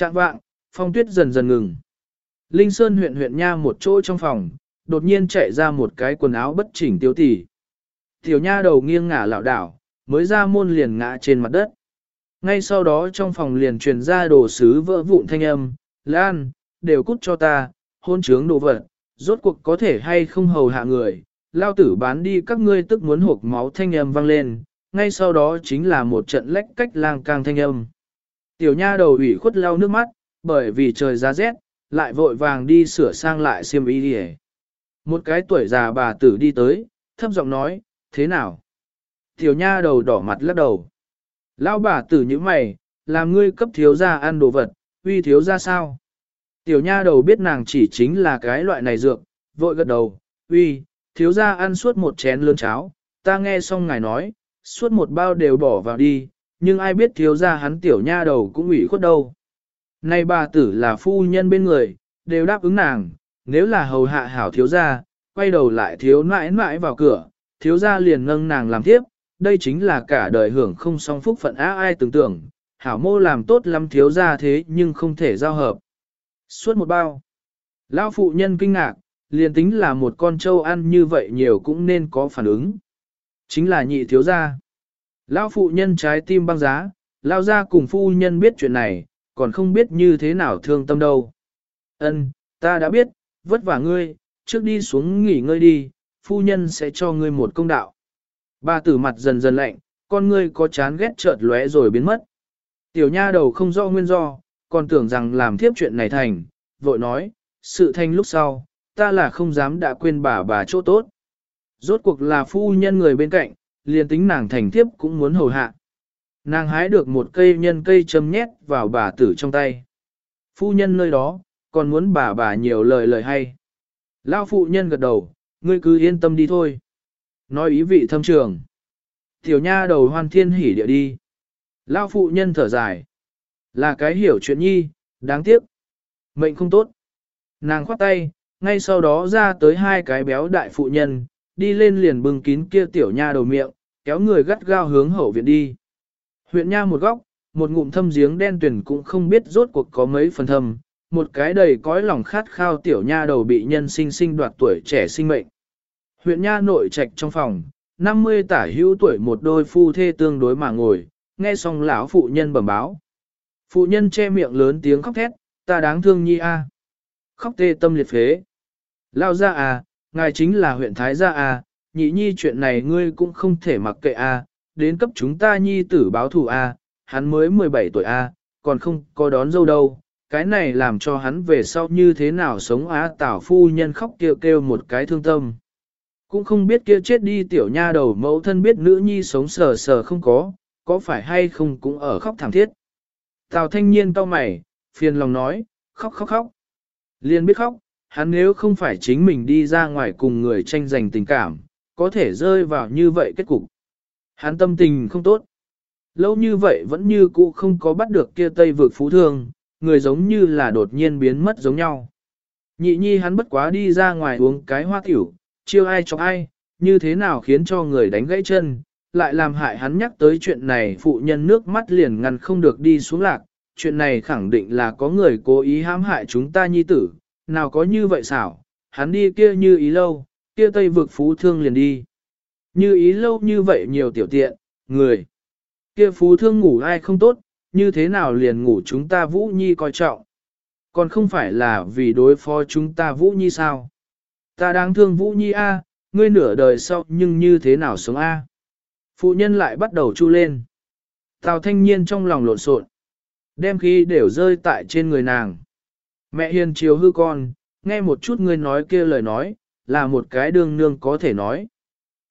Trạng vạng, phong tuyết dần dần ngừng. Linh Sơn huyện huyện nha một chỗ trong phòng, đột nhiên chạy ra một cái quần áo bất chỉnh tiêu tỷ. Tiểu nha đầu nghiêng ngả lảo đảo, mới ra môn liền ngã trên mặt đất. Ngay sau đó trong phòng liền truyền ra đồ sứ vỡ vụn thanh âm, Lan, đều cút cho ta, hôn trướng đồ vật, rốt cuộc có thể hay không hầu hạ người, lao tử bán đi các ngươi tức muốn hộp máu thanh âm vang lên, ngay sau đó chính là một trận lách cách lang cang thanh âm. Tiểu nha đầu ủy khuất lau nước mắt, bởi vì trời giá rét, lại vội vàng đi sửa sang lại xiêm y đi Một cái tuổi già bà tử đi tới, thấp giọng nói, thế nào? Tiểu nha đầu đỏ mặt lắc đầu. Lão bà tử như mày, làm ngươi cấp thiếu gia ăn đồ vật, uy thiếu gia sao? Tiểu nha đầu biết nàng chỉ chính là cái loại này dược, vội gật đầu, uy, thiếu gia ăn suốt một chén lớn cháo, ta nghe xong ngài nói, suốt một bao đều bỏ vào đi, nhưng ai biết thiếu gia hắn tiểu nha đầu cũng ủy khuất đâu. nay bà tử là phu nhân bên người, đều đáp ứng nàng, nếu là hầu hạ hảo thiếu gia, quay đầu lại thiếu nãi nãi vào cửa, thiếu gia liền nâng nàng làm tiếp, đây chính là cả đời hưởng không song phúc phận á ai tưởng tượng, hảo mô làm tốt lắm thiếu gia thế nhưng không thể giao hợp. Suốt một bao. Lão phụ nhân kinh ngạc, liền tính là một con trâu ăn như vậy nhiều cũng nên có phản ứng. Chính là nhị thiếu gia. Lão phụ nhân trái tim băng giá, lao ra cùng phu nhân biết chuyện này, còn không biết như thế nào thương tâm đâu. Ân, ta đã biết, vất vả ngươi, trước đi xuống nghỉ ngơi đi, phu nhân sẽ cho ngươi một công đạo. Ba tử mặt dần dần lạnh, con ngươi có chán ghét chợt lóe rồi biến mất. Tiểu nha đầu không do nguyên do, còn tưởng rằng làm thiếp chuyện này thành, vội nói, sự thành lúc sau, ta là không dám đã quên bà bà chỗ tốt. Rốt cuộc là phu nhân người bên cạnh, liền tính nàng thành thiếp cũng muốn hầu hạ. Nàng hái được một cây nhân cây châm nhét vào bà tử trong tay. Phu nhân nơi đó, còn muốn bà bà nhiều lời lời hay. Lao phụ nhân gật đầu, ngươi cứ yên tâm đi thôi. Nói ý vị thâm trường. Tiểu nha đầu hoan thiên hỉ địa đi. Lao phụ nhân thở dài. Là cái hiểu chuyện nhi, đáng tiếc. Mệnh không tốt. Nàng khoát tay, ngay sau đó ra tới hai cái béo đại phụ nhân, đi lên liền bưng kín kia tiểu nha đầu miệng, kéo người gắt gao hướng hậu viện đi. Huyện nha một góc, một ngụm thâm giếng đen tuyển cũng không biết rốt cuộc có mấy phần thâm, một cái đầy cõi lòng khát khao tiểu nha đầu bị nhân sinh sinh đoạt tuổi trẻ sinh mệnh. Huyện nha nội trạch trong phòng, 50 tả hữu tuổi một đôi phu thê tương đối mà ngồi, nghe xong lão phụ nhân bẩm báo. Phụ nhân che miệng lớn tiếng khóc thét, ta đáng thương nhi a. Khóc tê tâm liệt phế. Lao ra à, ngài chính là huyện Thái gia à, nhị nhi chuyện này ngươi cũng không thể mặc kệ à, đến cấp chúng ta nhi tử báo thù à, hắn mới 17 tuổi à, còn không có đón dâu đâu, cái này làm cho hắn về sau như thế nào sống á tảo phu nhân khóc kêu kêu một cái thương tâm. Cũng không biết kia chết đi tiểu nha đầu mẫu thân biết nữ nhi sống sờ sờ không có, có phải hay không cũng ở khóc thảm thiết. Tào thanh niên cau mày, phiền lòng nói, khóc khóc khóc. Liên biết khóc, hắn nếu không phải chính mình đi ra ngoài cùng người tranh giành tình cảm, có thể rơi vào như vậy kết cục. Hắn tâm tình không tốt. Lâu như vậy vẫn như cũ không có bắt được kia tây vực phú thương, người giống như là đột nhiên biến mất giống nhau. Nhị nhi hắn bất quá đi ra ngoài uống cái hoa tiểu, chiêu ai cho ai, như thế nào khiến cho người đánh gãy chân, lại làm hại hắn nhắc tới chuyện này phụ nhân nước mắt liền ngăn không được đi xuống lạc, chuyện này khẳng định là có người cố ý hãm hại chúng ta nhi tử, nào có như vậy xảo, hắn đi kia như ý lâu, kia tây vực phú thương liền đi. Như ý lâu như vậy nhiều tiểu tiện, người. Kia phú thương ngủ ai không tốt, như thế nào liền ngủ chúng ta Vũ Nhi coi trọng. Còn không phải là vì đối phó chúng ta Vũ Nhi sao? Ta đáng thương Vũ Nhi A, ngươi nửa đời sau nhưng như thế nào sống A? Phụ nhân lại bắt đầu chu lên. Tào thanh niên trong lòng lộn xộn, đem khí đều rơi tại trên người nàng. Mẹ hiền chiều hư con, nghe một chút ngươi nói kia lời nói, là một cái đương nương có thể nói.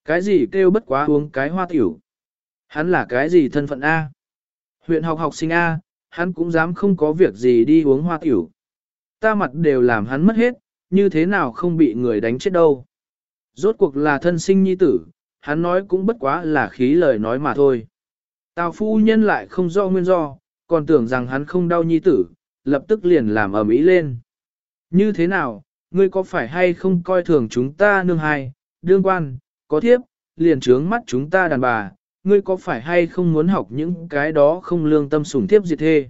Cái gì kêu bất quá uống cái hoa tiểu. Hắn là cái gì thân phận A? Huyện học học sinh A, hắn cũng dám không có việc gì đi uống hoa tiểu. Ta mặt đều làm hắn mất hết, như thế nào không bị người đánh chết đâu. Rốt cuộc là thân sinh nhi tử, hắn nói cũng bất quá là khí lời nói mà thôi. Tào phu nhân lại không do nguyên do, còn tưởng rằng hắn không đau nhi tử, lập tức liền làm ầm ĩ lên. Như thế nào, ngươi có phải hay không coi thường chúng ta nương hai, đương quan, có thiếp, liền trướng mắt chúng ta đàn bà, ngươi có phải hay không muốn học những cái đó không lương tâm sủng thiếp diệt thê.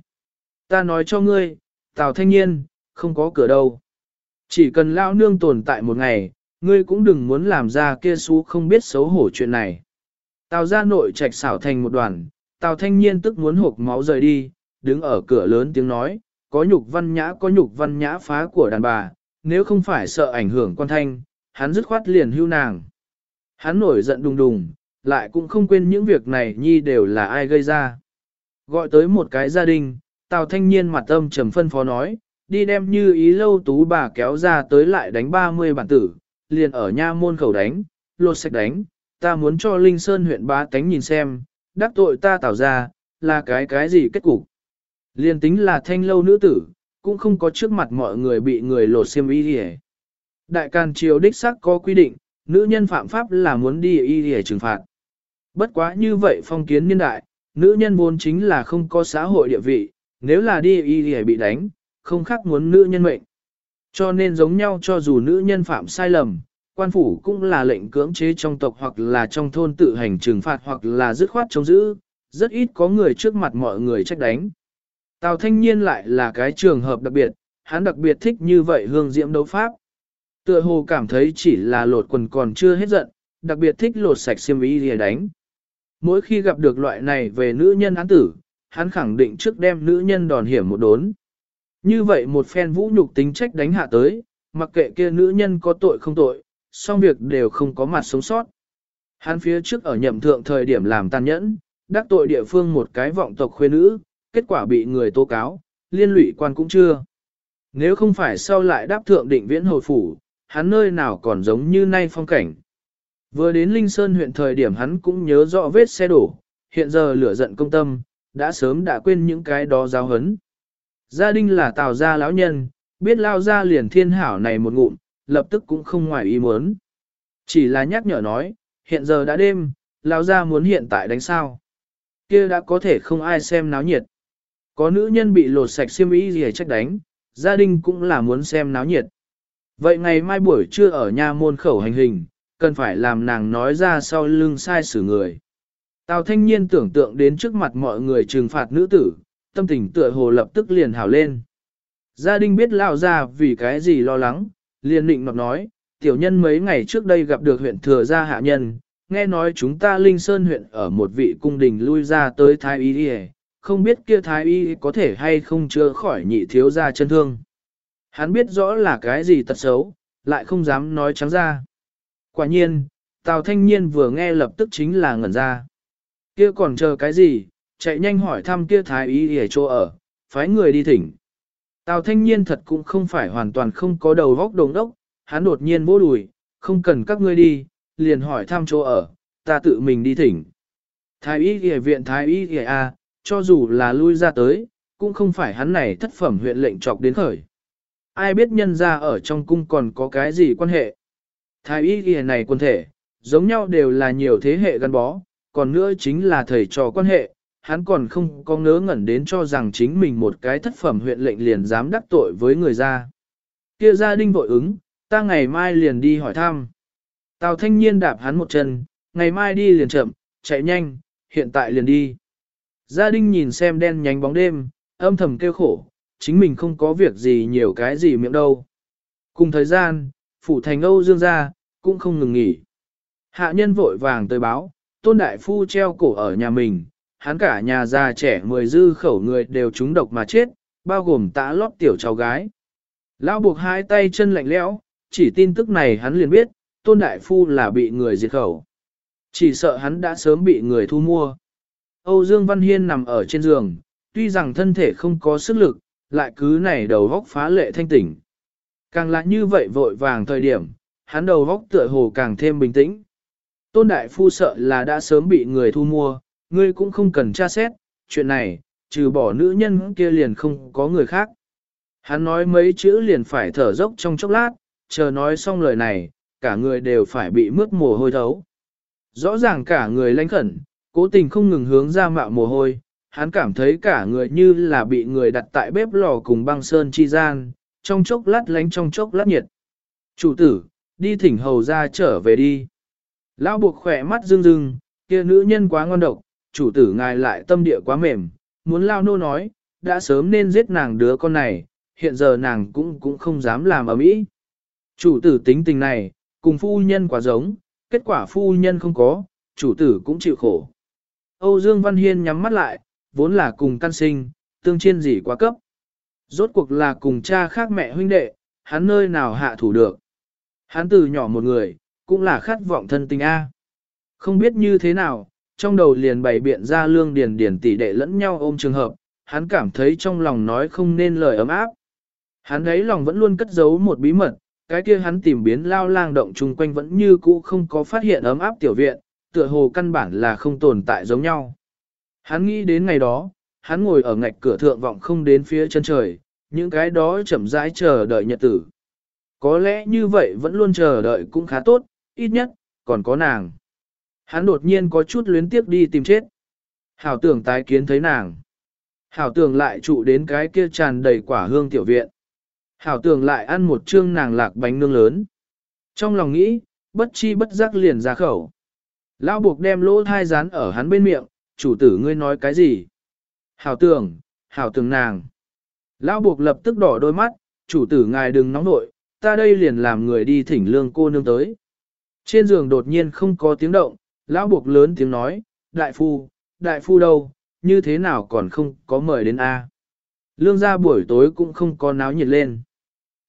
Ta nói cho ngươi, Tào Thanh Nhiên, không có cửa đâu. Chỉ cần lao nương tồn tại một ngày, ngươi cũng đừng muốn làm ra kia xú không biết xấu hổ chuyện này. Tào ra nội trạch xảo thành một đoàn, Tào Thanh Nhiên tức muốn hộp máu rời đi, đứng ở cửa lớn tiếng nói, có nhục văn nhã có nhục văn nhã phá của đàn bà, nếu không phải sợ ảnh hưởng quan thanh, hắn dứt khoát liền hưu nàng. Hắn nổi giận đùng đùng, lại cũng không quên những việc này nhi đều là ai gây ra. Gọi tới một cái gia đình, Tào Thanh niên mặt âm trầm phân phó nói, đi đem như ý lâu tú bà kéo ra tới lại đánh 30 bản tử, liền ở nha môn khẩu đánh, lột sạch đánh, ta muốn cho Linh Sơn huyện bá tánh nhìn xem, đắc tội ta tạo ra, là cái cái gì kết cục liên tính là thanh lâu nữ tử, cũng không có trước mặt mọi người bị người lột xiêm y hề. Đại Càn Triều đích sắc có quy định, nữ nhân phạm pháp là muốn đi y hề trừng phạt. Bất quá như vậy phong kiến niên đại, nữ nhân vốn chính là không có xã hội địa vị, nếu là đi y hề bị đánh, không khác muốn nữ nhân mệnh. Cho nên giống nhau cho dù nữ nhân phạm sai lầm, quan phủ cũng là lệnh cưỡng chế trong tộc hoặc là trong thôn tự hành trừng phạt hoặc là dứt khoát chống giữ, rất ít có người trước mặt mọi người trách đánh. Tào thanh niên lại là cái trường hợp đặc biệt, hắn đặc biệt thích như vậy hương diễm đấu pháp. Tựa hồ cảm thấy chỉ là lột quần còn chưa hết giận, đặc biệt thích lột sạch xiêm y để đánh. Mỗi khi gặp được loại này về nữ nhân án tử, hắn khẳng định trước đem nữ nhân đòn hiểm một đốn. Như vậy một phen vũ nhục tính trách đánh hạ tới, mặc kệ kia nữ nhân có tội không tội, song việc đều không có mặt sống sót. Hắn phía trước ở nhậm thượng thời điểm làm tàn nhẫn, đắc tội địa phương một cái vọng tộc khuê nữ, kết quả bị người tố cáo, liên lụy quan cũng chưa. Nếu không phải sau lại đáp thượng định viễn hồi phủ, hắn nơi nào còn giống như nay phong cảnh. Vừa đến Linh Sơn huyện thời điểm hắn cũng nhớ rõ vết xe đổ, hiện giờ lửa giận công tâm, đã sớm đã quên những cái đó giáo hấn. Gia đình là tào gia lão nhân, biết lao ra liền thiên hảo này một ngụm, lập tức cũng không ngoài ý muốn. Chỉ là nhắc nhở nói, hiện giờ đã đêm, lao ra muốn hiện tại đánh sao. kia đã có thể không ai xem náo nhiệt. Có nữ nhân bị lột sạch xiêm y gì trách đánh, gia đình cũng là muốn xem náo nhiệt. Vậy ngày mai buổi trưa ở nhà môn khẩu hành hình, cần phải làm nàng nói ra sau lưng sai xử người. Tào thanh niên tưởng tượng đến trước mặt mọi người trừng phạt nữ tử, tâm tình tựa hồ lập tức liền hảo lên. Gia đình biết lao ra vì cái gì lo lắng, liền định nọt nói, tiểu nhân mấy ngày trước đây gặp được huyện thừa gia hạ nhân, nghe nói chúng ta Linh Sơn huyện ở một vị cung đình lui ra tới Thái Y đi không biết kia Thái Y có thể hay không chữa khỏi nhị thiếu gia chân thương. Hắn biết rõ là cái gì tật xấu, lại không dám nói trắng ra. Quả nhiên, Tào Thanh Niên vừa nghe lập tức chính là ngẩn ra. Kia còn chờ cái gì, chạy nhanh hỏi thăm kia thái y ở chỗ ở, phái người đi thỉnh. Tào thanh niên thật cũng không phải hoàn toàn không có đầu góc đồng đốc, hắn đột nhiên bố đùi, không cần các ngươi đi, liền hỏi thăm chỗ ở, ta tự mình đi thỉnh. Thái y y viện thái y y a, cho dù là lui ra tới, cũng không phải hắn này thất phẩm huyện lệnh trọc đến khởi. Ai biết nhân ra ở trong cung còn có cái gì quan hệ. Thái y ghi này quân thể, giống nhau đều là nhiều thế hệ gắn bó, còn nữa chính là thầy trò quan hệ, hắn còn không có ngớ ngẩn đến cho rằng chính mình một cái thất phẩm huyện lệnh liền dám đắc tội với người ra. Kia gia đinh vội ứng, ta ngày mai liền đi hỏi thăm. Tào thanh niên đạp hắn một chân, ngày mai đi liền chậm, chạy nhanh, hiện tại liền đi. Gia đình nhìn xem đen nhánh bóng đêm, âm thầm kêu khổ, chính mình không có việc gì nhiều cái gì miệng đâu. Cùng thời gian, phủ thành Âu Dương gia, cũng không ngừng nghỉ. Hạ nhân vội vàng tới báo, tôn đại phu treo cổ ở nhà mình, hắn cả nhà già trẻ mười dư khẩu người đều trúng độc mà chết, bao gồm tã lót tiểu cháu gái. Lão buộc hai tay chân lạnh lẽo, chỉ tin tức này hắn liền biết, tôn đại phu là bị người diệt khẩu. Chỉ sợ hắn đã sớm bị người thu mua. Âu Dương Văn Hiên nằm ở trên giường, tuy rằng thân thể không có sức lực, lại cứ này đầu góc phá lệ thanh tỉnh. Càng là như vậy vội vàng thời điểm, hắn đầu góc tựa hồ càng thêm bình tĩnh. Tôn Đại Phu sợ là đã sớm bị người thu mua, ngươi cũng không cần tra xét, chuyện này, trừ bỏ nữ nhân kia liền không có người khác. Hắn nói mấy chữ liền phải thở dốc trong chốc lát, chờ nói xong lời này, cả người đều phải bị mướt mồ hôi thấu. Rõ ràng cả người lãnh khẩn, cố tình không ngừng hướng ra mạo mồ hôi, hắn cảm thấy cả người như là bị người đặt tại bếp lò cùng băng sơn chi gian, trong chốc lát lánh trong chốc lát nhiệt. Chủ tử, đi thỉnh hầu ra trở về đi. Lão buộc khỏe mắt rưng rưng, kia nữ nhân quá ngon độc, chủ tử ngài lại tâm địa quá mềm, muốn lao nô nói, đã sớm nên giết nàng đứa con này, hiện giờ nàng cũng cũng không dám làm ở mỹ. Chủ tử tính tình này, cùng phu nhân quá giống, kết quả phu nhân không có, chủ tử cũng chịu khổ. Âu Dương Văn Hiên nhắm mắt lại, vốn là cùng căn sinh, tương chiên gì quá cấp. Rốt cuộc là cùng cha khác mẹ huynh đệ, hắn nơi nào hạ thủ được. Hắn từ nhỏ một người, cũng là khát vọng thân tình A. Không biết như thế nào, trong đầu liền bày biện ra lương điền điền tỷ đệ lẫn nhau ôm trường hợp, hắn cảm thấy trong lòng nói không nên lời ấm áp. Hắn ấy lòng vẫn luôn cất giấu một bí mật, cái kia hắn tìm biến lao lang động chung quanh vẫn như cũ không có phát hiện ấm áp tiểu viện, tựa hồ căn bản là không tồn tại giống nhau. Hắn nghĩ đến ngày đó, hắn ngồi ở ngạch cửa thượng vọng không đến phía chân trời, những cái đó chậm rãi chờ đợi nhật tử. Có lẽ như vậy vẫn luôn chờ đợi cũng khá tốt, ít nhất, còn có nàng. Hắn đột nhiên có chút luyến tiếc đi tìm chết. Hảo tưởng tái kiến thấy nàng. Hảo tưởng lại trụ đến cái kia tràn đầy quả hương tiểu viện. Hảo tưởng lại ăn một chương nàng lạc bánh nương lớn. Trong lòng nghĩ, bất chi bất giác liền ra khẩu. Lão buộc đem lỗ thai rán ở hắn bên miệng, chủ tử ngươi nói cái gì? Hảo tưởng, hảo tưởng nàng. Lão buộc lập tức đỏ đôi mắt, chủ tử ngài đừng nóng nội, ta đây liền làm người đi thỉnh lương cô nương tới. Trên giường đột nhiên không có tiếng động, lão buộc lớn tiếng nói, đại phu, đại phu đâu, như thế nào còn không có mời đến A. Lương ra buổi tối cũng không có náo nhiệt lên.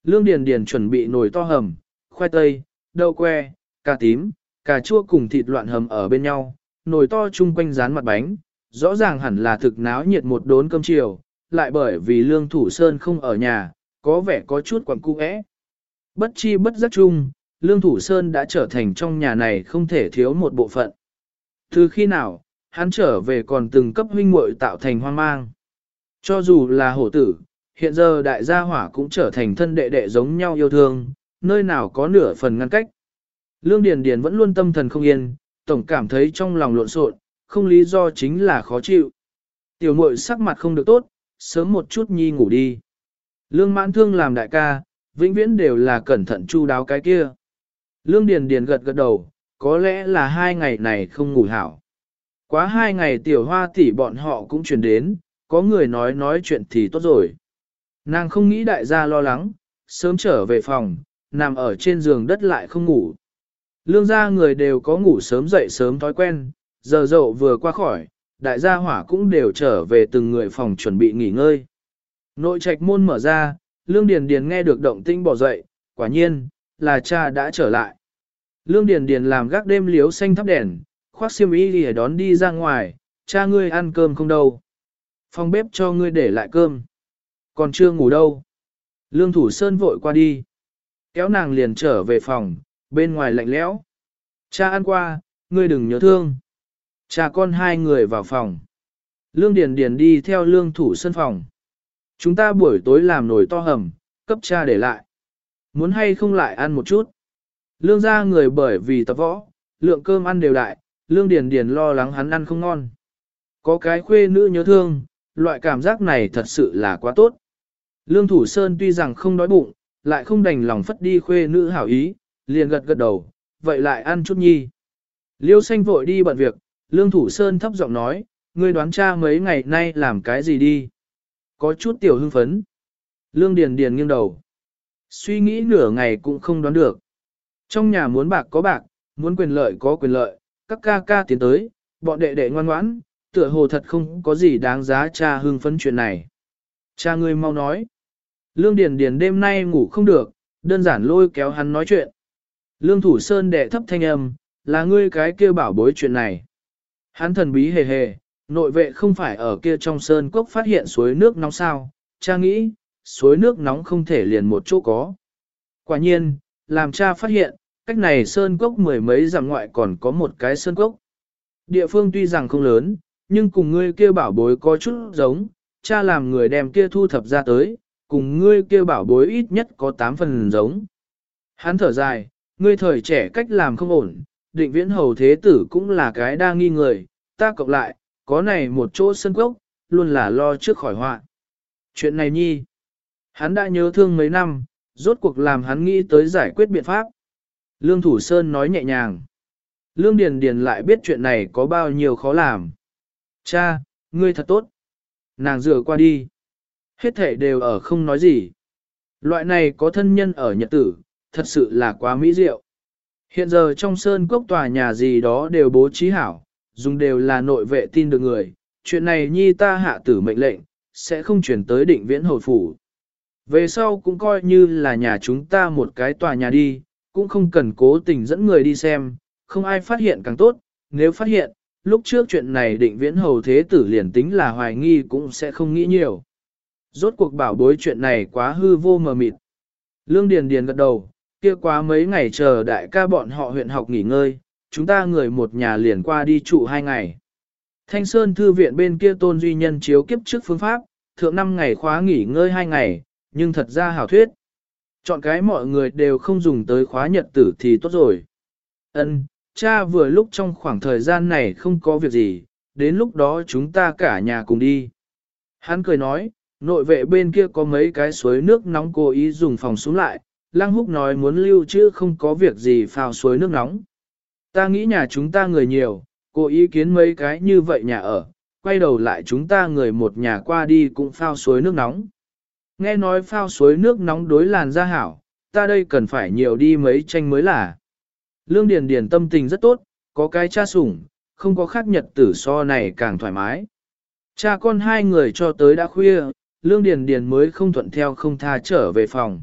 Lương Điền Điền chuẩn bị nồi to hầm, khoai tây, đậu que, cà tím, cà chua cùng thịt loạn hầm ở bên nhau, nồi to chung quanh dán mặt bánh, rõ ràng hẳn là thực náo nhiệt một đốn cơm chiều, lại bởi vì Lương Thủ Sơn không ở nhà, có vẻ có chút quẩn cung ẽ. Bất chi bất giác chung, Lương Thủ Sơn đã trở thành trong nhà này không thể thiếu một bộ phận. Từ khi nào, hắn trở về còn từng cấp huynh muội tạo thành hoang mang. Cho dù là hổ tử, hiện giờ đại gia hỏa cũng trở thành thân đệ đệ giống nhau yêu thương, nơi nào có nửa phần ngăn cách. Lương Điền Điền vẫn luôn tâm thần không yên, tổng cảm thấy trong lòng lộn xộn, không lý do chính là khó chịu. Tiểu muội sắc mặt không được tốt, sớm một chút nhi ngủ đi. Lương mãn thương làm đại ca, vĩnh viễn đều là cẩn thận chu đáo cái kia. Lương Điền Điền gật gật đầu, có lẽ là hai ngày này không ngủ hảo. Quá hai ngày tiểu hoa tỷ bọn họ cũng chuyển đến, có người nói nói chuyện thì tốt rồi. Nàng không nghĩ đại gia lo lắng, sớm trở về phòng, nằm ở trên giường đất lại không ngủ. Lương gia người đều có ngủ sớm dậy sớm thói quen, giờ dậu vừa qua khỏi, đại gia hỏa cũng đều trở về từng người phòng chuẩn bị nghỉ ngơi. Nội trạch môn mở ra, Lương Điền Điền nghe được động tĩnh bỏ dậy, quả nhiên, là cha đã trở lại. Lương Điền Điền làm gác đêm liếu xanh thắp đèn, khoác xiêm y đi đón đi ra ngoài, cha ngươi ăn cơm không đâu. Phòng bếp cho ngươi để lại cơm. Còn chưa ngủ đâu. Lương Thủ Sơn vội qua đi. Kéo nàng liền trở về phòng, bên ngoài lạnh lẽo. Cha ăn qua, ngươi đừng nhớ thương. Cha con hai người vào phòng. Lương Điền Điền đi theo Lương Thủ Sơn phòng. Chúng ta buổi tối làm nồi to hầm, cấp cha để lại. Muốn hay không lại ăn một chút. Lương gia người bởi vì tập võ, lượng cơm ăn đều đại, Lương Điền Điền lo lắng hắn ăn không ngon. Có cái khuê nữ nhớ thương, loại cảm giác này thật sự là quá tốt. Lương Thủ Sơn tuy rằng không đói bụng, lại không đành lòng phất đi khuê nữ hảo ý, liền gật gật đầu, vậy lại ăn chút nhi. Liêu xanh vội đi bận việc, Lương Thủ Sơn thấp giọng nói, ngươi đoán cha mấy ngày nay làm cái gì đi. Có chút tiểu hưng phấn. Lương Điền Điền nghiêng đầu. Suy nghĩ nửa ngày cũng không đoán được. Trong nhà muốn bạc có bạc, muốn quyền lợi có quyền lợi, các ca ca tiến tới, bọn đệ đệ ngoan ngoãn, tựa hồ thật không có gì đáng giá cha hưng phấn chuyện này. Cha ngươi mau nói. Lương Điền Điền đêm nay ngủ không được, đơn giản lôi kéo hắn nói chuyện. Lương Thủ Sơn đệ thấp thanh âm, là ngươi cái kia bảo bối chuyện này. Hắn thần bí hề hề, nội vệ không phải ở kia trong sơn cốc phát hiện suối nước nóng sao, cha nghĩ, suối nước nóng không thể liền một chỗ có. Quả nhiên, làm cha phát hiện, cách này sơn cốc mười mấy dặm ngoại còn có một cái sơn cốc. Địa phương tuy rằng không lớn, nhưng cùng ngươi kia bảo bối có chút giống, cha làm người đem kia thu thập ra tới, cùng ngươi kia bảo bối ít nhất có tám phần giống. Hắn thở dài, ngươi thời trẻ cách làm không ổn, định viễn hầu thế tử cũng là cái đa nghi người, ta cộng lại, có này một chỗ sân cốc, luôn là lo trước khỏi họa. Chuyện này nhi, hắn đã nhớ thương mấy năm, rốt cuộc làm hắn nghĩ tới giải quyết biện pháp. Lương Thủ Sơn nói nhẹ nhàng. Lương Điền Điền lại biết chuyện này có bao nhiêu khó làm. Cha, ngươi thật tốt. Nàng rửa qua đi. Hết thể đều ở không nói gì. Loại này có thân nhân ở nhật tử, thật sự là quá mỹ diệu. Hiện giờ trong sơn cốc tòa nhà gì đó đều bố trí hảo, dùng đều là nội vệ tin được người, chuyện này nhi ta hạ tử mệnh lệnh, sẽ không chuyển tới định viễn hồi phủ. Về sau cũng coi như là nhà chúng ta một cái tòa nhà đi, cũng không cần cố tình dẫn người đi xem, không ai phát hiện càng tốt, nếu phát hiện, lúc trước chuyện này định viễn hầu thế tử liền tính là hoài nghi cũng sẽ không nghĩ nhiều. Rốt cuộc bảo bối chuyện này quá hư vô mờ mịt. Lương Điền Điền gật đầu, kia quá mấy ngày chờ đại ca bọn họ huyện học nghỉ ngơi, chúng ta người một nhà liền qua đi trụ hai ngày. Thanh Sơn Thư viện bên kia tôn duy nhân chiếu kiếp trước phương pháp, thượng năm ngày khóa nghỉ ngơi hai ngày, nhưng thật ra hảo thuyết. Chọn cái mọi người đều không dùng tới khóa nhật tử thì tốt rồi. Ân, cha vừa lúc trong khoảng thời gian này không có việc gì, đến lúc đó chúng ta cả nhà cùng đi. Hắn cười nói, nội vệ bên kia có mấy cái suối nước nóng cố ý dùng phòng xuống lại, Lăng Húc nói muốn lưu chứ không có việc gì phao suối nước nóng. Ta nghĩ nhà chúng ta người nhiều, cố ý kiến mấy cái như vậy nhà ở, quay đầu lại chúng ta người một nhà qua đi cũng phao suối nước nóng. Nghe nói phao suối nước nóng đối làn da hảo, ta đây cần phải nhiều đi mấy tranh mới là. Lương Điền Điền tâm tình rất tốt, có cái cha sủng, không có khác nhật tử so này càng thoải mái. Cha con hai người cho tới đã khuya, Lương Điền Điền mới không thuận theo không tha trở về phòng.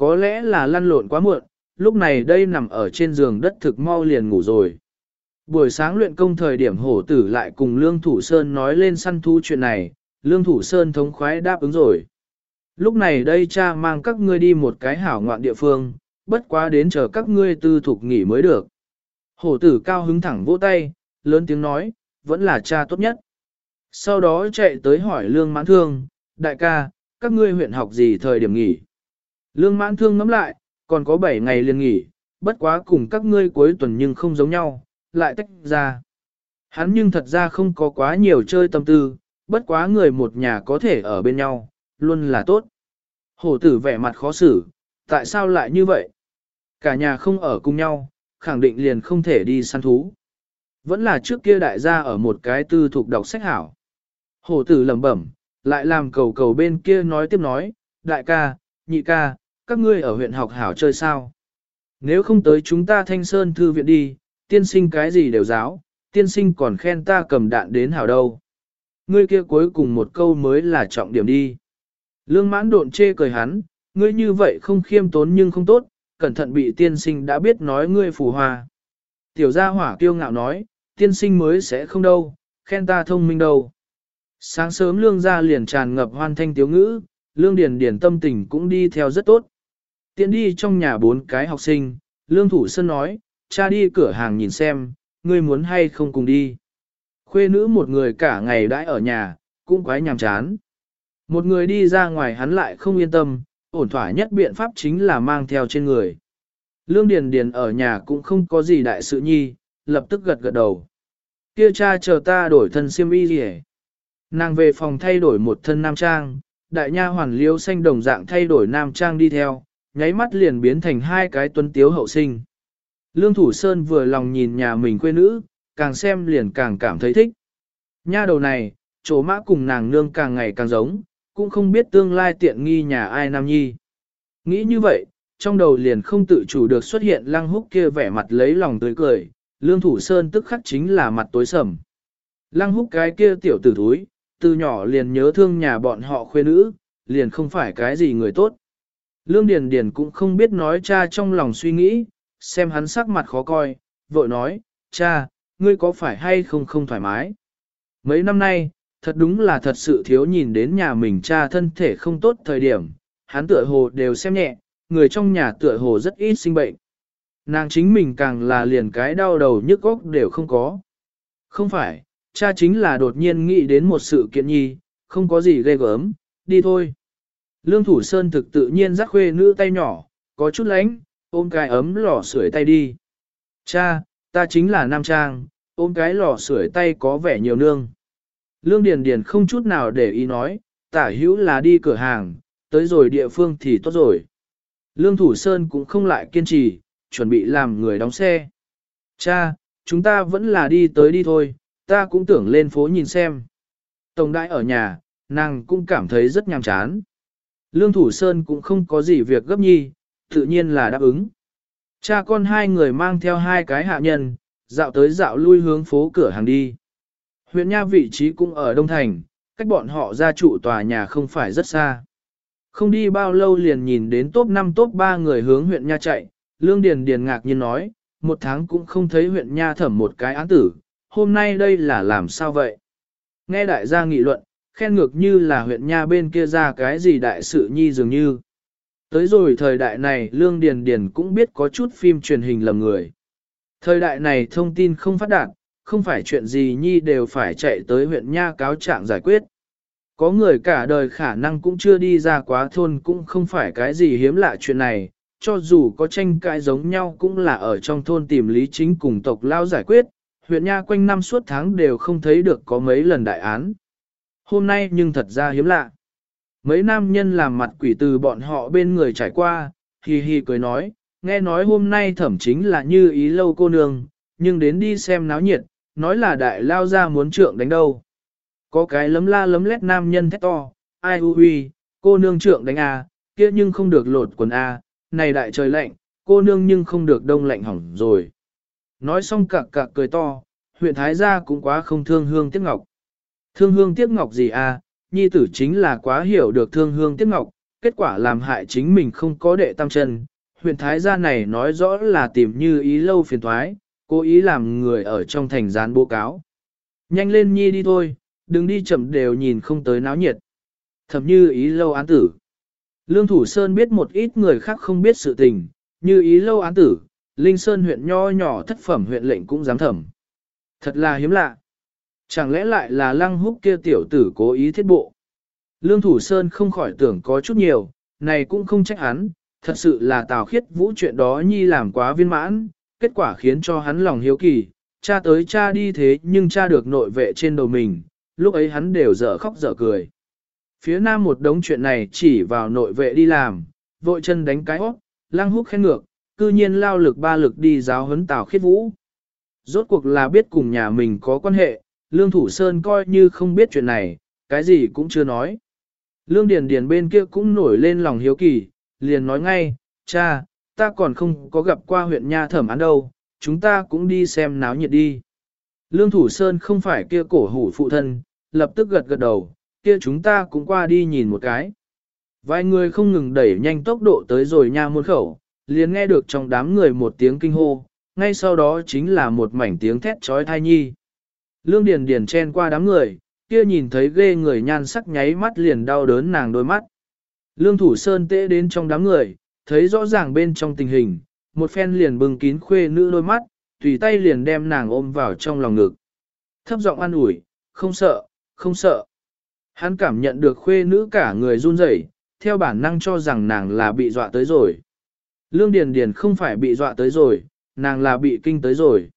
Có lẽ là lăn lộn quá muộn, lúc này đây nằm ở trên giường đất thực mau liền ngủ rồi. Buổi sáng luyện công thời điểm hổ tử lại cùng Lương Thủ Sơn nói lên săn thú chuyện này, Lương Thủ Sơn thống khoái đáp ứng rồi. Lúc này đây cha mang các ngươi đi một cái hảo ngoạn địa phương, bất quá đến chờ các ngươi tư thục nghỉ mới được. Hổ tử cao hứng thẳng vỗ tay, lớn tiếng nói, vẫn là cha tốt nhất. Sau đó chạy tới hỏi lương mãn thương, đại ca, các ngươi huyện học gì thời điểm nghỉ. Lương mãn thương ngắm lại, còn có 7 ngày liền nghỉ, bất quá cùng các ngươi cuối tuần nhưng không giống nhau, lại tách ra. Hắn nhưng thật ra không có quá nhiều chơi tâm tư, bất quá người một nhà có thể ở bên nhau, luôn là tốt. Hổ tử vẻ mặt khó xử, tại sao lại như vậy? Cả nhà không ở cùng nhau, khẳng định liền không thể đi săn thú. Vẫn là trước kia đại gia ở một cái tư thuộc đọc sách hảo. Hổ tử lẩm bẩm, lại làm cầu cầu bên kia nói tiếp nói, đại ca, nhị ca, các ngươi ở huyện học hảo chơi sao? Nếu không tới chúng ta thanh sơn thư viện đi, tiên sinh cái gì đều giáo, tiên sinh còn khen ta cầm đạn đến hảo đâu. Ngươi kia cuối cùng một câu mới là trọng điểm đi. Lương mãn độn chê cười hắn, ngươi như vậy không khiêm tốn nhưng không tốt, cẩn thận bị tiên sinh đã biết nói ngươi phù hòa. Tiểu gia hỏa kiêu ngạo nói, tiên sinh mới sẽ không đâu, khen ta thông minh đâu. Sáng sớm lương gia liền tràn ngập hoan thanh tiếu ngữ, lương điền điền tâm tình cũng đi theo rất tốt. Tiến đi trong nhà bốn cái học sinh, lương thủ sân nói, cha đi cửa hàng nhìn xem, ngươi muốn hay không cùng đi. Khuê nữ một người cả ngày đãi ở nhà, cũng quái nhàm chán. Một người đi ra ngoài hắn lại không yên tâm, ổn thỏa nhất biện pháp chính là mang theo trên người. Lương Điền Điền ở nhà cũng không có gì đại sự nhi, lập tức gật gật đầu. Kia cha chờ ta đổi thân xiêm y gì Nàng về phòng thay đổi một thân nam trang, đại nha hoàn liêu xanh đồng dạng thay đổi nam trang đi theo, nháy mắt liền biến thành hai cái tuấn tiếu hậu sinh. Lương Thủ Sơn vừa lòng nhìn nhà mình quê nữ, càng xem liền càng cảm thấy thích. Nha đầu này, chỗ mã cùng nàng nương càng ngày càng giống, cũng không biết tương lai tiện nghi nhà ai nam nhi. Nghĩ như vậy, trong đầu liền không tự chủ được xuất hiện lăng húc kia vẻ mặt lấy lòng tươi cười, lương thủ sơn tức khắc chính là mặt tối sầm. Lăng húc cái kia tiểu tử thúi, từ nhỏ liền nhớ thương nhà bọn họ khuê nữ, liền không phải cái gì người tốt. Lương Điền Điền cũng không biết nói cha trong lòng suy nghĩ, xem hắn sắc mặt khó coi, vội nói, cha, ngươi có phải hay không không thoải mái. Mấy năm nay, thật đúng là thật sự thiếu nhìn đến nhà mình cha thân thể không tốt thời điểm, hắn tựa hồ đều xem nhẹ, người trong nhà tựa hồ rất ít sinh bệnh. Nàng chính mình càng là liền cái đau đầu nhức óc đều không có. Không phải, cha chính là đột nhiên nghĩ đến một sự kiện nhi, không có gì ghê gớm, đi thôi. Lương Thủ Sơn thực tự nhiên rắc khuê nữ tay nhỏ, có chút lánh, ôm cái ấm lò sưởi tay đi. Cha, ta chính là Nam Trang, ôm cái lò sưởi tay có vẻ nhiều nương. Lương Điền Điền không chút nào để ý nói, tả hữu là đi cửa hàng, tới rồi địa phương thì tốt rồi. Lương Thủ Sơn cũng không lại kiên trì, chuẩn bị làm người đóng xe. Cha, chúng ta vẫn là đi tới đi thôi, ta cũng tưởng lên phố nhìn xem. Tổng đại ở nhà, Nàng cũng cảm thấy rất nhàm chán. Lương Thủ Sơn cũng không có gì việc gấp nhi, tự nhiên là đáp ứng. Cha con hai người mang theo hai cái hạ nhân, dạo tới dạo lui hướng phố cửa hàng đi. Huyện Nha vị trí cũng ở Đông Thành, cách bọn họ ra trụ tòa nhà không phải rất xa. Không đi bao lâu liền nhìn đến top 5 top 3 người hướng huyện Nha chạy, Lương Điền Điền ngạc nhiên nói, một tháng cũng không thấy huyện Nha thẩm một cái án tử, hôm nay đây là làm sao vậy? Nghe đại gia nghị luận, khen ngược như là huyện Nha bên kia ra cái gì đại sự nhi dường như. Tới rồi thời đại này Lương Điền Điền cũng biết có chút phim truyền hình lầm người. Thời đại này thông tin không phát đạt, không phải chuyện gì nhi đều phải chạy tới huyện Nha cáo trạng giải quyết. Có người cả đời khả năng cũng chưa đi ra quá thôn cũng không phải cái gì hiếm lạ chuyện này, cho dù có tranh cãi giống nhau cũng là ở trong thôn tìm lý chính cùng tộc lao giải quyết, huyện Nha quanh năm suốt tháng đều không thấy được có mấy lần đại án. Hôm nay nhưng thật ra hiếm lạ. Mấy nam nhân làm mặt quỷ từ bọn họ bên người trải qua, hì hi cười nói, nghe nói hôm nay thẩm chính là như ý lâu cô nương, nhưng đến đi xem náo nhiệt, nói là đại lao ra muốn trượng đánh đâu. Có cái lấm la lấm lét nam nhân thét to, ai u huy, cô nương trượng đánh a, à, kia nhưng không được lột quần a, à, này đại trời lạnh, cô nương nhưng không được đông lạnh hỏng rồi. Nói xong cạc cạc cười to, huyện Thái gia cũng quá không thương hương tiếc ngọc. Thương hương tiếc ngọc gì à, nhi tử chính là quá hiểu được thương hương tiếc ngọc, kết quả làm hại chính mình không có đệ tam chân. Huyện Thái gia này nói rõ là tìm như ý lâu phiền thoái, cố ý làm người ở trong thành gián bố cáo. Nhanh lên nhi đi thôi, đừng đi chậm đều nhìn không tới náo nhiệt. Thậm như ý lâu án tử. Lương Thủ Sơn biết một ít người khác không biết sự tình, như ý lâu án tử, Linh Sơn huyện nho nhỏ thất phẩm huyện lệnh cũng dám thẩm. Thật là hiếm lạ. Chẳng lẽ lại là lăng húc kia tiểu tử cố ý thiết bộ. Lương Thủ Sơn không khỏi tưởng có chút nhiều, này cũng không trách hắn, thật sự là tào khiết vũ chuyện đó nhi làm quá viên mãn, kết quả khiến cho hắn lòng hiếu kỳ, cha tới cha đi thế nhưng cha được nội vệ trên đầu mình, lúc ấy hắn đều dở khóc dở cười. Phía nam một đống chuyện này chỉ vào nội vệ đi làm, vội chân đánh cái óc, lăng húc khen ngược, cư nhiên lao lực ba lực đi giáo huấn tào khiết vũ. Rốt cuộc là biết cùng nhà mình có quan hệ, Lương Thủ Sơn coi như không biết chuyện này, cái gì cũng chưa nói. Lương Điền Điền bên kia cũng nổi lên lòng hiếu kỳ, liền nói ngay, cha, ta còn không có gặp qua huyện nha thẩm án đâu, chúng ta cũng đi xem náo nhiệt đi. Lương Thủ Sơn không phải kia cổ hủ phụ thân, lập tức gật gật đầu, kia chúng ta cũng qua đi nhìn một cái. Vài người không ngừng đẩy nhanh tốc độ tới rồi nha môn khẩu, liền nghe được trong đám người một tiếng kinh hô, ngay sau đó chính là một mảnh tiếng thét chói thai nhi. Lương Điền Điền chen qua đám người, kia nhìn thấy ghê người nhan sắc nháy mắt liền đau đớn nàng đôi mắt. Lương Thủ Sơn tễ đến trong đám người, thấy rõ ràng bên trong tình hình, một phen liền bưng kín khuê nữ đôi mắt, tùy tay liền đem nàng ôm vào trong lòng ngực. Thấp giọng an ủi, không sợ, không sợ. Hắn cảm nhận được khuê nữ cả người run rẩy, theo bản năng cho rằng nàng là bị dọa tới rồi. Lương Điền Điền không phải bị dọa tới rồi, nàng là bị kinh tới rồi.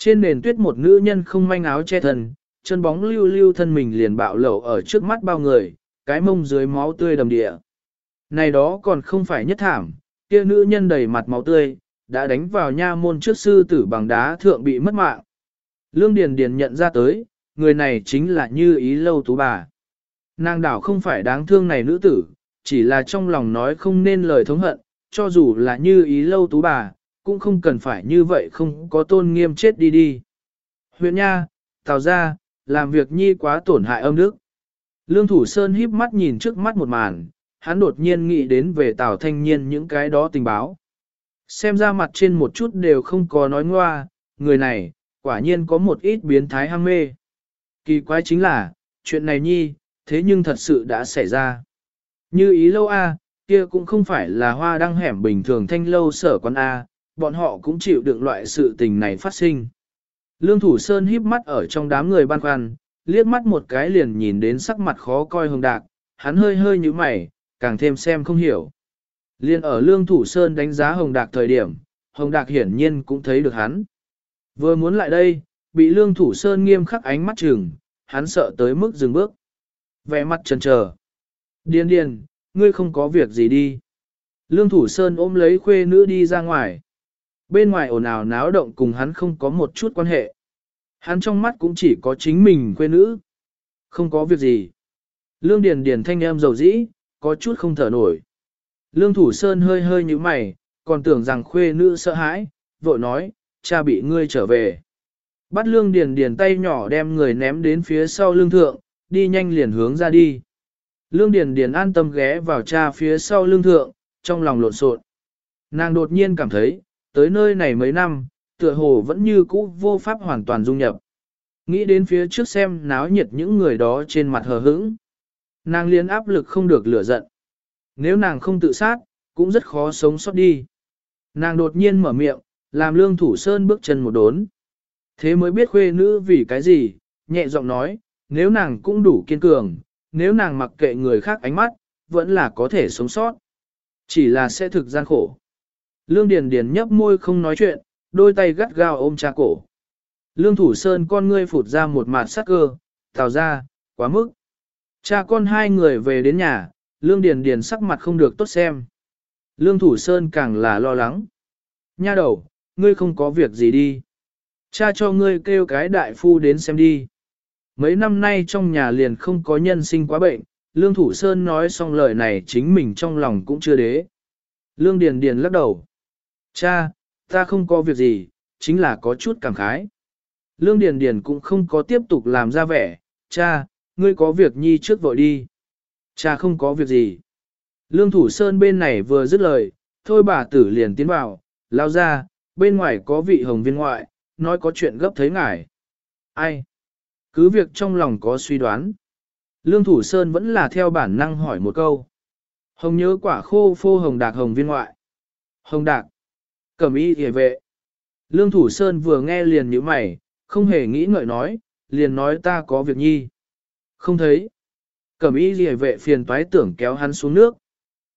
Trên nền tuyết một nữ nhân không manh áo che thân, chân bóng lưu lưu thân mình liền bạo lẩu ở trước mắt bao người, cái mông dưới máu tươi đầm địa. Này đó còn không phải nhất thảm, kia nữ nhân đầy mặt máu tươi, đã đánh vào nha môn trước sư tử bằng đá thượng bị mất mạng. Lương Điền Điền nhận ra tới, người này chính là như ý lâu tú bà. Nàng đảo không phải đáng thương này nữ tử, chỉ là trong lòng nói không nên lời thống hận, cho dù là như ý lâu tú bà, cũng không cần phải như vậy không có tôn nghiêm chết đi đi. Huyện Nha, Tào ra, làm việc nhi quá tổn hại âm đức. Lương Thủ Sơn híp mắt nhìn trước mắt một màn, hắn đột nhiên nghĩ đến về Tào Thanh Nhiên những cái đó tình báo. Xem ra mặt trên một chút đều không có nói ngoa, người này, quả nhiên có một ít biến thái ham mê. Kỳ quái chính là, chuyện này nhi, thế nhưng thật sự đã xảy ra. Như ý lâu A, kia cũng không phải là hoa đăng hẻm bình thường thanh lâu sở quán A, bọn họ cũng chịu đựng loại sự tình này phát sinh. Lương Thủ Sơn híp mắt ở trong đám người ban khoăn, liếc mắt một cái liền nhìn đến sắc mặt khó coi hồng đạc, hắn hơi hơi như mày, càng thêm xem không hiểu. Liên ở Lương Thủ Sơn đánh giá hồng đạc thời điểm, hồng đạc hiển nhiên cũng thấy được hắn. Vừa muốn lại đây, bị Lương Thủ Sơn nghiêm khắc ánh mắt chừng, hắn sợ tới mức dừng bước. Vẻ mặt chần chờ. Điên điên, ngươi không có việc gì đi. Lương Thủ Sơn ôm lấy khuê nữ đi ra ngoài. Bên ngoài ồn ào náo động cùng hắn không có một chút quan hệ. Hắn trong mắt cũng chỉ có chính mình quê nữ. Không có việc gì. Lương Điền Điền thanh em dầu dĩ, có chút không thở nổi. Lương Thủ Sơn hơi hơi như mày, còn tưởng rằng khuê nữ sợ hãi, vội nói, cha bị ngươi trở về. Bắt Lương Điền Điền tay nhỏ đem người ném đến phía sau lương thượng, đi nhanh liền hướng ra đi. Lương Điền Điền an tâm ghé vào cha phía sau lương thượng, trong lòng lộn xộn. Nàng đột nhiên cảm thấy, tới nơi này mấy năm, tựa hồ vẫn như cũ vô pháp hoàn toàn dung nhập. Nghĩ đến phía trước xem náo nhiệt những người đó trên mặt hờ hững. Nàng liên áp lực không được lửa giận. Nếu nàng không tự sát, cũng rất khó sống sót đi. Nàng đột nhiên mở miệng, làm lương thủ sơn bước chân một đốn. Thế mới biết khuê nữ vì cái gì, nhẹ giọng nói, nếu nàng cũng đủ kiên cường, nếu nàng mặc kệ người khác ánh mắt, vẫn là có thể sống sót. Chỉ là sẽ thực gian khổ. Lương Điền Điền nhấp môi không nói chuyện, đôi tay gắt gao ôm cha cổ. Lương Thủ Sơn con ngươi phụt ra một mạt sắc cơ, tào ra, quá mức. Cha con hai người về đến nhà, Lương Điền Điền sắc mặt không được tốt xem. Lương Thủ Sơn càng là lo lắng. Nha đầu, ngươi không có việc gì đi. Cha cho ngươi kêu cái đại phu đến xem đi. Mấy năm nay trong nhà liền không có nhân sinh quá bệnh, Lương Thủ Sơn nói xong lời này chính mình trong lòng cũng chưa đế. Lương Điền Điền lắc đầu. Cha, ta không có việc gì, chính là có chút cảm khái. Lương Điền Điền cũng không có tiếp tục làm ra vẻ, cha, ngươi có việc nhi trước vội đi. Cha không có việc gì. Lương Thủ Sơn bên này vừa dứt lời, thôi bà tử liền tiến vào, lao ra, bên ngoài có vị hồng viên ngoại, nói có chuyện gấp thấy ngài. Ai? Cứ việc trong lòng có suy đoán. Lương Thủ Sơn vẫn là theo bản năng hỏi một câu. Hồng nhớ quả khô phô hồng đạc hồng viên ngoại. Hồng đạc. Cẩm y hề vệ. Lương Thủ Sơn vừa nghe liền nhíu mày, không hề nghĩ ngợi nói, liền nói ta có việc nhi. Không thấy. Cẩm y hề vệ phiền toái tưởng kéo hắn xuống nước.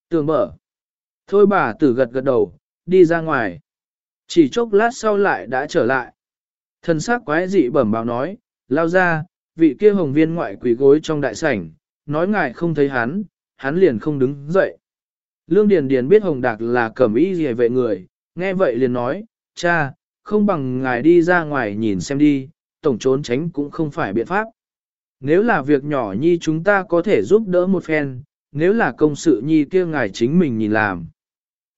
Tường mở. Thôi bà tử gật gật đầu, đi ra ngoài. Chỉ chốc lát sau lại đã trở lại. Thần sắc quái dị bẩm báo nói, lao ra, vị kia hồng viên ngoại quỷ gối trong đại sảnh, nói ngài không thấy hắn, hắn liền không đứng dậy. Lương Điền Điền biết Hồng Đạc là cẩm y gì vệ người, nghe vậy liền nói, cha, không bằng ngài đi ra ngoài nhìn xem đi, tổng trốn tránh cũng không phải biện pháp. Nếu là việc nhỏ nhi chúng ta có thể giúp đỡ một phen, nếu là công sự nhi kia ngài chính mình nhìn làm.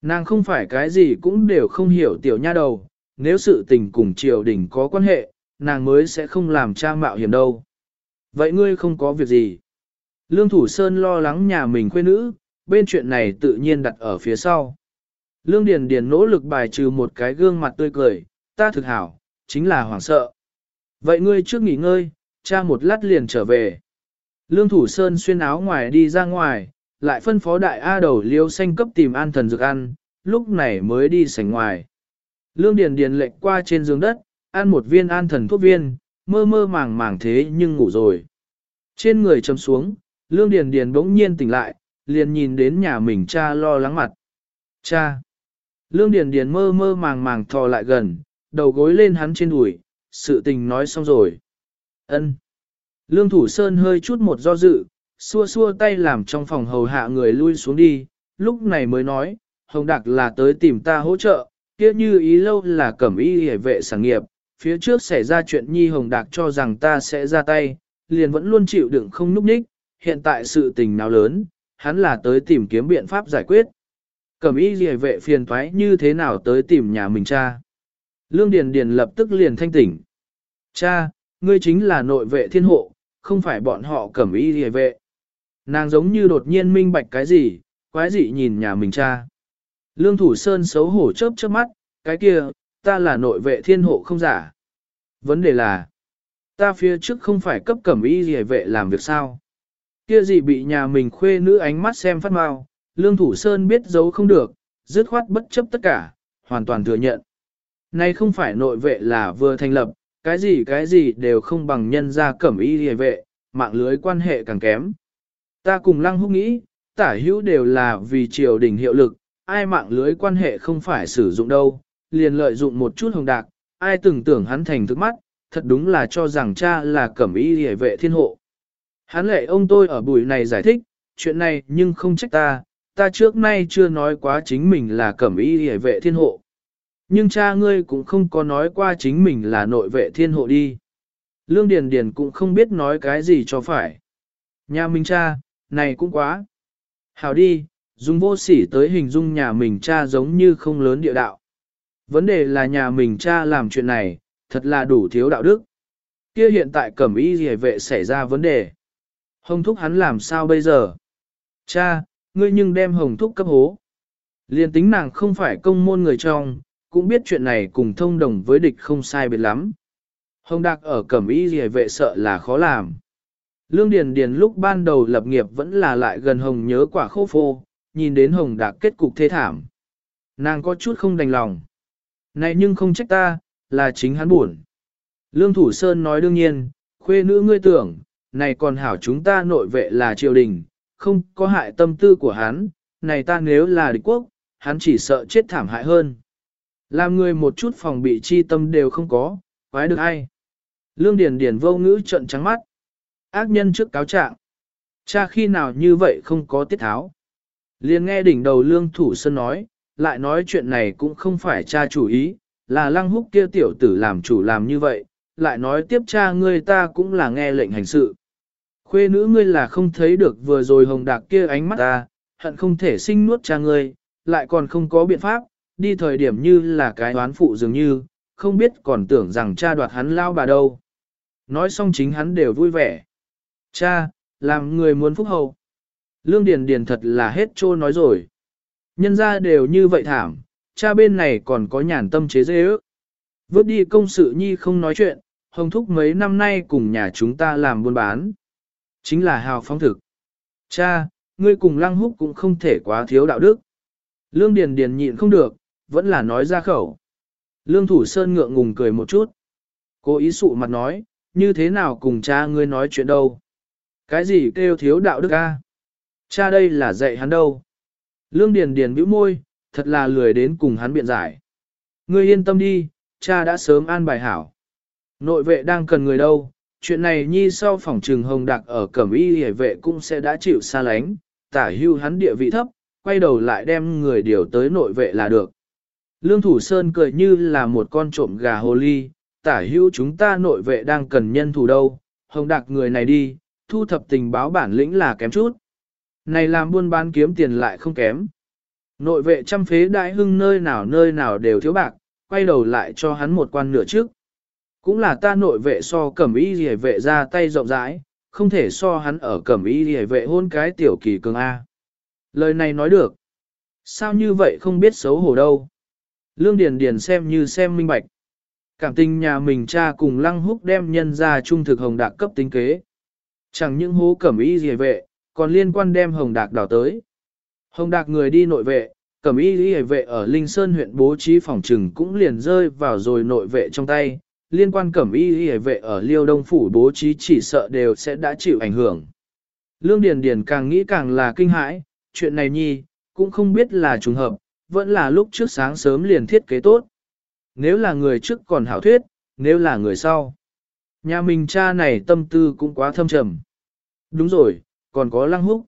Nàng không phải cái gì cũng đều không hiểu tiểu nha đầu, nếu sự tình cùng triều đình có quan hệ, nàng mới sẽ không làm cha mạo hiểm đâu. Vậy ngươi không có việc gì. Lương Thủ Sơn lo lắng nhà mình quê nữ, bên chuyện này tự nhiên đặt ở phía sau. Lương Điền Điền nỗ lực bài trừ một cái gương mặt tươi cười, ta thực hảo, chính là hoảng sợ. Vậy ngươi trước nghỉ ngơi, cha một lát liền trở về. Lương Thủ Sơn xuyên áo ngoài đi ra ngoài, lại phân phó đại A đầu liêu xanh cấp tìm an thần dược ăn, lúc này mới đi sảnh ngoài. Lương Điền Điền lệnh qua trên giường đất, ăn một viên an thần thuốc viên, mơ mơ màng màng thế nhưng ngủ rồi. Trên người chầm xuống, Lương Điền Điền bỗng nhiên tỉnh lại, liền nhìn đến nhà mình cha lo lắng mặt. Cha! Lương Điền Điền mơ mơ màng màng thò lại gần, đầu gối lên hắn trên đùi, sự tình nói xong rồi. Ân. Lương Thủ Sơn hơi chút một do dự, xua xua tay làm trong phòng hầu hạ người lui xuống đi, lúc này mới nói, Hồng Đạc là tới tìm ta hỗ trợ, kia như ý lâu là cẩm y hề vệ sản nghiệp, phía trước xảy ra chuyện Nhi Hồng Đạc cho rằng ta sẽ ra tay, liền vẫn luôn chịu đựng không núp ních, hiện tại sự tình nào lớn, hắn là tới tìm kiếm biện pháp giải quyết. Cẩm y rìa vệ phiền thoái như thế nào tới tìm nhà mình cha. Lương Điền Điền lập tức liền thanh tỉnh. Cha, ngươi chính là nội vệ thiên hộ, không phải bọn họ cẩm y rìa vệ. Nàng giống như đột nhiên minh bạch cái gì, quái dị nhìn nhà mình cha. Lương Thủ Sơn xấu hổ chớp chớp mắt, cái kia, ta là nội vệ thiên hộ không giả. Vấn đề là, ta phía trước không phải cấp cẩm y rìa vệ làm việc sao. Kia gì bị nhà mình khuê nữ ánh mắt xem phát mau, Lương Thủ Sơn biết giấu không được, dứt khoát bất chấp tất cả, hoàn toàn thừa nhận. Nay không phải nội vệ là vừa thành lập, cái gì cái gì đều không bằng nhân gia cẩm y hề vệ, mạng lưới quan hệ càng kém. Ta cùng lăng húc nghĩ, tả hữu đều là vì triều đình hiệu lực, ai mạng lưới quan hệ không phải sử dụng đâu, liền lợi dụng một chút hồng đạc, ai từng tưởng hắn thành thức mắt, thật đúng là cho rằng cha là cẩm y hề vệ thiên hộ. Hắn lệ ông tôi ở buổi này giải thích, chuyện này nhưng không trách ta, ta trước nay chưa nói quá chính mình là cẩm y hề vệ thiên hộ. Nhưng cha ngươi cũng không có nói qua chính mình là nội vệ thiên hộ đi. Lương Điền Điền cũng không biết nói cái gì cho phải. Nhà mình cha, này cũng quá. Hào đi, dùng vô sỉ tới hình dung nhà mình cha giống như không lớn địa đạo. Vấn đề là nhà mình cha làm chuyện này, thật là đủ thiếu đạo đức. Kia hiện tại cẩm y hề vệ xảy ra vấn đề. Hồng thúc hắn làm sao bây giờ? Cha, ngươi nhưng đem hồng thúc cấp hố. Liên tính nàng không phải công môn người trong, cũng biết chuyện này cùng thông đồng với địch không sai biệt lắm. Hồng Đạc ở cẩm y gì vệ sợ là khó làm. Lương Điền Điền lúc ban đầu lập nghiệp vẫn là lại gần Hồng nhớ quả khô phô, nhìn đến Hồng Đạc kết cục thế thảm. Nàng có chút không đành lòng. Này nhưng không trách ta, là chính hắn buồn. Lương Thủ Sơn nói đương nhiên, khuê nữ ngươi tưởng, này còn hảo chúng ta nội vệ là triều đình, không có hại tâm tư của hắn, này ta nếu là địch quốc, hắn chỉ sợ chết thảm hại hơn. Làm người một chút phòng bị chi tâm đều không có, quái được ai. Lương Điền Điền vô ngữ trợn trắng mắt. Ác nhân trước cáo trạng. Cha khi nào như vậy không có tiết tháo. Liền nghe đỉnh đầu Lương Thủ Sơn nói, lại nói chuyện này cũng không phải cha chủ ý, là lăng húc kia tiểu tử làm chủ làm như vậy, lại nói tiếp cha ngươi ta cũng là nghe lệnh hành sự. Khuê nữ ngươi là không thấy được vừa rồi hồng đạc kia ánh mắt ta, hận không thể sinh nuốt cha ngươi, lại còn không có biện pháp, đi thời điểm như là cái đoán phụ dường như, không biết còn tưởng rằng cha đoạt hắn lao bà đâu. Nói xong chính hắn đều vui vẻ. Cha, làm người muốn phúc hậu. Lương Điền Điền thật là hết trô nói rồi. Nhân gia đều như vậy thảm, cha bên này còn có nhàn tâm chế dê ước. Vớt đi công sự nhi không nói chuyện, hồng thúc mấy năm nay cùng nhà chúng ta làm buôn bán. Chính là hào phóng thực. Cha, ngươi cùng lăng húc cũng không thể quá thiếu đạo đức. Lương Điền Điền nhịn không được, vẫn là nói ra khẩu. Lương Thủ Sơn ngượng ngùng cười một chút. Cô ý sụ mặt nói, như thế nào cùng cha ngươi nói chuyện đâu? Cái gì kêu thiếu đạo đức a? Cha đây là dạy hắn đâu? Lương Điền Điền bĩu môi, thật là lười đến cùng hắn biện giải. Ngươi yên tâm đi, cha đã sớm an bài hảo. Nội vệ đang cần người đâu, chuyện này nhi sau phòng trừng hồng đặc ở cẩm y hề vệ cũng sẽ đã chịu xa lánh, tả hưu hắn địa vị thấp, quay đầu lại đem người điều tới nội vệ là được. Lương Thủ Sơn cười như là một con trộm gà hồ ly, tả hưu chúng ta nội vệ đang cần nhân thủ đâu, hồng đặc người này đi, thu thập tình báo bản lĩnh là kém chút. Này làm buôn bán kiếm tiền lại không kém. Nội vệ trăm phế đại hưng nơi nào nơi nào đều thiếu bạc, quay đầu lại cho hắn một quan nửa trước. Cũng là ta nội vệ so cẩm y rìa vệ ra tay rộng rãi, không thể so hắn ở cẩm y rìa vệ hôn cái tiểu kỳ cường A. Lời này nói được. Sao như vậy không biết xấu hổ đâu. Lương Điền Điền xem như xem minh bạch. Cảm tình nhà mình cha cùng lăng húc đem nhân ra trung thực hồng đạc cấp tính kế. Chẳng những hố cẩm y rìa vệ, còn liên quan đem hồng đạc đào tới. Hồng đạc người đi nội vệ, cẩm y rìa vệ ở Linh Sơn huyện bố trí phòng trừng cũng liền rơi vào rồi nội vệ trong tay, liên quan cẩm y y vệ ở Liêu Đông Phủ bố trí chỉ sợ đều sẽ đã chịu ảnh hưởng. Lương Điền Điền càng nghĩ càng là kinh hãi, chuyện này nhi, cũng không biết là trùng hợp, vẫn là lúc trước sáng sớm liền thiết kế tốt. Nếu là người trước còn hảo thuyết, nếu là người sau. Nhà mình cha này tâm tư cũng quá thâm trầm. Đúng rồi, còn có lăng húc.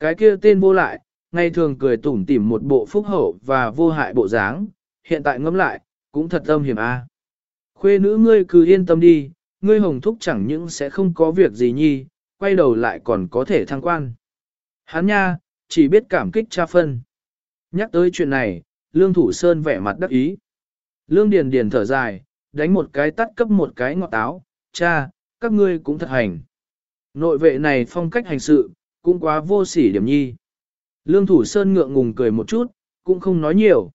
Cái kia tên vô lại, ngày thường cười tủm tỉm một bộ phúc hậu và vô hại bộ dáng, hiện tại ngẫm lại, cũng thật âm hiểm a. Khuê nữ ngươi cứ yên tâm đi, ngươi hồng thúc chẳng những sẽ không có việc gì nhi, quay đầu lại còn có thể thăng quan. Hắn nha, chỉ biết cảm kích cha phân. Nhắc tới chuyện này, Lương Thủ Sơn vẻ mặt đắc ý. Lương Điền Điền thở dài, đánh một cái tắt cấp một cái ngọt táo, cha, các ngươi cũng thật hành. Nội vệ này phong cách hành sự, cũng quá vô sỉ điểm nhi. Lương Thủ Sơn ngượng ngùng cười một chút, cũng không nói nhiều.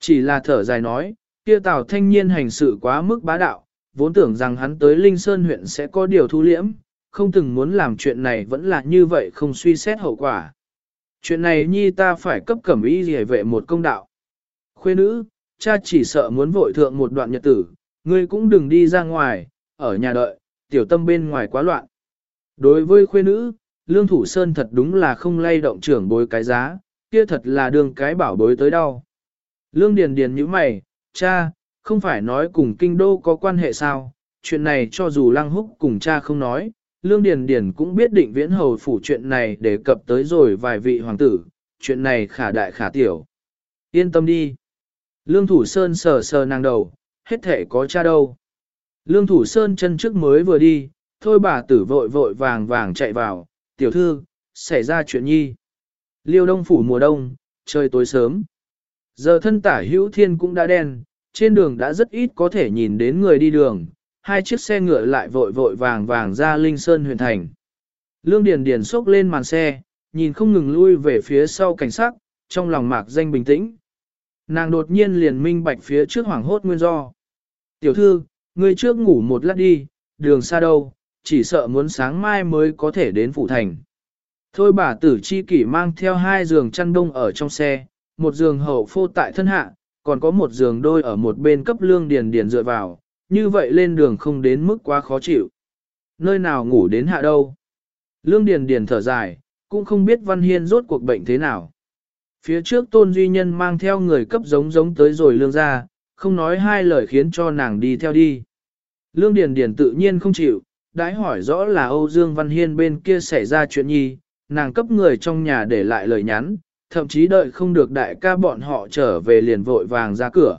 Chỉ là thở dài nói, kia Tào Thanh Niên hành sự quá mức bá đạo, vốn tưởng rằng hắn tới Linh Sơn huyện sẽ có điều thu liễm, không từng muốn làm chuyện này vẫn là như vậy không suy xét hậu quả. Chuyện này nhi ta phải cấp cẩm ý gì vệ một công đạo. Khuê nữ, cha chỉ sợ muốn vội thượng một đoạn nhật tử, ngươi cũng đừng đi ra ngoài, ở nhà đợi, tiểu tâm bên ngoài quá loạn. Đối với khuê nữ, Lương Thủ Sơn thật đúng là không lay động trưởng bối cái giá, kia thật là đường cái bảo bối tới đau. Lương Điền Điền như mày, cha, không phải nói cùng kinh đô có quan hệ sao, chuyện này cho dù lăng húc cùng cha không nói, Lương Điền Điền cũng biết định viễn hầu phủ chuyện này để cập tới rồi vài vị hoàng tử, chuyện này khả đại khả tiểu. Yên tâm đi. Lương Thủ Sơn sờ sờ nàng đầu, hết thể có cha đâu. Lương Thủ Sơn chân trước mới vừa đi, thôi bà tử vội vội vàng vàng chạy vào, tiểu thư, xảy ra chuyện nhi. Liêu đông phủ mùa đông, trời tối sớm. Giờ thân tả hữu thiên cũng đã đen, trên đường đã rất ít có thể nhìn đến người đi đường, hai chiếc xe ngựa lại vội vội vàng vàng ra Linh Sơn huyện thành. Lương Điền Điền sốc lên màn xe, nhìn không ngừng lui về phía sau cảnh sát, trong lòng mạc danh bình tĩnh. Nàng đột nhiên liền minh bạch phía trước hoảng hốt nguyên do. Tiểu thư, ngươi trước ngủ một lát đi, đường xa đâu, chỉ sợ muốn sáng mai mới có thể đến phủ thành. Thôi bà tử chi kỷ mang theo hai giường chăn đông ở trong xe, một giường hậu phô tại thân hạ, còn có một giường đôi ở một bên cấp lương điền điền dựa vào, như vậy lên đường không đến mức quá khó chịu. Nơi nào ngủ đến hạ đâu. Lương điền điền thở dài, cũng không biết Văn Hiên rốt cuộc bệnh thế nào. Phía trước tôn duy nhân mang theo người cấp giống giống tới rồi lương ra, không nói hai lời khiến cho nàng đi theo đi. Lương Điền Điền tự nhiên không chịu, đãi hỏi rõ là Âu Dương Văn Hiên bên kia xảy ra chuyện nhi, nàng cấp người trong nhà để lại lời nhắn, thậm chí đợi không được đại ca bọn họ trở về liền vội vàng ra cửa.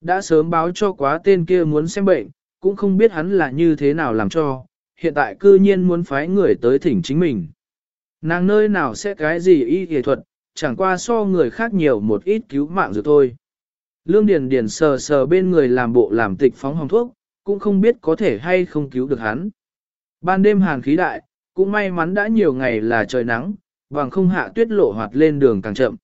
Đã sớm báo cho quá tên kia muốn xem bệnh, cũng không biết hắn là như thế nào làm cho, hiện tại cư nhiên muốn phái người tới thỉnh chính mình. Nàng nơi nào sẽ cái gì y y thuật, chẳng qua so người khác nhiều một ít cứu mạng rồi thôi. Lương Điền Điền sờ sờ bên người làm bộ làm tịch phóng hồng thuốc, cũng không biết có thể hay không cứu được hắn. Ban đêm hàn khí đại, cũng may mắn đã nhiều ngày là trời nắng, bằng không hạ tuyết lộ hoạt lên đường càng chậm.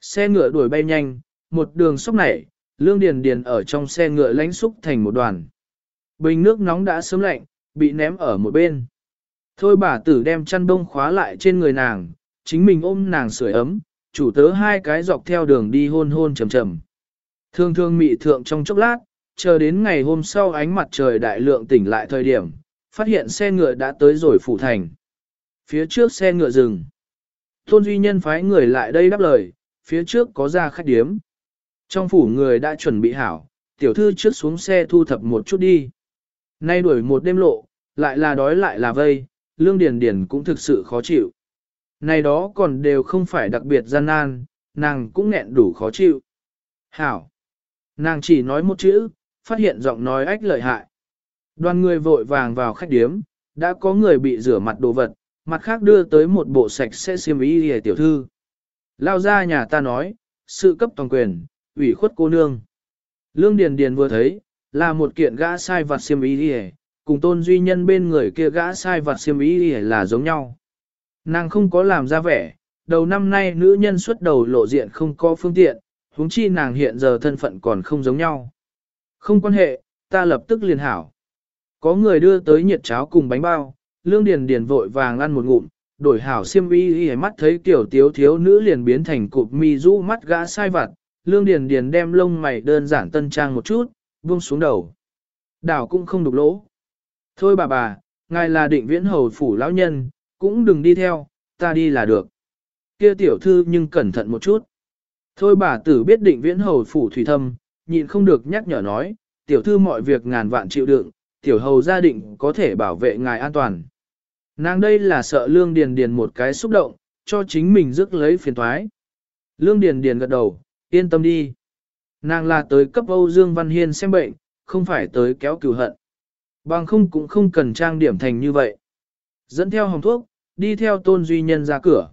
Xe ngựa đuổi bay nhanh, một đường sốc nảy, Lương Điền Điền ở trong xe ngựa lánh xúc thành một đoàn. Bình nước nóng đã sớm lạnh, bị ném ở một bên. Thôi bà tử đem chăn đông khóa lại trên người nàng, chính mình ôm nàng sưởi ấm, chủ tớ hai cái dọc theo đường đi hôn hôn chầm chầm. Thương thương mị thượng trong chốc lát, chờ đến ngày hôm sau ánh mặt trời đại lượng tỉnh lại thời điểm, phát hiện xe ngựa đã tới rồi phủ thành. Phía trước xe ngựa dừng. Tôn Duy Nhân phái người lại đây đáp lời, phía trước có ra khách điếm. Trong phủ người đã chuẩn bị hảo, tiểu thư trước xuống xe thu thập một chút đi. Nay đuổi một đêm lộ, lại là đói lại là vây, lương điền điền cũng thực sự khó chịu. Này đó còn đều không phải đặc biệt gian nan, nàng cũng nghẹn đủ khó chịu. Hảo. Nàng chỉ nói một chữ, phát hiện giọng nói ách lợi hại. Đoàn người vội vàng vào khách điếm, đã có người bị rửa mặt đồ vật, mặt khác đưa tới một bộ sạch sẽ xiêm y hề tiểu thư. Lao ra nhà ta nói, sự cấp toàn quyền, ủy khuất cô nương. Lương Điền Điền vừa thấy, là một kiện gã sai vặt xiêm y hề, cùng tôn duy nhân bên người kia gã sai vặt xiêm y hề là giống nhau. Nàng không có làm ra vẻ, đầu năm nay nữ nhân xuất đầu lộ diện không có phương tiện, huống chi nàng hiện giờ thân phận còn không giống nhau. Không quan hệ, ta lập tức liền hảo. Có người đưa tới nhiệt cháo cùng bánh bao, lương điền điền vội vàng ăn một ngụm, đổi hảo xiêm y y mắt thấy tiểu tiếu thiếu nữ liền biến thành cụp mi rũ mắt gã sai vặt, lương điền điền đem lông mày đơn giản tân trang một chút, buông xuống đầu. Đảo cũng không đục lỗ. Thôi bà bà, ngài là định viễn hầu phủ lão nhân, cũng đừng đi theo, ta đi là được. Kia tiểu thư nhưng cẩn thận một chút. Thôi bà tử biết định viễn hầu phủ thủy thâm, nhịn không được nhắc nhở nói, tiểu thư mọi việc ngàn vạn chịu đựng, tiểu hầu gia định có thể bảo vệ ngài an toàn. Nàng đây là sợ lương điền điền một cái xúc động, cho chính mình rước lấy phiền toái Lương điền điền gật đầu, yên tâm đi. Nàng là tới cấp Âu Dương Văn Hiên xem bệnh, không phải tới kéo cửu hận. Bằng không cũng không cần trang điểm thành như vậy. Dẫn theo hồng thuốc, đi theo tôn duy nhân ra cửa.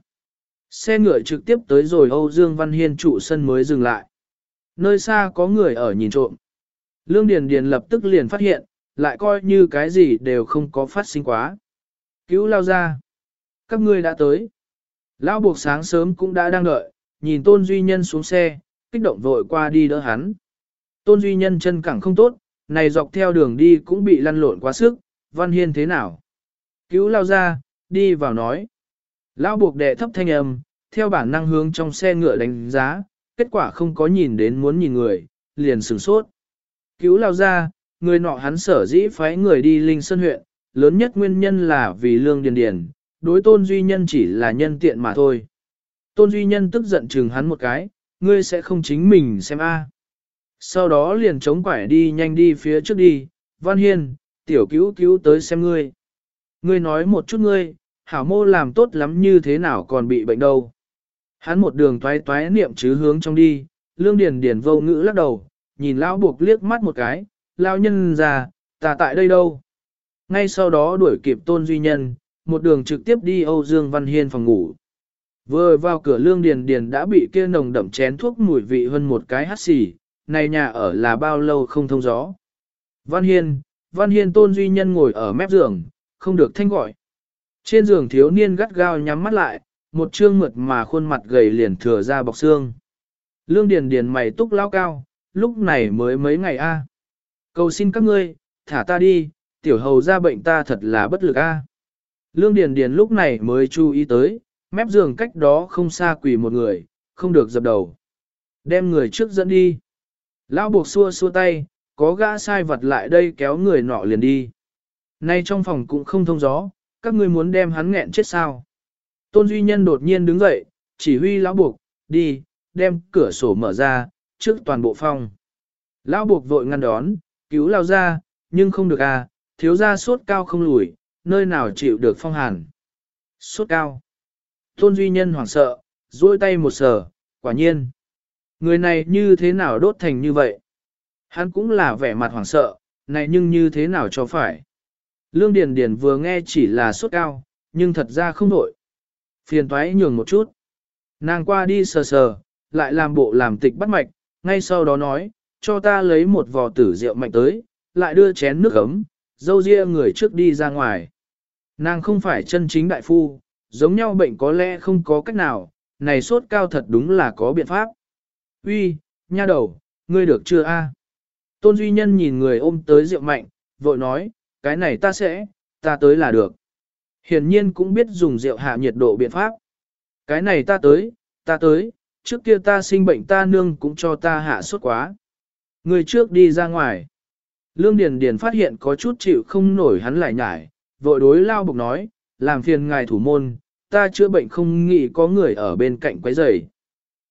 Xe ngựa trực tiếp tới rồi Âu Dương Văn Hiên trụ sân mới dừng lại. Nơi xa có người ở nhìn trộm. Lương Điền Điền lập tức liền phát hiện, lại coi như cái gì đều không có phát sinh quá. Cứu lao ra. Các ngươi đã tới. Lão buộc sáng sớm cũng đã đang đợi, nhìn Tôn Duy Nhân xuống xe, kích động vội qua đi đỡ hắn. Tôn Duy Nhân chân cẳng không tốt, này dọc theo đường đi cũng bị lăn lộn quá sức, Văn Hiên thế nào? Cứu lao ra, đi vào nói. Lão buộc đệ thấp thanh âm, theo bản năng hướng trong xe ngựa đánh giá, kết quả không có nhìn đến muốn nhìn người, liền sửng sốt. Cứu lao ra, người nọ hắn sở dĩ phái người đi Linh Sơn huyện, lớn nhất nguyên nhân là vì lương điền điền, đối tôn duy nhân chỉ là nhân tiện mà thôi. Tôn duy nhân tức giận chừng hắn một cái, ngươi sẽ không chính mình xem a. Sau đó liền chống quải đi nhanh đi phía trước đi, Văn Hiên, tiểu cứu cứu tới xem ngươi. Ngươi nói một chút ngươi, hảo mô làm tốt lắm như thế nào còn bị bệnh đâu. Hắn một đường toái toái niệm chứ hướng trong đi, lương điền điền vô ngữ lắc đầu, nhìn lão buộc liếc mắt một cái, lão nhân già, ta tại đây đâu. Ngay sau đó đuổi kịp tôn duy nhân, một đường trực tiếp đi Âu Dương Văn Hiên phòng ngủ. Vừa vào cửa lương điền điền đã bị kia nồng đậm chén thuốc mùi vị hơn một cái hắt xì, này nhà ở là bao lâu không thông gió. Văn Hiên, Văn Hiên tôn duy nhân ngồi ở mép giường, không được thanh gọi. Trên giường thiếu niên gắt gao nhắm mắt lại, một trương mượt mà khuôn mặt gầy liền thừa ra bọc xương. Lương Điền Điền mày túc lao cao, lúc này mới mấy ngày a. Cầu xin các ngươi, thả ta đi, tiểu hầu ra bệnh ta thật là bất lực a. Lương Điền Điền lúc này mới chú ý tới, mép giường cách đó không xa quỳ một người, không được dập đầu. Đem người trước dẫn đi. Lão buộc xua xua tay, có gã sai vật lại đây kéo người nọ liền đi. Nay trong phòng cũng không thông gió, các ngươi muốn đem hắn nghẹn chết sao. Tôn Duy Nhân đột nhiên đứng dậy, chỉ huy lão buộc, đi, đem cửa sổ mở ra, trước toàn bộ phòng. Lão buộc vội ngăn đón, cứu lao ra, nhưng không được à, thiếu ra sốt cao không lùi, nơi nào chịu được phong hàn. Sốt cao. Tôn Duy Nhân hoảng sợ, duỗi tay một sờ, quả nhiên. Người này như thế nào đốt thành như vậy? Hắn cũng là vẻ mặt hoảng sợ, này nhưng như thế nào cho phải? Lương Điền Điền vừa nghe chỉ là sốt cao, nhưng thật ra không đổi. Phiền toái nhường một chút. Nàng qua đi sờ sờ, lại làm bộ làm tịch bắt mạch, ngay sau đó nói, cho ta lấy một vò tử rượu mạnh tới, lại đưa chén nước ấm, dâu ria người trước đi ra ngoài. Nàng không phải chân chính đại phu, giống nhau bệnh có lẽ không có cách nào, này sốt cao thật đúng là có biện pháp. Uy, nha đầu, ngươi được chưa a? Tôn Duy Nhân nhìn người ôm tới rượu mạnh, vội nói, cái này ta sẽ, ta tới là được. Hiển nhiên cũng biết dùng rượu hạ nhiệt độ biện pháp. Cái này ta tới, ta tới, trước kia ta sinh bệnh ta nương cũng cho ta hạ sốt quá. Người trước đi ra ngoài. Lương Điền Điền phát hiện có chút chịu không nổi hắn lại nhải, vội đối lao bục nói, làm phiền ngài thủ môn, ta chữa bệnh không nghĩ có người ở bên cạnh quấy rầy.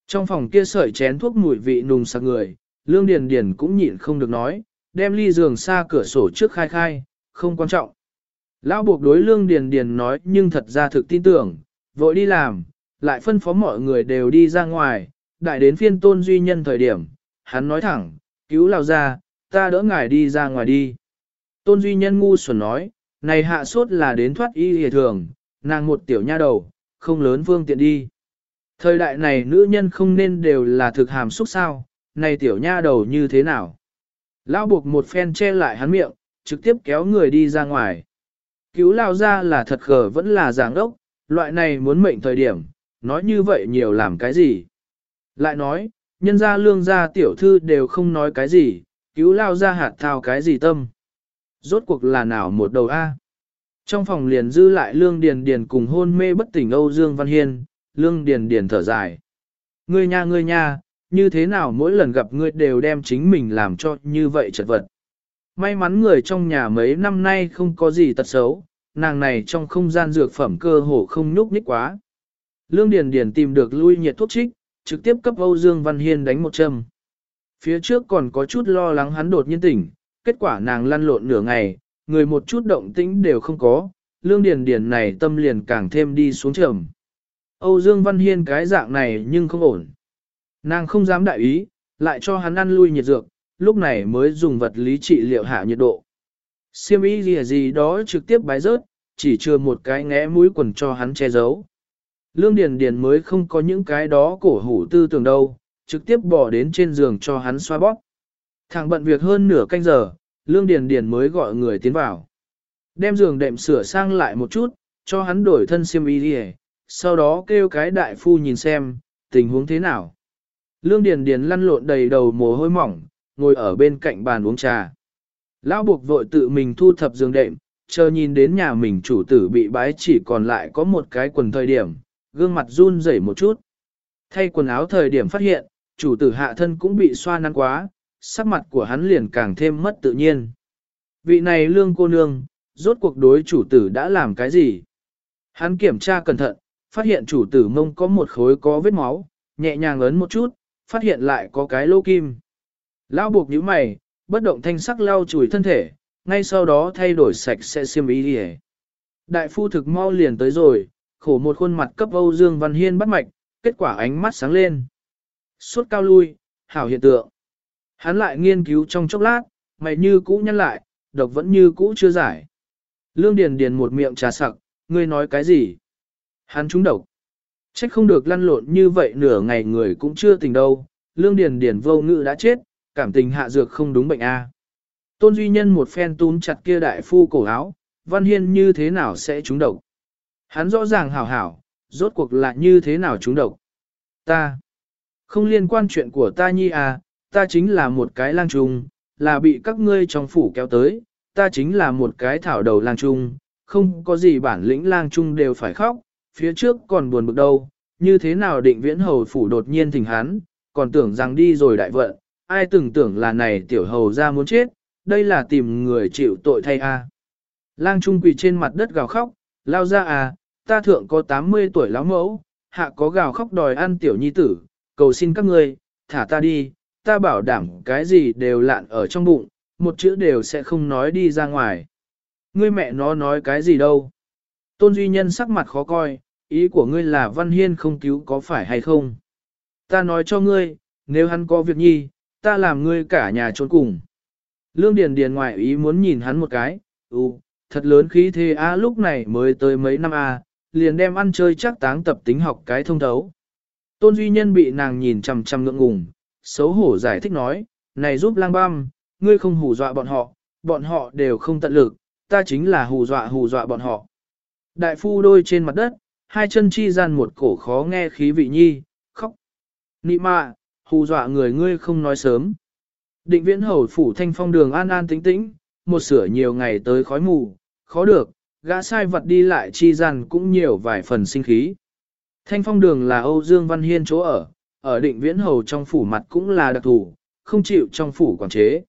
Trong phòng kia sợi chén thuốc mùi vị nùng sặc người, Lương Điền Điền cũng nhịn không được nói, đem ly giường xa cửa sổ trước khai khai, không quan trọng. Lão buộc đối Lương Điền Điền nói nhưng thật ra thực tin tưởng, vội đi làm, lại phân phó mọi người đều đi ra ngoài, đại đến phiên tôn duy nhân thời điểm, hắn nói thẳng, cứu lao ra, ta đỡ ngài đi ra ngoài đi. Tôn duy nhân ngu xuẩn nói, này hạ sốt là đến thoát y hề thường, nàng một tiểu nha đầu, không lớn vương tiện đi. Thời đại này nữ nhân không nên đều là thực hàm xúc sao, này tiểu nha đầu như thế nào? Lão buộc một phen che lại hắn miệng, trực tiếp kéo người đi ra ngoài. Cứu lao ra là thật khờ vẫn là giảng đốc, loại này muốn mệnh thời điểm, nói như vậy nhiều làm cái gì? Lại nói, nhân gia lương gia tiểu thư đều không nói cái gì, cứu lao ra hạt thao cái gì tâm. Rốt cuộc là nào một đầu A. Trong phòng liền dư lại lương điền điền cùng hôn mê bất tỉnh Âu Dương Văn Hiên, lương điền điền thở dài. Ngươi nha ngươi nha, như thế nào mỗi lần gặp ngươi đều đem chính mình làm cho như vậy chật vật. May mắn người trong nhà mấy năm nay không có gì tật xấu, nàng này trong không gian dược phẩm cơ hồ không nhúc nhích quá. Lương Điền Điền tìm được lui nhiệt thuốc trích, trực tiếp cấp Âu Dương Văn Hiên đánh một châm. Phía trước còn có chút lo lắng hắn đột nhiên tỉnh, kết quả nàng lăn lộn nửa ngày, người một chút động tĩnh đều không có, Lương Điền Điền này tâm liền càng thêm đi xuống trầm. Âu Dương Văn Hiên cái dạng này nhưng không ổn. Nàng không dám đại ý, lại cho hắn ăn lui nhiệt dược, lúc này mới dùng vật lý trị liệu hạ nhiệt độ. Siêm ý gì gì đó trực tiếp bái rớt, chỉ chưa một cái ngẽ mũi quần cho hắn che giấu. Lương Điền Điền mới không có những cái đó cổ hủ tư tưởng đâu, trực tiếp bỏ đến trên giường cho hắn xoa bóp. Thằng bận việc hơn nửa canh giờ, Lương Điền Điền mới gọi người tiến vào. Đem giường đệm sửa sang lại một chút, cho hắn đổi thân xiêm y đi sau đó kêu cái đại phu nhìn xem, tình huống thế nào. Lương Điền Điền lăn lộn đầy đầu mồ hôi mỏng, ngồi ở bên cạnh bàn uống trà. Lão buộc vội tự mình thu thập giường đệm, chờ nhìn đến nhà mình chủ tử bị bái chỉ còn lại có một cái quần thời điểm, gương mặt run rẩy một chút. Thay quần áo thời điểm phát hiện, chủ tử hạ thân cũng bị xoa năn quá, sắc mặt của hắn liền càng thêm mất tự nhiên. Vị này lương cô nương, rốt cuộc đối chủ tử đã làm cái gì? Hắn kiểm tra cẩn thận, phát hiện chủ tử mông có một khối có vết máu, nhẹ nhàng ấn một chút, phát hiện lại có cái lô kim. Lão buộc nhíu mày, bất động thanh sắc lau chùi thân thể, ngay sau đó thay đổi sạch sẽ xiêm y đi Đại phu thực mau liền tới rồi, khổ một khuôn mặt cấp Âu Dương Văn Hiên bắt mạch, kết quả ánh mắt sáng lên. Suốt cao lui, hảo hiện tượng. Hắn lại nghiên cứu trong chốc lát, mày như cũ nhăn lại, độc vẫn như cũ chưa giải. Lương Điền Điền một miệng trà sặc, ngươi nói cái gì? Hắn trúng độc. Trách không được lăn lộn như vậy nửa ngày người cũng chưa tỉnh đâu, lương điền điền vô ngự đã chết, cảm tình hạ dược không đúng bệnh a. Tôn Duy Nhân một phen túm chặt kia đại phu cổ áo, Văn Hiên như thế nào sẽ trúng độc? Hắn rõ ràng hảo hảo, rốt cuộc là như thế nào trúng độc? Ta, không liên quan chuyện của ta nhi à, ta chính là một cái lang trung, là bị các ngươi trong phủ kéo tới, ta chính là một cái thảo đầu lang trung, không có gì bản lĩnh lang trung đều phải khóc, phía trước còn buồn bực đâu, như thế nào định viễn hầu phủ đột nhiên thỉnh hắn, còn tưởng rằng đi rồi đại vận, ai từng tưởng là này tiểu hầu ra muốn chết, đây là tìm người chịu tội thay a. Lang trung quỳ trên mặt đất gào khóc, lao ra à, ta thượng có 80 tuổi lão mẫu, hạ có gào khóc đòi ăn tiểu nhi tử, cầu xin các ngươi, thả ta đi, ta bảo đảm cái gì đều lạn ở trong bụng, một chữ đều sẽ không nói đi ra ngoài. Ngươi mẹ nó nói cái gì đâu. Tôn Duy Nhân sắc mặt khó coi, ý của ngươi là Văn Hiên không cứu có phải hay không? Ta nói cho ngươi, nếu hắn có việc nhi, ta làm ngươi cả nhà trốn cùng. Lương Điền Điền ngoại ý muốn nhìn hắn một cái, ừ, thật lớn khí thế a lúc này mới tới mấy năm a, liền đem ăn chơi chắc táng tập tính học cái thông thấu. Tôn Duy Nhân bị nàng nhìn chằm chằm ngượng ngùng, xấu hổ giải thích nói, này giúp lang băm, ngươi không hù dọa bọn họ, bọn họ đều không tận lực, ta chính là hù dọa hù dọa bọn họ. Đại phu đôi trên mặt đất, hai chân chi gian một cổ khó nghe khí vị nhi, khóc. Nị mạ, hù dọa người ngươi không nói sớm. Định viễn hầu phủ thanh phong đường an an tĩnh tĩnh, một sửa nhiều ngày tới khói mù, khó được, gã sai vật đi lại chi gian cũng nhiều vài phần sinh khí. Thanh phong đường là Âu Dương Văn Hiên chỗ ở, ở định viễn hầu trong phủ mặt cũng là đặc thù, không chịu trong phủ quản chế.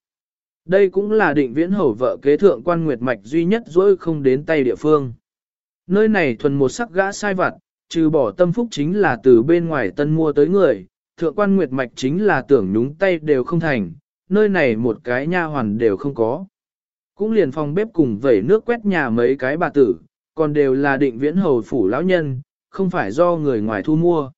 Đây cũng là định viễn hầu vợ kế thượng quan nguyệt mạch duy nhất dối không đến tay địa phương. Nơi này thuần một sắc gã sai vặt, trừ bỏ tâm phúc chính là từ bên ngoài tân mua tới người, thượng quan nguyệt mạch chính là tưởng nhúng tay đều không thành, nơi này một cái nha hoàn đều không có. Cũng liền phòng bếp cùng vẩy nước quét nhà mấy cái bà tử, còn đều là định viễn hầu phủ lão nhân, không phải do người ngoài thu mua.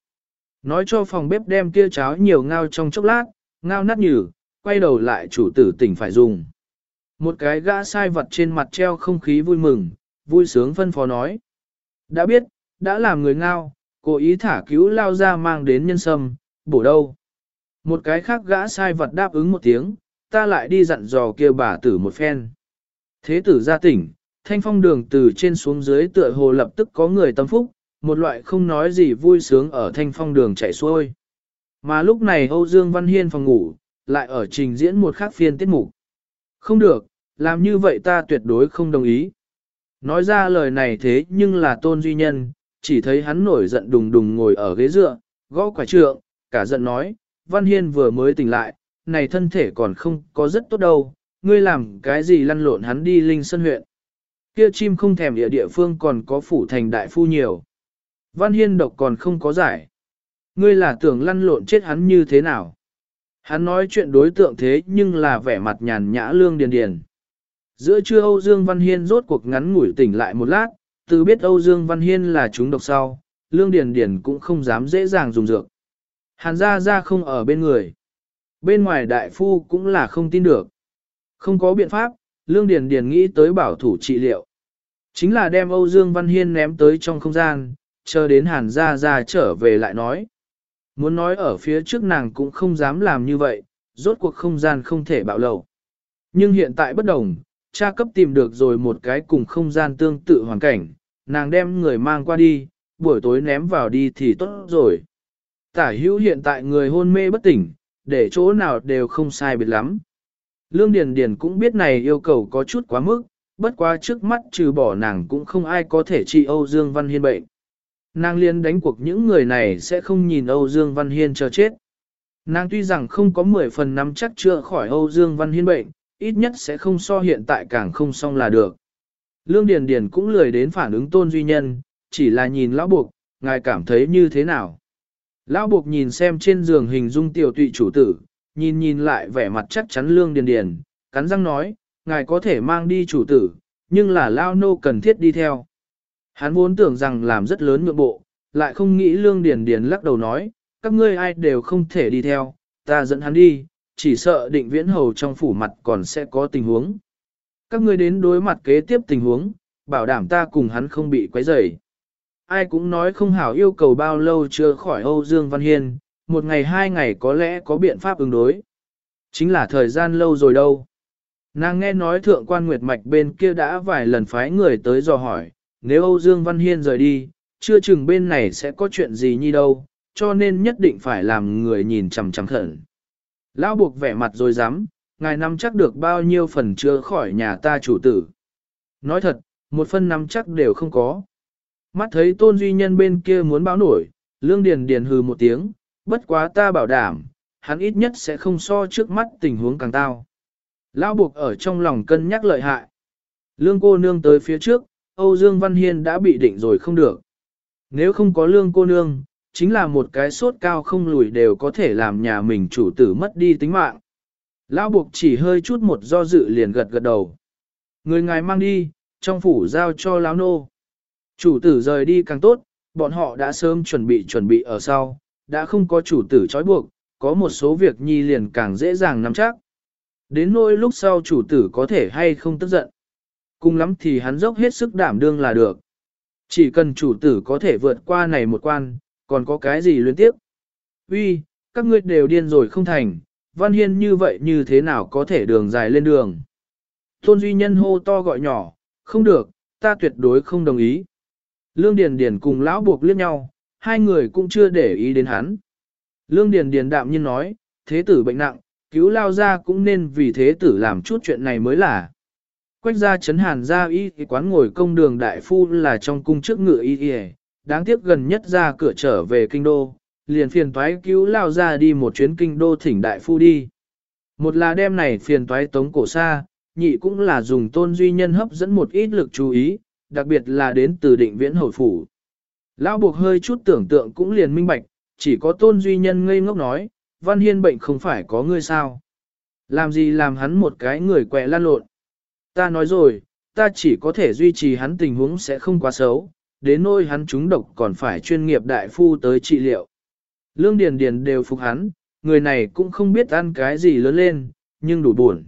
Nói cho phòng bếp đem kia cháo nhiều ngao trong chốc lát, ngao nát nhừ, quay đầu lại chủ tử tỉnh phải dùng. Một cái gã sai vật trên mặt treo không khí vui mừng, vui sướng phân phó nói. Đã biết, đã làm người ngao, cố ý thả cứu lao ra mang đến nhân sâm, bổ đâu. Một cái khác gã sai vật đáp ứng một tiếng, ta lại đi dặn dò kia bà tử một phen. Thế tử ra tỉnh, thanh phong đường từ trên xuống dưới tựa hồ lập tức có người tâm phúc, một loại không nói gì vui sướng ở thanh phong đường chạy xuôi. Mà lúc này Âu Dương Văn Hiên phòng ngủ, lại ở trình diễn một khác phiên tiết mục. Không được, làm như vậy ta tuyệt đối không đồng ý. Nói ra lời này thế nhưng là tôn duy nhân, chỉ thấy hắn nổi giận đùng đùng ngồi ở ghế dựa, gõ quả trượng, cả giận nói, Văn Hiên vừa mới tỉnh lại, này thân thể còn không có rất tốt đâu, ngươi làm cái gì lăn lộn hắn đi linh sân huyện. Kia chim không thèm địa địa phương còn có phủ thành đại phu nhiều. Văn Hiên độc còn không có giải. Ngươi là tưởng lăn lộn chết hắn như thế nào? Hắn nói chuyện đối tượng thế nhưng là vẻ mặt nhàn nhã lương điền điền. Giữa trưa Âu Dương Văn Hiên rốt cuộc ngắn ngủi tỉnh lại một lát, từ biết Âu Dương Văn Hiên là chúng độc sau, lương điền điền cũng không dám dễ dàng dùng dược. Hàn Gia Gia không ở bên người. Bên ngoài đại phu cũng là không tin được. Không có biện pháp, lương điền điền nghĩ tới bảo thủ trị liệu. Chính là đem Âu Dương Văn Hiên ném tới trong không gian, chờ đến hàn Gia Gia trở về lại nói. Muốn nói ở phía trước nàng cũng không dám làm như vậy, rốt cuộc không gian không thể bạo lầu. Nhưng hiện tại bất đồng, cha cấp tìm được rồi một cái cùng không gian tương tự hoàn cảnh, nàng đem người mang qua đi, buổi tối ném vào đi thì tốt rồi. Tả hữu hiện tại người hôn mê bất tỉnh, để chỗ nào đều không sai biệt lắm. Lương Điền Điền cũng biết này yêu cầu có chút quá mức, bất quá trước mắt trừ bỏ nàng cũng không ai có thể trị Âu Dương Văn Hiên bệnh. Nàng liên đánh cuộc những người này sẽ không nhìn Âu Dương Văn Hiên chờ chết. Nàng tuy rằng không có 10 phần năm chắc chữa khỏi Âu Dương Văn Hiên bệnh, ít nhất sẽ không so hiện tại càng không xong là được. Lương Điền Điền cũng lười đến phản ứng tôn duy nhân, chỉ là nhìn lão buộc, ngài cảm thấy như thế nào. Lão buộc nhìn xem trên giường hình dung tiểu tụy chủ tử, nhìn nhìn lại vẻ mặt chắc chắn Lương Điền Điền, cắn răng nói, ngài có thể mang đi chủ tử, nhưng là Lao Nô cần thiết đi theo. Hắn vốn tưởng rằng làm rất lớn nhượng bộ, lại không nghĩ Lương Điền Điền lắc đầu nói, các ngươi ai đều không thể đi theo, ta dẫn hắn đi, chỉ sợ định viễn hầu trong phủ mặt còn sẽ có tình huống. Các ngươi đến đối mặt kế tiếp tình huống, bảo đảm ta cùng hắn không bị quấy rầy. Ai cũng nói không hảo yêu cầu bao lâu chưa khỏi Âu Dương Văn Hiên, một ngày hai ngày có lẽ có biện pháp ứng đối. Chính là thời gian lâu rồi đâu. Nàng nghe nói thượng quan nguyệt mạch bên kia đã vài lần phái người tới dò hỏi, nếu Âu Dương Văn Hiên rời đi, chưa chừng bên này sẽ có chuyện gì như đâu, cho nên nhất định phải làm người nhìn chằm chằm khẩn. Lão buộc vẻ mặt rồi dám, ngài nắm chắc được bao nhiêu phần chưa khỏi nhà ta chủ tử. Nói thật, một phần nắm chắc đều không có. Mắt thấy tôn duy nhân bên kia muốn báo nổi, lương điền điền hừ một tiếng, bất quá ta bảo đảm, hắn ít nhất sẽ không so trước mắt tình huống càng tao. Lão buộc ở trong lòng cân nhắc lợi hại. Lương cô nương tới phía trước, Âu Dương Văn Hiên đã bị định rồi không được. Nếu không có lương cô nương, chính là một cái sốt cao không lùi đều có thể làm nhà mình chủ tử mất đi tính mạng. Lão buộc chỉ hơi chút một do dự liền gật gật đầu. Người ngài mang đi, trong phủ giao cho lão nô. Chủ tử rời đi càng tốt, bọn họ đã sớm chuẩn bị chuẩn bị ở sau, đã không có chủ tử trói buộc, có một số việc nhi liền càng dễ dàng nắm chắc. Đến nỗi lúc sau chủ tử có thể hay không tức giận. Cùng lắm thì hắn dốc hết sức đảm đương là được. Chỉ cần chủ tử có thể vượt qua này một quan, còn có cái gì luyến tiếp. Uy, các ngươi đều điên rồi không thành, Văn Hiên như vậy như thế nào có thể đường dài lên đường. Tôn Duy Nhân hô to gọi nhỏ, không được, ta tuyệt đối không đồng ý. Lương Điền Điền cùng lão buộc liếc nhau, hai người cũng chưa để ý đến hắn. Lương Điền Điền đạm nhiên nói, thế tử bệnh nặng, cứu lao ra cũng nên vì thế tử làm chút chuyện này mới là. Quách gia chấn hàn gia y thì quán ngồi công đường đại phu là trong cung trước ngựa y y, đáng tiếc gần nhất ra cửa trở về kinh đô, liền phiền toái cứu lao ra đi một chuyến kinh đô thỉnh đại phu đi. Một là đêm này phiền toái tống cổ xa, nhị cũng là dùng tôn duy nhân hấp dẫn một ít lực chú ý, đặc biệt là đến từ định viễn hồi phủ. Lão buộc hơi chút tưởng tượng cũng liền minh bạch, chỉ có tôn duy nhân ngây ngốc nói, văn hiên bệnh không phải có ngươi sao. Làm gì làm hắn một cái người quẹ lan lộn. Ta nói rồi, ta chỉ có thể duy trì hắn tình huống sẽ không quá xấu, đến nỗi hắn trúng độc còn phải chuyên nghiệp đại phu tới trị liệu. Lương Điền Điền đều phục hắn, người này cũng không biết ăn cái gì lớn lên, nhưng đủ buồn.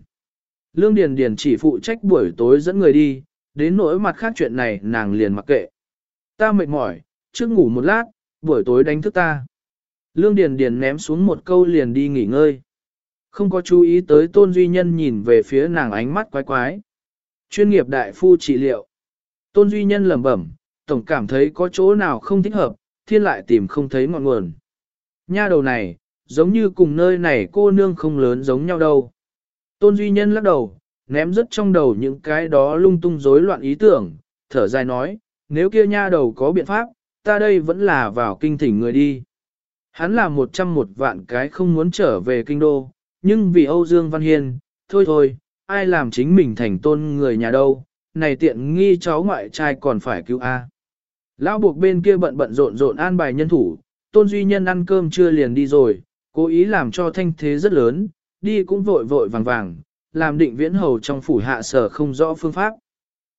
Lương Điền Điền chỉ phụ trách buổi tối dẫn người đi, đến nỗi mặt khác chuyện này nàng liền mặc kệ. Ta mệt mỏi, trước ngủ một lát, buổi tối đánh thức ta. Lương Điền Điền ném xuống một câu liền đi nghỉ ngơi. Không có chú ý tới Tôn Duy Nhân nhìn về phía nàng ánh mắt quái quái. Chuyên nghiệp đại phu trị liệu. Tôn Duy Nhân lẩm bẩm, tổng cảm thấy có chỗ nào không thích hợp, thiên lại tìm không thấy ngọn nguồn. Nha đầu này, giống như cùng nơi này cô nương không lớn giống nhau đâu. Tôn Duy Nhân lắc đầu, ném rất trong đầu những cái đó lung tung rối loạn ý tưởng, thở dài nói, nếu kia nha đầu có biện pháp, ta đây vẫn là vào kinh thỉnh người đi. Hắn là một trăm một vạn cái không muốn trở về kinh đô, nhưng vì Âu Dương Văn Hiên, thôi thôi, ai làm chính mình thành tôn người nhà đâu, này tiện nghi cháu ngoại trai còn phải cứu A. Lão buộc bên kia bận bận rộn rộn an bài nhân thủ, tôn duy nhân ăn cơm chưa liền đi rồi, cố ý làm cho thanh thế rất lớn, đi cũng vội vội vàng vàng, làm định viễn hầu trong phủ hạ sở không rõ phương pháp.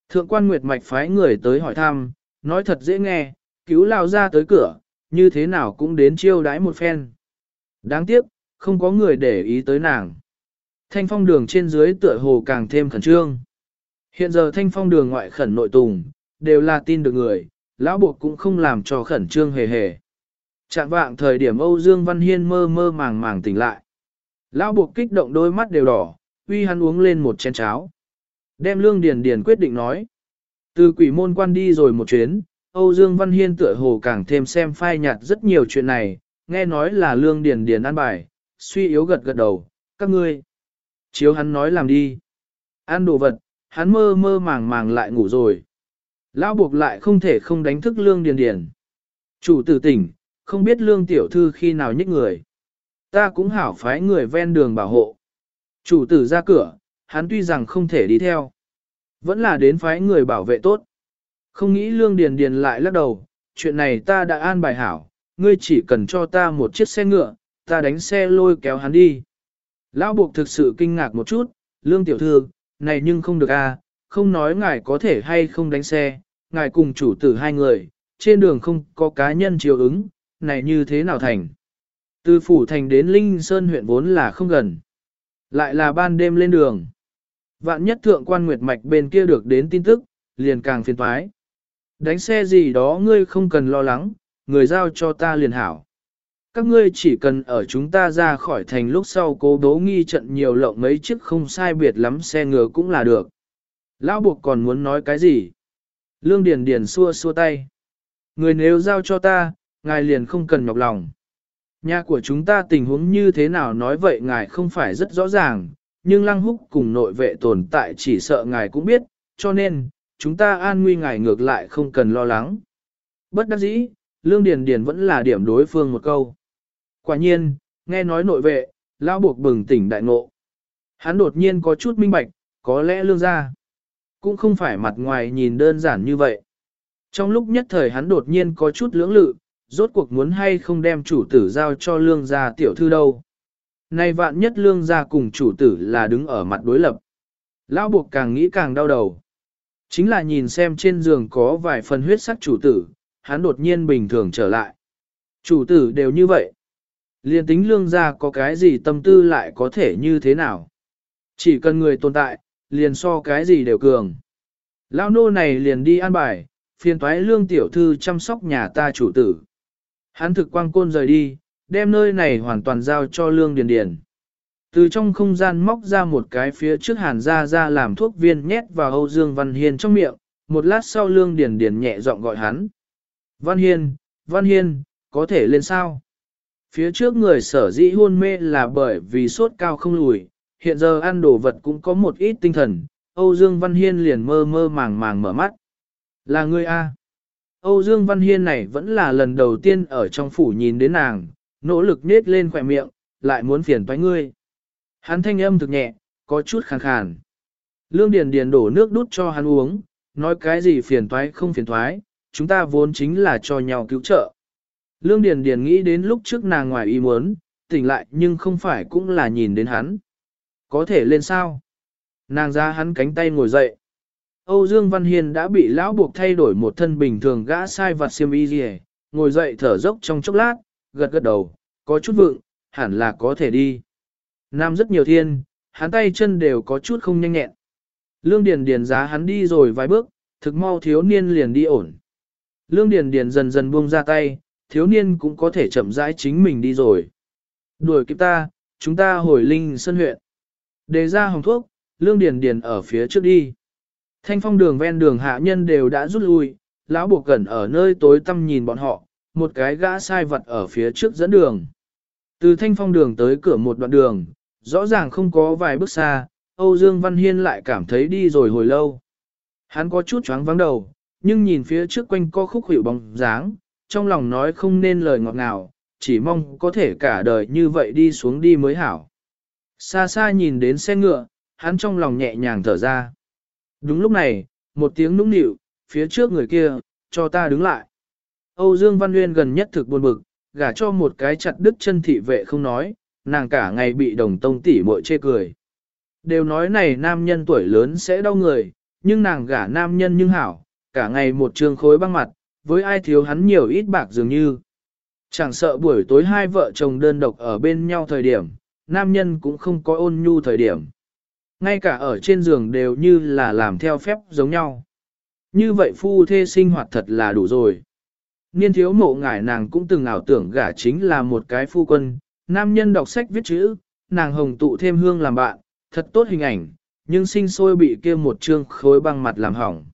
Thượng quan Nguyệt Mạch phái người tới hỏi thăm, nói thật dễ nghe, cứu lao ra tới cửa, như thế nào cũng đến chiêu đãi một phen. Đáng tiếc, không có người để ý tới nàng. Thanh phong đường trên dưới tựa hồ càng thêm khẩn trương. Hiện giờ thanh phong đường ngoại khẩn nội tùng, đều là tin được người, lão buộc cũng không làm cho khẩn trương hề hề. Trạng vạng thời điểm Âu Dương Văn Hiên mơ mơ màng màng tỉnh lại. Lão buộc kích động đôi mắt đều đỏ, uy hắn uống lên một chén cháo. Đem lương điền điền quyết định nói. Từ quỷ môn quan đi rồi một chuyến, Âu Dương Văn Hiên tựa hồ càng thêm xem phai nhạt rất nhiều chuyện này, nghe nói là lương điền điền ăn bài, suy yếu gật gật đầu, các ngươi. Chiếu hắn nói làm đi. Ăn đồ vật, hắn mơ mơ màng màng lại ngủ rồi. Lão buộc lại không thể không đánh thức lương điền điền. Chủ tử tỉnh, không biết lương tiểu thư khi nào nhích người. Ta cũng hảo phái người ven đường bảo hộ. Chủ tử ra cửa, hắn tuy rằng không thể đi theo. Vẫn là đến phái người bảo vệ tốt. Không nghĩ lương điền điền lại lắc đầu, chuyện này ta đã an bài hảo, ngươi chỉ cần cho ta một chiếc xe ngựa, ta đánh xe lôi kéo hắn đi. Lão buộc thực sự kinh ngạc một chút, lương tiểu thư, này nhưng không được a, không nói ngài có thể hay không đánh xe, ngài cùng chủ tử hai người, trên đường không có cá nhân chiều ứng, này như thế nào thành. Từ phủ thành đến Linh Sơn huyện vốn là không gần. Lại là ban đêm lên đường. Vạn nhất thượng quan nguyệt mạch bên kia được đến tin tức, liền càng phiền toái. Đánh xe gì đó ngươi không cần lo lắng, người giao cho ta liền hảo. Các ngươi chỉ cần ở chúng ta ra khỏi thành lúc sau cố đố nghi trận nhiều lộng mấy chiếc không sai biệt lắm xe ngựa cũng là được. Lão buộc còn muốn nói cái gì? Lương Điền Điền xua xua tay. Người nếu giao cho ta, ngài liền không cần nhọc lòng. Nhà của chúng ta tình huống như thế nào nói vậy ngài không phải rất rõ ràng, nhưng lăng húc cùng nội vệ tồn tại chỉ sợ ngài cũng biết, cho nên, chúng ta an nguy ngài ngược lại không cần lo lắng. Bất đắc dĩ, Lương Điền Điền vẫn là điểm đối phương một câu. Quả nhiên, nghe nói nội vệ, lão buộc bừng tỉnh đại ngộ. Hắn đột nhiên có chút minh bạch, có lẽ lương gia cũng không phải mặt ngoài nhìn đơn giản như vậy. Trong lúc nhất thời hắn đột nhiên có chút lưỡng lự, rốt cuộc muốn hay không đem chủ tử giao cho lương gia tiểu thư đâu. Nay vạn nhất lương gia cùng chủ tử là đứng ở mặt đối lập. Lão buộc càng nghĩ càng đau đầu. Chính là nhìn xem trên giường có vài phần huyết sắc chủ tử, hắn đột nhiên bình thường trở lại. Chủ tử đều như vậy. Liên tính lương gia có cái gì tâm tư lại có thể như thế nào. Chỉ cần người tồn tại, liền so cái gì đều cường. Lão nô này liền đi an bài, phiền toái lương tiểu thư chăm sóc nhà ta chủ tử. Hắn thực quang côn rời đi, đem nơi này hoàn toàn giao cho lương điền điền. Từ trong không gian móc ra một cái phía trước hàn ra ra làm thuốc viên nhét vào Âu Dương Văn Hiên trong miệng, một lát sau lương điền điền nhẹ giọng gọi hắn. Văn Hiên, Văn Hiên, có thể lên sao? Phía trước người sở dĩ hôn mê là bởi vì sốt cao không lùi, hiện giờ ăn đồ vật cũng có một ít tinh thần, Âu Dương Văn Hiên liền mơ mơ màng màng mở mắt. Là ngươi A. Âu Dương Văn Hiên này vẫn là lần đầu tiên ở trong phủ nhìn đến nàng, nỗ lực nết lên khỏe miệng, lại muốn phiền toái ngươi. Hắn thanh âm thực nhẹ, có chút khàn khàn. Lương Điền Điền đổ nước đút cho hắn uống, nói cái gì phiền toái không phiền toái, chúng ta vốn chính là cho nhau cứu trợ. Lương Điền Điền nghĩ đến lúc trước nàng ngoài ý muốn, tỉnh lại nhưng không phải cũng là nhìn đến hắn. Có thể lên sao? Nàng ra hắn cánh tay ngồi dậy. Âu Dương Văn Hiền đã bị lão buộc thay đổi một thân bình thường gã sai vặt xiêm y gì, ngồi dậy thở dốc trong chốc lát, gật gật đầu, có chút vượng, hẳn là có thể đi. Nam rất nhiều thiên, hắn tay chân đều có chút không nhanh nhẹn. Lương Điền Điền giá hắn đi rồi vài bước, thực mau thiếu niên liền đi ổn. Lương Điền Điền dần dần buông ra tay, thiếu niên cũng có thể chậm rãi chính mình đi rồi. Đuổi kịp ta, chúng ta hồi linh sân huyện. Đề ra hồng thuốc, Lương Điền Điền ở phía trước đi. Thanh phong đường ven đường hạ nhân đều đã rút lui, lão buộc cẩn ở nơi tối tăm nhìn bọn họ, một cái gã sai vật ở phía trước dẫn đường. Từ thanh phong đường tới cửa một đoạn đường, rõ ràng không có vài bước xa, Âu Dương Văn Hiên lại cảm thấy đi rồi hồi lâu. Hắn có chút chóng vắng đầu, nhưng nhìn phía trước quanh co khúc hiệu bóng dáng, trong lòng nói không nên lời ngọt ngào, chỉ mong có thể cả đời như vậy đi xuống đi mới hảo. Xa xa nhìn đến xe ngựa, hắn trong lòng nhẹ nhàng thở ra. Đúng lúc này, một tiếng nũng nịu, phía trước người kia, cho ta đứng lại. Âu Dương Văn Nguyên gần nhất thực buồn bực, gả cho một cái chặt đứt chân thị vệ không nói, nàng cả ngày bị đồng tông tỷ muội chê cười. Đều nói này nam nhân tuổi lớn sẽ đau người, nhưng nàng gả nam nhân nhưng hảo, cả ngày một trường khối băng mặt, với ai thiếu hắn nhiều ít bạc dường như. Chẳng sợ buổi tối hai vợ chồng đơn độc ở bên nhau thời điểm, nam nhân cũng không có ôn nhu thời điểm. Ngay cả ở trên giường đều như là làm theo phép giống nhau. Như vậy phu thê sinh hoạt thật là đủ rồi. Niên thiếu mộ ngải nàng cũng từng ảo tưởng gả chính là một cái phu quân, nam nhân đọc sách viết chữ, nàng hồng tụ thêm hương làm bạn, thật tốt hình ảnh, nhưng sinh sôi bị kia một trương khối băng mặt làm hỏng.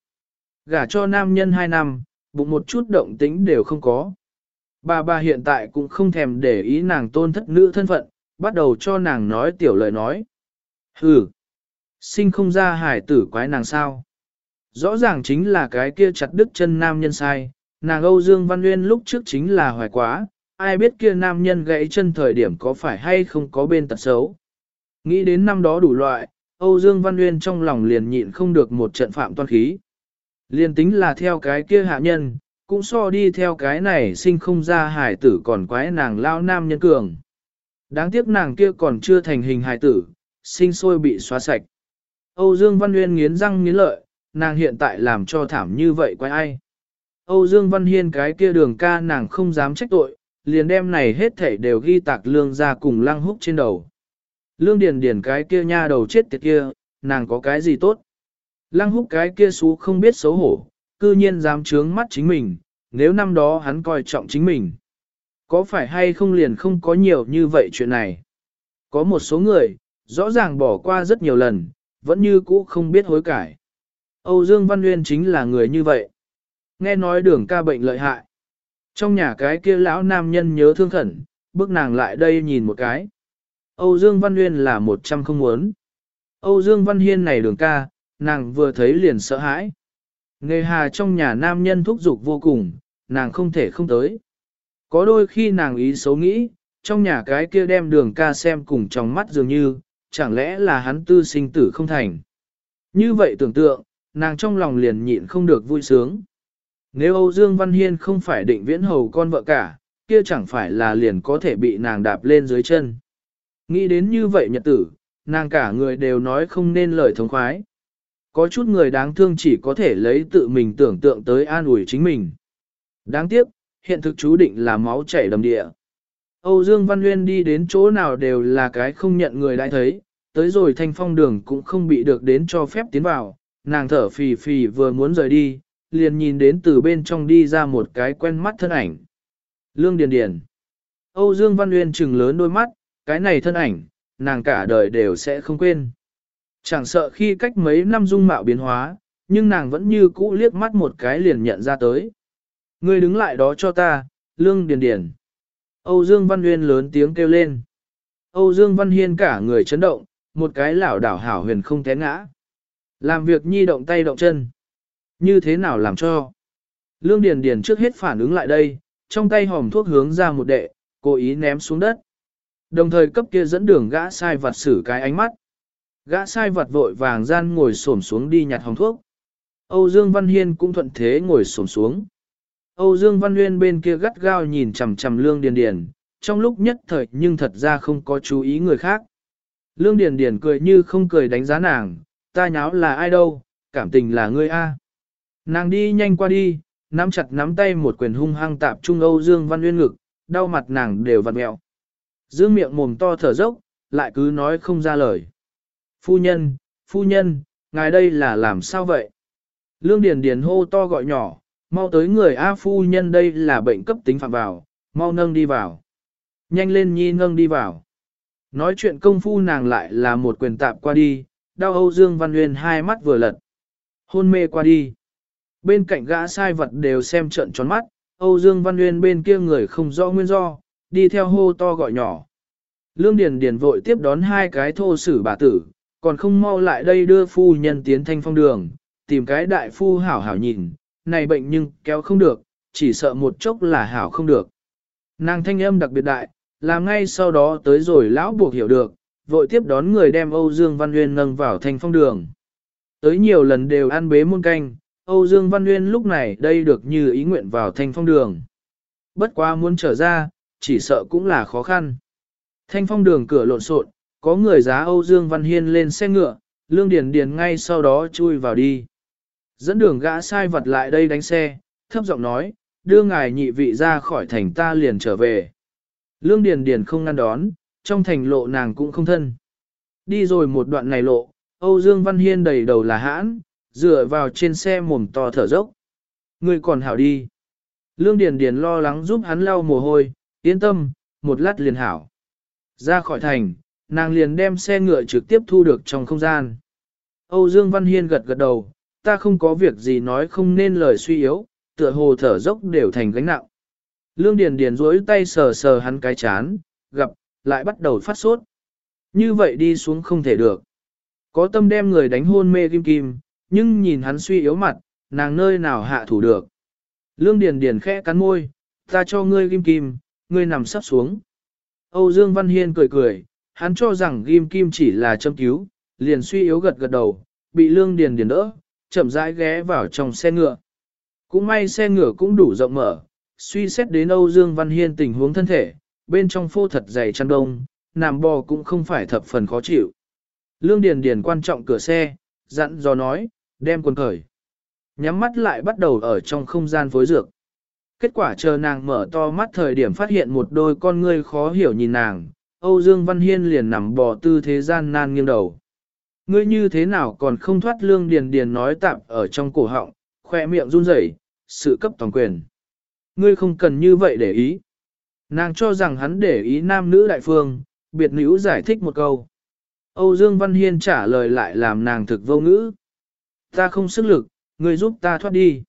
Gả cho nam nhân hai năm, bụng một chút động tính đều không có. Bà bà hiện tại cũng không thèm để ý nàng tôn thất nữ thân phận, bắt đầu cho nàng nói tiểu lời nói. Hừ, sinh không ra hải tử quái nàng sao. Rõ ràng chính là cái kia chặt đứt chân nam nhân sai, nàng Âu Dương Văn Nguyên lúc trước chính là hoài quá, ai biết kia nam nhân gãy chân thời điểm có phải hay không có bên tật xấu. Nghĩ đến năm đó đủ loại, Âu Dương Văn Nguyên trong lòng liền nhịn không được một trận phạm toan khí liên tính là theo cái kia hạ nhân, cũng so đi theo cái này sinh không ra hải tử còn quái nàng lao nam nhân cường. Đáng tiếc nàng kia còn chưa thành hình hải tử, sinh sôi bị xóa sạch. Âu Dương Văn Nguyên nghiến răng nghiến lợi, nàng hiện tại làm cho thảm như vậy quái ai. Âu Dương Văn Hiên cái kia đường ca nàng không dám trách tội, liền đem này hết thảy đều ghi tạc lương ra cùng lăng húc trên đầu. Lương Điền Điền cái kia nha đầu chết tiệt kia, nàng có cái gì tốt? Lăng húc cái kia xú không biết xấu hổ, cư nhiên dám trướng mắt chính mình, nếu năm đó hắn coi trọng chính mình. Có phải hay không liền không có nhiều như vậy chuyện này? Có một số người, rõ ràng bỏ qua rất nhiều lần, vẫn như cũ không biết hối cải. Âu Dương Văn Nguyên chính là người như vậy. Nghe nói đường ca bệnh lợi hại. Trong nhà cái kia lão nam nhân nhớ thương khẩn, bước nàng lại đây nhìn một cái. Âu Dương Văn Nguyên là một trăm không muốn. Âu Dương Văn Hiên này đường ca, nàng vừa thấy liền sợ hãi. Nghề hà trong nhà nam nhân thúc giục vô cùng, nàng không thể không tới. Có đôi khi nàng ý xấu nghĩ, trong nhà cái kia đem đường ca xem cùng trong mắt dường như, chẳng lẽ là hắn tư sinh tử không thành. Như vậy tưởng tượng, nàng trong lòng liền nhịn không được vui sướng. Nếu Âu Dương Văn Hiên không phải định viễn hầu con vợ cả, kia chẳng phải là liền có thể bị nàng đạp lên dưới chân. Nghĩ đến như vậy nhật tử, nàng cả người đều nói không nên lời thống khoái. Có chút người đáng thương chỉ có thể lấy tự mình tưởng tượng tới an ủi chính mình. Đáng tiếc, hiện thực chú định là máu chảy đầm địa. Âu Dương Văn Nguyên đi đến chỗ nào đều là cái không nhận người đã thấy, tới rồi thanh phong đường cũng không bị được đến cho phép tiến vào, nàng thở phì phì vừa muốn rời đi, liền nhìn đến từ bên trong đi ra một cái quen mắt thân ảnh. Lương Điền Điền. Âu Dương Văn Nguyên trừng lớn đôi mắt, cái này thân ảnh, nàng cả đời đều sẽ không quên. Chẳng sợ khi cách mấy năm dung mạo biến hóa, nhưng nàng vẫn như cũ liếc mắt một cái liền nhận ra tới. Ngươi đứng lại đó cho ta, Lương Điền Điền. Âu Dương Văn Huyên lớn tiếng kêu lên. Âu Dương Văn Hiên cả người chấn động, một cái lảo đảo hảo huyền không té ngã. Làm việc nhi động tay động chân. Như thế nào làm cho? Lương Điền Điền trước hết phản ứng lại đây, trong tay hòm thuốc hướng ra một đệ, cố ý ném xuống đất. Đồng thời cấp kia dẫn đường gã sai vặt xử cái ánh mắt. Gã sai vật vội vàng gian ngồi xổm xuống đi nhặt hồng thuốc. Âu Dương Văn Hiên cũng thuận thế ngồi xổm xuống. Âu Dương Văn Nguyên bên kia gắt gao nhìn chằm chằm Lương Điền Điền, trong lúc nhất thời nhưng thật ra không có chú ý người khác. Lương Điền Điền cười như không cười đánh giá nàng, ta nháo là ai đâu, cảm tình là ngươi a. Nàng đi nhanh qua đi, nắm chặt nắm tay một quyền hung hăng tạp trung Âu Dương Văn Nguyên ngực, đau mặt nàng đều vặn mẹo. Dương miệng mồm to thở dốc, lại cứ nói không ra lời. Phu nhân, phu nhân, ngài đây là làm sao vậy? Lương Điền Điền hô to gọi nhỏ, mau tới người A phu nhân đây là bệnh cấp tính phạm vào, mau nâng đi vào. Nhanh lên nhi nâng đi vào. Nói chuyện công phu nàng lại là một quyền tạp qua đi, đau Âu Dương Văn Nguyên hai mắt vừa lật. Hôn mê qua đi. Bên cạnh gã sai vật đều xem trợn tròn mắt, Âu Dương Văn Nguyên bên kia người không rõ nguyên do, đi theo hô to gọi nhỏ. Lương Điền Điền vội tiếp đón hai cái thô sử bà tử, còn không mau lại đây đưa phu nhân tiến thanh phong đường, tìm cái đại phu hảo hảo nhìn, này bệnh nhưng kéo không được, chỉ sợ một chốc là hảo không được. Nàng thanh âm đặc biệt đại, làm ngay sau đó tới rồi lão buộc hiểu được, vội tiếp đón người đem Âu Dương Văn Nguyên nâng vào thanh phong đường. Tới nhiều lần đều ăn bế muôn canh, Âu Dương Văn Nguyên lúc này đây được như ý nguyện vào thanh phong đường. Bất quá muốn trở ra, chỉ sợ cũng là khó khăn. Thanh phong đường cửa lộn xộn, có người giá Âu Dương Văn Hiên lên xe ngựa, Lương Điền Điền ngay sau đó chui vào đi. Dẫn đường gã sai vật lại đây đánh xe, thấp giọng nói, đưa ngài nhị vị ra khỏi thành ta liền trở về. Lương Điền Điền không ngăn đón, trong thành lộ nàng cũng không thân. Đi rồi một đoạn này lộ, Âu Dương Văn Hiên đầy đầu là hãn, dựa vào trên xe mồm to thở dốc. người còn hảo đi. Lương Điền Điền lo lắng giúp hắn lau mồ hôi, yên tâm, một lát liền hảo. Ra khỏi thành, nàng liền đem xe ngựa trực tiếp thu được trong không gian. Âu Dương Văn Hiên gật gật đầu, ta không có việc gì nói không nên lời suy yếu, tựa hồ thở dốc đều thành gánh nặng. Lương Điền Điền duỗi tay sờ sờ hắn cái chán, gặp, lại bắt đầu phát sốt. Như vậy đi xuống không thể được. Có tâm đem người đánh hôn mê kim kim, nhưng nhìn hắn suy yếu mặt, nàng nơi nào hạ thủ được. Lương Điền Điền khẽ cắn môi, ta cho ngươi kim kim, ngươi nằm sắp xuống. Âu Dương Văn Hiên cười cười, hắn cho rằng kim kim chỉ là châm cứu, liền suy yếu gật gật đầu, bị Lương Điền Điền đỡ, chậm rãi ghé vào trong xe ngựa. Cũng may xe ngựa cũng đủ rộng mở, suy xét đến Âu Dương Văn Hiên tình huống thân thể, bên trong phô thật dày chăn đông, nằm bò cũng không phải thập phần khó chịu. Lương Điền Điền quan trọng cửa xe, dặn dò nói, đem quần khởi Nhắm mắt lại bắt đầu ở trong không gian phối dược. Kết quả chờ nàng mở to mắt thời điểm phát hiện một đôi con ngươi khó hiểu nhìn nàng, Âu Dương Văn Hiên liền nằm bò tư thế gian nan nghiêng đầu. Ngươi như thế nào còn không thoát lương điền điền nói tạm ở trong cổ họng, khỏe miệng run rẩy, sự cấp toàn quyền. Ngươi không cần như vậy để ý. Nàng cho rằng hắn để ý nam nữ đại phương, biệt nữ giải thích một câu. Âu Dương Văn Hiên trả lời lại làm nàng thực vô ngữ. Ta không sức lực, ngươi giúp ta thoát đi.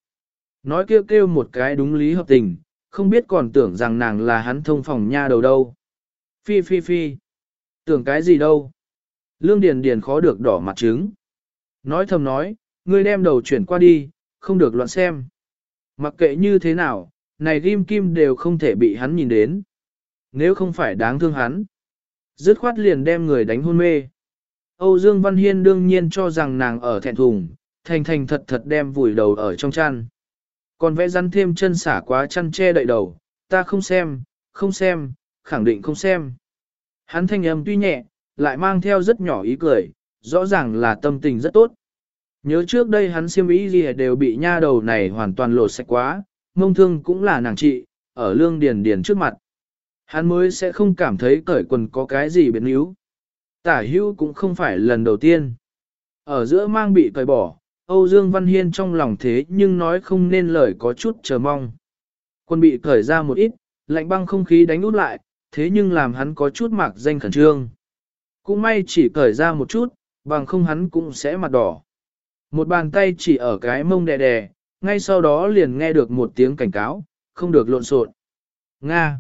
Nói kêu kêu một cái đúng lý hợp tình, không biết còn tưởng rằng nàng là hắn thông phòng nha đầu đâu. Phi phi phi. Tưởng cái gì đâu. Lương Điền Điền khó được đỏ mặt trứng. Nói thầm nói, ngươi đem đầu chuyển qua đi, không được loạn xem. Mặc kệ như thế nào, này ghim kim đều không thể bị hắn nhìn đến. Nếu không phải đáng thương hắn, dứt khoát liền đem người đánh hôn mê. Âu Dương Văn Hiên đương nhiên cho rằng nàng ở thẹn thùng, thành thành thật thật đem vùi đầu ở trong chăn. Còn vẽ rắn thêm chân xả quá chăn che đậy đầu, ta không xem, không xem, khẳng định không xem. Hắn thanh âm tuy nhẹ, lại mang theo rất nhỏ ý cười, rõ ràng là tâm tình rất tốt. Nhớ trước đây hắn siêm ý gì đều bị nha đầu này hoàn toàn lột sạch quá, mông thương cũng là nàng trị, ở lương điền điền trước mặt. Hắn mới sẽ không cảm thấy cởi quần có cái gì biến yếu. Tả hưu cũng không phải lần đầu tiên. Ở giữa mang bị cởi bỏ, Âu Dương Văn Hiên trong lòng thế nhưng nói không nên lời có chút chờ mong. Quân bị cởi ra một ít, lạnh băng không khí đánh út lại, thế nhưng làm hắn có chút mạc danh khẩn trương. Cũng may chỉ cởi ra một chút, bằng không hắn cũng sẽ mặt đỏ. Một bàn tay chỉ ở cái mông đè đè, ngay sau đó liền nghe được một tiếng cảnh cáo, không được lộn xộn. Nga.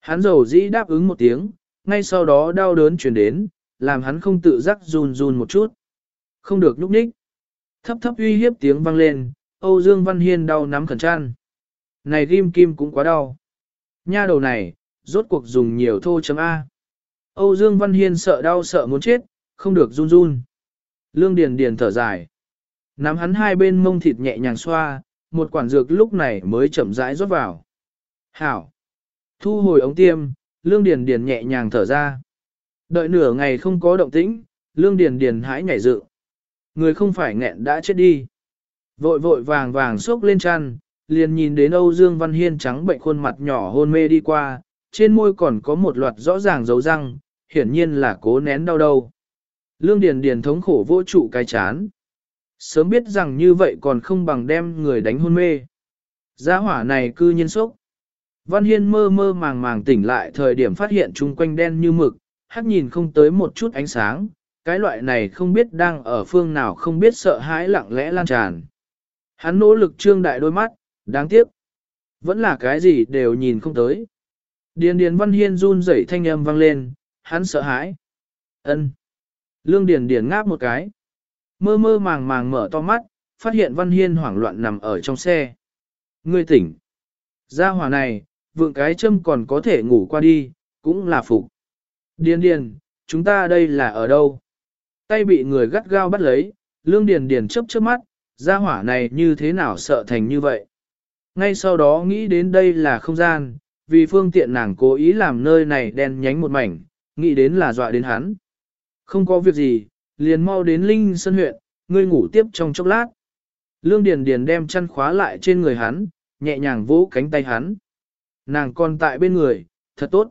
Hắn dầu dĩ đáp ứng một tiếng, ngay sau đó đau đớn chuyển đến, làm hắn không tự giác run run một chút. Không được lúc ních. Thấp thấp uy hiếp tiếng vang lên, Âu Dương Văn Hiên đau nắm khẩn trăn. Này ghim kim cũng quá đau. Nha đầu này, rốt cuộc dùng nhiều thô chấm A. Âu Dương Văn Hiên sợ đau sợ muốn chết, không được run run. Lương Điền Điền thở dài. Nắm hắn hai bên mông thịt nhẹ nhàng xoa, một quản dược lúc này mới chậm rãi rót vào. Hảo. Thu hồi ống tiêm, Lương Điền Điền nhẹ nhàng thở ra. Đợi nửa ngày không có động tĩnh, Lương Điền Điền hãi nhảy dự Người không phải nghẹn đã chết đi. Vội vội vàng vàng xốc lên chăn, liền nhìn đến Âu Dương Văn Hiên trắng bệnh khuôn mặt nhỏ hôn mê đi qua, trên môi còn có một loạt rõ ràng dấu răng, hiển nhiên là cố nén đau đầu. Lương Điền Điền thống khổ vô trụ cái chán. Sớm biết rằng như vậy còn không bằng đem người đánh hôn mê. Gia hỏa này cư nhiên sốc. Văn Hiên mơ mơ màng màng tỉnh lại thời điểm phát hiện chung quanh đen như mực, hắc nhìn không tới một chút ánh sáng, cái loại này không biết đang ở phương nào không biết sợ hãi lặng lẽ lan tràn. Hắn nỗ lực trương đại đôi mắt, đáng tiếc. Vẫn là cái gì đều nhìn không tới. Điền Điền Văn Hiên run rẩy thanh âm vang lên, hắn sợ hãi. Ân. Lương Điền Điền ngáp một cái. Mơ mơ màng màng mở to mắt, phát hiện Văn Hiên hoảng loạn nằm ở trong xe. Ngươi tỉnh. Gia hỏa này, vượng cái châm còn có thể ngủ qua đi, cũng là phục. Điền Điền, chúng ta đây là ở đâu? Tay bị người gắt gao bắt lấy, Lương Điền Điền chớp chớp mắt, gia hỏa này như thế nào sợ thành như vậy? Ngay sau đó nghĩ đến đây là không gian, vì phương tiện nàng cố ý làm nơi này đen nhánh một mảnh, nghĩ đến là dọa đến hắn. Không có việc gì, liền mau đến Linh Sơn huyện, ngươi ngủ tiếp trong chốc lát. Lương Điền Điền đem chăn khóa lại trên người hắn, nhẹ nhàng vỗ cánh tay hắn. Nàng còn tại bên người, thật tốt.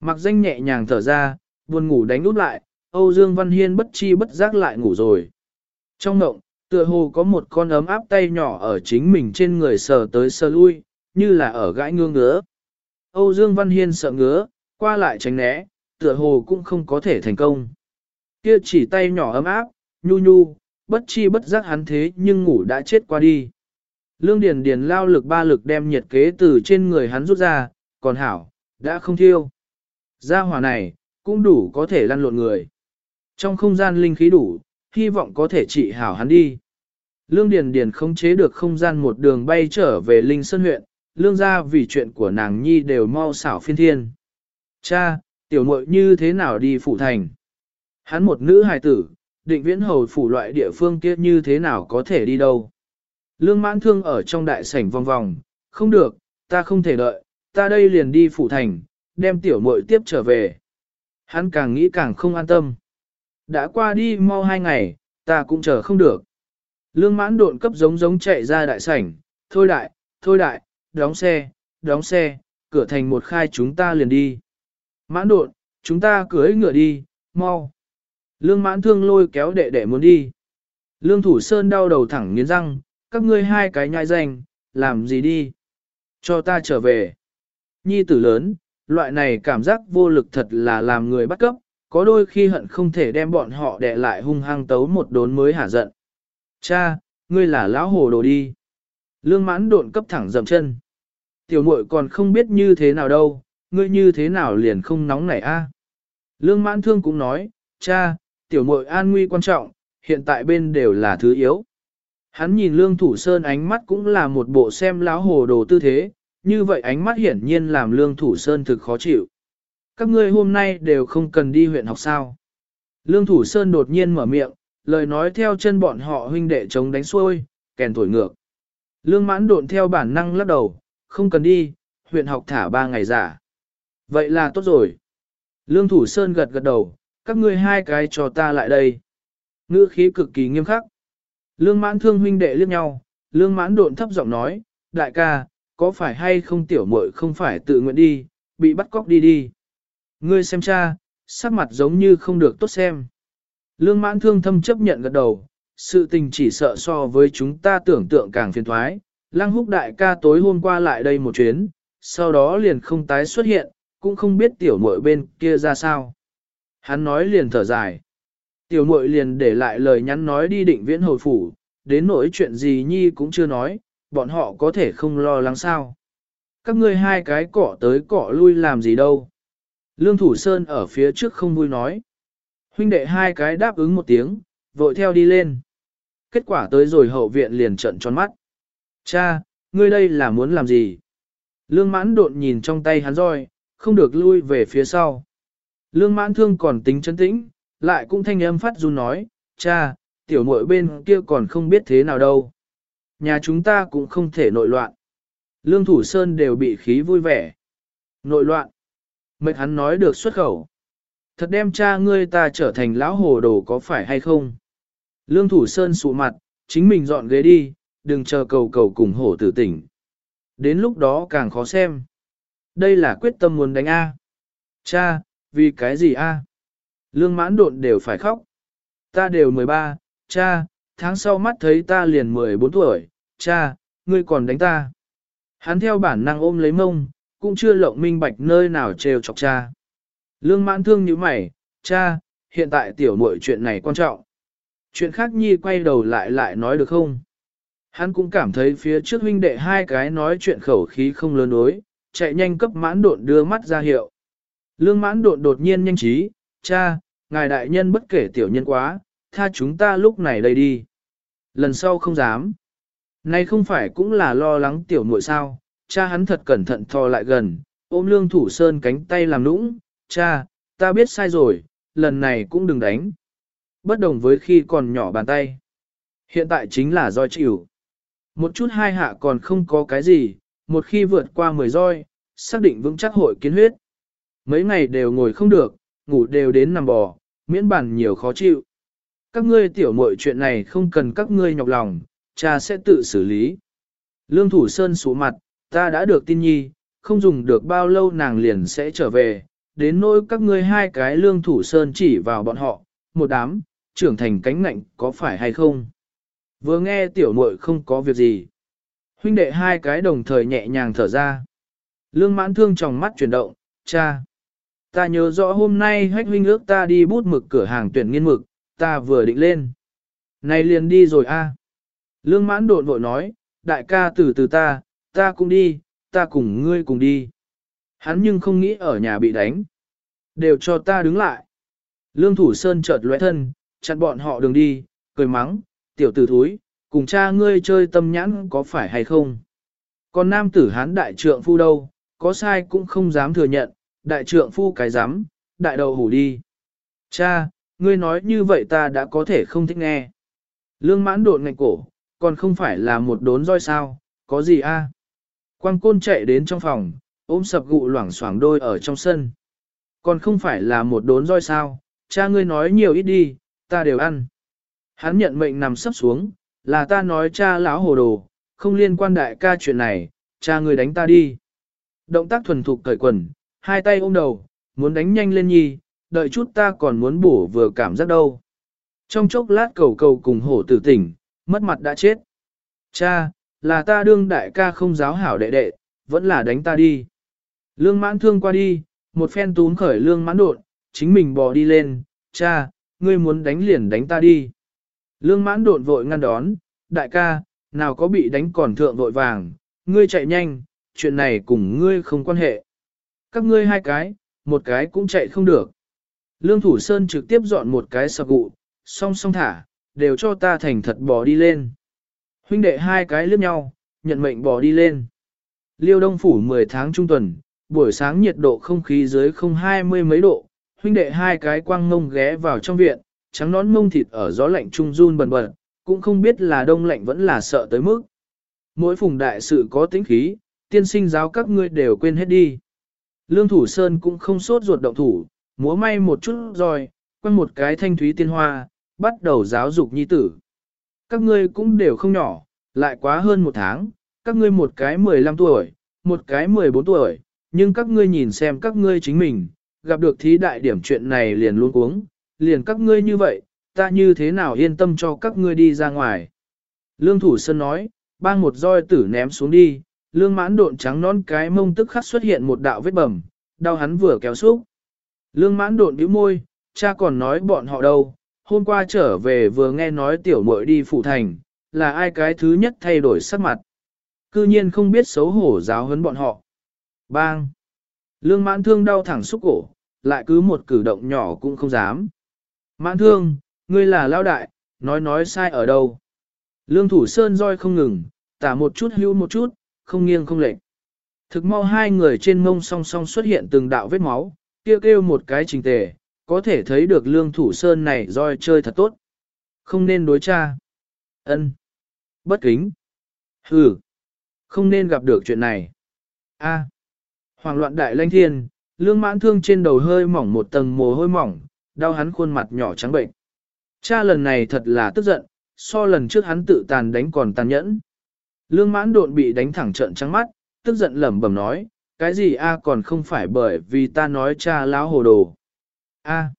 Mặc danh nhẹ nhàng thở ra, buồn ngủ đánh út lại, Âu Dương Văn Hiên bất chi bất giác lại ngủ rồi. Trong ngộng, tựa hồ có một con ấm áp tay nhỏ ở chính mình trên người sờ tới sờ lui, như là ở gãi ngương ngứa. Âu Dương Văn Hiên sợ ngứa, qua lại tránh né, tựa hồ cũng không có thể thành công. Kia chỉ tay nhỏ ấm áp, nhu nhu, bất chi bất giác hắn thế nhưng ngủ đã chết qua đi. Lương Điền Điền lao lực ba lực đem nhiệt kế từ trên người hắn rút ra, còn hảo, đã không thiêu. Gia hỏa này, cũng đủ có thể lăn lộn người. Trong không gian linh khí đủ, hy vọng có thể trị hảo hắn đi. Lương Điền Điền không chế được không gian một đường bay trở về Linh Sơn huyện, lương gia vì chuyện của nàng nhi đều mau xảo phiên thiên. Cha, tiểu muội như thế nào đi phủ thành? Hắn một nữ hài tử, định viễn hầu phủ loại địa phương kia như thế nào có thể đi đâu? Lương mãn thương ở trong đại sảnh vòng vòng, không được, ta không thể đợi, ta đây liền đi phủ thành, đem tiểu muội tiếp trở về. Hắn càng nghĩ càng không an tâm. Đã qua đi mau hai ngày, ta cũng chờ không được. Lương mãn độn cấp giống giống chạy ra đại sảnh, thôi đại, thôi đại, đóng xe, đóng xe, cửa thành một khai chúng ta liền đi. Mãn đột, chúng ta cưới ngựa đi, mau. Lương mãn thương lôi kéo đệ đệ muốn đi. Lương thủ sơn đau đầu thẳng nghiến răng, các ngươi hai cái nhai danh, làm gì đi? Cho ta trở về. Nhi tử lớn, loại này cảm giác vô lực thật là làm người bắt cấp, có đôi khi hận không thể đem bọn họ đè lại hung hăng tấu một đốn mới hả giận. Cha, ngươi là lão hồ đồ đi. Lương mãn độn cấp thẳng dậm chân. Tiểu muội còn không biết như thế nào đâu, ngươi như thế nào liền không nóng nảy a? Lương mãn thương cũng nói, cha, tiểu muội an nguy quan trọng, hiện tại bên đều là thứ yếu. Hắn nhìn lương thủ sơn ánh mắt cũng là một bộ xem lão hồ đồ tư thế, như vậy ánh mắt hiển nhiên làm lương thủ sơn thực khó chịu. Các ngươi hôm nay đều không cần đi huyện học sao. Lương thủ sơn đột nhiên mở miệng, lời nói theo chân bọn họ huynh đệ chống đánh xuôi, kèn thổi ngược. Lương mãn độn theo bản năng lắc đầu, không cần đi, huyện học thả ba ngày giả. Vậy là tốt rồi. Lương thủ sơn gật gật đầu, các ngươi hai cái cho ta lại đây. Ngữ khí cực kỳ nghiêm khắc. Lương mãn thương huynh đệ liếc nhau, lương mãn độn thấp giọng nói, đại ca, có phải hay không tiểu muội không phải tự nguyện đi, bị bắt cóc đi đi. Ngươi xem cha, sắc mặt giống như không được tốt xem. Lương mãn thương thâm chấp nhận gật đầu, sự tình chỉ sợ so với chúng ta tưởng tượng càng phiền thoái. Lăng húc đại ca tối hôm qua lại đây một chuyến, sau đó liền không tái xuất hiện, cũng không biết tiểu muội bên kia ra sao. Hắn nói liền thở dài. Tiểu muội liền để lại lời nhắn nói đi định viễn hồi phủ, đến nỗi chuyện gì nhi cũng chưa nói, bọn họ có thể không lo lắng sao. Các ngươi hai cái cỏ tới cỏ lui làm gì đâu. Lương Thủ Sơn ở phía trước không vui nói. Huynh đệ hai cái đáp ứng một tiếng, vội theo đi lên. Kết quả tới rồi hậu viện liền trận tròn mắt. Cha, ngươi đây là muốn làm gì? Lương mãn độn nhìn trong tay hắn roi, không được lui về phía sau. Lương mãn thương còn tính chân tĩnh, lại cũng thanh âm phát run nói, cha, tiểu muội bên kia còn không biết thế nào đâu. Nhà chúng ta cũng không thể nội loạn. Lương Thủ Sơn đều bị khí vui vẻ. Nội loạn. Mệt hắn nói được xuất khẩu. Thật đem cha ngươi ta trở thành lão hồ đồ có phải hay không? Lương Thủ Sơn sụ mặt, chính mình dọn ghế đi, đừng chờ cầu cầu cùng hổ tử tỉnh. Đến lúc đó càng khó xem. Đây là quyết tâm muốn đánh A. Cha, vì cái gì A? Lương mãn độn đều phải khóc. Ta đều 13, cha, tháng sau mắt thấy ta liền 14 tuổi, cha, ngươi còn đánh ta. Hắn theo bản năng ôm lấy mông, cũng chưa lộng minh bạch nơi nào trêu chọc cha. Lương mãn thương như mày, cha, hiện tại tiểu muội chuyện này quan trọng. Chuyện khác nhi quay đầu lại lại nói được không? Hắn cũng cảm thấy phía trước huynh đệ hai cái nói chuyện khẩu khí không lớn đối, chạy nhanh cấp mãn độn đưa mắt ra hiệu. Lương mãn độn đột nhiên nhanh trí, cha, ngài đại nhân bất kể tiểu nhân quá, tha chúng ta lúc này đây đi. Lần sau không dám. Nay không phải cũng là lo lắng tiểu muội sao, cha hắn thật cẩn thận thò lại gần, ôm lương thủ sơn cánh tay làm nũng, cha, ta biết sai rồi, lần này cũng đừng đánh. Bất đồng với khi còn nhỏ bàn tay. Hiện tại chính là roi chịu. Một chút hai hạ còn không có cái gì, một khi vượt qua mười roi, xác định vững chắc hội kiến huyết. Mấy ngày đều ngồi không được, ngủ đều đến nằm bò, miễn bản nhiều khó chịu. Các ngươi tiểu muội chuyện này không cần các ngươi nhọc lòng, cha sẽ tự xử lý. Lương Thủ Sơn sủ mặt, ta đã được tin nhi, không dùng được bao lâu nàng liền sẽ trở về, đến nỗi các ngươi hai cái Lương Thủ Sơn chỉ vào bọn họ, một đám, trưởng thành cánh ngạnh có phải hay không. Vừa nghe tiểu muội không có việc gì. Huynh đệ hai cái đồng thời nhẹ nhàng thở ra. Lương mãn thương trong mắt chuyển động, cha. Ta nhớ rõ hôm nay hách huynh ước ta đi bút mực cửa hàng tuyển nghiên mực, ta vừa định lên. Này liền đi rồi a. Lương mãn đột vội nói, đại ca từ từ ta, ta cũng đi, ta cùng ngươi cùng đi. Hắn nhưng không nghĩ ở nhà bị đánh. Đều cho ta đứng lại. Lương thủ sơn chợt lóe thân, chặn bọn họ đường đi, cười mắng, tiểu tử thúi, cùng cha ngươi chơi tâm nhãn có phải hay không. Còn nam tử hán đại trượng phu đâu, có sai cũng không dám thừa nhận, đại trượng phu cái dám, đại đầu hủ đi. Cha, ngươi nói như vậy ta đã có thể không thích nghe. Lương mãn đột ngạch cổ, còn không phải là một đốn roi sao, có gì a? Quang côn chạy đến trong phòng, ôm sập gụ loảng xoảng đôi ở trong sân. Còn không phải là một đốn roi sao, cha ngươi nói nhiều ít đi, ta đều ăn. Hắn nhận mệnh nằm sấp xuống, là ta nói cha lão hồ đồ, không liên quan đại ca chuyện này, cha người đánh ta đi. Động tác thuần thục cởi quần, hai tay ôm đầu, muốn đánh nhanh lên nhi, đợi chút ta còn muốn bổ vừa cảm giác đâu. Trong chốc lát cầu cầu cùng hổ tử tỉnh, mất mặt đã chết. Cha, là ta đương đại ca không giáo hảo đệ đệ, vẫn là đánh ta đi. Lương mãn thương qua đi, một phen tún khởi lương mãn đột, chính mình bò đi lên, cha, ngươi muốn đánh liền đánh ta đi. Lương mãn đột vội ngăn đón, đại ca, nào có bị đánh còn thượng vội vàng, ngươi chạy nhanh, chuyện này cùng ngươi không quan hệ. Các ngươi hai cái, một cái cũng chạy không được. Lương Thủ Sơn trực tiếp dọn một cái sạc gụ, song song thả, đều cho ta thành thật bỏ đi lên. Huynh đệ hai cái liếc nhau, nhận mệnh bỏ đi lên. Liêu Đông Phủ 10 tháng trung tuần, buổi sáng nhiệt độ không khí dưới không hai mươi mấy độ, huynh đệ hai cái quang ngông ghé vào trong viện, trắng nón mông thịt ở gió lạnh trung run bần bật, cũng không biết là đông lạnh vẫn là sợ tới mức. Mỗi phùng đại sự có tính khí, tiên sinh giáo các ngươi đều quên hết đi. Lương Thủ Sơn cũng không sốt ruột động thủ, múa may một chút rồi, quăng một cái thanh thúy tiên hoa, bắt đầu giáo dục nhi tử. Các ngươi cũng đều không nhỏ, lại quá hơn một tháng, các ngươi một cái 15 tuổi, một cái 14 tuổi, nhưng các ngươi nhìn xem các ngươi chính mình, gặp được thí đại điểm chuyện này liền luôn uống, liền các ngươi như vậy, ta như thế nào yên tâm cho các ngươi đi ra ngoài. Lương Thủ Sơn nói, bang một roi tử ném xuống đi, lương mãn độn trắng non cái mông tức khắc xuất hiện một đạo vết bầm, đau hắn vừa kéo xúc. Lương mãn độn bĩu môi, cha còn nói bọn họ đâu, hôm qua trở về vừa nghe nói tiểu muội đi phụ thành, là ai cái thứ nhất thay đổi sắc mặt. Cư nhiên không biết xấu hổ giáo huấn bọn họ. Bang! Lương mãn thương đau thẳng xúc cổ, lại cứ một cử động nhỏ cũng không dám. Mãn thương, ngươi là lao đại, nói nói sai ở đâu. Lương thủ sơn roi không ngừng, tả một chút hưu một chút, không nghiêng không lệch. Thực mau hai người trên mông song song xuất hiện từng đạo vết máu, kêu kêu một cái trình tề, có thể thấy được lương thủ sơn này roi chơi thật tốt. Không nên đối tra. ân Bất kính. Hừ. Không nên gặp được chuyện này. A. Hoàng loạn đại lanh thiên, lương mãn thương trên đầu hơi mỏng một tầng mồ hôi mỏng, đau hắn khuôn mặt nhỏ trắng bệnh. Cha lần này thật là tức giận, so lần trước hắn tự tàn đánh còn tàn nhẫn. Lương mãn độn bị đánh thẳng trợn trắng mắt, tức giận lẩm bẩm nói, cái gì a còn không phải bởi vì ta nói cha láo hồ đồ. A.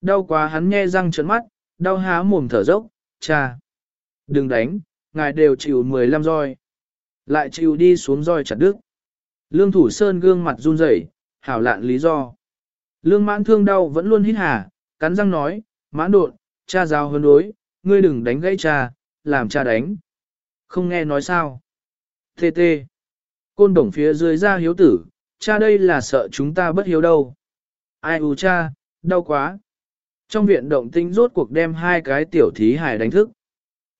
Đau quá hắn nghe răng trợn mắt, đau há mồm thở dốc, cha. Đừng đánh, ngài đều chịu 15 roi. Lại chịu đi xuống roi chặt đứt. Lương thủ sơn gương mặt run rẩy, hảo lạn lý do. Lương mãn thương đau vẫn luôn hít hà, cắn răng nói, mãn đột cha giáo hơn đối, ngươi đừng đánh gãy cha, làm cha đánh. Không nghe nói sao. Tê tê. Côn đồng phía dưới ra hiếu tử, cha đây là sợ chúng ta bất hiếu đâu. Ai u cha, đau quá. Trong viện động tinh rốt cuộc đem hai cái tiểu thí hải đánh thức.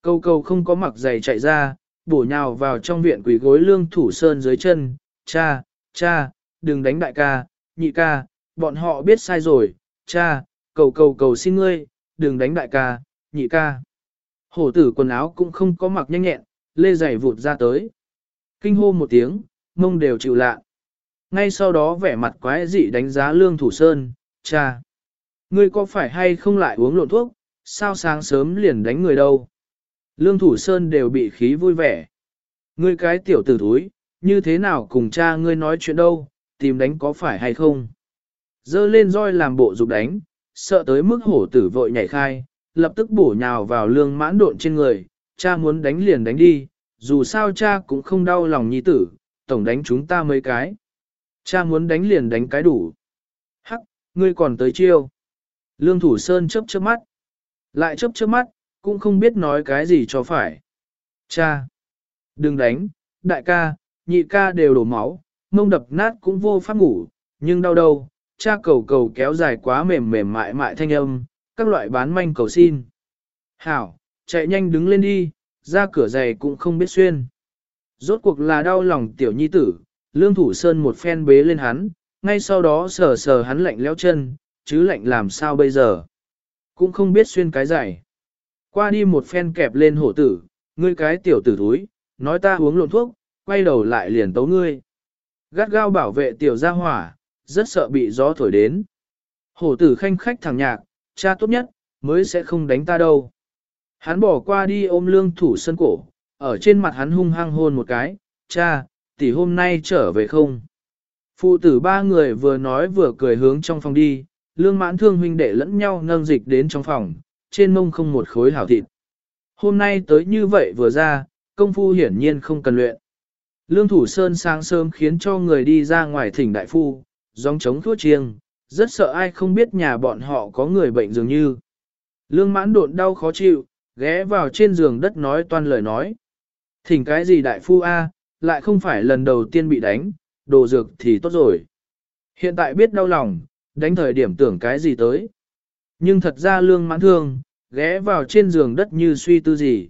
Câu câu không có mặc giày chạy ra, bổ nhào vào trong viện quỷ gối lương thủ sơn dưới chân. Cha, cha, đừng đánh đại ca, nhị ca, bọn họ biết sai rồi, cha, cầu cầu cầu xin ngươi, đừng đánh đại ca, nhị ca. Hổ tử quần áo cũng không có mặc nhanh nhẹn, lê giày vụt ra tới. Kinh hô một tiếng, mông đều chịu lạ. Ngay sau đó vẻ mặt quái dị đánh giá lương thủ sơn, cha. Ngươi có phải hay không lại uống lộn thuốc, sao sáng sớm liền đánh người đâu. Lương thủ sơn đều bị khí vui vẻ. Ngươi cái tiểu tử thúi, như thế nào cùng cha ngươi nói chuyện đâu, tìm đánh có phải hay không. Dơ lên roi làm bộ dục đánh, sợ tới mức hổ tử vội nhảy khai, lập tức bổ nhào vào lương mãn độn trên người, cha muốn đánh liền đánh đi, dù sao cha cũng không đau lòng nhi tử, tổng đánh chúng ta mấy cái. Cha muốn đánh liền đánh cái đủ. Hắc, ngươi còn tới chiêu. Lương Thủ Sơn chớp chớp mắt. Lại chớp chớp mắt, cũng không biết nói cái gì cho phải. Cha! Đừng đánh, đại ca, nhị ca đều đổ máu, mông đập nát cũng vô pháp ngủ, nhưng đau đầu cha cầu cầu kéo dài quá mềm mềm mại mại thanh âm, các loại bán manh cầu xin. Hảo, chạy nhanh đứng lên đi, ra cửa giày cũng không biết xuyên. Rốt cuộc là đau lòng tiểu nhi tử, lương thủ sơn một phen bế lên hắn, ngay sau đó sờ sờ hắn lạnh leo chân, chứ lạnh làm sao bây giờ. Cũng không biết xuyên cái giày. Qua đi một phen kẹp lên hổ tử, ngươi cái tiểu tử thúi, nói ta uống lộn thuốc, quay đầu lại liền tấu ngươi. Gắt gao bảo vệ tiểu gia hỏa, rất sợ bị gió thổi đến. Hổ tử khanh khách thẳng nhạc, cha tốt nhất, mới sẽ không đánh ta đâu. Hắn bỏ qua đi ôm lương thủ sân cổ, ở trên mặt hắn hung hăng hôn một cái, cha, tỷ hôm nay trở về không? Phụ tử ba người vừa nói vừa cười hướng trong phòng đi, lương mãn thương huynh đệ lẫn nhau nâng dịch đến trong phòng, trên mông không một khối hảo thịt. Hôm nay tới như vậy vừa ra, công phu hiển nhiên không cần luyện. Lương Thủ Sơn sáng sớm khiến cho người đi ra ngoài thỉnh đại phu, gióng chống thuốc chiêng, rất sợ ai không biết nhà bọn họ có người bệnh dường như. Lương mãn độn đau khó chịu, ghé vào trên giường đất nói toan lời nói. Thỉnh cái gì đại phu A, lại không phải lần đầu tiên bị đánh, đồ dược thì tốt rồi. Hiện tại biết đau lòng, đánh thời điểm tưởng cái gì tới. Nhưng thật ra lương mãn thương, ghé vào trên giường đất như suy tư gì.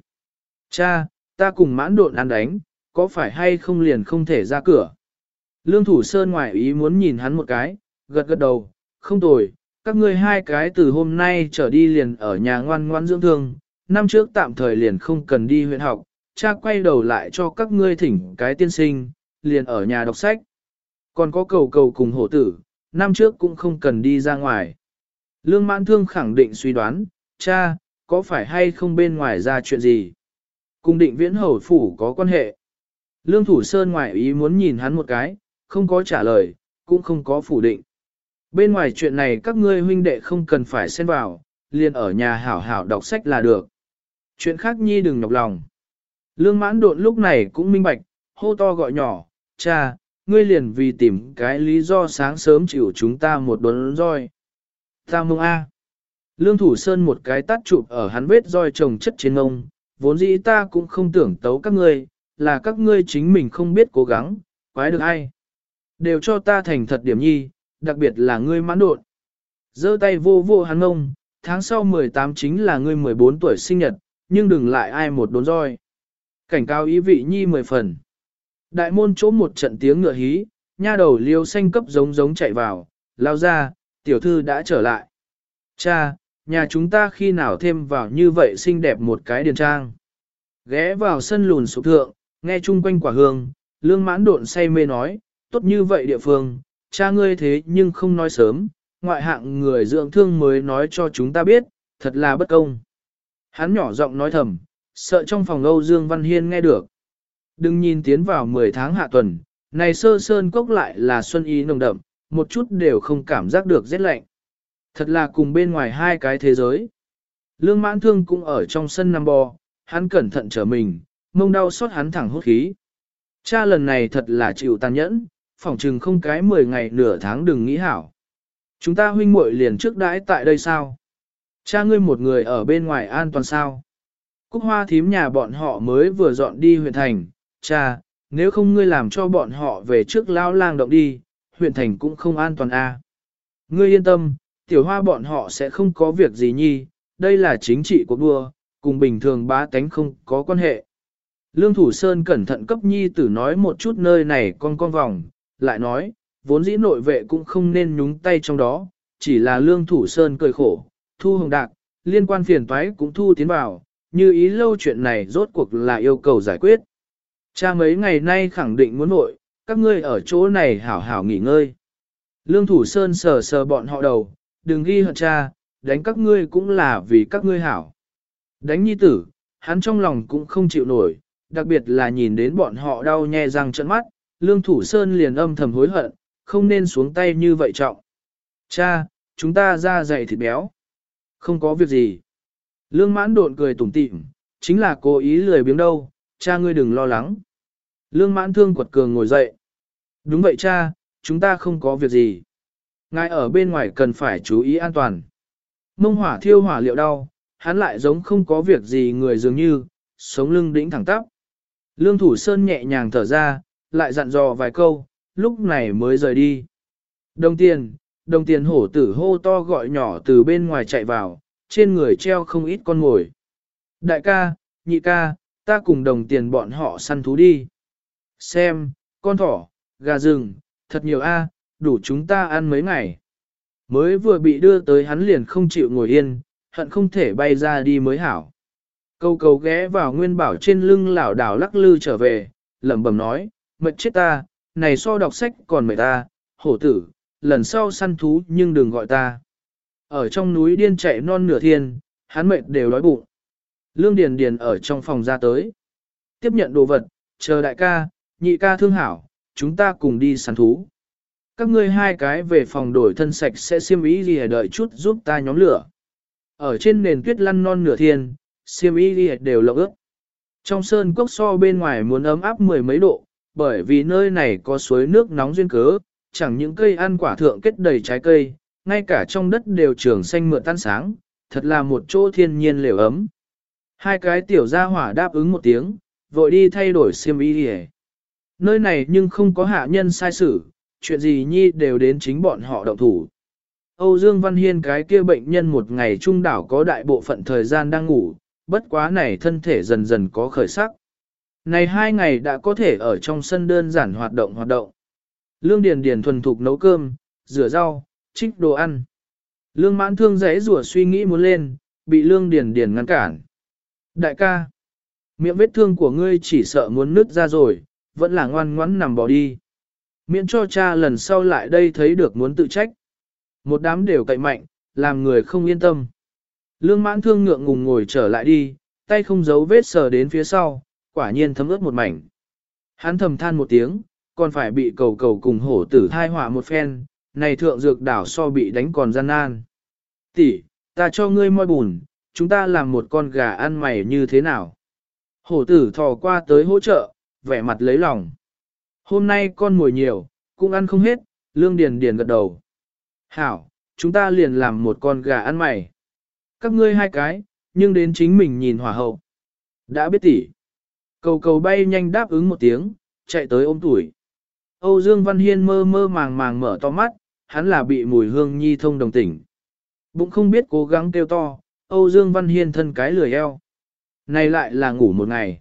Cha, ta cùng mãn độn ăn đánh, có phải hay không liền không thể ra cửa. Lương Thủ Sơn ngoài ý muốn nhìn hắn một cái, gật gật đầu, không tồi, các ngươi hai cái từ hôm nay trở đi liền ở nhà ngoan ngoan dưỡng thương, năm trước tạm thời liền không cần đi huyện học, cha quay đầu lại cho các ngươi thỉnh cái tiên sinh, liền ở nhà đọc sách. Còn có cầu cầu cùng hổ tử, năm trước cũng không cần đi ra ngoài. Lương mãn thương khẳng định suy đoán, cha, có phải hay không bên ngoài ra chuyện gì? Cùng định viễn hầu phủ có quan hệ. Lương Thủ Sơn ngoại ý muốn nhìn hắn một cái, không có trả lời, cũng không có phủ định. Bên ngoài chuyện này các ngươi huynh đệ không cần phải xen vào, liền ở nhà hảo hảo đọc sách là được. Chuyện khác nhi đừng nhọc lòng. Lương mãn độn lúc này cũng minh bạch, hô to gọi nhỏ, cha, ngươi liền vì tìm cái lý do sáng sớm chịu chúng ta một đốn roi. Ta mông A. Lương Thủ Sơn một cái tắt chụp ở hắn vết roi trồng chất trên ngông, vốn dĩ ta cũng không tưởng tấu các ngươi, là các ngươi chính mình không biết cố gắng, quái được ai. Đều cho ta thành thật điểm nhi, đặc biệt là ngươi mãn đột. giơ tay vô vô hắn ngông, tháng sau 18 chính là ngươi 14 tuổi sinh nhật, nhưng đừng lại ai một đốn roi. Cảnh cao ý vị nhi mười phần. Đại môn chỗ một trận tiếng ngựa hí, nha đầu liêu xanh cấp giống giống chạy vào, lao ra, tiểu thư đã trở lại. Cha, nhà chúng ta khi nào thêm vào như vậy xinh đẹp một cái điền trang. Ghé vào sân lùn sụp thượng, nghe chung quanh quả hương, lương mãn độn say mê nói, tốt như vậy địa phương, cha ngươi thế nhưng không nói sớm, ngoại hạng người dưỡng thương mới nói cho chúng ta biết, thật là bất công. Hắn nhỏ giọng nói thầm, sợ trong phòng Âu Dương Văn Hiên nghe được. Đừng nhìn tiến vào 10 tháng hạ tuần, này sơ sơn cốc lại là xuân ý nồng đậm, một chút đều không cảm giác được rét lạnh. Thật là cùng bên ngoài hai cái thế giới. Lương mãn thương cũng ở trong sân nằm bò, hắn cẩn thận trở mình, mông đau xót hắn thẳng hốt khí. Cha lần này thật là chịu tàn nhẫn, phỏng chừng không cái 10 ngày nửa tháng đừng nghĩ hảo. Chúng ta huynh muội liền trước đãi tại đây sao? Cha ngươi một người ở bên ngoài an toàn sao? Cúc hoa thím nhà bọn họ mới vừa dọn đi huyện thành, cha, nếu không ngươi làm cho bọn họ về trước lao lang động đi, huyện thành cũng không an toàn a. À. Ngươi yên tâm, tiểu hoa bọn họ sẽ không có việc gì nhi, đây là chính trị của đua, cùng bình thường bá tánh không có quan hệ. Lương Thủ Sơn cẩn thận cấp nhi tử nói một chút nơi này con con vòng, lại nói, vốn dĩ nội vệ cũng không nên nhúng tay trong đó, chỉ là Lương Thủ Sơn cười khổ, thu hồng đạc, liên quan phiền toái cũng thu tiến vào, như ý lâu chuyện này rốt cuộc là yêu cầu giải quyết. Cha mấy ngày nay khẳng định muốn nội, các ngươi ở chỗ này hảo hảo nghỉ ngơi. Lương Thủ Sơn sờ sờ bọn họ đầu, đừng ghi hận cha, đánh các ngươi cũng là vì các ngươi hảo. Đánh nhi tử, hắn trong lòng cũng không chịu nổi, đặc biệt là nhìn đến bọn họ đau nhe răng trận mắt, Lương Thủ Sơn liền âm thầm hối hận, không nên xuống tay như vậy trọng. Cha, chúng ta ra dày thịt béo. Không có việc gì. Lương mãn độn cười tủm tỉm, chính là cố ý lười biếng đâu, cha ngươi đừng lo lắng. Lương mãn thương quật cường ngồi dậy. Đúng vậy cha, chúng ta không có việc gì. Ngài ở bên ngoài cần phải chú ý an toàn. Mông hỏa thiêu hỏa liệu đau, hắn lại giống không có việc gì người dường như, sống lưng đĩnh thẳng tắp. Lương thủ sơn nhẹ nhàng thở ra, lại dặn dò vài câu, lúc này mới rời đi. Đồng tiền, đồng tiền hổ tử hô to gọi nhỏ từ bên ngoài chạy vào, trên người treo không ít con ngồi. Đại ca, nhị ca, ta cùng đồng tiền bọn họ săn thú đi. Xem, con thỏ, gà rừng, thật nhiều a, đủ chúng ta ăn mấy ngày. Mới vừa bị đưa tới hắn liền không chịu ngồi yên, hận không thể bay ra đi mới hảo. Câu cầu ghé vào nguyên bảo trên lưng lảo đảo lắc lư trở về, lẩm bẩm nói, mệt chết ta, này so đọc sách còn mệt ta, hổ tử, lần sau săn thú nhưng đừng gọi ta. Ở trong núi điên chạy non nửa thiên, hắn mệt đều đói bụng. Lương Điền Điền ở trong phòng ra tới. Tiếp nhận đồ vật, chờ đại ca, nhị ca thương hảo, chúng ta cùng đi săn thú. các ngươi hai cái về phòng đổi thân sạch sẽ xiêm ý gì đợi chút giúp ta nhóm lửa. Ở trên nền tuyết lăn non nửa thiên, siêm y gì đều lộng ướt. Trong sơn cốc so bên ngoài muốn ấm áp mười mấy độ, bởi vì nơi này có suối nước nóng duyên cớ, chẳng những cây ăn quả thượng kết đầy trái cây, ngay cả trong đất đều trường xanh mượn tan sáng, thật là một chỗ thiên nhiên lều ấm. Hai cái tiểu gia hỏa đáp ứng một tiếng, vội đi thay đổi xiêm y đi Nơi này nhưng không có hạ nhân sai xử, chuyện gì nhi đều đến chính bọn họ động thủ. Âu Dương Văn Hiên cái kia bệnh nhân một ngày trung đảo có đại bộ phận thời gian đang ngủ, bất quá này thân thể dần dần có khởi sắc. Này hai ngày đã có thể ở trong sân đơn giản hoạt động hoạt động. Lương Điền Điền thuần thục nấu cơm, rửa rau, trích đồ ăn. Lương mãn thương rẽ rủa suy nghĩ muốn lên, bị Lương Điền Điền ngăn cản. Đại ca, miệng vết thương của ngươi chỉ sợ muốn nứt ra rồi, vẫn là ngoan ngoãn nằm bỏ đi. Miễn cho cha lần sau lại đây thấy được muốn tự trách. Một đám đều cậy mạnh, làm người không yên tâm. Lương mãn thương ngượng ngùng ngồi trở lại đi, tay không giấu vết sờ đến phía sau, quả nhiên thấm ướt một mảnh. Hắn thầm than một tiếng, còn phải bị cầu cầu cùng hổ tử thai họa một phen, này thượng dược đảo so bị đánh còn gian nan. Tỷ, ta cho ngươi moi bùn, chúng ta làm một con gà ăn mày như thế nào? Hổ tử thò qua tới hỗ trợ, vẻ mặt lấy lòng. Hôm nay con mồi nhiều, cũng ăn không hết, lương điền điền gật đầu. Hảo, chúng ta liền làm một con gà ăn mày. Các ngươi hai cái, nhưng đến chính mình nhìn hỏa hậu. Đã biết tỷ. Cầu cầu bay nhanh đáp ứng một tiếng, chạy tới ôm tuổi. Âu Dương Văn Hiên mơ mơ màng màng mở to mắt, hắn là bị mùi hương nhi thông đồng tỉnh. Bụng không biết cố gắng kêu to, Âu Dương Văn Hiên thân cái lười eo. Này lại là ngủ một ngày.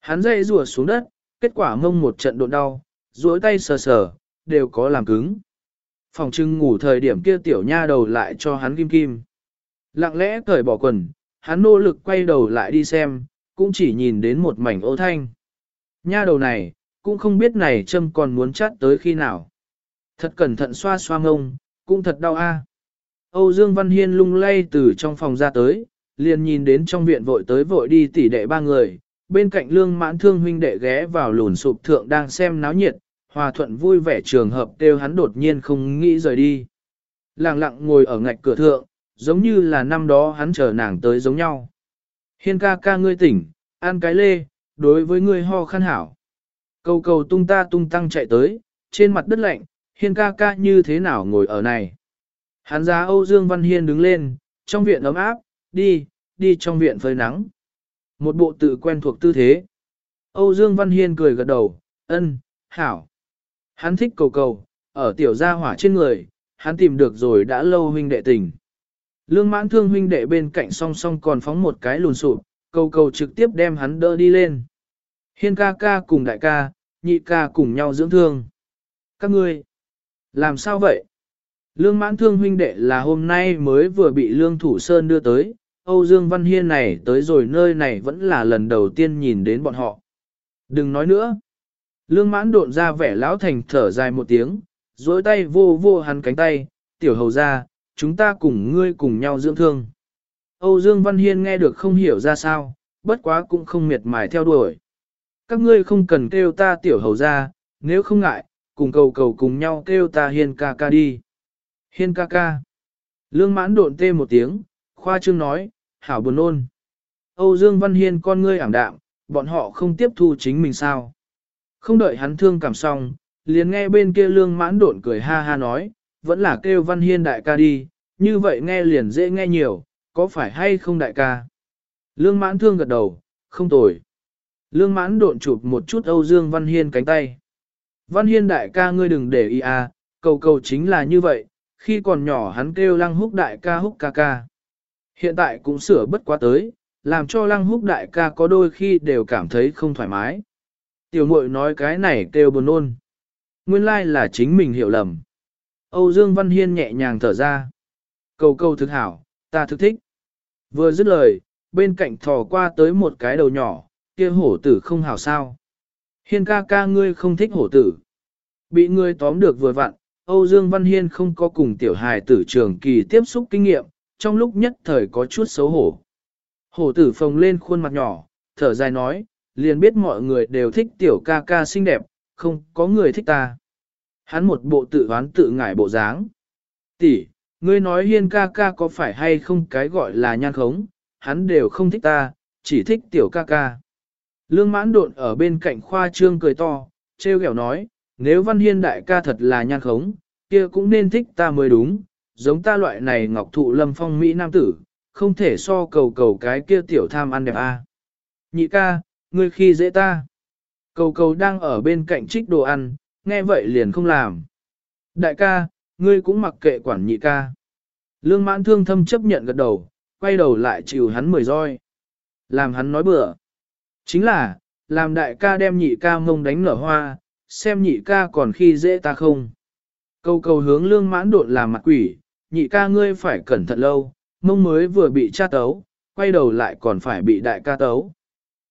Hắn dậy rùa xuống đất, kết quả mông một trận độn đau, duỗi tay sờ sờ, đều có làm cứng. Phòng trưng ngủ thời điểm kia tiểu nha đầu lại cho hắn kim kim. Lặng lẽ cởi bỏ quần, hắn nỗ lực quay đầu lại đi xem, cũng chỉ nhìn đến một mảnh ô thanh. Nha đầu này, cũng không biết này châm còn muốn chát tới khi nào. Thật cẩn thận xoa xoa ngông, cũng thật đau a. Âu Dương Văn Hiên lung lay từ trong phòng ra tới, liền nhìn đến trong viện vội tới vội đi tỉ đệ ba người, bên cạnh lương mãn thương huynh đệ ghé vào lùn sụp thượng đang xem náo nhiệt, hòa thuận vui vẻ trường hợp đều hắn đột nhiên không nghĩ rời đi. Lặng lặng ngồi ở ngạch cửa thượng, giống như là năm đó hắn chờ nàng tới giống nhau. Hiên ca ca ngươi tỉnh, ăn cái lê, đối với ngươi ho khăn hảo. Cầu cầu tung ta tung tăng chạy tới, trên mặt đất lạnh, hiên ca ca như thế nào ngồi ở này. Hắn giá Âu Dương Văn Hiên đứng lên, trong viện ấm áp, đi, đi trong viện phơi nắng. Một bộ tự quen thuộc tư thế. Âu Dương Văn Hiên cười gật đầu, ân, hảo. Hắn thích cầu cầu, ở tiểu gia hỏa trên người, hắn tìm được rồi đã lâu huynh đệ tình. Lương mãn thương huynh đệ bên cạnh song song còn phóng một cái lùn sụp, cầu cầu trực tiếp đem hắn đỡ đi lên. Hiên ca ca cùng đại ca, nhị ca cùng nhau dưỡng thương. Các ngươi, làm sao vậy? Lương mãn thương huynh đệ là hôm nay mới vừa bị Lương Thủ Sơn đưa tới, Âu Dương Văn Hiên này tới rồi nơi này vẫn là lần đầu tiên nhìn đến bọn họ. Đừng nói nữa. Lương mãn độn ra vẻ lão thành thở dài một tiếng, dối tay vô vô hắn cánh tay, tiểu hầu ra, chúng ta cùng ngươi cùng nhau dưỡng thương. Âu Dương Văn Hiên nghe được không hiểu ra sao, bất quá cũng không miệt mài theo đuổi. Các ngươi không cần kêu ta tiểu hầu ra, nếu không ngại, cùng cầu cầu cùng nhau kêu ta hiên ca ca đi. Hiên ca ca. Lương mãn độn tê một tiếng, khoa trương nói, hảo buồn ôn. Âu Dương Văn Hiên con ngươi ảm đạm, bọn họ không tiếp thu chính mình sao. Không đợi hắn thương cảm xong, liền nghe bên kia lương mãn độn cười ha ha nói, vẫn là kêu Văn Hiên đại ca đi, như vậy nghe liền dễ nghe nhiều, có phải hay không đại ca? Lương mãn thương gật đầu, không tồi. Lương mãn độn chụp một chút Âu Dương Văn Hiên cánh tay. Văn Hiên đại ca ngươi đừng để ý à, cầu cầu chính là như vậy, khi còn nhỏ hắn kêu lăng húc đại ca húc ca ca. Hiện tại cũng sửa bất quá tới, làm cho lăng húc đại ca có đôi khi đều cảm thấy không thoải mái. Tiểu muội nói cái này kêu buồn nôn. Nguyên lai là chính mình hiểu lầm. Âu Dương Văn Hiên nhẹ nhàng thở ra. Cầu cầu thực hảo, ta thực thích. Vừa dứt lời, bên cạnh thò qua tới một cái đầu nhỏ, kia hổ tử không hảo sao. Hiên ca ca ngươi không thích hổ tử. Bị ngươi tóm được vừa vặn, Âu Dương Văn Hiên không có cùng tiểu hài tử trường kỳ tiếp xúc kinh nghiệm, trong lúc nhất thời có chút xấu hổ. Hổ tử phồng lên khuôn mặt nhỏ, thở dài nói, liền biết mọi người đều thích tiểu ca ca xinh đẹp, không có người thích ta. Hắn một bộ tự hoán tự ngải bộ dáng. Tỷ, ngươi nói hiên ca ca có phải hay không cái gọi là nhan khống, hắn đều không thích ta, chỉ thích tiểu ca ca. Lương mãn độn ở bên cạnh khoa trương cười to, treo kẹo nói, nếu văn hiên đại ca thật là nhan khống, kia cũng nên thích ta mới đúng, giống ta loại này ngọc thụ lâm phong Mỹ Nam tử, không thể so cầu cầu cái kia tiểu tham ăn đẹp a. À. Nhị ca, ngươi khi dễ ta. Cầu cầu đang ở bên cạnh trích đồ ăn, nghe vậy liền không làm. Đại ca, ngươi cũng mặc kệ quản nhị ca. Lương mãn thương thâm chấp nhận gật đầu, quay đầu lại chịu hắn mười roi. Làm hắn nói bừa. Chính là, làm đại ca đem nhị ca mông đánh nở hoa, xem nhị ca còn khi dễ ta không. Câu cầu hướng lương mãn độn làm mặt quỷ, nhị ca ngươi phải cẩn thận lâu, mông mới vừa bị cha tấu, quay đầu lại còn phải bị đại ca tấu.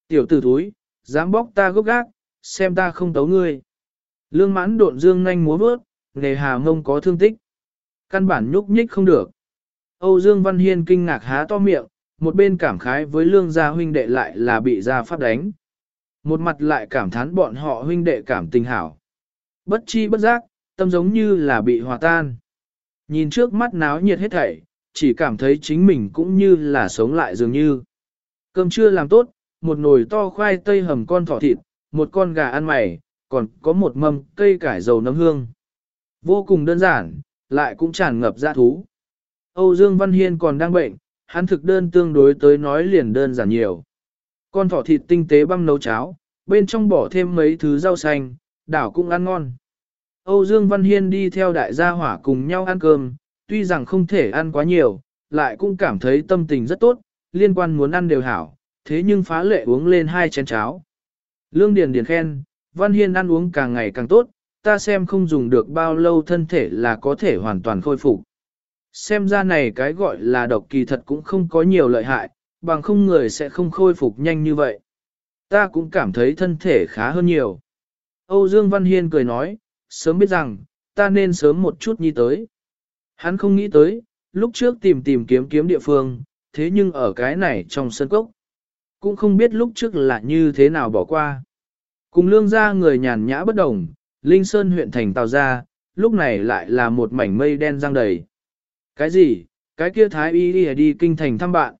Tiểu tử thúi, dám bóc ta gốc gác, xem ta không tấu ngươi. Lương mãn độn dương nhanh múa vớt, nghề hà mông có thương tích. Căn bản nhúc nhích không được. Âu Dương Văn Hiên kinh ngạc há to miệng, một bên cảm khái với lương gia huynh đệ lại là bị gia pháp đánh. Một mặt lại cảm thán bọn họ huynh đệ cảm tình hảo. Bất chi bất giác, tâm giống như là bị hòa tan. Nhìn trước mắt náo nhiệt hết thảy, chỉ cảm thấy chính mình cũng như là sống lại dường như. Cơm chưa làm tốt, một nồi to khoai tây hầm con thỏ thịt, một con gà ăn mày, còn có một mâm cây cải dầu nấm hương. Vô cùng đơn giản, lại cũng tràn ngập ra thú. Âu Dương Văn Hiên còn đang bệnh, hắn thực đơn tương đối tới nói liền đơn giản nhiều. Con thỏ thịt tinh tế băm nấu cháo, bên trong bỏ thêm mấy thứ rau xanh, đảo cũng ăn ngon. Âu Dương Văn Hiên đi theo đại gia hỏa cùng nhau ăn cơm, tuy rằng không thể ăn quá nhiều, lại cũng cảm thấy tâm tình rất tốt, liên quan muốn ăn đều hảo, thế nhưng phá lệ uống lên hai chén cháo. Lương Điền Điền khen, Văn Hiên ăn uống càng ngày càng tốt, ta xem không dùng được bao lâu thân thể là có thể hoàn toàn khôi phục. Xem ra này cái gọi là độc kỳ thật cũng không có nhiều lợi hại, bằng không người sẽ không khôi phục nhanh như vậy. Ta cũng cảm thấy thân thể khá hơn nhiều. Âu Dương Văn Hiên cười nói, sớm biết rằng, ta nên sớm một chút nhi tới. Hắn không nghĩ tới, lúc trước tìm tìm kiếm kiếm địa phương, thế nhưng ở cái này trong sân cốc. Cũng không biết lúc trước là như thế nào bỏ qua. Cùng lương gia người nhàn nhã bất đồng, Linh Sơn huyện thành tàu ra, lúc này lại là một mảnh mây đen răng đầy. Cái gì, cái kia thái y đi, đi kinh thành thăm bạn.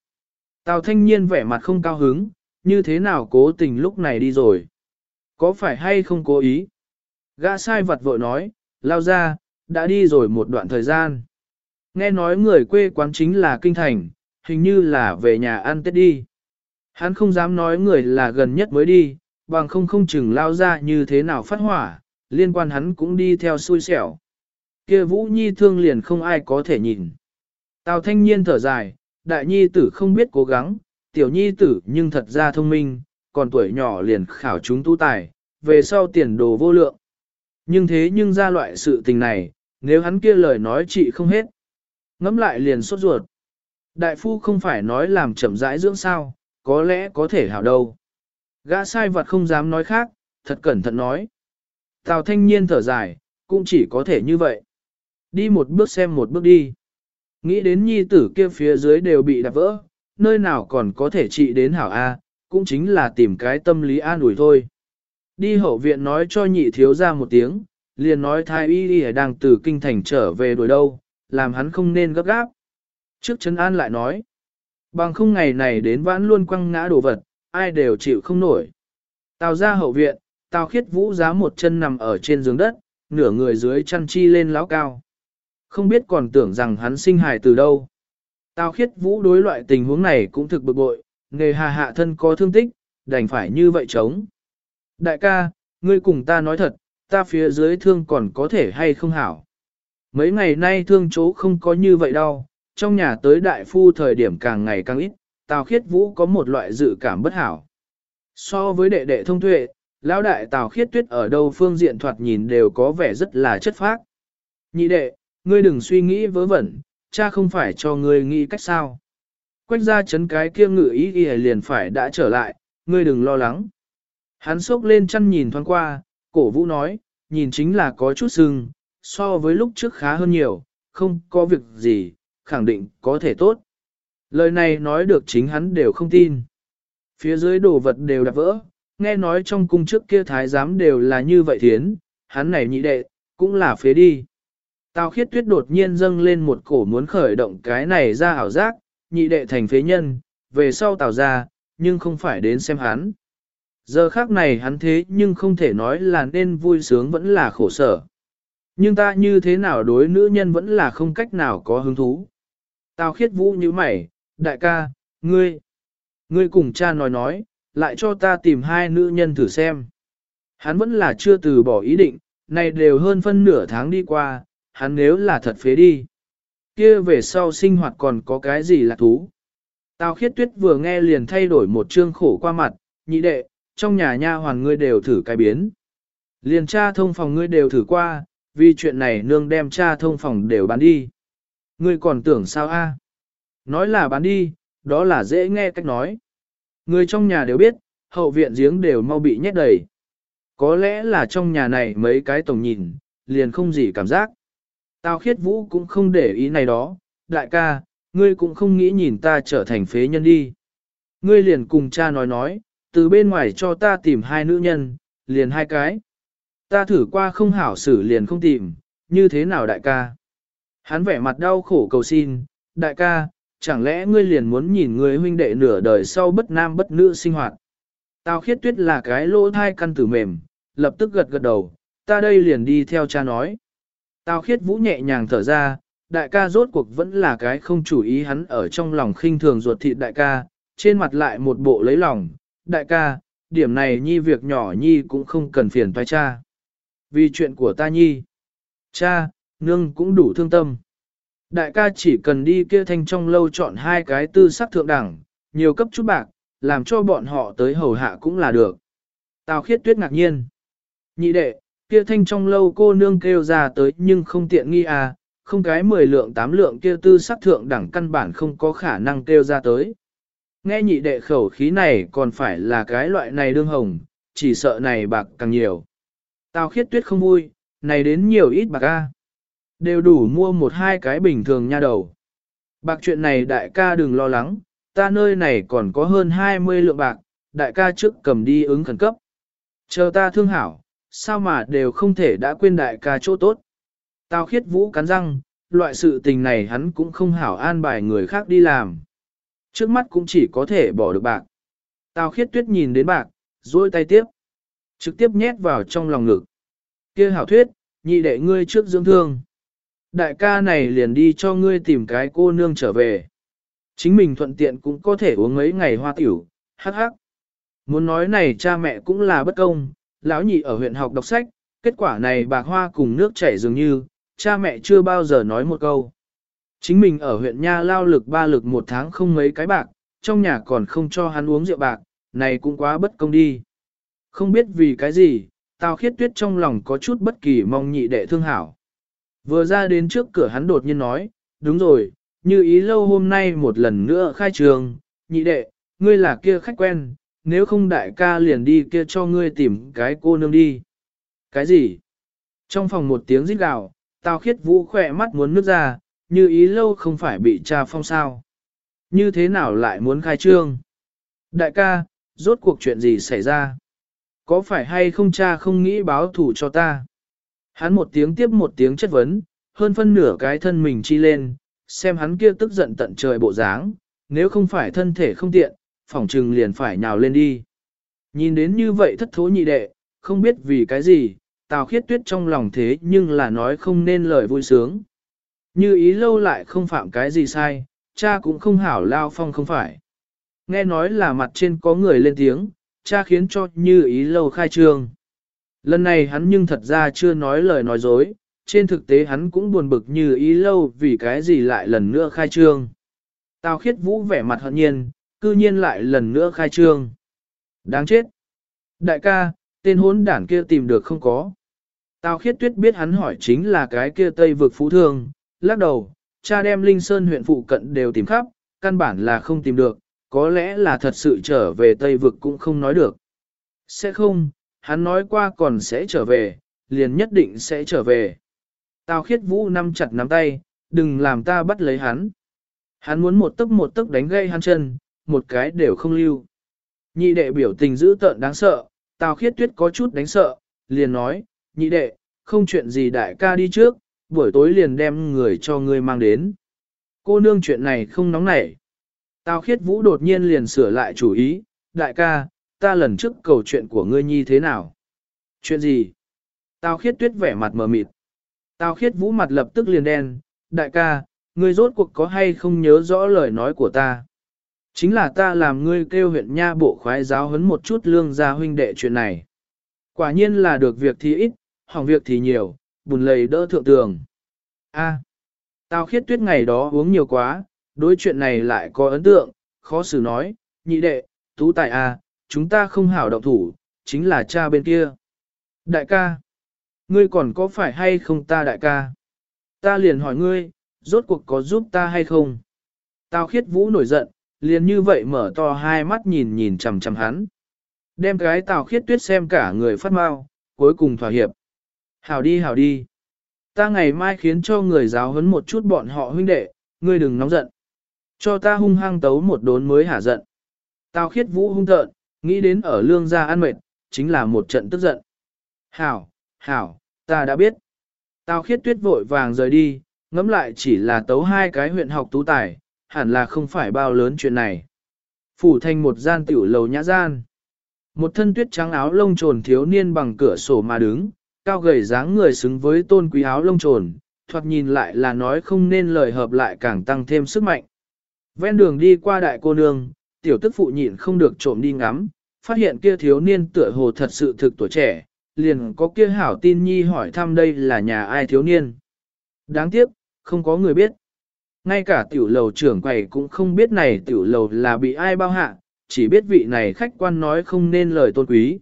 Tào thanh niên vẻ mặt không cao hứng, như thế nào cố tình lúc này đi rồi. Có phải hay không cố ý? Gã sai vật vội nói, lao ra, đã đi rồi một đoạn thời gian. Nghe nói người quê quán chính là kinh thành, hình như là về nhà ăn tết đi. Hắn không dám nói người là gần nhất mới đi, bằng không không chừng lao ra như thế nào phát hỏa, liên quan hắn cũng đi theo xui xẻo. kia Vũ Nhi thương liền không ai có thể nhìn. Tào thanh niên thở dài, đại nhi tử không biết cố gắng, tiểu nhi tử nhưng thật ra thông minh, còn tuổi nhỏ liền khảo chúng tu tài, về sau tiền đồ vô lượng. Nhưng thế nhưng ra loại sự tình này, nếu hắn kia lời nói chị không hết. Ngắm lại liền sốt ruột. Đại phu không phải nói làm chậm rãi dưỡng sao, có lẽ có thể hảo đâu. Gã sai vật không dám nói khác, thật cẩn thận nói. Tào thanh niên thở dài, cũng chỉ có thể như vậy. Đi một bước xem một bước đi. Nghĩ đến nhi tử kia phía dưới đều bị đạp vỡ, nơi nào còn có thể trị đến hảo A, cũng chính là tìm cái tâm lý an ủi thôi. Đi hậu viện nói cho nhị thiếu ra một tiếng, liền nói thái y y đang từ kinh thành trở về đuổi đâu, làm hắn không nên gấp gáp. Trước chân an lại nói, bằng không ngày này đến vãn luôn quăng ngã đồ vật, ai đều chịu không nổi. Tào ra hậu viện, tào khiết vũ giá một chân nằm ở trên giường đất, nửa người dưới chăn chi lên lão cao. Không biết còn tưởng rằng hắn sinh hài từ đâu. Tào khiết vũ đối loại tình huống này cũng thực bực bội, nghề hà hạ thân có thương tích, đành phải như vậy chống. Đại ca, ngươi cùng ta nói thật, ta phía dưới thương còn có thể hay không hảo. Mấy ngày nay thương chỗ không có như vậy đâu, trong nhà tới đại phu thời điểm càng ngày càng ít, Tào Khiết Vũ có một loại dự cảm bất hảo. So với đệ đệ thông tuệ, lão đại Tào Khiết Tuyết ở đâu phương diện thoạt nhìn đều có vẻ rất là chất phác. Nhị đệ, ngươi đừng suy nghĩ vớ vẩn, cha không phải cho ngươi nghĩ cách sao. Quách ra chấn cái kia ngự ý y liền phải đã trở lại, ngươi đừng lo lắng. Hắn sốc lên chăn nhìn thoáng qua, cổ vũ nói, nhìn chính là có chút sưng, so với lúc trước khá hơn nhiều, không có việc gì, khẳng định có thể tốt. Lời này nói được chính hắn đều không tin. Phía dưới đồ vật đều đã vỡ, nghe nói trong cung trước kia thái giám đều là như vậy thiến, hắn này nhị đệ, cũng là phế đi. Tào khiết tuyết đột nhiên dâng lên một cổ muốn khởi động cái này ra ảo giác, nhị đệ thành phế nhân, về sau tào ra, nhưng không phải đến xem hắn. Giờ khác này hắn thế nhưng không thể nói là nên vui sướng vẫn là khổ sở. Nhưng ta như thế nào đối nữ nhân vẫn là không cách nào có hứng thú. Tào khiết vũ như mày, đại ca, ngươi, ngươi cùng cha nói nói, lại cho ta tìm hai nữ nhân thử xem. Hắn vẫn là chưa từ bỏ ý định, này đều hơn phân nửa tháng đi qua, hắn nếu là thật phế đi. kia về sau sinh hoạt còn có cái gì là thú. Tào khiết tuyết vừa nghe liền thay đổi một chương khổ qua mặt, nhị đệ, trong nhà nha hoàn ngươi đều thử cái biến. Liền cha thông phòng ngươi đều thử qua, vì chuyện này nương đem cha thông phòng đều bán đi. Ngươi còn tưởng sao a? Nói là bán đi, đó là dễ nghe cách nói. Người trong nhà đều biết, hậu viện giếng đều mau bị nhét đầy. Có lẽ là trong nhà này mấy cái tổng nhìn, liền không gì cảm giác. tao khiết vũ cũng không để ý này đó, đại ca, ngươi cũng không nghĩ nhìn ta trở thành phế nhân đi. Ngươi liền cùng cha nói nói, từ bên ngoài cho ta tìm hai nữ nhân, liền hai cái. Ta thử qua không hảo xử liền không tìm, như thế nào đại ca? Hắn vẻ mặt đau khổ cầu xin, đại ca, chẳng lẽ ngươi liền muốn nhìn người huynh đệ nửa đời sau bất nam bất nữ sinh hoạt? Tào khiết tuyết là cái lỗ thai căn tử mềm, lập tức gật gật đầu, ta đây liền đi theo cha nói. Tào khiết vũ nhẹ nhàng thở ra, đại ca rốt cuộc vẫn là cái không chủ ý hắn ở trong lòng khinh thường ruột thịt đại ca, trên mặt lại một bộ lấy lòng, đại ca, điểm này nhi việc nhỏ nhi cũng không cần phiền toái cha. Vì chuyện của ta nhi, cha, nương cũng đủ thương tâm. Đại ca chỉ cần đi kia thanh trong lâu chọn hai cái tư sắc thượng đẳng, nhiều cấp chút bạc, làm cho bọn họ tới hầu hạ cũng là được. Tào khiết tuyết ngạc nhiên. Nhị đệ, kia thanh trong lâu cô nương kêu ra tới nhưng không tiện nghi à, không cái 10 lượng 8 lượng kia tư sắc thượng đẳng căn bản không có khả năng kêu ra tới. Nghe nhị đệ khẩu khí này còn phải là cái loại này đương hồng, chỉ sợ này bạc càng nhiều. Tào khiết tuyết không vui, này đến nhiều ít bạc a Đều đủ mua một hai cái bình thường nha đầu. Bạc chuyện này đại ca đừng lo lắng, ta nơi này còn có hơn 20 lượng bạc, đại ca trước cầm đi ứng khẩn cấp. Chờ ta thương hảo, sao mà đều không thể đã quên đại ca chỗ tốt. tao khiết vũ cắn răng, loại sự tình này hắn cũng không hảo an bài người khác đi làm. Trước mắt cũng chỉ có thể bỏ được bạc. tao khiết tuyết nhìn đến bạc, duỗi tay tiếp. Trực tiếp nhét vào trong lòng ngực. kia hảo thuyết, nhị đệ ngươi trước dưỡng thương. Đại ca này liền đi cho ngươi tìm cái cô nương trở về. Chính mình thuận tiện cũng có thể uống mấy ngày hoa tiểu, hắc hắc. Muốn nói này cha mẹ cũng là bất công, lão nhị ở huyện học đọc sách, kết quả này bạc hoa cùng nước chảy dường như, cha mẹ chưa bao giờ nói một câu. Chính mình ở huyện Nha lao lực ba lực một tháng không mấy cái bạc, trong nhà còn không cho hắn uống rượu bạc, này cũng quá bất công đi. Không biết vì cái gì, Tào khiết tuyết trong lòng có chút bất kỳ mong nhị đệ thương hảo. Vừa ra đến trước cửa hắn đột nhiên nói, đúng rồi, như ý lâu hôm nay một lần nữa khai trường, nhị đệ, ngươi là kia khách quen, nếu không đại ca liền đi kia cho ngươi tìm cái cô nương đi. Cái gì? Trong phòng một tiếng rít gào, tao khiết vũ khỏe mắt muốn nước ra, như ý lâu không phải bị cha phong sao. Như thế nào lại muốn khai trương? Đại ca, rốt cuộc chuyện gì xảy ra? Có phải hay không cha không nghĩ báo thủ cho ta? Hắn một tiếng tiếp một tiếng chất vấn, hơn phân nửa cái thân mình chi lên, xem hắn kia tức giận tận trời bộ dáng, nếu không phải thân thể không tiện, phỏng trừng liền phải nhào lên đi. Nhìn đến như vậy thất thố nhị đệ, không biết vì cái gì, tào khiết tuyết trong lòng thế nhưng là nói không nên lời vui sướng. Như ý lâu lại không phạm cái gì sai, cha cũng không hảo lao phong không phải. Nghe nói là mặt trên có người lên tiếng, cha khiến cho như ý lâu khai trương. Lần này hắn nhưng thật ra chưa nói lời nói dối, trên thực tế hắn cũng buồn bực như ý lâu vì cái gì lại lần nữa khai trương. Tào khiết vũ vẻ mặt hận nhiên, cư nhiên lại lần nữa khai trương. Đáng chết! Đại ca, tên hốn đảng kia tìm được không có. Tào khiết tuyết biết hắn hỏi chính là cái kia tây vực phú thương, lắc đầu, cha đem Linh Sơn huyện phụ cận đều tìm khắp, căn bản là không tìm được, có lẽ là thật sự trở về tây vực cũng không nói được. Sẽ không, hắn nói qua còn sẽ trở về, liền nhất định sẽ trở về. Tào khiết vũ nắm chặt nắm tay, đừng làm ta bắt lấy hắn. Hắn muốn một tức một tức đánh gây hắn chân, một cái đều không lưu. Nhị đệ biểu tình dữ tợn đáng sợ, tào khiết tuyết có chút đánh sợ, liền nói, nhị đệ, không chuyện gì đại ca đi trước, buổi tối liền đem người cho ngươi mang đến. Cô nương chuyện này không nóng nảy. Tào khiết vũ đột nhiên liền sửa lại chủ ý, đại ca, ta lần trước cầu chuyện của ngươi nhi thế nào? Chuyện gì? Tào khiết tuyết vẻ mặt mờ mịt. Tào khiết vũ mặt lập tức liền đen, đại ca, ngươi rốt cuộc có hay không nhớ rõ lời nói của ta? Chính là ta làm ngươi kêu huyện nha bộ khoái giáo huấn một chút lương gia huynh đệ chuyện này. Quả nhiên là được việc thì ít, hỏng việc thì nhiều, bùn lầy đỡ thượng tường. A, tao khiết tuyết ngày đó uống nhiều quá, đối chuyện này lại có ấn tượng, khó xử nói, nhị đệ, tú tài A, chúng ta không hảo động thủ, chính là cha bên kia. Đại ca, ngươi còn có phải hay không ta đại ca? Ta liền hỏi ngươi, rốt cuộc có giúp ta hay không? Tao khiết vũ nổi giận, liền như vậy mở to hai mắt nhìn nhìn chằm chằm hắn. Đem cái tào khiết tuyết xem cả người phát mau, cuối cùng thỏa hiệp. Hảo đi hảo đi. Ta ngày mai khiến cho người giáo huấn một chút bọn họ huynh đệ, ngươi đừng nóng giận. Cho ta hung hăng tấu một đốn mới hả giận. Tào khiết vũ hung tợn, nghĩ đến ở lương gia ăn mệt, chính là một trận tức giận. Hảo, hảo, ta đã biết. Tào khiết tuyết vội vàng rời đi, ngẫm lại chỉ là tấu hai cái huyện học tú tài, hẳn là không phải bao lớn chuyện này. Phủ thành một gian tiểu lầu nhã gian. Một thân tuyết trắng áo lông trồn thiếu niên bằng cửa sổ mà đứng, cao gầy dáng người xứng với tôn quý áo lông trồn, thoạt nhìn lại là nói không nên lời hợp lại càng tăng thêm sức mạnh. Ven đường đi qua đại cô nương, tiểu tức phụ nhịn không được trộm đi ngắm, phát hiện kia thiếu niên tựa hồ thật sự thực tuổi trẻ, liền có kia hảo tin nhi hỏi thăm đây là nhà ai thiếu niên. Đáng tiếc, không có người biết. Ngay cả tiểu lầu trưởng quầy cũng không biết này tiểu lầu là bị ai bao hạ, chỉ biết vị này khách quan nói không nên lời tôn quý.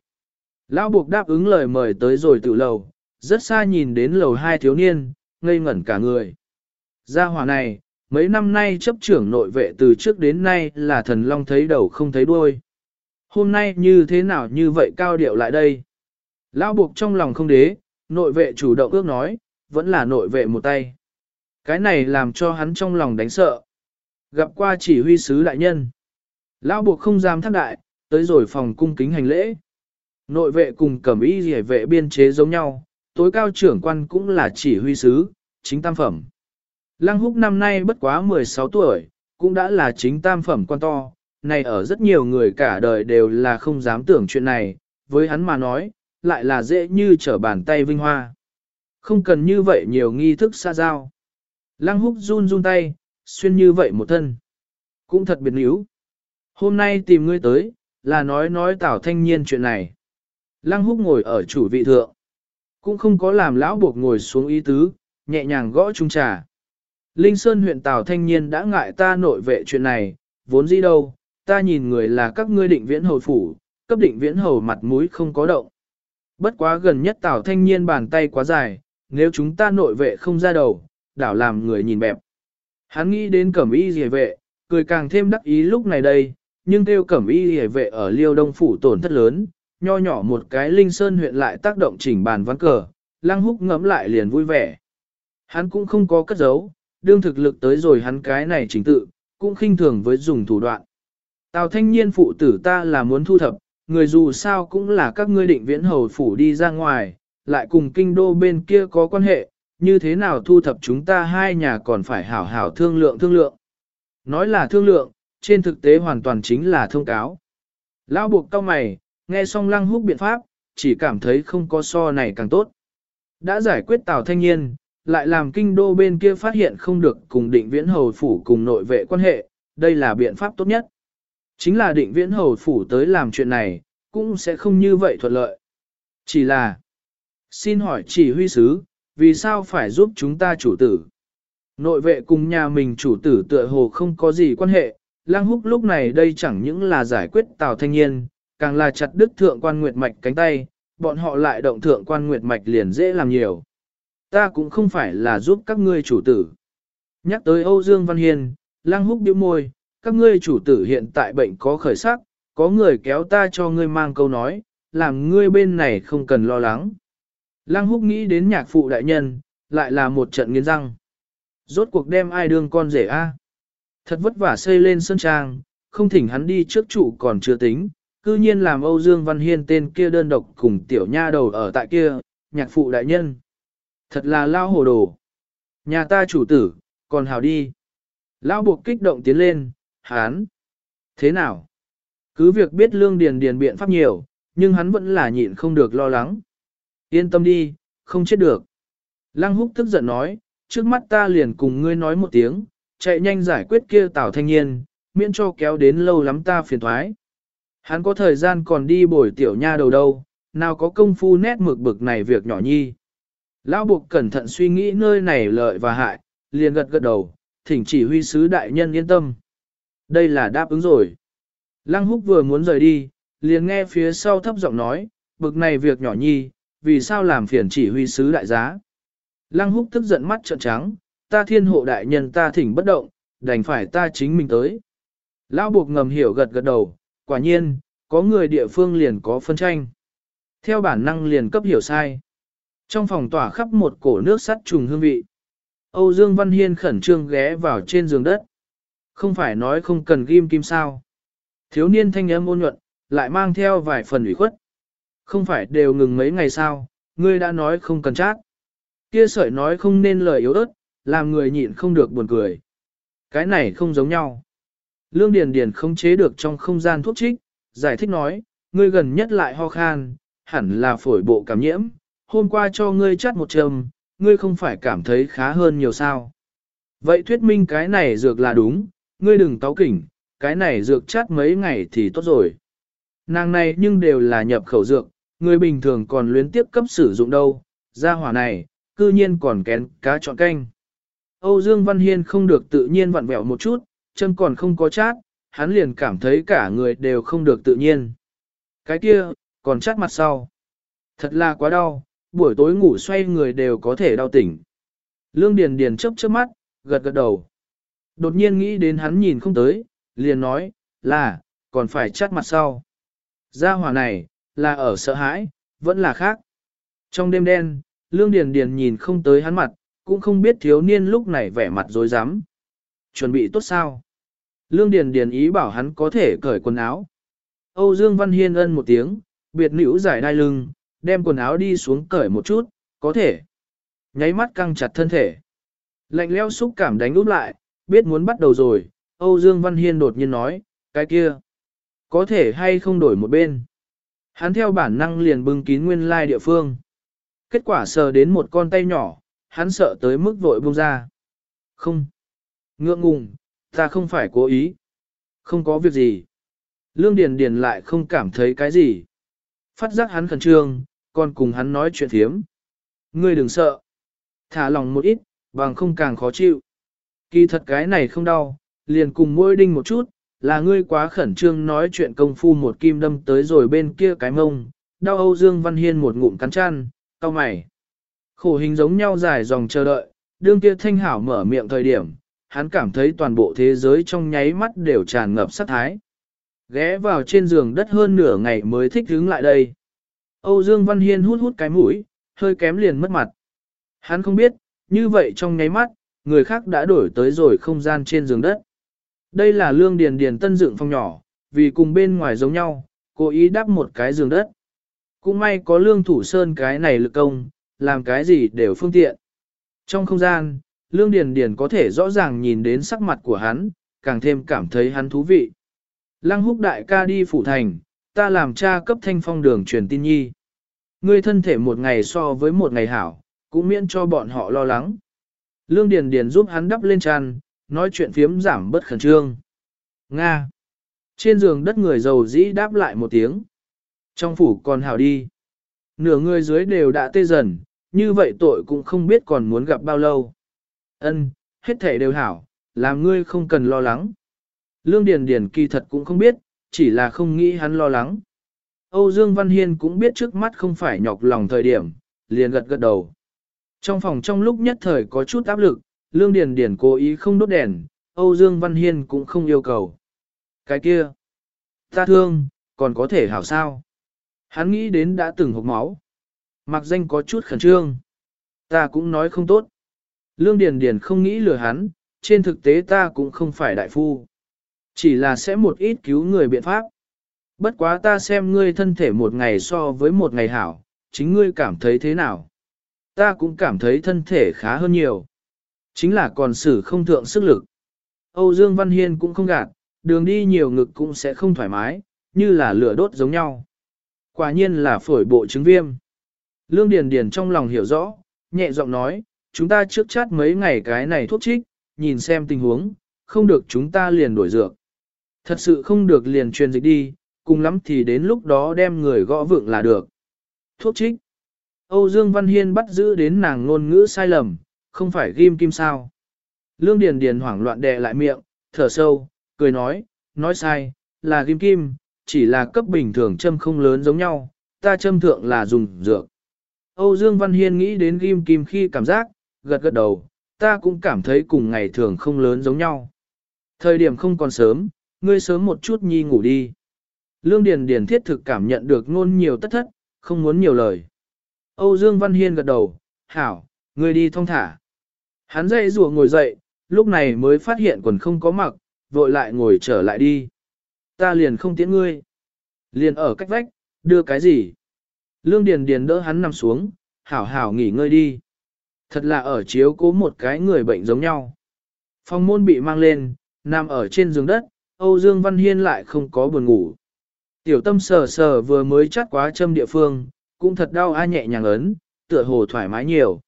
Lão buộc đáp ứng lời mời tới rồi tiểu lầu, rất xa nhìn đến lầu hai thiếu niên, ngây ngẩn cả người. Gia hỏa này, mấy năm nay chấp trưởng nội vệ từ trước đến nay là thần long thấy đầu không thấy đuôi. Hôm nay như thế nào như vậy cao điệu lại đây? Lão buộc trong lòng không đế, nội vệ chủ động ước nói, vẫn là nội vệ một tay. Cái này làm cho hắn trong lòng đánh sợ. Gặp qua chỉ huy sứ đại nhân. Lão buộc không dám thác đại, tới rồi phòng cung kính hành lễ. Nội vệ cùng cẩm y rỉa vệ biên chế giống nhau, tối cao trưởng quan cũng là chỉ huy sứ, chính tam phẩm. Lăng húc năm nay bất quá 16 tuổi, cũng đã là chính tam phẩm quan to, này ở rất nhiều người cả đời đều là không dám tưởng chuyện này, với hắn mà nói, lại là dễ như trở bàn tay vinh hoa. Không cần như vậy nhiều nghi thức xa giao. Lăng húc run run tay, xuyên như vậy một thân. Cũng thật biệt níu. Hôm nay tìm ngươi tới, là nói nói tảo thanh niên chuyện này. Lăng húc ngồi ở chủ vị thượng. Cũng không có làm lão buộc ngồi xuống ý tứ, nhẹ nhàng gõ chung trà. Linh Sơn huyện Tào Thanh Niên đã ngại ta nội vệ chuyện này, vốn gì đâu, ta nhìn người là các ngươi định viễn hầu phủ, cấp định viễn hầu mặt mũi không có động. Bất quá gần nhất Tào Thanh Niên bàn tay quá dài, nếu chúng ta nội vệ không ra đầu, đảo làm người nhìn bẹp. Hắn nghĩ đến cẩm y rìa vệ, cười càng thêm đắc ý lúc này đây, nhưng kêu cẩm y rìa vệ ở liêu đông phủ tổn thất lớn, nho nhỏ một cái linh sơn huyện lại tác động chỉnh bàn ván cờ, lăng húc ngẫm lại liền vui vẻ. Hắn cũng không có cất giấu, đương thực lực tới rồi hắn cái này chính tự, cũng khinh thường với dùng thủ đoạn. Tào thanh niên phụ tử ta là muốn thu thập, người dù sao cũng là các ngươi định viễn hầu phủ đi ra ngoài, lại cùng kinh đô bên kia có quan hệ, như thế nào thu thập chúng ta hai nhà còn phải hảo hảo thương lượng thương lượng. Nói là thương lượng, trên thực tế hoàn toàn chính là thông cáo. Lão buộc cao mày, nghe xong lăng húc biện pháp, chỉ cảm thấy không có so này càng tốt. Đã giải quyết Tào Thanh Niên, lại làm kinh đô bên kia phát hiện không được cùng định viễn hầu phủ cùng nội vệ quan hệ, đây là biện pháp tốt nhất. Chính là định viễn hầu phủ tới làm chuyện này, cũng sẽ không như vậy thuận lợi. Chỉ là, xin hỏi chỉ huy sứ, vì sao phải giúp chúng ta chủ tử? Nội vệ cùng nhà mình chủ tử tựa hồ không có gì quan hệ, lang Húc lúc này đây chẳng những là giải quyết Tào Thanh Niên, càng là chặt đứt thượng quan nguyệt mạch cánh tay, bọn họ lại động thượng quan nguyệt mạch liền dễ làm nhiều. Ta cũng không phải là giúp các ngươi chủ tử. Nhắc tới Âu Dương Văn Hiên, lang Húc bĩu môi, các ngươi chủ tử hiện tại bệnh có khởi sắc, có người kéo ta cho ngươi mang câu nói, làm ngươi bên này không cần lo lắng. Lăng húc nghĩ đến nhạc phụ đại nhân, lại là một trận nghiến răng. Rốt cuộc đem ai đương con rể a? Thật vất vả xây lên sân trang, không thỉnh hắn đi trước trụ còn chưa tính, cư nhiên làm Âu Dương Văn Hiên tên kia đơn độc cùng tiểu nha đầu ở tại kia, nhạc phụ đại nhân. Thật là lao hồ đồ. Nhà ta chủ tử, còn hào đi. Lão buộc kích động tiến lên, hán. Thế nào? Cứ việc biết lương điền điền biện pháp nhiều, nhưng hắn vẫn là nhịn không được lo lắng. Yên tâm đi, không chết được. Lăng húc tức giận nói, trước mắt ta liền cùng ngươi nói một tiếng, chạy nhanh giải quyết kia tảo thanh niên, miễn cho kéo đến lâu lắm ta phiền thoái. Hắn có thời gian còn đi bồi tiểu nha đầu đâu, nào có công phu nét mực bực này việc nhỏ nhi. Lão buộc cẩn thận suy nghĩ nơi này lợi và hại, liền gật gật đầu, thỉnh chỉ huy sứ đại nhân yên tâm. Đây là đáp ứng rồi. Lăng húc vừa muốn rời đi, liền nghe phía sau thấp giọng nói, bực này việc nhỏ nhi, vì sao làm phiền chỉ huy sứ đại giá. Lăng húc tức giận mắt trợn trắng, ta thiên hộ đại nhân ta thỉnh bất động, đành phải ta chính mình tới. Lão buộc ngầm hiểu gật gật đầu, quả nhiên, có người địa phương liền có phân tranh. Theo bản năng liền cấp hiểu sai. Trong phòng tỏa khắp một cổ nước sắt trùng hương vị. Âu Dương Văn Hiên khẩn trương ghé vào trên giường đất. Không phải nói không cần ghim kim sao. Thiếu niên thanh âm ôn nhuận, lại mang theo vài phần ủy khuất. Không phải đều ngừng mấy ngày sao, ngươi đã nói không cần chát. Kia sợi nói không nên lời yếu ớt, làm người nhịn không được buồn cười. Cái này không giống nhau. Lương Điền Điền không chế được trong không gian thuốc trích, giải thích nói, ngươi gần nhất lại ho khan, hẳn là phổi bộ cảm nhiễm, hôm qua cho ngươi chát một trầm, ngươi không phải cảm thấy khá hơn nhiều sao. Vậy thuyết minh cái này dược là đúng, ngươi đừng táo kỉnh, cái này dược chát mấy ngày thì tốt rồi. Nàng này nhưng đều là nhập khẩu dược, người bình thường còn luyến tiếp cấp sử dụng đâu, ra hỏa này, cư nhiên còn kén cá chọn canh. Âu Dương Văn Hiên không được tự nhiên vặn vẹo một chút, chân còn không có chát, hắn liền cảm thấy cả người đều không được tự nhiên. Cái kia, còn chát mặt sau. Thật là quá đau, buổi tối ngủ xoay người đều có thể đau tỉnh. Lương Điền Điền chớp chớp mắt, gật gật đầu. Đột nhiên nghĩ đến hắn nhìn không tới, liền nói, là, còn phải chát mặt sau. Gia hỏa này, là ở sợ hãi, vẫn là khác. Trong đêm đen, Lương Điền Điền nhìn không tới hắn mặt, cũng không biết thiếu niên lúc này vẻ mặt rối rắm Chuẩn bị tốt sao? Lương Điền Điền ý bảo hắn có thể cởi quần áo. Âu Dương Văn Hiên ân một tiếng, biệt nữ giải đai lưng, đem quần áo đi xuống cởi một chút, có thể. Nháy mắt căng chặt thân thể. Lạnh leo xúc cảm đánh úp lại, biết muốn bắt đầu rồi, Âu Dương Văn Hiên đột nhiên nói, cái kia, có thể hay không đổi một bên. Hắn theo bản năng liền bưng kín nguyên lai địa phương. Kết quả sờ đến một con tay nhỏ, hắn sợ tới mức vội buông ra. Không. Ngượng ngùng, ta không phải cố ý. Không có việc gì. Lương Điền Điền lại không cảm thấy cái gì. Phát giác hắn khẩn trương, còn cùng hắn nói chuyện thiếm. Ngươi đừng sợ. Thả lòng một ít, bằng không càng khó chịu. Kỳ thật cái này không đau, liền cùng môi đinh một chút, là ngươi quá khẩn trương nói chuyện công phu một kim đâm tới rồi bên kia cái mông, đau Âu Dương Văn Hiên một ngụm cắn chăn, cau mày. Khổ hình giống nhau dài dòng chờ đợi, đương kia thanh hảo mở miệng thời điểm, hắn cảm thấy toàn bộ thế giới trong nháy mắt đều tràn ngập sát thái. Ghé vào trên giường đất hơn nửa ngày mới thích đứng lại đây. Âu Dương Văn Hiên hút hút cái mũi, hơi kém liền mất mặt. Hắn không biết, như vậy trong nháy mắt, người khác đã đổi tới rồi không gian trên giường đất. Đây là lương điền điền tân dựng phòng nhỏ, vì cùng bên ngoài giống nhau, cố ý đắp một cái giường đất. Cũng may có lương thủ sơn cái này lực công, làm cái gì đều phương tiện. Trong không gian, lương điền điền có thể rõ ràng nhìn đến sắc mặt của hắn, càng thêm cảm thấy hắn thú vị. Lăng húc đại ca đi phủ thành, ta làm cha cấp thanh phong đường truyền tin nhi. Ngươi thân thể một ngày so với một ngày hảo, cũng miễn cho bọn họ lo lắng. Lương Điền Điền giúp hắn đắp lên tràn, nói chuyện phiếm giảm bất khẩn trương. Nga. Trên giường đất người giàu dĩ đáp lại một tiếng. Trong phủ còn hảo đi. Nửa người dưới đều đã tê dần, như vậy tội cũng không biết còn muốn gặp bao lâu. Ân, hết thể đều hảo, làm ngươi không cần lo lắng. Lương Điền Điền kỳ thật cũng không biết, chỉ là không nghĩ hắn lo lắng. Âu Dương Văn Hiên cũng biết trước mắt không phải nhọc lòng thời điểm, liền gật gật đầu. Trong phòng trong lúc nhất thời có chút áp lực, Lương Điền Điền cố ý không đốt đèn, Âu Dương Văn Hiên cũng không yêu cầu. Cái kia, ta thương, còn có thể hảo sao? Hắn nghĩ đến đã từng hộp máu. Mặc danh có chút khẩn trương. Ta cũng nói không tốt. Lương Điền Điền không nghĩ lừa hắn, trên thực tế ta cũng không phải đại phu. Chỉ là sẽ một ít cứu người biện pháp. Bất quá ta xem ngươi thân thể một ngày so với một ngày hảo, chính ngươi cảm thấy thế nào? Ta cũng cảm thấy thân thể khá hơn nhiều. Chính là còn xử không thượng sức lực. Âu Dương Văn Hiên cũng không gạt, đường đi nhiều ngực cũng sẽ không thoải mái, như là lửa đốt giống nhau. Quả nhiên là phổi bộ chứng viêm. Lương Điền Điền trong lòng hiểu rõ, nhẹ giọng nói, chúng ta trước chát mấy ngày cái này thuốc trích, nhìn xem tình huống, không được chúng ta liền đổi dược. Thật sự không được liền truyền dịch đi, cùng lắm thì đến lúc đó đem người gõ vượng là được. Thuốc trích. Âu Dương Văn Hiên bắt giữ đến nàng ngôn ngữ sai lầm, không phải ghim kim sao. Lương Điền Điền hoảng loạn đè lại miệng, thở sâu, cười nói, nói sai, là ghim kim, chỉ là cấp bình thường châm không lớn giống nhau, ta châm thượng là dùng dược. Âu Dương Văn Hiên nghĩ đến ghim kim khi cảm giác, gật gật đầu, ta cũng cảm thấy cùng ngày thường không lớn giống nhau. Thời điểm không còn sớm, ngươi sớm một chút nhi ngủ đi. Lương Điền Điền thiết thực cảm nhận được ngôn nhiều tất thất, không muốn nhiều lời. Âu Dương Văn Hiên gật đầu, hảo, ngươi đi thong thả. Hắn dậy rùa ngồi dậy, lúc này mới phát hiện quần không có mặc, vội lại ngồi trở lại đi. Ta liền không tiễn ngươi. Liền ở cách vách, đưa cái gì? Lương Điền Điền đỡ hắn nằm xuống, hảo hảo nghỉ ngơi đi. Thật là ở chiếu cố một cái người bệnh giống nhau. Phong môn bị mang lên, nằm ở trên giường đất, Âu Dương Văn Hiên lại không có buồn ngủ. Tiểu tâm sờ sờ vừa mới chắt quá châm địa phương, cũng thật đau a nhẹ nhàng ấn, tựa hồ thoải mái nhiều.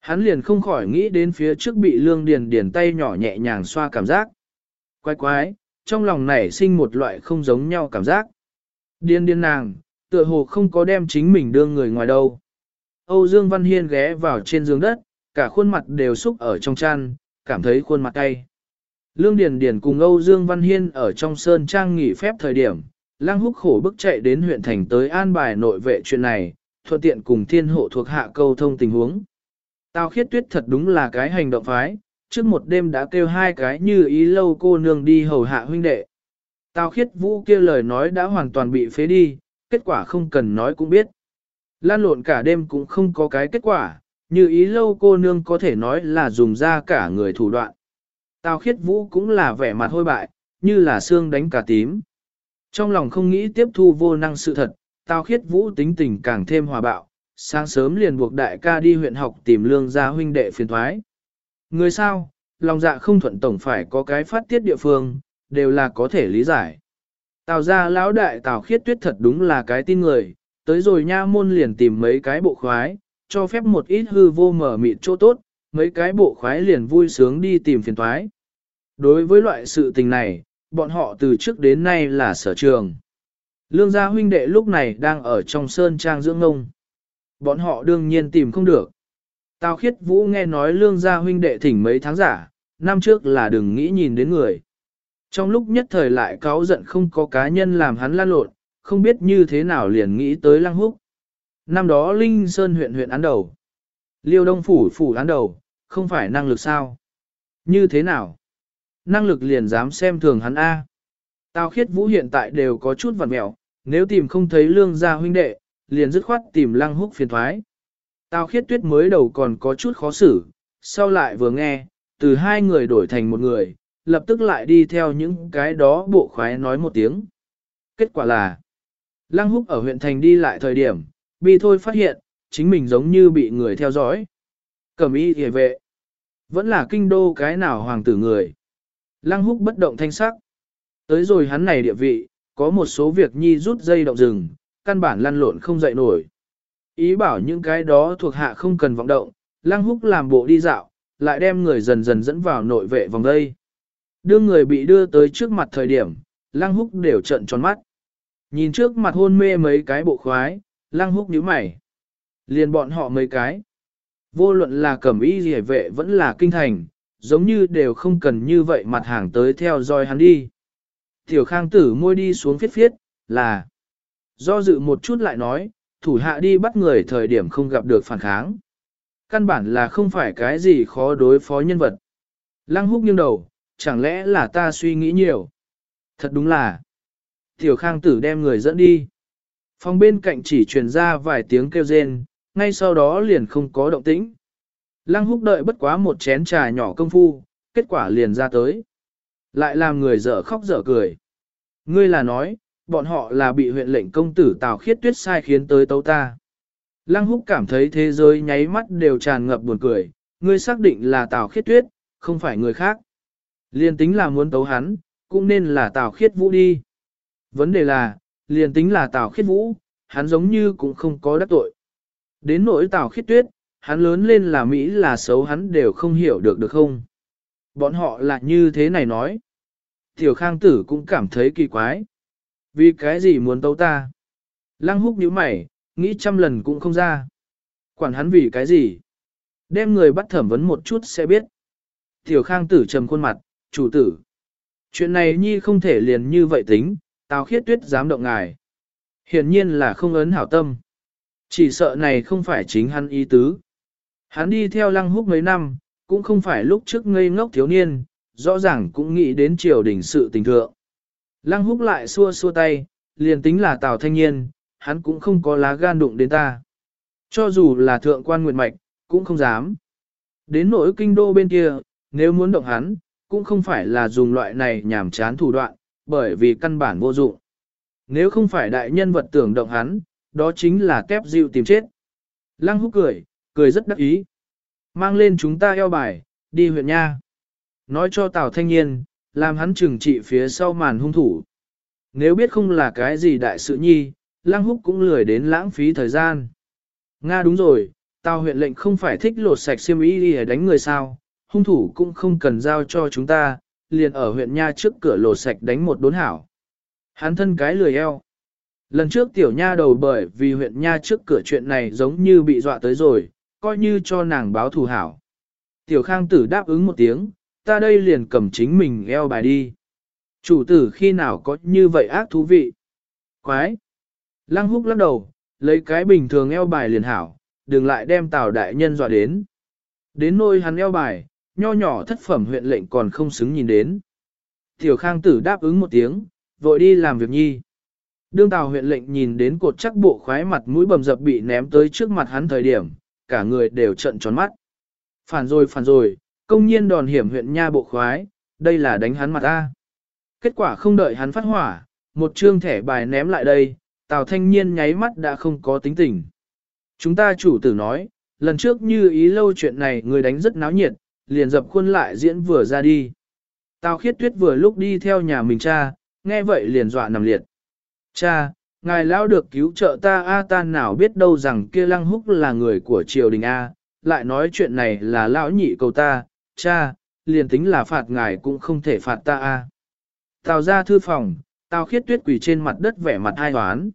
Hắn liền không khỏi nghĩ đến phía trước bị lương điền điền tay nhỏ nhẹ nhàng xoa cảm giác. Quái quái, trong lòng nảy sinh một loại không giống nhau cảm giác. Điên điên nàng, tựa hồ không có đem chính mình đưa người ngoài đâu. Âu Dương Văn Hiên ghé vào trên giường đất, cả khuôn mặt đều xúc ở trong chăn, cảm thấy khuôn mặt cay. Lương Điền Điền cùng Âu Dương Văn Hiên ở trong sơn trang nghỉ phép thời điểm, Lăng Húc khổ bức chạy đến huyện thành tới an bài nội vệ chuyện này, thuận tiện cùng thiên hộ thuộc hạ câu thông tình huống. Tào khiết tuyết thật đúng là cái hành động phái, trước một đêm đã kêu hai cái như ý lâu cô nương đi hầu hạ huynh đệ. Tào khiết vũ kia lời nói đã hoàn toàn bị phế đi, kết quả không cần nói cũng biết. Lan lộn cả đêm cũng không có cái kết quả, như ý lâu cô nương có thể nói là dùng ra cả người thủ đoạn. Tào khiết vũ cũng là vẻ mặt hôi bại, như là xương đánh cả tím. Trong lòng không nghĩ tiếp thu vô năng sự thật, Tào khiết vũ tính tình càng thêm hòa bạo, sáng sớm liền buộc đại ca đi huyện học tìm lương gia huynh đệ phiền thoái. Người sao, lòng dạ không thuận tổng phải có cái phát tiết địa phương, đều là có thể lý giải. Tào gia lão đại Tào khiết tuyết thật đúng là cái tin người, tới rồi nha môn liền tìm mấy cái bộ khoái, cho phép một ít hư vô mở mịt chỗ tốt, mấy cái bộ khoái liền vui sướng đi tìm phiền thoái. Đối với loại sự tình này, bọn họ từ trước đến nay là sở trường. Lương gia huynh đệ lúc này đang ở trong sơn trang dưỡng ngông. Bọn họ đương nhiên tìm không được. Tào khiết vũ nghe nói lương gia huynh đệ thỉnh mấy tháng giả, năm trước là đừng nghĩ nhìn đến người. Trong lúc nhất thời lại cáo giận không có cá nhân làm hắn lan lộn, không biết như thế nào liền nghĩ tới lăng húc. Năm đó Linh Sơn huyện huyện án đầu. Liêu Đông Phủ phủ án đầu, không phải năng lực sao? Như thế nào? Năng lực liền dám xem thường hắn A. Tào khiết vũ hiện tại đều có chút vặt mẹo, nếu tìm không thấy lương gia huynh đệ, liền dứt khoát tìm lăng húc phiền thoái. Tào khiết tuyết mới đầu còn có chút khó xử, sau lại vừa nghe, từ hai người đổi thành một người, lập tức lại đi theo những cái đó bộ khoái nói một tiếng. Kết quả là, lăng húc ở huyện thành đi lại thời điểm, bị thôi phát hiện, chính mình giống như bị người theo dõi. Cẩm y hề vệ, vẫn là kinh đô cái nào hoàng tử người. Lăng húc bất động thanh sắc. Tới rồi hắn này địa vị, có một số việc nhi rút dây động rừng, căn bản lăn lộn không dậy nổi. Ý bảo những cái đó thuộc hạ không cần vọng động, lăng húc làm bộ đi dạo, lại đem người dần dần dẫn vào nội vệ vòng đây. Đưa người bị đưa tới trước mặt thời điểm, lăng húc đều trận tròn mắt. Nhìn trước mặt hôn mê mấy cái bộ khoái, lăng húc nhíu mày. Liền bọn họ mấy cái. Vô luận là cẩm y rỉa vệ vẫn là kinh thành, giống như đều không cần như vậy mặt hàng tới theo dõi hắn đi. Tiểu khang tử môi đi xuống phiết phiết, là do dự một chút lại nói, thủ hạ đi bắt người thời điểm không gặp được phản kháng. Căn bản là không phải cái gì khó đối phó nhân vật. Lăng húc nghiêng đầu, chẳng lẽ là ta suy nghĩ nhiều. Thật đúng là. Tiểu khang tử đem người dẫn đi. Phòng bên cạnh chỉ truyền ra vài tiếng kêu rên, ngay sau đó liền không có động tĩnh. Lăng húc đợi bất quá một chén trà nhỏ công phu, kết quả liền ra tới. Lại làm người dở khóc dở cười. Ngươi là nói, bọn họ là bị huyện lệnh công tử Tào Khiết Tuyết sai khiến tới tấu ta. Lăng húc cảm thấy thế giới nháy mắt đều tràn ngập buồn cười, ngươi xác định là Tào khiết tuyết, không phải người khác. Liên tính là muốn tấu hắn, cũng nên là Tào khiết vũ đi. Vấn đề là, liền tính là Tào khiết vũ, hắn giống như cũng không có đắc tội. Đến nỗi Tào khiết tuyết, hắn lớn lên là Mỹ là xấu hắn đều không hiểu được được không. Bọn họ là như thế này nói. Tiểu khang tử cũng cảm thấy kỳ quái. Vì cái gì muốn tấu ta? Lăng húc nhíu mày, nghĩ trăm lần cũng không ra. Quản hắn vì cái gì? Đem người bắt thẩm vấn một chút sẽ biết. Tiểu khang tử trầm khuôn mặt, chủ tử. Chuyện này nhi không thể liền như vậy tính, tào khiết tuyết dám động ngài. Hiển nhiên là không ấn hảo tâm. Chỉ sợ này không phải chính hắn ý tứ. Hắn đi theo lăng húc mấy năm, cũng không phải lúc trước ngây ngốc thiếu niên, rõ ràng cũng nghĩ đến triều đình sự tình thượng. Lăng húc lại xua xua tay, liền tính là tào thanh niên, hắn cũng không có lá gan đụng đến ta. Cho dù là thượng quan nguyệt mạch, cũng không dám. Đến nỗi kinh đô bên kia, nếu muốn động hắn, cũng không phải là dùng loại này nhảm chán thủ đoạn, bởi vì căn bản vô dụng. Nếu không phải đại nhân vật tưởng động hắn, đó chính là kép dịu tìm chết. Lăng húc cười, cười rất đắc ý. Mang lên chúng ta eo bài, đi huyện nha. Nói cho Tào Thanh Niên, làm hắn trừng trị phía sau màn hung thủ. Nếu biết không là cái gì đại sự nhi, Lăng Húc cũng lười đến lãng phí thời gian. Nga đúng rồi, Tào huyện lệnh không phải thích lột sạch xiêm y đi đánh người sao, hung thủ cũng không cần giao cho chúng ta, liền ở huyện nha trước cửa lột sạch đánh một đốn hảo. Hắn thân cái lười eo. Lần trước tiểu nha đầu bởi vì huyện nha trước cửa chuyện này giống như bị dọa tới rồi, coi như cho nàng báo thù hảo. Tiểu khang tử đáp ứng một tiếng, ta đây liền cầm chính mình eo bài đi. Chủ tử khi nào có như vậy ác thú vị? Quái! Lăng húc lắc đầu, lấy cái bình thường eo bài liền hảo, đừng lại đem tào đại nhân dọa đến. Đến nôi hắn eo bài, nho nhỏ thất phẩm huyện lệnh còn không xứng nhìn đến. Tiểu khang tử đáp ứng một tiếng, vội đi làm việc nhi. Đương tào huyện lệnh nhìn đến cột chắc bộ khoái mặt mũi bầm dập bị ném tới trước mặt hắn thời điểm, cả người đều trận tròn mắt. Phản rồi phản rồi, công nhiên đòn hiểm huyện nha bộ khoái, đây là đánh hắn mặt ta. Kết quả không đợi hắn phát hỏa, một trương thẻ bài ném lại đây, Tào Thanh Niên nháy mắt đã không có tính tình. Chúng ta chủ tử nói, lần trước như ý lâu chuyện này người đánh rất náo nhiệt, liền dập khuôn lại diễn vừa ra đi. Tào khiết tuyết vừa lúc đi theo nhà mình cha, nghe vậy liền dọa nằm liệt. Cha, ngài lão được cứu trợ ta A ta nào biết đâu rằng kia lăng húc là người của triều đình A, lại nói chuyện này là lão nhị cầu ta, cha, liền tính là phạt ngài cũng không thể phạt ta A. Tào ra thư phòng, tào khiết tuyết quỳ trên mặt đất vẻ mặt ai hoán.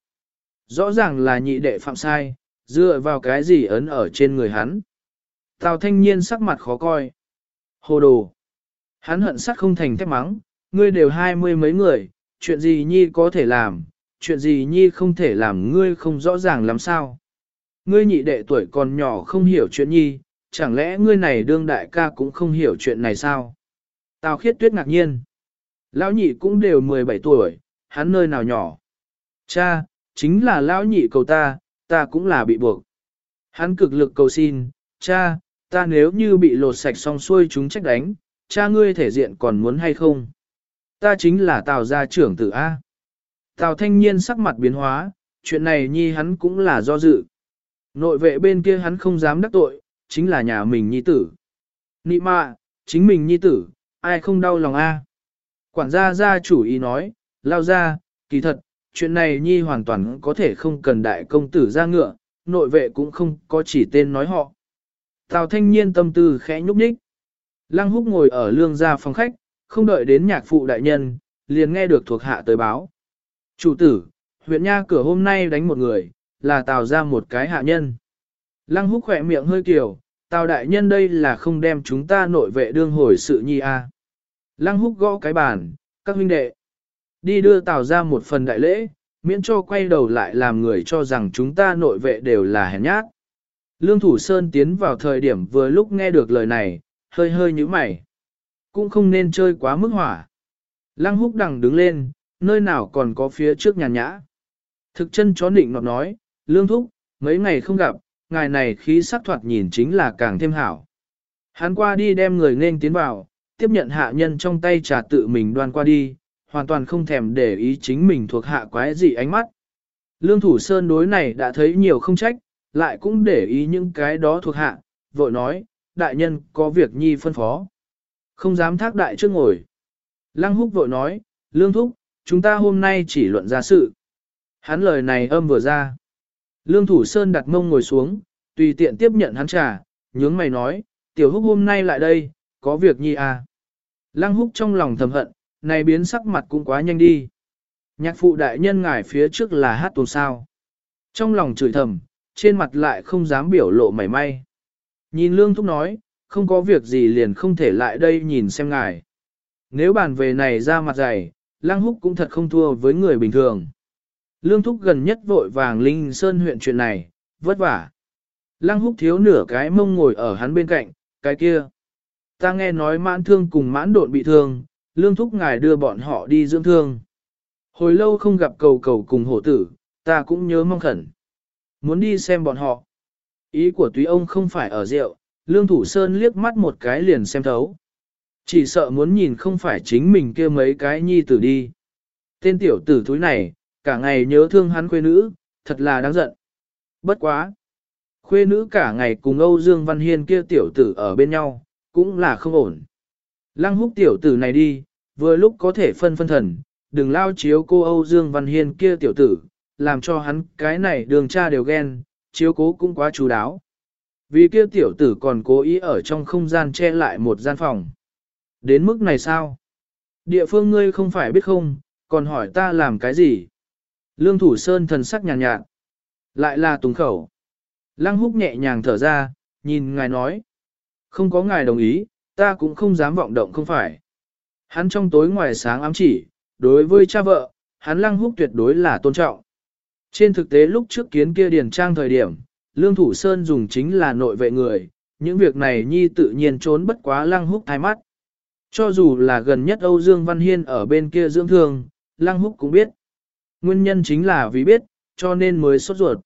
Rõ ràng là nhị đệ phạm sai, dựa vào cái gì ấn ở trên người hắn. Tào thanh niên sắc mặt khó coi. Hồ đồ. Hắn hận sắc không thành thép mắng, ngươi đều hai mươi mấy người, chuyện gì nhi có thể làm, chuyện gì nhi không thể làm ngươi không rõ ràng làm sao. Ngươi nhị đệ tuổi còn nhỏ không hiểu chuyện nhi, chẳng lẽ ngươi này đương đại ca cũng không hiểu chuyện này sao? Tào khiết tuyết ngạc nhiên. Lão nhị cũng đều 17 tuổi, hắn nơi nào nhỏ. Cha, chính là lão nhị cầu ta, ta cũng là bị buộc. Hắn cực lực cầu xin, cha, ta nếu như bị lột sạch xong xuôi chúng trách đánh, cha ngươi thể diện còn muốn hay không? Ta chính là Tào gia trưởng tử A. Tào thanh niên sắc mặt biến hóa, chuyện này nhi hắn cũng là do dự. Nội vệ bên kia hắn không dám đắc tội, chính là nhà mình nhi tử. Nị mạ, chính mình nhi tử, ai không đau lòng a? Quản gia gia chủ ý nói, lao ra, kỳ thật, chuyện này nhi hoàn toàn có thể không cần đại công tử ra ngựa, nội vệ cũng không có chỉ tên nói họ. Tào thanh niên tâm tư khẽ nhúc nhích. Lăng húc ngồi ở lương gia phòng khách, không đợi đến nhạc phụ đại nhân, liền nghe được thuộc hạ tới báo. Chủ tử, huyện nha cửa hôm nay đánh một người, là tào ra một cái hạ nhân. Lăng húc khỏe miệng hơi kiểu, tào đại nhân đây là không đem chúng ta nội vệ đương hồi sự nhi a. Lăng húc gõ cái bàn, các huynh đệ. Đi đưa tào ra một phần đại lễ, miễn cho quay đầu lại làm người cho rằng chúng ta nội vệ đều là hèn nhát. Lương Thủ Sơn tiến vào thời điểm vừa lúc nghe được lời này, hơi hơi như mày. Cũng không nên chơi quá mức hỏa. Lăng húc đằng đứng lên, nơi nào còn có phía trước nhàn nhã. Thực chân chó nịnh nọt nói, lương thúc, mấy ngày không gặp, ngài này khí sắc thoạt nhìn chính là càng thêm hảo. Hắn qua đi đem người nên tiến vào, tiếp nhận hạ nhân trong tay trà tự mình đoan qua đi, hoàn toàn không thèm để ý chính mình thuộc hạ quái gì ánh mắt. Lương thủ sơn đối này đã thấy nhiều không trách, lại cũng để ý những cái đó thuộc hạ, vội nói, đại nhân có việc nhi phân phó. Không dám thác đại trước ngồi. Lăng húc vội nói, lương thúc, chúng ta hôm nay chỉ luận ra sự. Hắn lời này âm vừa ra. Lương thủ sơn đặt mông ngồi xuống, tùy tiện tiếp nhận hắn trà, nhướng mày nói, tiểu húc hôm nay lại đây, có việc nhi à. Lăng húc trong lòng thầm hận, này biến sắc mặt cũng quá nhanh đi. Nhạc phụ đại nhân ngài phía trước là hát tuồng sao. Trong lòng chửi thầm, trên mặt lại không dám biểu lộ mảy may. Nhìn lương thúc nói, không có việc gì liền không thể lại đây nhìn xem ngài. Nếu bàn về này ra mặt dày, lăng húc cũng thật không thua với người bình thường. Lương thúc gần nhất vội vàng Linh Sơn huyện chuyện này, vất vả. Lăng húc thiếu nửa cái mông ngồi ở hắn bên cạnh, cái kia. Ta nghe nói mãn thương cùng mãn độn bị thương, lương thúc ngài đưa bọn họ đi dưỡng thương. Hồi lâu không gặp cầu cầu cùng hổ tử, ta cũng nhớ mong khẩn. Muốn đi xem bọn họ. Ý của túy ông không phải ở rượu, lương thủ sơn liếc mắt một cái liền xem thấu. Chỉ sợ muốn nhìn không phải chính mình kia mấy cái nhi tử đi. Tên tiểu tử thúi này, cả ngày nhớ thương hắn khuê nữ, thật là đáng giận. Bất quá. Khuê nữ cả ngày cùng Âu Dương Văn Hiên kia tiểu tử ở bên nhau, cũng là không ổn. Lăng húc tiểu tử này đi, vừa lúc có thể phân phân thần, đừng lao chiếu cô Âu Dương Văn Hiên kia tiểu tử, làm cho hắn cái này đường cha đều ghen, chiếu cố cũng quá chú đáo. Vì kia tiểu tử còn cố ý ở trong không gian che lại một gian phòng. Đến mức này sao? Địa phương ngươi không phải biết không, còn hỏi ta làm cái gì? Lương Thủ Sơn thần sắc nhàn nhạt, nhạt. Lại là tùng khẩu. Lăng húc nhẹ nhàng thở ra, nhìn ngài nói. Không có ngài đồng ý, ta cũng không dám vọng động không phải. Hắn trong tối ngoài sáng ám chỉ, đối với cha vợ, hắn lăng húc tuyệt đối là tôn trọng. Trên thực tế lúc trước kiến kia điền trang thời điểm, Lương Thủ Sơn dùng chính là nội vệ người, những việc này nhi tự nhiên trốn bất quá lăng húc thái mắt. Cho dù là gần nhất Âu Dương Văn Hiên ở bên kia dưỡng thương, lăng húc cũng biết. Nguyên nhân chính là vì biết, cho nên mới sốt ruột.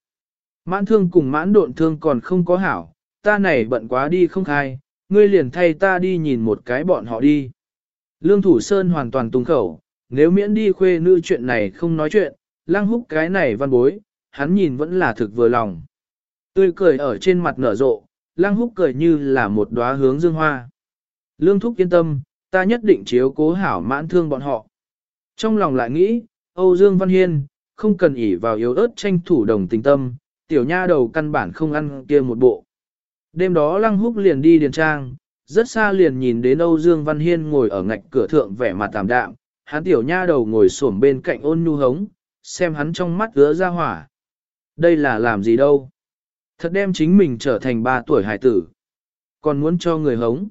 Mãn thương cùng mãn độn thương còn không có hảo, ta này bận quá đi không khai, ngươi liền thay ta đi nhìn một cái bọn họ đi. Lương Thủ Sơn hoàn toàn tung khẩu, nếu miễn đi khuê nữ chuyện này không nói chuyện, lăng húc cái này văn bối, hắn nhìn vẫn là thực vừa lòng. Tươi cười ở trên mặt nở rộ, lăng húc cười như là một đóa hướng dương hoa. Lương thúc yên tâm, ta nhất định chiếu cố hảo mãn thương bọn họ. Trong lòng lại nghĩ, Âu Dương Văn Hiên, không cần ỉ vào yếu ớt tranh thủ đồng tình tâm, tiểu nha đầu căn bản không ăn kia một bộ. Đêm đó lăng húc liền đi điền trang, rất xa liền nhìn đến Âu Dương Văn Hiên ngồi ở ngạch cửa thượng vẻ mặt tạm đạm, hắn tiểu nha đầu ngồi xổm bên cạnh ôn nhu hống, xem hắn trong mắt ứa ra hỏa. Đây là làm gì đâu? Thật đem chính mình trở thành ba tuổi hải tử. Còn muốn cho người hống.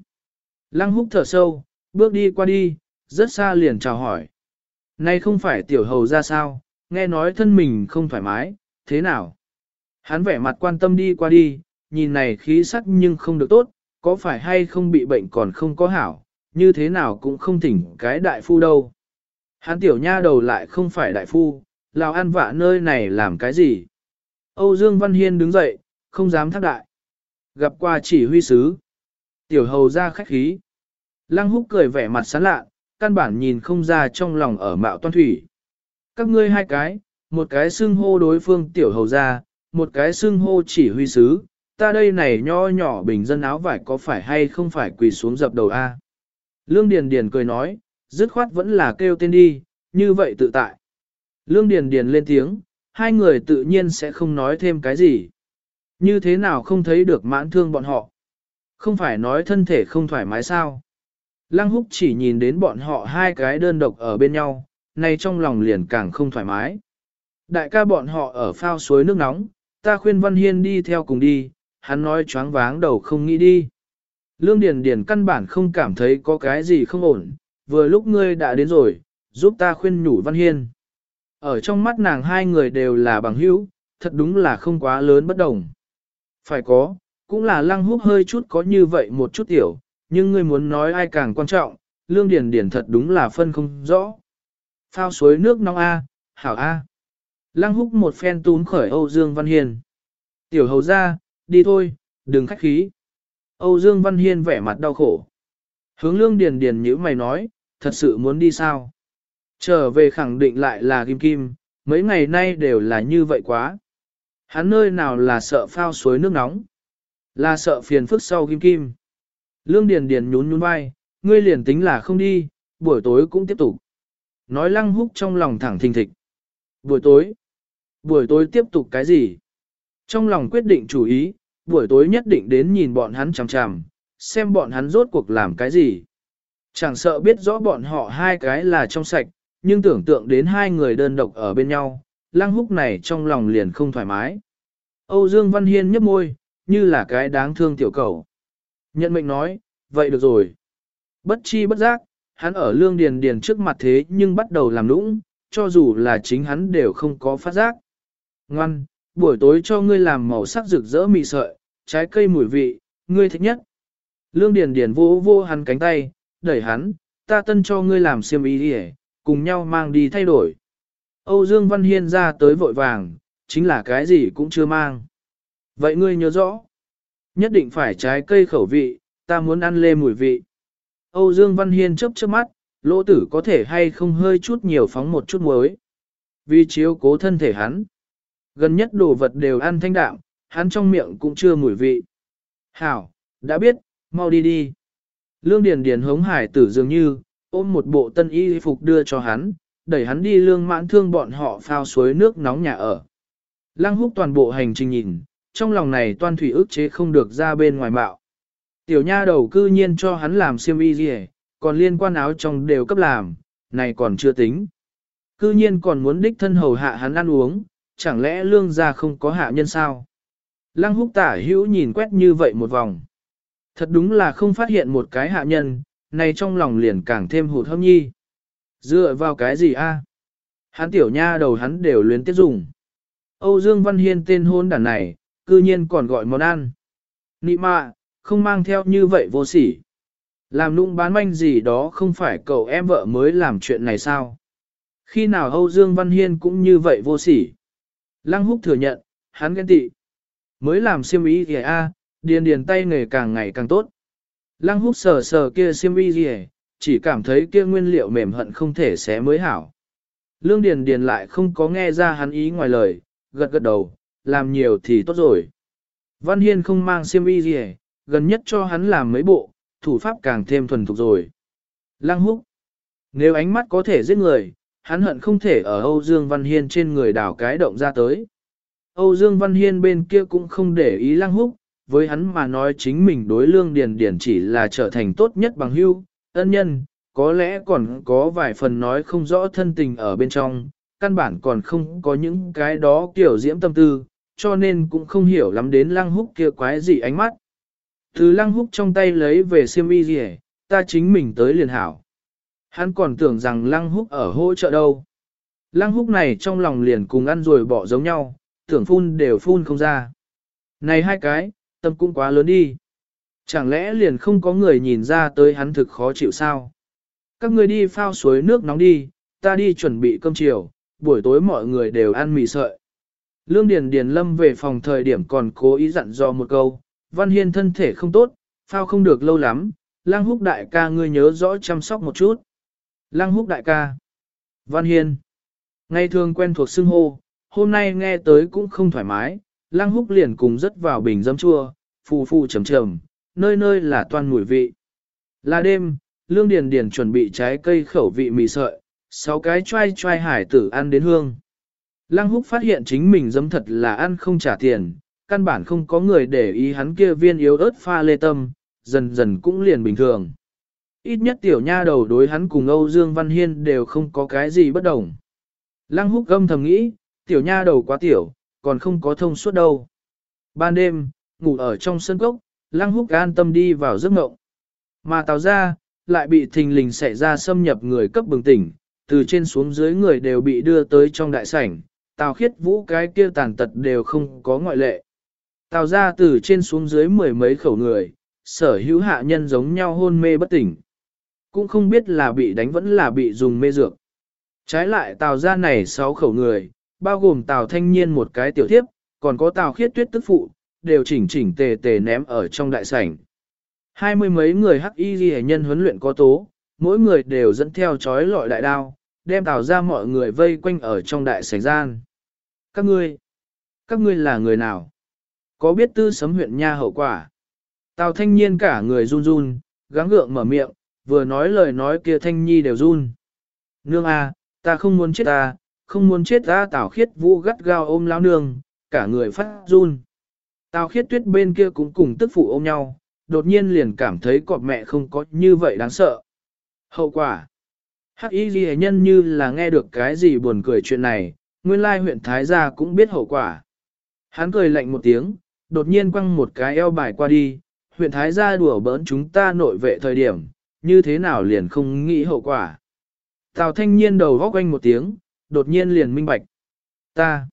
Lăng húc thở sâu, bước đi qua đi, rất xa liền chào hỏi. nay không phải tiểu hầu ra sao, nghe nói thân mình không thoải mái, thế nào? Hắn vẻ mặt quan tâm đi qua đi, nhìn này khí sắc nhưng không được tốt, có phải hay không bị bệnh còn không có hảo, như thế nào cũng không thỉnh cái đại phu đâu. Hắn tiểu nha đầu lại không phải đại phu, lào ăn vạ nơi này làm cái gì? Âu Dương Văn Hiên đứng dậy, không dám thác đại. Gặp qua chỉ huy sứ. Tiểu hầu ra khách khí. Lăng húc cười vẻ mặt sán lạ, căn bản nhìn không ra trong lòng ở mạo toan thủy. Các ngươi hai cái, một cái xưng hô đối phương tiểu hầu gia, một cái xưng hô chỉ huy sứ, ta đây này nho nhỏ bình dân áo vải có phải hay không phải quỳ xuống dập đầu a? Lương Điền Điền cười nói, dứt khoát vẫn là kêu tên đi, như vậy tự tại. Lương Điền Điền lên tiếng, hai người tự nhiên sẽ không nói thêm cái gì. Như thế nào không thấy được mãn thương bọn họ? Không phải nói thân thể không thoải mái sao? Lăng húc chỉ nhìn đến bọn họ hai cái đơn độc ở bên nhau, nay trong lòng liền càng không thoải mái. Đại ca bọn họ ở phao suối nước nóng, ta khuyên Văn Hiên đi theo cùng đi, hắn nói choáng váng đầu không nghĩ đi. Lương Điền Điền căn bản không cảm thấy có cái gì không ổn, vừa lúc ngươi đã đến rồi, giúp ta khuyên nhủ Văn Hiên. Ở trong mắt nàng hai người đều là bằng hữu, thật đúng là không quá lớn bất đồng. Phải có, cũng là lăng húc hơi chút có như vậy một chút tiểu, nhưng ngươi muốn nói ai càng quan trọng, lương điền điền thật đúng là phân không rõ. Phao suối nước nóng A, hảo A. Lăng húc một phen túm khởi Âu Dương Văn hiền Tiểu hầu ra, đi thôi, đừng khách khí. Âu Dương Văn Hiên vẻ mặt đau khổ. Hướng lương điền điền như mày nói, thật sự muốn đi sao? Trở về khẳng định lại là kim kim, mấy ngày nay đều là như vậy quá. Hắn nơi nào là sợ phao suối nước nóng, là sợ phiền phức sau kim kim. Lương Điền Điền nhún nhún vai, ngươi liền tính là không đi, buổi tối cũng tiếp tục. Nói lăng húc trong lòng thẳng thình thịch. Buổi tối? Buổi tối tiếp tục cái gì? Trong lòng quyết định chủ ý, buổi tối nhất định đến nhìn bọn hắn chằm chằm, xem bọn hắn rốt cuộc làm cái gì. Chẳng sợ biết rõ bọn họ hai cái là trong sạch, nhưng tưởng tượng đến hai người đơn độc ở bên nhau, lăng húc này trong lòng liền không thoải mái. Âu Dương Văn Hiên nhếch môi, như là cái đáng thương tiểu cầu. Nhận mệnh nói, vậy được rồi. Bất chi bất giác, hắn ở lương điền điền trước mặt thế nhưng bắt đầu làm nũng, cho dù là chính hắn đều không có phát giác. Ngoan, buổi tối cho ngươi làm màu sắc rực rỡ mị sợi, trái cây mùi vị, ngươi thích nhất. Lương điền điền vô vô hắn cánh tay, đẩy hắn, ta tân cho ngươi làm xiêm y đi cùng nhau mang đi thay đổi. Âu Dương Văn Hiên ra tới vội vàng, chính là cái gì cũng chưa mang. Vậy ngươi nhớ rõ, nhất định phải trái cây khẩu vị, ta muốn ăn lê mùi vị. Âu Dương Văn Hiên chớp chớp mắt, lỗ tử có thể hay không hơi chút nhiều phóng một chút muối. Vì chiếu cố thân thể hắn. Gần nhất đồ vật đều ăn thanh đạm, hắn trong miệng cũng chưa mùi vị. Hảo, đã biết, mau đi đi. Lương Điền Điền hống hải tử dường như, ôm một bộ tân y phục đưa cho hắn, đẩy hắn đi lương mãn thương bọn họ phao suối nước nóng nhà ở. Lăng húc toàn bộ hành trình nhìn, trong lòng này toan thủy ức chế không được ra bên ngoài mạo Tiểu nha đầu cư nhiên cho hắn làm xiêm y gì, còn liên quan áo trong đều cấp làm, này còn chưa tính. Cư nhiên còn muốn đích thân hầu hạ hắn ăn uống, chẳng lẽ lương gia không có hạ nhân sao? Lăng húc tả hữu nhìn quét như vậy một vòng. Thật đúng là không phát hiện một cái hạ nhân, này trong lòng liền càng thêm hụt hâm nhi. Dựa vào cái gì a? Hắn tiểu nha đầu hắn đều luyến tiếp dùng. Âu Dương Văn Hiên tên hôn đàn này, cư nhiên còn gọi món ăn. Nị mạ, không mang theo như vậy vô sỉ. Làm nụng bán manh gì đó không phải cậu em vợ mới làm chuyện này sao? Khi nào Âu Dương Văn Hiên cũng như vậy vô sỉ? Lăng húc thừa nhận, hắn ghen tị. Mới làm siêm ý kìa a, à? điền điền tay nghề càng ngày càng tốt. Lăng húc sờ sờ kia siêm ý kìa, à? chỉ cảm thấy kia nguyên liệu mềm hận không thể xé mới hảo. Lương điền điền lại không có nghe ra hắn ý ngoài lời, gật gật đầu, làm nhiều thì tốt rồi. Văn Hiên không mang xiêm ý gì, gần nhất cho hắn làm mấy bộ, thủ pháp càng thêm thuần thục rồi. Lăng húc. Nếu ánh mắt có thể giết người, hắn hận không thể ở Âu Dương Văn Hiên trên người đảo cái động ra tới. Âu Dương Văn Hiên bên kia cũng không để ý lăng húc, với hắn mà nói chính mình đối lương điền điền chỉ là trở thành tốt nhất bằng hữu, ân nhân, có lẽ còn có vài phần nói không rõ thân tình ở bên trong, căn bản còn không có những cái đó kiểu diễm tâm tư, cho nên cũng không hiểu lắm đến lăng húc kia quái gì ánh mắt. Từ lăng húc trong tay lấy về siêm y gì ta chính mình tới liền hảo. Hắn còn tưởng rằng lăng húc ở hỗ trợ đâu. Lăng húc này trong lòng liền cùng ăn rồi bỏ giống nhau, tưởng phun đều phun không ra. Này hai cái, tâm cũng quá lớn đi. Chẳng lẽ liền không có người nhìn ra tới hắn thực khó chịu sao? Các người đi phao suối nước nóng đi, ta đi chuẩn bị cơm chiều, buổi tối mọi người đều ăn mì sợi. Lương Điền Điền Lâm về phòng thời điểm còn cố ý dặn dò một câu, Văn Hiên thân thể không tốt, phao không được lâu lắm, Lăng Húc đại ca ngươi nhớ rõ chăm sóc một chút. Lăng Húc đại ca. Văn Hiên. Ngày thường quen thuộc xưng hô, hôm nay nghe tới cũng không thoải mái, Lăng Húc liền cùng rất vào bình dấm chua, phù phù trầm trầm, nơi nơi là toàn mùi vị. Là đêm, Lương Điền Điền chuẩn bị trái cây khẩu vị mì sợi, sáu cái trai trai hải tử ăn đến hương. Lăng Húc phát hiện chính mình dấm thật là ăn không trả tiền, căn bản không có người để ý hắn kia viên yếu ớt pha lê tâm, dần dần cũng liền bình thường. Ít nhất tiểu nha đầu đối hắn cùng Âu Dương Văn Hiên đều không có cái gì bất đồng. Lăng húc gâm thầm nghĩ, tiểu nha đầu quá tiểu, còn không có thông suốt đâu. Ban đêm, ngủ ở trong sân cốc, lăng húc an tâm đi vào giấc ngộng. Mà tào ra, lại bị thình lình xảy ra xâm nhập người cấp bừng tỉnh, từ trên xuống dưới người đều bị đưa tới trong đại sảnh, tào khiết vũ cái kia tàn tật đều không có ngoại lệ. Tào ra từ trên xuống dưới mười mấy khẩu người, sở hữu hạ nhân giống nhau hôn mê bất tỉnh. Cũng không biết là bị đánh vẫn là bị dùng mê dược. Trái lại tào ra này sáu khẩu người, bao gồm tào thanh niên một cái tiểu thiếp, còn có tào khiết tuyết tức phụ, đều chỉnh chỉnh tề tề ném ở trong đại sảnh. Hai mươi mấy người hắc y ghi nhân huấn luyện có tố, mỗi người đều dẫn theo chói lọi đại đao, đem tào ra mọi người vây quanh ở trong đại sảnh gian. Các ngươi, Các ngươi là người nào? Có biết tư sấm huyện nha hậu quả? Tào thanh niên cả người run run, gắng gượng mở miệng, vừa nói lời nói kia thanh nhi đều run. Nương a, ta không muốn chết ta, không muốn chết ta tào khiết vũ gắt gao ôm lão nương, cả người phát run. Tào khiết tuyết bên kia cũng cùng tức phụ ôm nhau, đột nhiên liền cảm thấy cọp mẹ không có như vậy đáng sợ. Hậu quả Hắc y ghi nhân như là nghe được cái gì buồn cười chuyện này, nguyên lai huyện Thái Gia cũng biết hậu quả. Hắn cười lạnh một tiếng, đột nhiên quăng một cái eo bài qua đi, huyện Thái Gia đùa bỡn chúng ta nội vệ thời điểm, như thế nào liền không nghĩ hậu quả. Tào thanh niên đầu góc quanh một tiếng, đột nhiên liền minh bạch. Ta,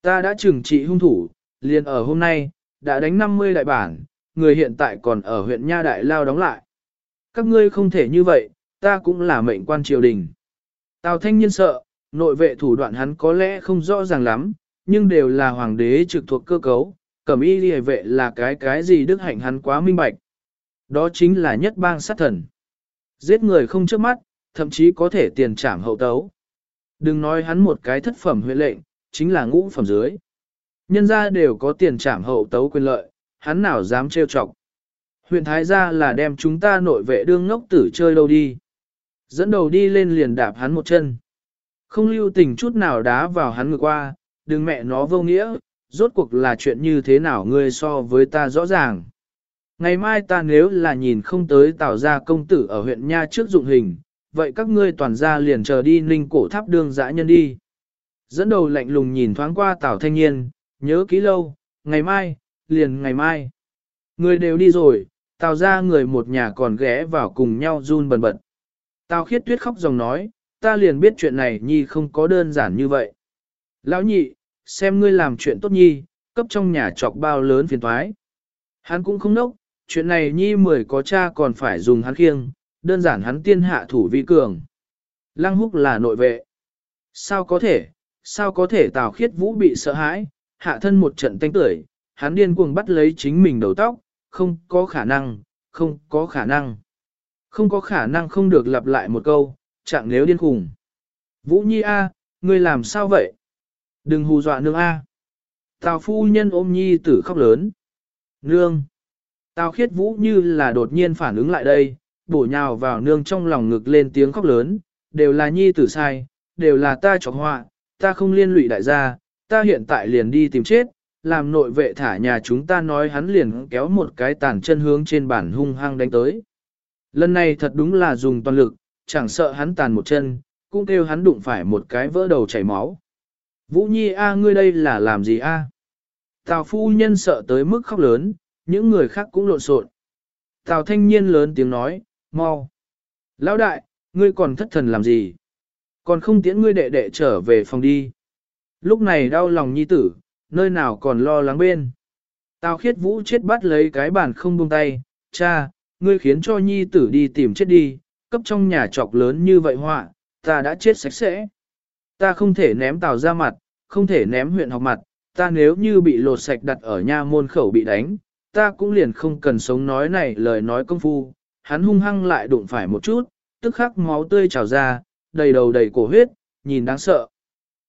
ta đã trừng trị hung thủ, liền ở hôm nay, đã đánh 50 đại bản, người hiện tại còn ở huyện Nha Đại Lao đóng lại. Các ngươi không thể như vậy, ta cũng là mệnh quan triều đình. Tào thanh niên sợ, nội vệ thủ đoạn hắn có lẽ không rõ ràng lắm, nhưng đều là hoàng đế trực thuộc cơ cấu, cẩm y liề vệ là cái cái gì đức hạnh hắn quá minh bạch. Đó chính là nhất bang sát thần. Giết người không trước mắt, thậm chí có thể tiền trảm hậu tấu. Đừng nói hắn một cái thất phẩm huyện lệnh, chính là ngũ phẩm dưới. Nhân gia đều có tiền trảm hậu tấu quyền lợi, hắn nào dám trêu chọc. Huyện Thái gia là đem chúng ta nội vệ đương ngốc tử chơi đâu đi. Dẫn đầu đi lên liền đạp hắn một chân. Không lưu tình chút nào đá vào hắn ngược qua, đừng mẹ nó vô nghĩa, rốt cuộc là chuyện như thế nào ngươi so với ta rõ ràng. Ngày mai ta nếu là nhìn không tới tạo ra công tử ở huyện Nha trước dụng hình, vậy các ngươi toàn ra liền chờ đi ninh cổ tháp đương dã nhân đi. Dẫn đầu lạnh lùng nhìn thoáng qua Tào Thanh Niên, nhớ kỹ lâu, ngày mai, liền ngày mai. Người đều đi rồi, Tào ra người một nhà còn ghé vào cùng nhau run bần bật. Tào khiết tuyết khóc dòng nói, ta liền biết chuyện này nhi không có đơn giản như vậy. Lão nhị, xem ngươi làm chuyện tốt nhi, cấp trong nhà trọc bao lớn phiền thoái. Hắn cũng không nốc, chuyện này nhi mười có cha còn phải dùng hắn khiêng, đơn giản hắn tiên hạ thủ vi cường. Lăng húc là nội vệ. Sao có thể, sao có thể tào khiết vũ bị sợ hãi, hạ thân một trận tanh tưởi, hắn điên cuồng bắt lấy chính mình đầu tóc, không có khả năng, không có khả năng. Không có khả năng không được lặp lại một câu, chẳng nếu điên khùng. Vũ Nhi A, ngươi làm sao vậy? Đừng hù dọa nương A. Tào phu nhân ôm Nhi tử khóc lớn. Nương. Tào khiết vũ như là đột nhiên phản ứng lại đây, bổ nhào vào nương trong lòng ngực lên tiếng khóc lớn, đều là Nhi tử sai, đều là ta chọc họa, ta không liên lụy đại gia, ta hiện tại liền đi tìm chết, làm nội vệ thả nhà chúng ta nói hắn liền kéo một cái tàn chân hướng trên bản hung hăng đánh tới. Lần này thật đúng là dùng toàn lực, chẳng sợ hắn tàn một chân, cũng kêu hắn đụng phải một cái vỡ đầu chảy máu. Vũ Nhi a ngươi đây là làm gì a? Tào phu nhân sợ tới mức khóc lớn, những người khác cũng lộn xộn. Tào thanh niên lớn tiếng nói, mau. Lão đại, ngươi còn thất thần làm gì? Còn không tiễn ngươi đệ đệ trở về phòng đi. Lúc này đau lòng nhi tử, nơi nào còn lo lắng bên. Tào khiết vũ chết bắt lấy cái bàn không buông tay, cha, ngươi khiến cho nhi tử đi tìm chết đi, cấp trong nhà trọc lớn như vậy họa, ta đã chết sạch sẽ. Ta không thể ném tàu ra mặt, không thể ném huyện học mặt, ta nếu như bị lột sạch đặt ở nha môn khẩu bị đánh, ta cũng liền không cần sống nói này lời nói công phu, hắn hung hăng lại đụng phải một chút, tức khắc máu tươi trào ra, đầy đầu đầy cổ huyết, nhìn đáng sợ.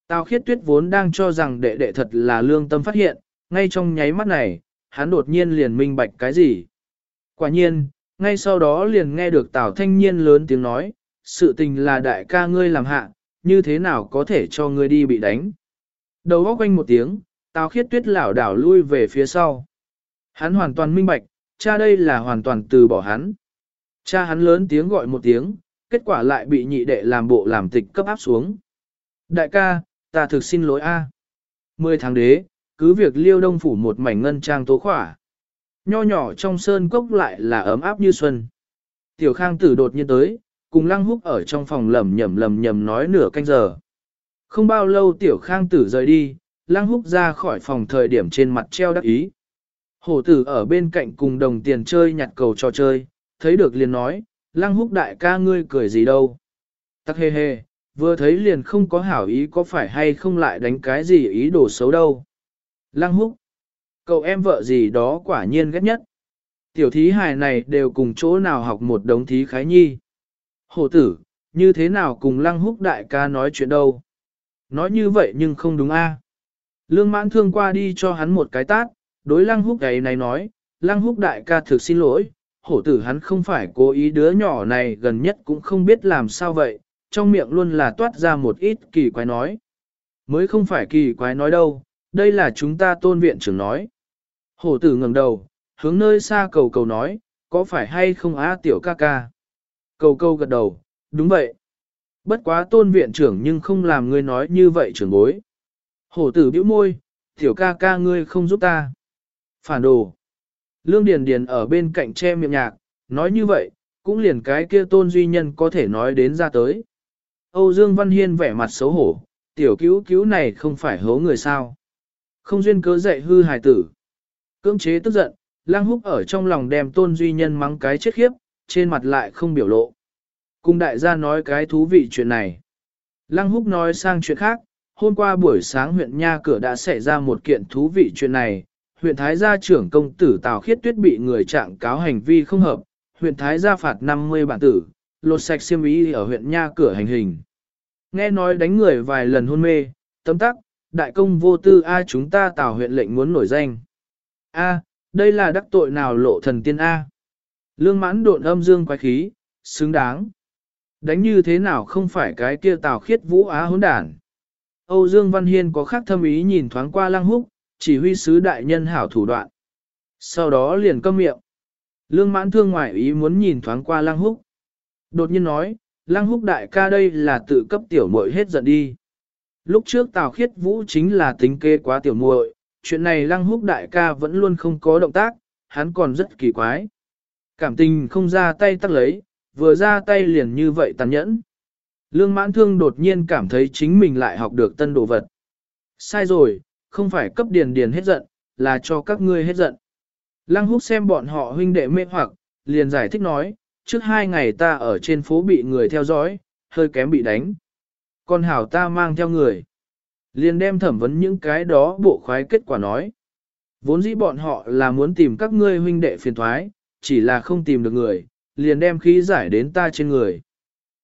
Tào khiết tuyết vốn đang cho rằng đệ đệ thật là lương tâm phát hiện, ngay trong nháy mắt này, hắn đột nhiên liền minh bạch cái gì. Quả nhiên, ngay sau đó liền nghe được Tào Thanh Niên lớn tiếng nói, sự tình là đại ca ngươi làm hạ, như thế nào có thể cho ngươi đi bị đánh. Đầu góc quanh một tiếng, Tào khiết tuyết lảo đảo lui về phía sau. Hắn hoàn toàn minh bạch, cha đây là hoàn toàn từ bỏ hắn. Cha hắn lớn tiếng gọi một tiếng, kết quả lại bị nhị đệ làm bộ làm tịch cấp áp xuống. Đại ca, ta thực xin lỗi a. Mười tháng đế, cứ việc liêu đông phủ một mảnh ngân trang tố khỏa. Nho nhỏ trong sơn cốc lại là ấm áp như xuân. Tiểu khang tử đột nhiên tới, cùng lăng húc ở trong phòng lẩm nhẩm lẩm nhẩm nói nửa canh giờ. Không bao lâu tiểu khang tử rời đi, lăng húc ra khỏi phòng thời điểm trên mặt treo đắc ý. Hổ tử ở bên cạnh cùng đồng tiền chơi nhặt cầu trò chơi, thấy được liền nói, lăng húc đại ca ngươi cười gì đâu. Tắc hê hê, vừa thấy liền không có hảo ý có phải hay không lại đánh cái gì ý đồ xấu đâu. Lăng húc, cậu em vợ gì đó quả nhiên ghét nhất. Tiểu thí hài này đều cùng chỗ nào học một đống thí khái nhi. Hổ tử, như thế nào cùng lăng húc đại ca nói chuyện đâu. Nói như vậy nhưng không đúng a. Lương mãn thương qua đi cho hắn một cái tát, đối lăng húc ấy này nói, lăng húc đại ca thực xin lỗi, hổ tử hắn không phải cố ý đứa nhỏ này gần nhất cũng không biết làm sao vậy, trong miệng luôn là toát ra một ít kỳ quái nói. Mới không phải kỳ quái nói đâu, đây là chúng ta tôn viện trưởng nói. Hổ tử ngẩng đầu, hướng nơi xa cầu cầu nói, có phải hay không á tiểu ca ca? Cầu cầu gật đầu, đúng vậy. Bất quá tôn viện trưởng nhưng không làm ngươi nói như vậy trưởng bối. Hổ tử bĩu môi, tiểu ca ca ngươi không giúp ta. Phản đồ. Lương Điền Điền ở bên cạnh che miệng nhạc, nói như vậy, cũng liền cái kia tôn duy nhân có thể nói đến ra tới. Âu Dương Văn Hiên vẻ mặt xấu hổ, tiểu cứu cứu này không phải hố người sao. Không duyên cớ dạy hư hài tử. Cưỡng chế tức giận, lang húc ở trong lòng đem tôn duy nhân mắng cái chết khiếp, trên mặt lại không biểu lộ. Cùng đại gia nói cái thú vị chuyện này. Lăng húc nói sang chuyện khác, hôm qua buổi sáng huyện Nha Cửa đã xảy ra một kiện thú vị chuyện này. Huyện Thái gia trưởng công tử Tào Khiết Tuyết bị người trạng cáo hành vi không hợp, huyện Thái gia phạt 50 bản tử, lột sạch xiêm ý ở huyện Nha Cửa hành hình. Nghe nói đánh người vài lần hôn mê, tấm tắc, đại công vô tư ai chúng ta Tào huyện lệnh muốn nổi danh. A, đây là đắc tội nào lộ thần tiên A. Lương mãn độn âm dương quái khí, xứng đáng. Đánh như thế nào không phải cái kia tào khiết vũ á hỗn đản. Âu Dương Văn Hiên có khác thâm ý nhìn thoáng qua lăng húc, chỉ huy sứ đại nhân hảo thủ đoạn. Sau đó liền câm miệng. Lương mãn thương ngoại ý muốn nhìn thoáng qua lăng húc. Đột nhiên nói, lăng húc đại ca đây là tự cấp tiểu muội hết giận đi. Lúc trước tào khiết vũ chính là tính kê quá tiểu muội, chuyện này lăng húc đại ca vẫn luôn không có động tác, hắn còn rất kỳ quái. Cảm tình không ra tay tắt lấy, vừa ra tay liền như vậy tàn nhẫn. Lương mãn thương đột nhiên cảm thấy chính mình lại học được tân đồ vật. Sai rồi, không phải cấp điền điền hết giận, là cho các ngươi hết giận. Lăng húc xem bọn họ huynh đệ mê hoặc, liền giải thích nói, trước hai ngày ta ở trên phố bị người theo dõi, hơi kém bị đánh. Còn hảo ta mang theo người. Liền đem thẩm vấn những cái đó bộ khoái kết quả nói. Vốn dĩ bọn họ là muốn tìm các ngươi huynh đệ phiền thoái, chỉ là không tìm được người, liền đem khí giải đến ta trên người.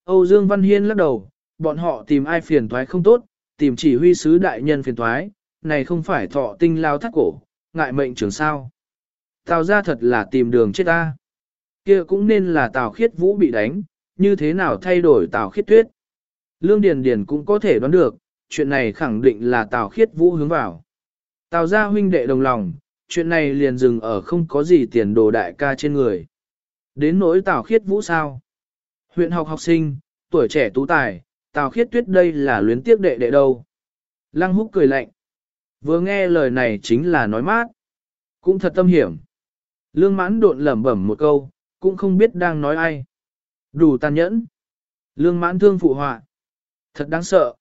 Âu Dương Văn Hiên lắc đầu, bọn họ tìm ai phiền thoái không tốt, tìm chỉ huy sứ đại nhân phiền thoái, này không phải thọ tinh lao thắt cổ, ngại mệnh trường sao. Tào ra thật là tìm đường chết ta. kia cũng nên là Tào khiết vũ bị đánh, như thế nào thay đổi Tào khiết tuyết. Lương Điền Điền cũng có thể đoán được, chuyện này khẳng định là Tào khiết vũ hướng vào. Tào gia huynh đệ đồng lòng, chuyện này liền dừng ở không có gì tiền đồ đại ca trên người. Đến nỗi Tào Khiết Vũ sao? Huyện học học sinh, tuổi trẻ tú tài, Tào Khiết Tuyết đây là luyến tiếc đệ đệ đâu. Lăng húc cười lạnh. Vừa nghe lời này chính là nói mát. Cũng thật tâm hiểm. Lương mãn độn lẩm bẩm một câu, cũng không biết đang nói ai. Đủ tàn nhẫn. Lương mãn thương phụ họa. Thật đáng sợ.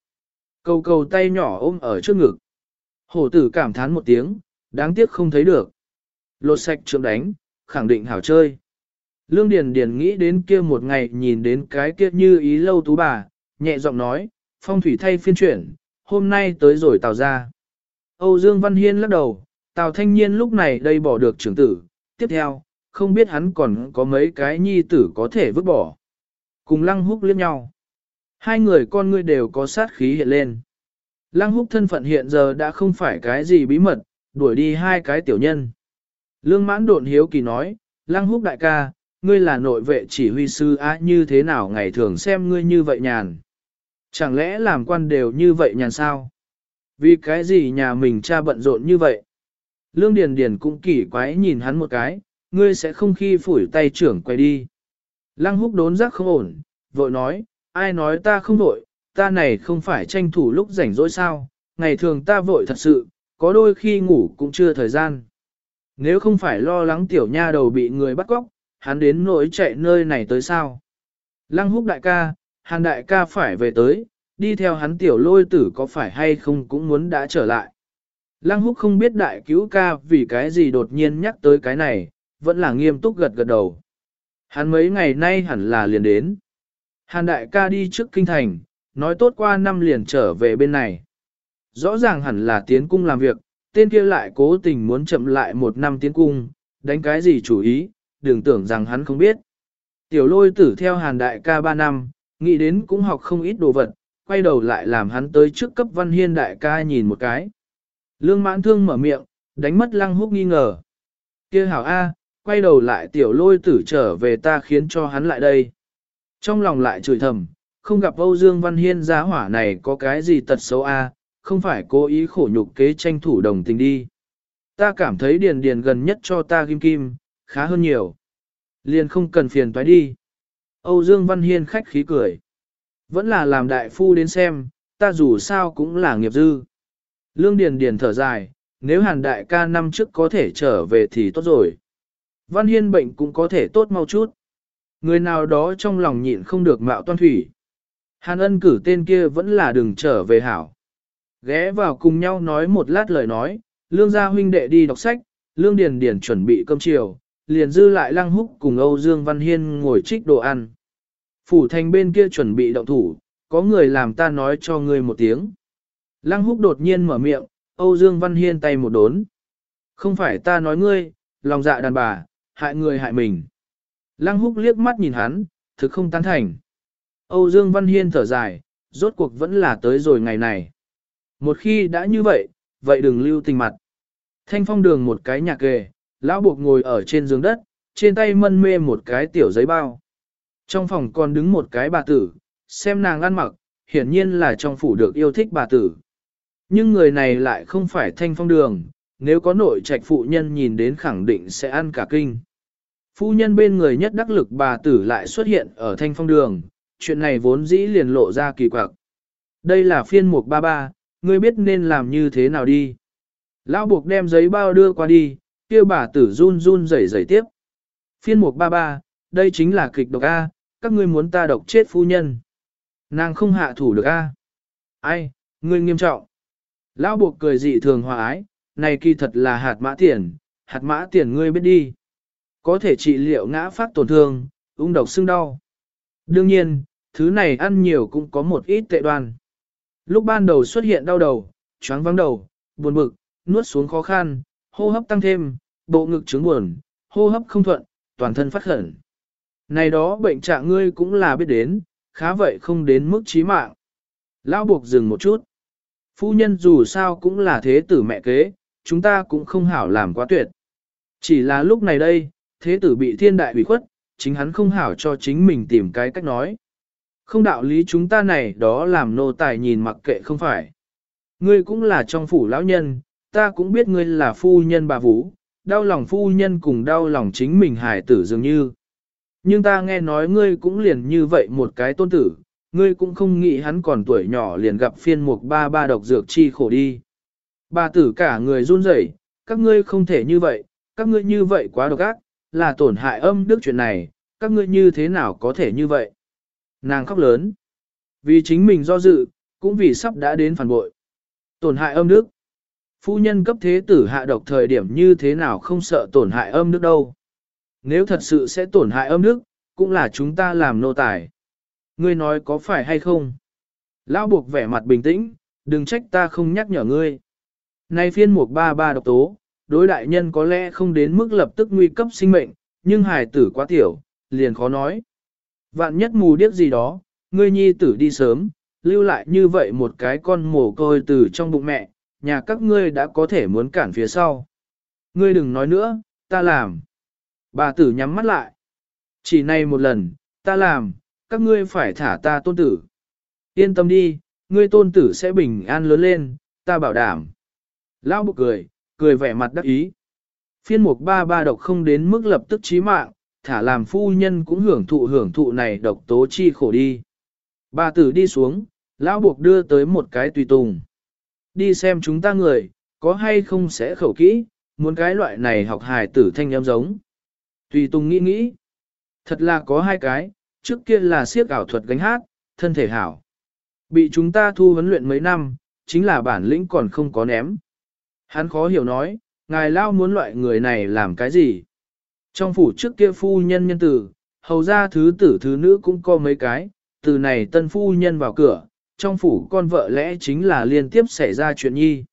Cầu cầu tay nhỏ ôm ở trước ngực. Hổ tử cảm thán một tiếng, đáng tiếc không thấy được. Lột sạch trượng đánh, khẳng định hảo chơi. Lương Điền Điền nghĩ đến kia một ngày nhìn đến cái kia như ý lâu tú bà, nhẹ giọng nói, phong thủy thay phiên chuyển, hôm nay tới rồi tào ra. Âu Dương Văn Hiên lắc đầu, tào thanh niên lúc này đây bỏ được trưởng tử, tiếp theo, không biết hắn còn có mấy cái nhi tử có thể vứt bỏ. Cùng lăng húc liếc nhau. Hai người con ngươi đều có sát khí hiện lên. Lăng húc thân phận hiện giờ đã không phải cái gì bí mật, đuổi đi hai cái tiểu nhân. Lương mãn độn hiếu kỳ nói, lăng húc đại ca, ngươi là nội vệ chỉ huy sư á như thế nào ngày thường xem ngươi như vậy nhàn. Chẳng lẽ làm quan đều như vậy nhàn sao? Vì cái gì nhà mình cha bận rộn như vậy? Lương Điền Điền cũng kỳ quái nhìn hắn một cái, ngươi sẽ không khi phủi tay trưởng quay đi. Lăng húc đốn giác không ổn, vội nói, ai nói ta không vội, ta này không phải tranh thủ lúc rảnh rỗi sao, ngày thường ta vội thật sự, có đôi khi ngủ cũng chưa thời gian. Nếu không phải lo lắng tiểu nha đầu bị người bắt cóc, hắn đến nỗi chạy nơi này tới sao. Lăng húc đại ca, hàn đại ca phải về tới, đi theo hắn tiểu lôi tử có phải hay không cũng muốn đã trở lại. Lăng húc không biết đại cứu ca vì cái gì đột nhiên nhắc tới cái này, vẫn là nghiêm túc gật gật đầu. Hắn mấy ngày nay hẳn là liền đến. Hàn đại ca đi trước kinh thành, nói tốt qua năm liền trở về bên này. Rõ ràng hẳn là tiến cung làm việc, tên kia lại cố tình muốn chậm lại một năm tiến cung, đánh cái gì chủ ý, đừng tưởng rằng hắn không biết. Tiểu lôi tử theo hàn đại ca ba năm, nghĩ đến cũng học không ít đồ vật, quay đầu lại làm hắn tới trước cấp văn hiên đại ca nhìn một cái. Lương mãn thương mở miệng, đánh mất lăng húc nghi ngờ. kia hảo A, quay đầu lại tiểu lôi tử trở về ta khiến cho hắn lại đây. Trong lòng lại chửi thầm, không gặp Âu Dương Văn Hiên giá hỏa này có cái gì tật xấu A, không phải cố ý khổ nhục kế tranh thủ đồng tình đi. Ta cảm thấy điền điền gần nhất cho ta kim kim, khá hơn nhiều. Liền không cần phiền toái đi. Âu Dương Văn Hiên khách khí cười. Vẫn là làm đại phu đến xem, ta dù sao cũng là nghiệp dư. Lương Điền Điền thở dài, nếu hàn đại ca năm trước có thể trở về thì tốt rồi. Văn Hiên bệnh cũng có thể tốt mau chút. Người nào đó trong lòng nhịn không được mạo toan thủy. Hàn ân cử tên kia vẫn là đừng trở về hảo. Ghé vào cùng nhau nói một lát lời nói, lương gia huynh đệ đi đọc sách, lương điền điền chuẩn bị cơm chiều, liền dư lại lăng húc cùng Âu Dương Văn Hiên ngồi trích đồ ăn. Phủ thành bên kia chuẩn bị động thủ, có người làm ta nói cho ngươi một tiếng. Lăng húc đột nhiên mở miệng, Âu Dương Văn Hiên tay một đốn. Không phải ta nói ngươi, lòng dạ đàn bà, hại người hại mình. Lăng húc liếc mắt nhìn hắn, thực không tán thành. Âu Dương Văn Hiên thở dài, rốt cuộc vẫn là tới rồi ngày này. Một khi đã như vậy, vậy đừng lưu tình mặt. Thanh phong đường một cái nhà kề, lão buộc ngồi ở trên giường đất, trên tay mân mê một cái tiểu giấy bao. Trong phòng còn đứng một cái bà tử, xem nàng ăn mặc, hiển nhiên là trong phủ được yêu thích bà tử. Nhưng người này lại không phải thanh phong đường, nếu có nội trạch phụ nhân nhìn đến khẳng định sẽ ăn cả kinh. Phu nhân bên người nhất đắc lực bà tử lại xuất hiện ở thanh phong đường, chuyện này vốn dĩ liền lộ ra kỳ quặc. Đây là phiên mục ba ba, ngươi biết nên làm như thế nào đi. Lão buộc đem giấy bao đưa qua đi, kia bà tử run run rẩy rẩy tiếp. Phiên mục ba ba, đây chính là kịch độc A, các ngươi muốn ta độc chết phu nhân. Nàng không hạ thủ được A. Ai, ngươi nghiêm trọng. Lão buộc cười dị thường hòa ái, này kỳ thật là hạt mã tiền, hạt mã tiền ngươi biết đi. Có thể trị liệu ngã phát tổn thương, ung độc xương đau. Đương nhiên, thứ này ăn nhiều cũng có một ít tệ đoan. Lúc ban đầu xuất hiện đau đầu, choáng vắng đầu, buồn bực, nuốt xuống khó khăn, hô hấp tăng thêm, bộ ngực trướng buồn, hô hấp không thuận, toàn thân phát khẩn. Này đó bệnh trạng ngươi cũng là biết đến, khá vậy không đến mức chí mạng. Lão buộc dừng một chút. Phu nhân dù sao cũng là thế tử mẹ kế, chúng ta cũng không hảo làm quá tuyệt. Chỉ là lúc này đây, thế tử bị thiên đại bị khuất, chính hắn không hảo cho chính mình tìm cái cách nói. Không đạo lý chúng ta này đó làm nô tài nhìn mặc kệ không phải. Ngươi cũng là trong phủ lão nhân, ta cũng biết ngươi là phu nhân bà Vũ, đau lòng phu nhân cùng đau lòng chính mình hải tử dường như. Nhưng ta nghe nói ngươi cũng liền như vậy một cái tôn tử, ngươi cũng không nghĩ hắn còn tuổi nhỏ liền gặp phiên mục ba ba độc dược chi khổ đi. Bà tử cả người run rẩy, các ngươi không thể như vậy, các ngươi như vậy quá độc ác, là tổn hại âm đức chuyện này, các ngươi như thế nào có thể như vậy? Nàng khóc lớn. Vì chính mình do dự, cũng vì sắp đã đến phản bội. Tổn hại âm đức. Phu nhân cấp thế tử hạ độc thời điểm như thế nào không sợ tổn hại âm đức đâu. Nếu thật sự sẽ tổn hại âm đức, cũng là chúng ta làm nô tài. Ngươi nói có phải hay không? Lão buộc vẻ mặt bình tĩnh, đừng trách ta không nhắc nhở ngươi. Nay phiên mục ba ba độc tố, đối đại nhân có lẽ không đến mức lập tức nguy cấp sinh mệnh, nhưng hài tử quá tiểu, liền khó nói. Vạn nhất mù điếc gì đó, ngươi nhi tử đi sớm, lưu lại như vậy một cái con mồ côi từ trong bụng mẹ, nhà các ngươi đã có thể muốn cản phía sau. Ngươi đừng nói nữa, ta làm. Bà tử nhắm mắt lại. Chỉ này một lần, ta làm, các ngươi phải thả ta tôn tử. Yên tâm đi, ngươi tôn tử sẽ bình an lớn lên, ta bảo đảm. Lão bục cười, cười vẻ mặt đắc ý. Phiên mục ba ba độc không đến mức lập tức chí mạng, thả làm phu nhân cũng hưởng thụ hưởng thụ này độc tố chi khổ đi. Bà tử đi xuống, lão buộc đưa tới một cái tùy tùng. Đi xem chúng ta người, có hay không sẽ khẩu kỹ, muốn cái loại này học hài tử thanh em giống. Tùy tùng nghĩ nghĩ. Thật là có hai cái, trước kia là siếc ảo thuật gánh hát, thân thể hảo. Bị chúng ta thu huấn luyện mấy năm, chính là bản lĩnh còn không có ném. Hắn khó hiểu nói, ngài lao muốn loại người này làm cái gì? Trong phủ trước kia phu nhân nhân tử, hầu ra thứ tử thứ nữ cũng có mấy cái, từ này tân phu nhân vào cửa, trong phủ con vợ lẽ chính là liên tiếp xảy ra chuyện nhi.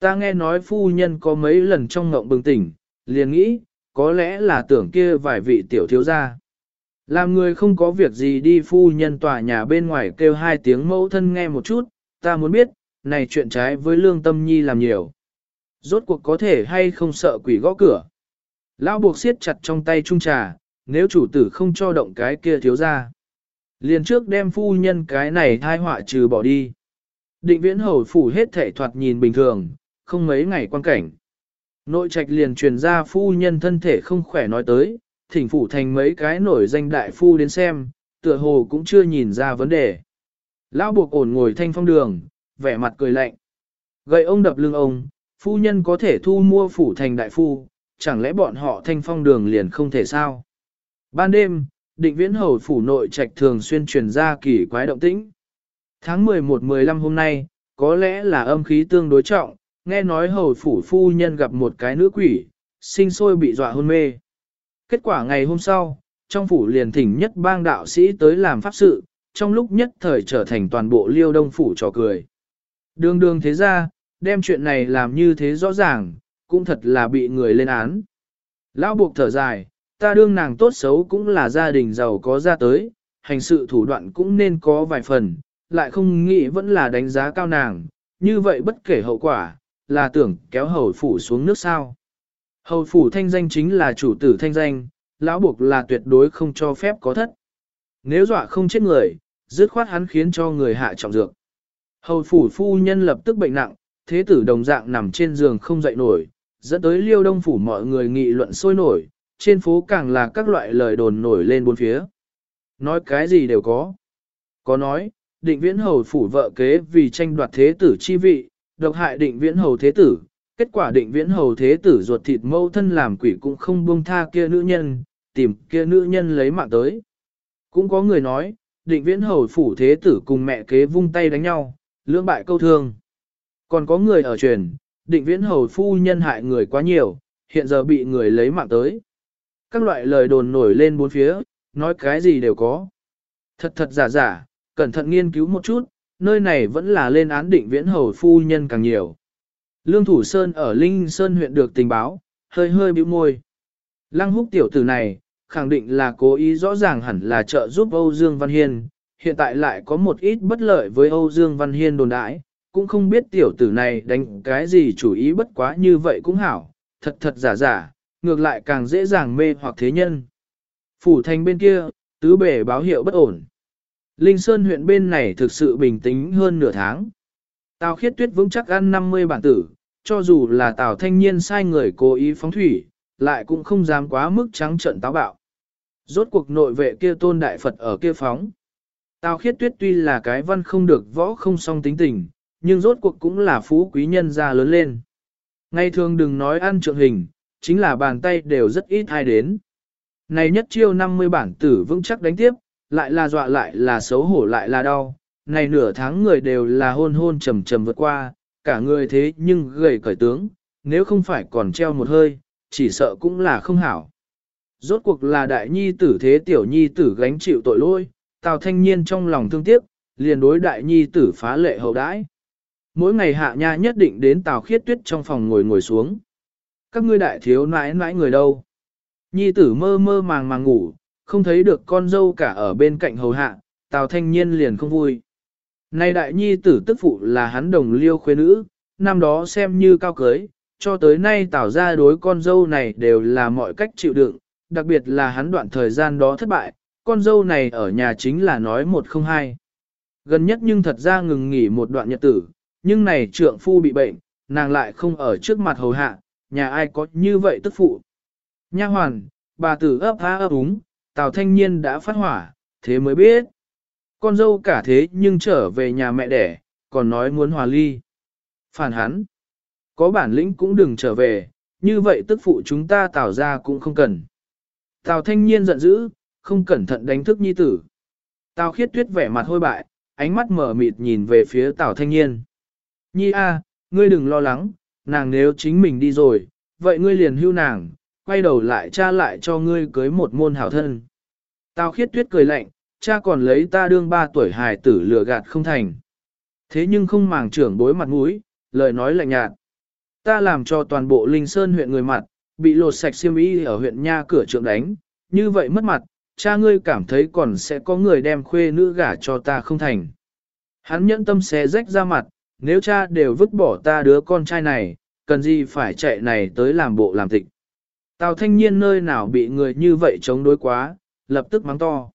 Ta nghe nói phu nhân có mấy lần trong ngộng bừng tỉnh, liền nghĩ, có lẽ là tưởng kia vài vị tiểu thiếu gia. Làm người không có việc gì đi phu nhân tòa nhà bên ngoài kêu hai tiếng mẫu thân nghe một chút, ta muốn biết, này chuyện trái với lương tâm nhi làm nhiều. Rốt cuộc có thể hay không sợ quỷ gõ cửa. Lão buộc siết chặt trong tay trung trà, nếu chủ tử không cho động cái kia thiếu ra. Liền trước đem phu nhân cái này thai họa trừ bỏ đi. Định viễn hầu phủ hết thể thoạt nhìn bình thường, không mấy ngày quan cảnh. Nội trạch liền truyền ra phu nhân thân thể không khỏe nói tới, thỉnh phủ thành mấy cái nổi danh đại phu đến xem, tựa hồ cũng chưa nhìn ra vấn đề. Lão buộc ổn ngồi thanh phong đường, vẻ mặt cười lạnh. Gậy ông đập lưng ông, phu nhân có thể thu mua phủ thành đại phu, chẳng lẽ bọn họ thanh phong đường liền không thể sao? Ban đêm, định viễn hầu phủ nội trạch thường xuyên truyền ra kỳ quái động tĩnh. Tháng 11-15 hôm nay, có lẽ là âm khí tương đối trọng, nghe nói hầu phủ phu nhân gặp một cái nữ quỷ, sinh sôi bị dọa hôn mê. Kết quả ngày hôm sau, trong phủ liền thỉnh nhất bang đạo sĩ tới làm pháp sự, trong lúc nhất thời trở thành toàn bộ liêu đông phủ trò cười. Đường đường thế ra, đem chuyện này làm như thế rõ ràng, cũng thật là bị người lên án. Lão buộc thở dài, ta đương nàng tốt xấu cũng là gia đình giàu có ra tới, hành sự thủ đoạn cũng nên có vài phần, lại không nghĩ vẫn là đánh giá cao nàng, như vậy bất kể hậu quả, là tưởng kéo hầu phủ xuống nước sao. Hầu phủ thanh danh chính là chủ tử thanh danh, lão buộc là tuyệt đối không cho phép có thất. Nếu dọa không chết người, dứt khoát hắn khiến cho người hạ trọng dược. Hầu phủ phu nhân lập tức bệnh nặng, thế tử đồng dạng nằm trên giường không dậy nổi, dẫn tới liêu đông phủ mọi người nghị luận sôi nổi, trên phố càng là các loại lời đồn nổi lên bốn phía. Nói cái gì đều có. Có nói, định viễn hầu phủ vợ kế vì tranh đoạt thế tử chi vị, độc hại định viễn hầu thế tử, kết quả định viễn hầu thế tử ruột thịt mâu thân làm quỷ cũng không buông tha kia nữ nhân, tìm kia nữ nhân lấy mạng tới. Cũng có người nói, định viễn hầu phủ thế tử cùng mẹ kế vung tay đánh nhau, lưỡng bại câu thương. Còn có người ở truyền, định viễn hầu phu nhân hại người quá nhiều, hiện giờ bị người lấy mạng tới. Các loại lời đồn nổi lên bốn phía, nói cái gì đều có. Thật thật giả giả, cẩn thận nghiên cứu một chút, nơi này vẫn là lên án định viễn hầu phu nhân càng nhiều. Lương Thủ Sơn ở Linh Sơn huyện được tình báo, hơi hơi bĩu môi. Lăng húc tiểu tử này, khẳng định là cố ý rõ ràng hẳn là trợ giúp Âu Dương Văn Hiên, hiện tại lại có một ít bất lợi với Âu Dương Văn Hiên đồn đãi, cũng không biết tiểu tử này đánh cái gì chủ ý bất quá như vậy cũng hảo, thật thật giả giả, ngược lại càng dễ dàng mê hoặc thế nhân. Phủ thành bên kia, tứ bể báo hiệu bất ổn. Linh Sơn huyện bên này thực sự bình tĩnh hơn nửa tháng. Tào khiết tuyết vững chắc ăn 50 bản tử, cho dù là Tào thanh niên sai người cố ý phóng thủy, lại cũng không dám quá mức trắng trận táo bạo. Rốt cuộc nội vệ kia tôn đại Phật ở kia phóng. Tào khiết tuyết tuy là cái văn không được võ không song tính tình, nhưng rốt cuộc cũng là phú quý nhân gia lớn lên. Ngay thường đừng nói ăn trượng hình, chính là bàn tay đều rất ít ai đến. Này nhất chiêu 50 bản tử vững chắc đánh tiếp, lại là dọa lại là xấu hổ lại là đau. Này nửa tháng người đều là hôn hôn trầm trầm vượt qua, cả người thế nhưng gầy cởi tướng, nếu không phải còn treo một hơi, chỉ sợ cũng là không hảo. Rốt cuộc là đại nhi tử thế tiểu nhi tử gánh chịu tội lỗi, Tào Thanh Niên trong lòng thương tiếc, liền đối đại nhi tử phá lệ hậu đãi. Mỗi ngày hạ nha nhất định đến Tào Khiết Tuyết trong phòng ngồi ngồi xuống. Các ngươi đại thiếu nãi nãi người đâu? Nhi tử mơ mơ màng màng ngủ, không thấy được con dâu cả ở bên cạnh hầu hạ, Tào Thanh Niên liền không vui. Nay đại nhi tử tức phụ là hắn đồng liêu khuê nữ, năm đó xem như cao cưới, cho tới nay Tào ra đối con dâu này đều là mọi cách chịu đựng, đặc biệt là hắn đoạn thời gian đó thất bại, con dâu này ở nhà chính là nói một không hai. Gần nhất nhưng thật ra ngừng nghỉ một đoạn nhật tử, nhưng này trượng phu bị bệnh, nàng lại không ở trước mặt hầu hạ, nhà ai có như vậy tức phụ. Nha hoàn, bà tử ấp há ấp úng, Tào Thanh Niên đã phát hỏa, thế mới biết. Con dâu cả thế nhưng trở về nhà mẹ đẻ, còn nói muốn hòa ly. Phản hắn. Có bản lĩnh cũng đừng trở về, như vậy tức phụ chúng ta Tào ra cũng không cần. Tào Thanh Niên giận dữ, không cẩn thận đánh thức nhi tử. Tào khiết tuyết vẻ mặt hôi bại, ánh mắt mở mịt nhìn về phía Tào Thanh Niên. Nhi a, ngươi đừng lo lắng, nàng nếu chính mình đi rồi, vậy ngươi liền hưu nàng, quay đầu lại cha lại cho ngươi cưới một môn hảo thân. Tào khiết tuyết cười lạnh, cha còn lấy ta đương ba tuổi hài tử lừa gạt không thành. Thế nhưng không màng trưởng bối mặt mũi, lời nói lạnh nhạt. Ta làm cho toàn bộ Linh Sơn huyện người mặt, bị lột sạch xiêm y ở huyện nha cửa trượng đánh, như vậy mất mặt, cha ngươi cảm thấy còn sẽ có người đem khuê nữ gả cho ta không thành. Hắn nhẫn tâm xé rách ra mặt, nếu cha đều vứt bỏ ta đứa con trai này, cần gì phải chạy này tới làm bộ làm tịch. Tào thanh niên nơi nào bị người như vậy chống đối quá, lập tức mắng to.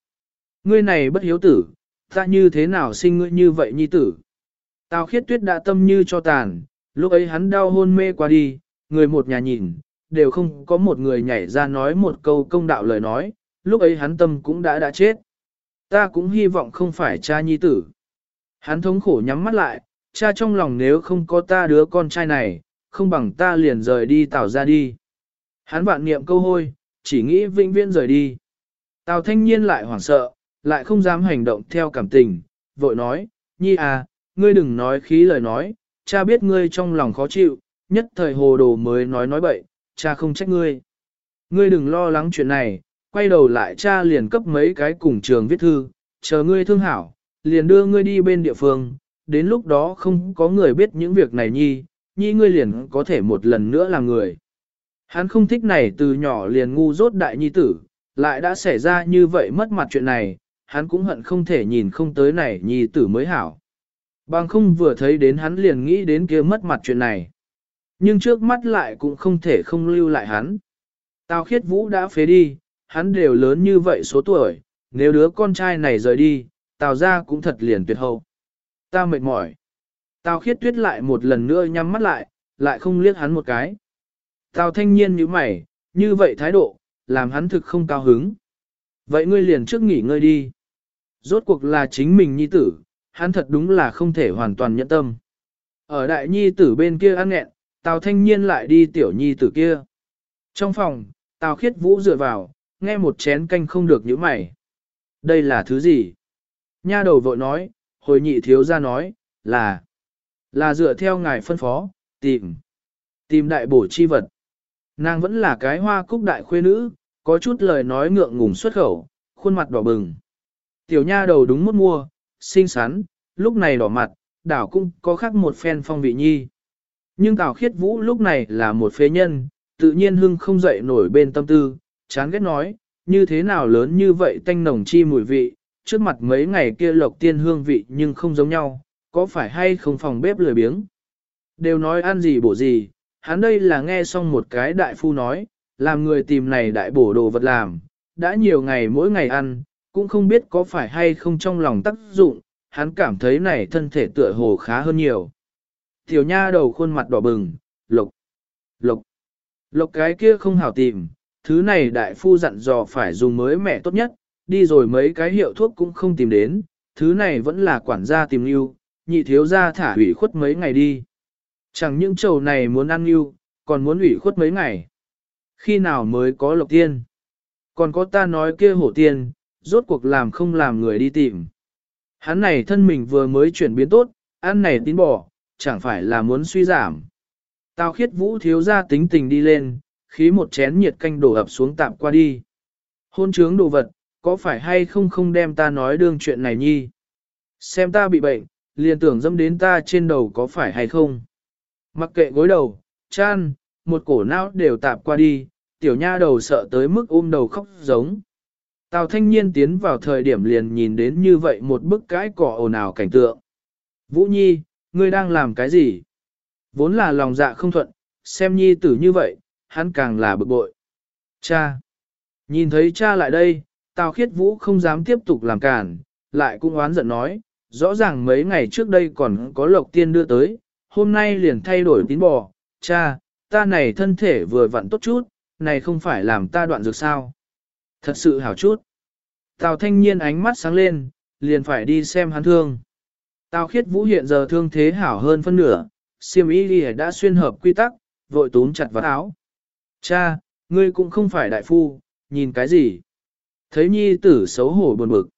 Ngươi này bất hiếu tử, ta như thế nào sinh ngươi như vậy nhi tử. Tào khiết tuyết đã tâm như cho tàn, lúc ấy hắn đau hôn mê qua đi, người một nhà nhìn, đều không có một người nhảy ra nói một câu công đạo lời nói, lúc ấy hắn tâm cũng đã đã chết. Ta cũng hy vọng không phải cha nhi tử. Hắn thống khổ nhắm mắt lại, cha trong lòng nếu không có ta đứa con trai này, không bằng ta liền rời đi tào ra đi. Hắn vạn niệm câu hôi, chỉ nghĩ vĩnh viễn rời đi. Tào thanh niên lại hoảng sợ, lại không dám hành động theo cảm tình, vội nói, nhi à, ngươi đừng nói khí lời nói, cha biết ngươi trong lòng khó chịu, nhất thời hồ đồ mới nói nói bậy, cha không trách ngươi. Ngươi đừng lo lắng chuyện này, quay đầu lại cha liền cấp mấy cái cùng trường viết thư, chờ ngươi thương hảo, liền đưa ngươi đi bên địa phương, đến lúc đó không có người biết những việc này nhi, nhi ngươi liền có thể một lần nữa là người. Hắn không thích này từ nhỏ liền ngu dốt đại nhi tử, lại đã xảy ra như vậy mất mặt chuyện này, hắn cũng hận không thể nhìn không tới này nhi tử mới hảo. Bằng không vừa thấy đến hắn liền nghĩ đến kia mất mặt chuyện này. Nhưng trước mắt lại cũng không thể không lưu lại hắn. Tào khiết vũ đã phế đi, hắn đều lớn như vậy số tuổi, nếu đứa con trai này rời đi, tào ra cũng thật liền tuyệt hậu. Ta mệt mỏi. Tào khiết tuyết lại một lần nữa nhắm mắt lại, lại không liếc hắn một cái. Tào thanh niên như mày, như vậy thái độ, làm hắn thực không cao hứng. Vậy ngươi liền trước nghỉ ngơi đi. Rốt cuộc là chính mình nhi tử, hắn thật đúng là không thể hoàn toàn nhẫn tâm. Ở đại nhi tử bên kia ăn nghẹn, Tào thanh niên lại đi tiểu nhi tử kia. Trong phòng, Tào khiết vũ dựa vào, nghe một chén canh không được nhíu mày. Đây là thứ gì? Nha đầu vội nói, hồi nhị thiếu ra nói, là, là dựa theo ngài phân phó, tìm, tìm đại bổ chi vật. Nàng vẫn là cái hoa cúc đại khuê nữ, có chút lời nói ngượng ngùng xuất khẩu, khuôn mặt đỏ bừng. Tiểu nha đầu đúng mốt mua, xinh xắn, lúc này đỏ mặt, đảo cũng có khác một phen phong vị nhi. Nhưng Tào Khiết Vũ lúc này là một phế nhân, tự nhiên hưng không dậy nổi bên tâm tư, chán ghét nói, như thế nào lớn như vậy tanh nồng chi mùi vị, trước mặt mấy ngày kia lộc tiên hương vị nhưng không giống nhau, có phải hay không phòng bếp lười biếng. Đều nói ăn gì bổ gì, hắn đây là nghe xong một cái đại phu nói, làm người tìm này đại bổ đồ vật làm, đã nhiều ngày mỗi ngày ăn, cũng không biết có phải hay không trong lòng tác dụng, hắn cảm thấy này thân thể tựa hồ khá hơn nhiều. Tiểu nha đầu khuôn mặt đỏ bừng, lộc, lộc, lộc cái kia không hảo tìm, thứ này đại phu dặn dò phải dùng mới mẹ tốt nhất, đi rồi mấy cái hiệu thuốc cũng không tìm đến, thứ này vẫn là quản gia tìm lưu, nhị thiếu gia thả ủy khuất mấy ngày đi. Chẳng những trầu này muốn ăn lưu, còn muốn ủy khuất mấy ngày. Khi nào mới có lộc tiên? Còn có ta nói kia hổ tiên, rốt cuộc làm không làm người đi tìm. Hắn này thân mình vừa mới chuyển biến tốt, ăn này tín bỏ, chẳng phải là muốn suy giảm. tao khiết vũ thiếu ra tính tình đi lên, khí một chén nhiệt canh đổ ập xuống tạm qua đi. Hôn trướng đồ vật, có phải hay không không đem ta nói đương chuyện này nhi? Xem ta bị bệnh, liền tưởng dâm đến ta trên đầu có phải hay không? Mặc kệ gối đầu, chan, một cổ não đều tạp qua đi, tiểu nha đầu sợ tới mức ôm đầu khóc giống. Tào thanh niên tiến vào thời điểm liền nhìn đến như vậy một bức cãi cỏ ồn ào cảnh tượng. Vũ Nhi, ngươi đang làm cái gì? Vốn là lòng dạ không thuận, xem Nhi tử như vậy, hắn càng là bực bội. Cha! Nhìn thấy cha lại đây, Tào khiết vũ không dám tiếp tục làm cản, lại cũng oán giận nói, rõ ràng mấy ngày trước đây còn có lộc tiên đưa tới, hôm nay liền thay đổi tín bò, cha, ta này thân thể vừa vặn tốt chút, này không phải làm ta đoạn dược sao. Thật sự hảo chút. Tào thanh niên ánh mắt sáng lên, liền phải đi xem hắn thương. Tào khiết vũ hiện giờ thương thế hảo hơn phân nửa, siêm y đi đã xuyên hợp quy tắc, vội túm chặt vào áo. Cha, ngươi cũng không phải đại phu, nhìn cái gì? Thấy nhi tử xấu hổ buồn bực.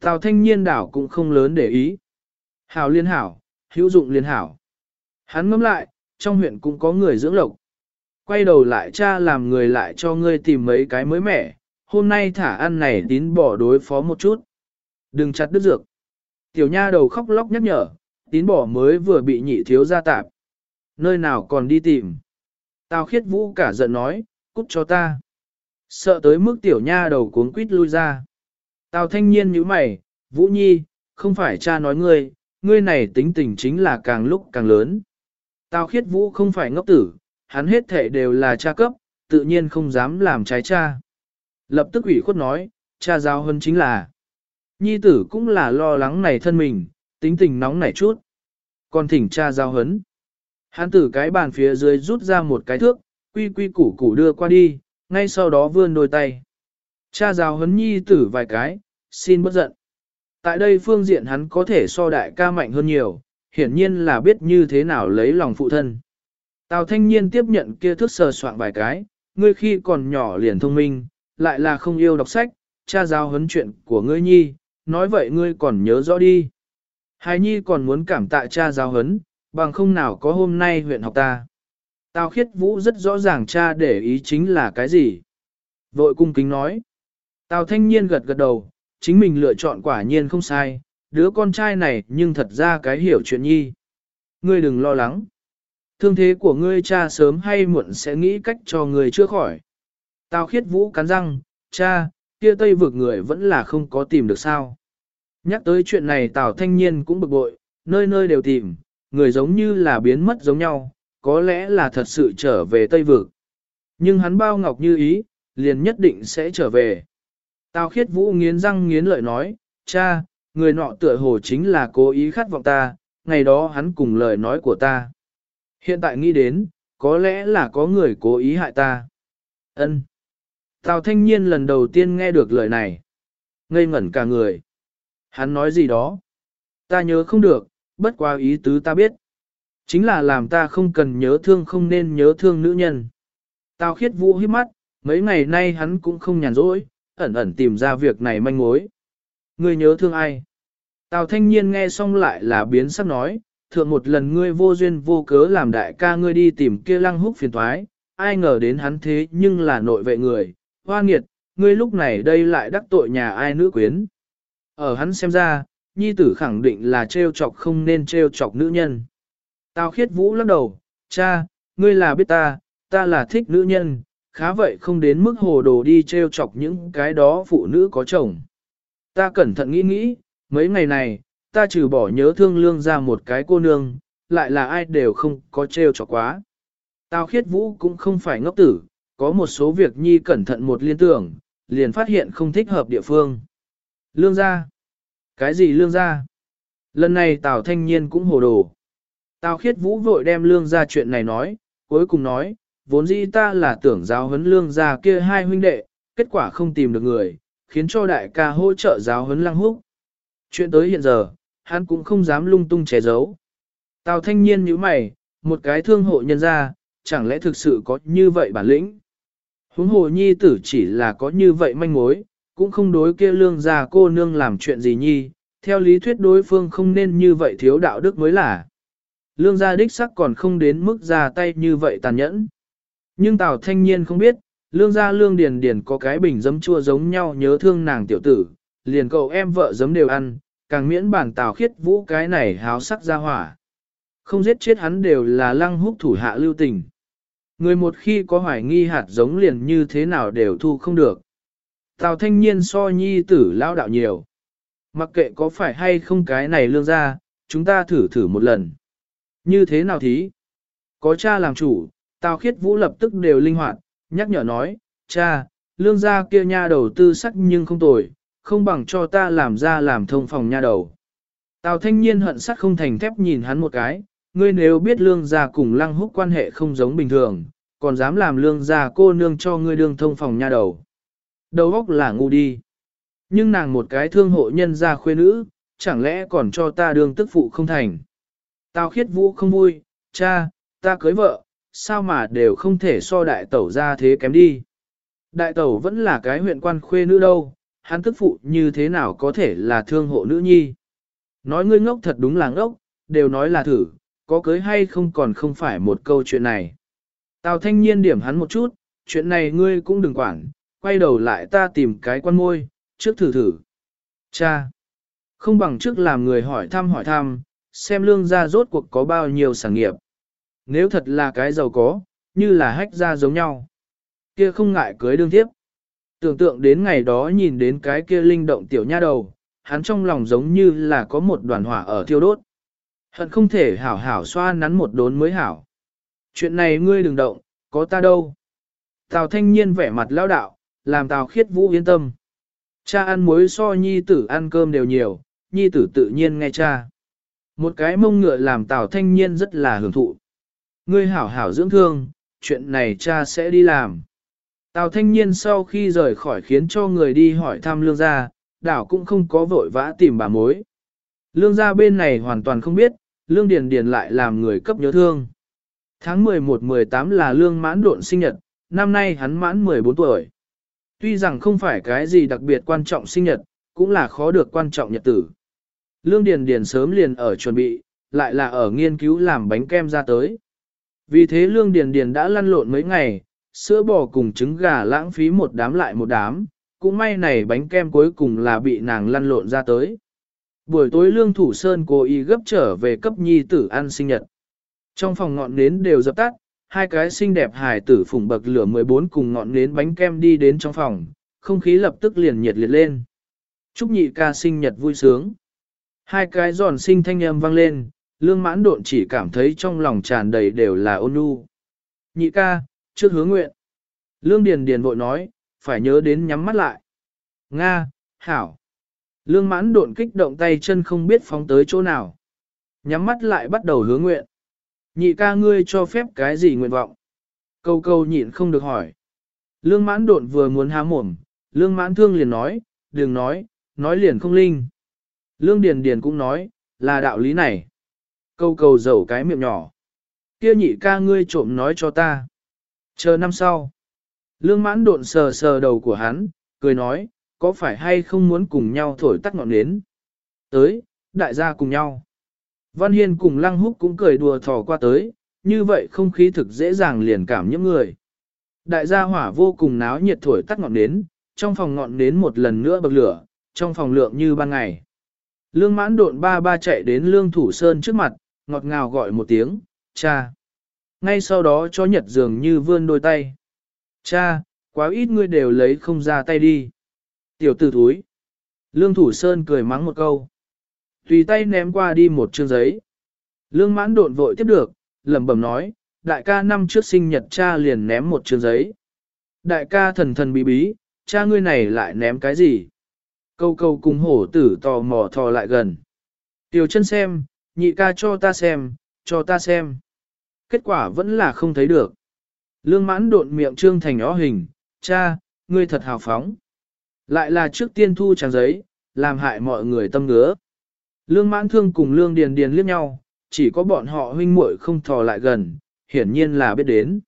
Tào thanh niên đảo cũng không lớn để ý. Hảo liên hảo, hữu dụng liên hảo. Hắn ngâm lại, trong huyện cũng có người dưỡng lộc. Quay đầu lại cha làm người lại cho ngươi tìm mấy cái mới mẻ, hôm nay thả ăn này tín bỏ đối phó một chút. Đừng chặt đứt dược. Tiểu nha đầu khóc lóc nhắc nhở, tín bỏ mới vừa bị nhị thiếu ra tạp. Nơi nào còn đi tìm. Tào khiết vũ cả giận nói, cút cho ta. Sợ tới mức tiểu nha đầu cuống quýt lui ra. Tào thanh niên như mày, Vũ Nhi, không phải cha nói ngươi, ngươi này tính tình chính là càng lúc càng lớn. Tào khiết vũ không phải ngốc tử, hắn hết thể đều là cha cấp, tự nhiên không dám làm trái cha. Lập tức ủy khuất nói, cha giáo hơn chính là. Nhi tử cũng là lo lắng này thân mình, tính tình nóng nảy chút. Còn thỉnh cha giao hấn. Hắn tử cái bàn phía dưới rút ra một cái thước, quy quy củ củ đưa qua đi, ngay sau đó vươn đôi tay. Cha giáo hấn nhi tử vài cái, xin bất giận. Tại đây phương diện hắn có thể so đại ca mạnh hơn nhiều, hiển nhiên là biết như thế nào lấy lòng phụ thân. Tào thanh niên tiếp nhận kia thước sờ soạn vài cái, ngươi khi còn nhỏ liền thông minh, lại là không yêu đọc sách, cha giáo hấn chuyện của ngươi nhi, nói vậy ngươi còn nhớ rõ đi. Hài nhi còn muốn cảm tạ cha giáo hấn, bằng không nào có hôm nay huyện học ta. Tào khiết vũ rất rõ ràng cha để ý chính là cái gì. Vội cung kính nói. Tào thanh niên gật gật đầu, chính mình lựa chọn quả nhiên không sai, đứa con trai này nhưng thật ra cái hiểu chuyện nhi. Ngươi đừng lo lắng. Thương thế của ngươi cha sớm hay muộn sẽ nghĩ cách cho ngươi chữa khỏi. Tào khiết vũ cắn răng, cha, kia tây vực người vẫn là không có tìm được sao. Nhắc tới chuyện này Tào Thanh Niên cũng bực bội, nơi nơi đều tìm, người giống như là biến mất giống nhau, có lẽ là thật sự trở về Tây Vực. Nhưng hắn bao ngọc như ý, liền nhất định sẽ trở về. Tào khiết vũ nghiến răng nghiến lợi nói, cha, người nọ tựa hồ chính là cố ý khát vọng ta, ngày đó hắn cùng lời nói của ta. Hiện tại nghĩ đến, có lẽ là có người cố ý hại ta. Ân. Tào thanh niên lần đầu tiên nghe được lời này. Ngây ngẩn cả người. Hắn nói gì đó? Ta nhớ không được, bất qua ý tứ ta biết. Chính là làm ta không cần nhớ thương không nên nhớ thương nữ nhân. Tào khiết vũ hiếp mắt, mấy ngày nay hắn cũng không nhàn rỗi, ẩn ẩn tìm ra việc này manh mối. Ngươi nhớ thương ai? Tào thanh niên nghe xong lại là biến sắc nói, thượng một lần ngươi vô duyên vô cớ làm đại ca ngươi đi tìm kia lăng húc phiền thoái, ai ngờ đến hắn thế nhưng là nội vệ người, hoa nghiệt, ngươi lúc này đây lại đắc tội nhà ai nữ quyến. Ở hắn xem ra, nhi tử khẳng định là trêu chọc không nên trêu chọc nữ nhân. Tào khiết vũ lắc đầu, cha, ngươi là biết ta, ta là thích nữ nhân, khá vậy không đến mức hồ đồ đi treo chọc những cái đó phụ nữ có chồng. Ta cẩn thận nghĩ nghĩ, mấy ngày này, ta trừ bỏ nhớ thương lương ra một cái cô nương, lại là ai đều không có treo chọc quá. Tào khiết vũ cũng không phải ngốc tử, có một số việc nhi cẩn thận một liên tưởng, liền phát hiện không thích hợp địa phương. Lương gia. Cái gì lương gia? Lần này Tào Thanh Niên cũng hồ đồ. Tào khiết vũ vội đem lương gia chuyện này nói, cuối cùng nói, vốn dĩ ta là tưởng giáo huấn lương gia kia hai huynh đệ, kết quả không tìm được người, khiến cho đại ca hỗ trợ giáo huấn lăng húc. Chuyện tới hiện giờ, hắn cũng không dám lung tung che giấu. Tào thanh niên như mày, một cái thương hộ nhân gia, chẳng lẽ thực sự có như vậy bản lĩnh? Huống hồ nhi tử chỉ là có như vậy manh mối, cũng không đối kia lương già cô nương làm chuyện gì nhi, theo lý thuyết đối phương không nên như vậy thiếu đạo đức mới là. Lương gia đích sắc còn không đến mức ra tay như vậy tàn nhẫn. Nhưng Tào Thanh Niên không biết, lương gia lương điền điền có cái bình giấm chua giống nhau nhớ thương nàng tiểu tử, liền cậu em vợ giấm đều ăn, càng miễn bản Tào khiết vũ cái này háo sắc ra hỏa. Không giết chết hắn đều là lăng húc thủ hạ lưu tình. Người một khi có hoài nghi hạt giống liền như thế nào đều thu không được. Tào thanh niên so nhi tử lao đạo nhiều. Mặc kệ có phải hay không cái này lương ra, chúng ta thử thử một lần. Như thế nào thí? Có cha làm chủ, Tào khiết vũ lập tức đều linh hoạt, nhắc nhở nói, cha, lương gia kia nha đầu tư sắc nhưng không tồi, không bằng cho ta làm ra làm thông phòng nha đầu. Tào thanh niên hận sắc không thành thép nhìn hắn một cái, ngươi nếu biết lương gia cùng lăng húc quan hệ không giống bình thường, còn dám làm lương gia cô nương cho ngươi đương thông phòng nha đầu. Đầu óc là ngu đi. Nhưng nàng một cái thương hộ nhân gia khuê nữ, chẳng lẽ còn cho ta đương tức phụ không thành. Tào khiết vũ không vui, cha, ta cưới vợ, sao mà đều không thể so đại tẩu ra thế kém đi. Đại tẩu vẫn là cái huyện quan khuê nữ đâu, hắn tức phụ như thế nào có thể là thương hộ nữ nhi. Nói ngươi ngốc thật đúng là ngốc, đều nói là thử, có cưới hay không còn không phải một câu chuyện này. Tào thanh niên điểm hắn một chút, chuyện này ngươi cũng đừng quản, quay đầu lại ta tìm cái quan môi, trước thử thử. Cha! Không bằng trước làm người hỏi thăm hỏi thăm, xem lương gia rốt cuộc có bao nhiêu sản nghiệp. Nếu thật là cái giàu có, như là hách gia giống nhau. Kia không ngại cưới đương tiếp. Tưởng tượng đến ngày đó nhìn đến cái kia linh động tiểu nha đầu, hắn trong lòng giống như là có một đoàn hỏa ở thiêu đốt. Hận không thể hảo hảo xoa nắn một đốn mới hảo. Chuyện này ngươi đừng động, có ta đâu. Tào thanh niên vẻ mặt lão đạo, làm Tào khiết vũ yên tâm. Cha ăn muối so nhi tử ăn cơm đều nhiều, nhi tử tự nhiên nghe cha. Một cái mông ngựa làm Tào thanh niên rất là hưởng thụ. Ngươi hảo hảo dưỡng thương, chuyện này cha sẽ đi làm. Tào thanh niên sau khi rời khỏi khiến cho người đi hỏi thăm lương gia, đảo cũng không có vội vã tìm bà mối. Lương gia bên này hoàn toàn không biết, lương điền điền lại làm người cấp nhớ thương. Tháng 11-18 là lương mãn độn sinh nhật, năm nay hắn mãn 14 tuổi. Tuy rằng không phải cái gì đặc biệt quan trọng sinh nhật, cũng là khó được quan trọng nhật tử. Lương Điền Điền sớm liền ở chuẩn bị, lại là ở nghiên cứu làm bánh kem ra tới. Vì thế Lương Điền Điền đã lăn lộn mấy ngày, sữa bò cùng trứng gà lãng phí một đám lại một đám, cũng may này bánh kem cuối cùng là bị nàng lăn lộn ra tới. Buổi tối Lương Thủ Sơn cố ý gấp trở về cấp nhi tử ăn sinh nhật. Trong phòng ngọn nến đều dập tắt, hai cái xinh đẹp hài tử phùng bậc lửa 14 cùng ngọn nến bánh kem đi đến trong phòng, không khí lập tức liền nhiệt liệt lên. Chúc nhị ca sinh nhật vui sướng. Hai cái giòn sinh thanh âm vang lên, lương mãn độn chỉ cảm thấy trong lòng tràn đầy đều là ôn nhu. Nhị ca, trước hứa nguyện. Lương Điền Điền vội nói, phải nhớ đến nhắm mắt lại. Nga, Hảo. Lương mãn độn kích động tay chân không biết phóng tới chỗ nào. Nhắm mắt lại bắt đầu hứa nguyện. Nhị ca ngươi cho phép cái gì nguyện vọng? Câu câu nhịn không được hỏi. Lương mãn độn vừa muốn há mồm, lương mãn thương liền nói, đừng nói, nói liền không linh. Lương Điền Điền cũng nói, là đạo lý này. Câu cầu dầu cái miệng nhỏ. Kia nhị ca ngươi trộm nói cho ta. Chờ năm sau. Lương mãn độn sờ sờ đầu của hắn, cười nói, có phải hay không muốn cùng nhau thổi tắt ngọn nến? Tới, đại gia cùng nhau. Văn Hiên cùng Lăng Húc cũng cười đùa thò qua tới, như vậy không khí thực dễ dàng liền cảm những người. Đại gia hỏa vô cùng náo nhiệt thổi tắt ngọn nến, trong phòng ngọn nến một lần nữa bậc lửa, trong phòng lượng như ban ngày. Lương mãn độn ba ba chạy đến Lương Thủ Sơn trước mặt, ngọt ngào gọi một tiếng, cha. Ngay sau đó cho nhật dường như vươn đôi tay. Cha, quá ít ngươi đều lấy không ra tay đi. Tiểu tử thúi. Lương Thủ Sơn cười mắng một câu. Tùy tay ném qua đi một chương giấy. Lương mãn độn vội tiếp được, lẩm bẩm nói, đại ca năm trước sinh nhật cha liền ném một chương giấy. Đại ca thần thần bí bí, cha ngươi này lại ném cái gì? Câu câu cùng hổ tử tò mò thò lại gần. Tiểu chân xem, nhị ca cho ta xem, cho ta xem. Kết quả vẫn là không thấy được. Lương mãn độn miệng trương thành ó hình, cha, ngươi thật hào phóng. Lại là trước tiên thu trang giấy, làm hại mọi người tâm ngứa. Lương mãn thương cùng lương điền điền liếc nhau, chỉ có bọn họ huynh muội không thò lại gần, hiển nhiên là biết đến.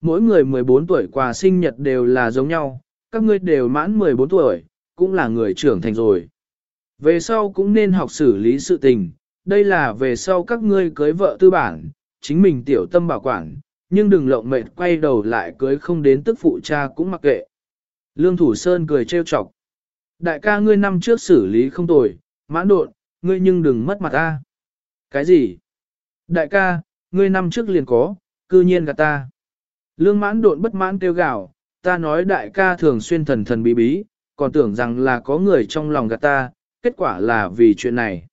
Mỗi người 14 tuổi quà sinh nhật đều là giống nhau, các ngươi đều mãn 14 tuổi, cũng là người trưởng thành rồi. Về sau cũng nên học xử lý sự tình, đây là về sau các ngươi cưới vợ tư bản, chính mình tiểu tâm bảo quản, nhưng đừng lộng mệt quay đầu lại cưới không đến tức phụ cha cũng mặc kệ. Lương Thủ Sơn cười trêu chọc. Đại ca ngươi năm trước xử lý không tồi, mãn độn, ngươi nhưng đừng mất mặt ta. Cái gì? Đại ca, ngươi năm trước liền có, cư nhiên gạt ta. Lương mãn độn bất mãn kêu gào, ta nói đại ca thường xuyên thần thần bí bí, còn tưởng rằng là có người trong lòng gạt ta, kết quả là vì chuyện này.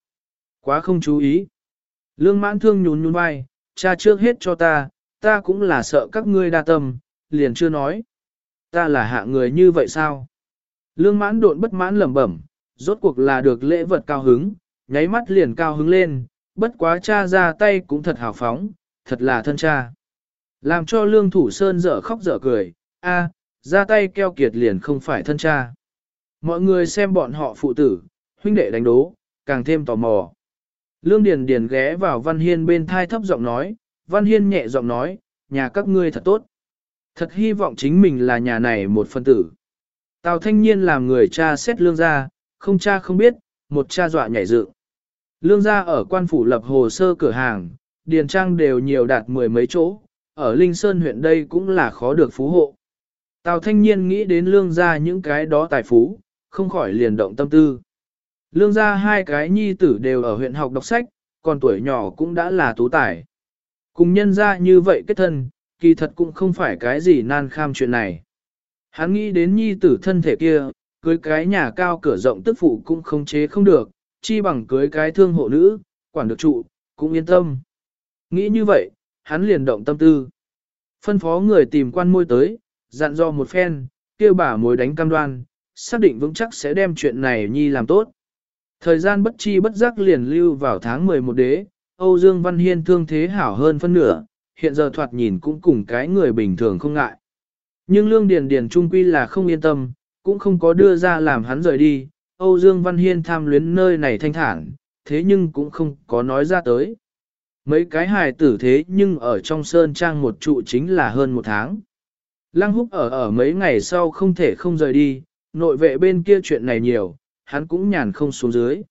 Quá không chú ý. Lương mãn thương nhún nhún vai, cha trước hết cho ta, ta cũng là sợ các ngươi đa tâm, liền chưa nói. Ta là hạ người như vậy sao? Lương mãn độn bất mãn lẩm bẩm, rốt cuộc là được lễ vật cao hứng, nháy mắt liền cao hứng lên, bất quá cha ra tay cũng thật hào phóng, thật là thân cha. Làm cho lương thủ sơn dở khóc dở cười, a, ra tay keo kiệt liền không phải thân cha. Mọi người xem bọn họ phụ tử, huynh đệ đánh đố, càng thêm tò mò. Lương Điền Điền ghé vào Văn Hiên bên thai thấp giọng nói, Văn Hiên nhẹ giọng nói, nhà các ngươi thật tốt. Thật hy vọng chính mình là nhà này một phân tử. Tào thanh niên làm người cha xét lương gia, không cha không biết, một cha dọa nhảy dựng. Lương gia ở quan phủ lập hồ sơ cửa hàng, điền trang đều nhiều đạt mười mấy chỗ, ở Linh Sơn huyện đây cũng là khó được phú hộ. Tào thanh niên nghĩ đến lương gia những cái đó tài phú, không khỏi liền động tâm tư. Lương gia hai cái nhi tử đều ở huyện học đọc sách, còn tuổi nhỏ cũng đã là tú tài. Cùng nhân gia như vậy kết thân, kỳ thật cũng không phải cái gì nan kham chuyện này. Hắn nghĩ đến nhi tử thân thể kia, cưới cái nhà cao cửa rộng tức phụ cũng không chế không được, chi bằng cưới cái thương hộ nữ, quản được trụ, cũng yên tâm. Nghĩ như vậy, hắn liền động tâm tư. Phân phó người tìm quan môi tới, dặn dò một phen, kêu bà mối đánh cam đoan, xác định vững chắc sẽ đem chuyện này nhi làm tốt. Thời gian bất chi bất giác liền lưu vào tháng 11 đế, Âu Dương Văn Hiên thương thế hảo hơn phân nửa, hiện giờ thoạt nhìn cũng cùng cái người bình thường không ngại. Nhưng Lương Điền Điền trung quy là không yên tâm, cũng không có đưa ra làm hắn rời đi, Âu Dương Văn Hiên tham luyến nơi này thanh thản, thế nhưng cũng không có nói ra tới. Mấy cái hài tử thế nhưng ở trong sơn trang một trụ chính là hơn một tháng. Lăng húc ở ở mấy ngày sau không thể không rời đi, nội vệ bên kia chuyện này nhiều, hắn cũng nhàn không xuống dưới.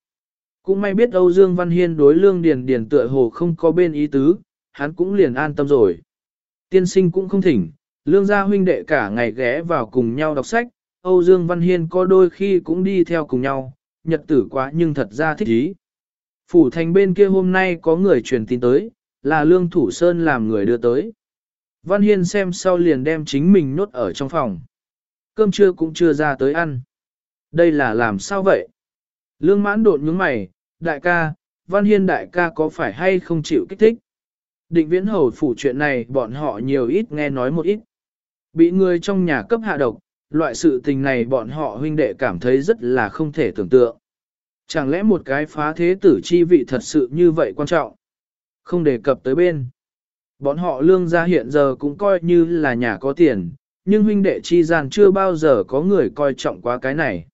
Cũng may biết Âu Dương Văn Hiên đối lương điền điền tựa hồ không có bên ý tứ, hắn cũng liền an tâm rồi. Tiên sinh cũng không thỉnh, lương gia huynh đệ cả ngày ghé vào cùng nhau đọc sách, Âu Dương Văn Hiên có đôi khi cũng đi theo cùng nhau, nhật tử quá nhưng thật ra thích ý. Phủ thành bên kia hôm nay có người truyền tin tới, là Lương Thủ Sơn làm người đưa tới. Văn Hiên xem sau liền đem chính mình nốt ở trong phòng. Cơm trưa cũng chưa ra tới ăn. Đây là làm sao vậy? Lương mãn đột nhướng mày, đại ca, Văn Hiên đại ca có phải hay không chịu kích thích? Định viễn hầu phủ chuyện này bọn họ nhiều ít nghe nói một ít. Bị người trong nhà cấp hạ độc, loại sự tình này bọn họ huynh đệ cảm thấy rất là không thể tưởng tượng. Chẳng lẽ một cái phá thế tử chi vị thật sự như vậy quan trọng? Không đề cập tới bên. Bọn họ lương gia hiện giờ cũng coi như là nhà có tiền, nhưng huynh đệ chi gian chưa bao giờ có người coi trọng quá cái này.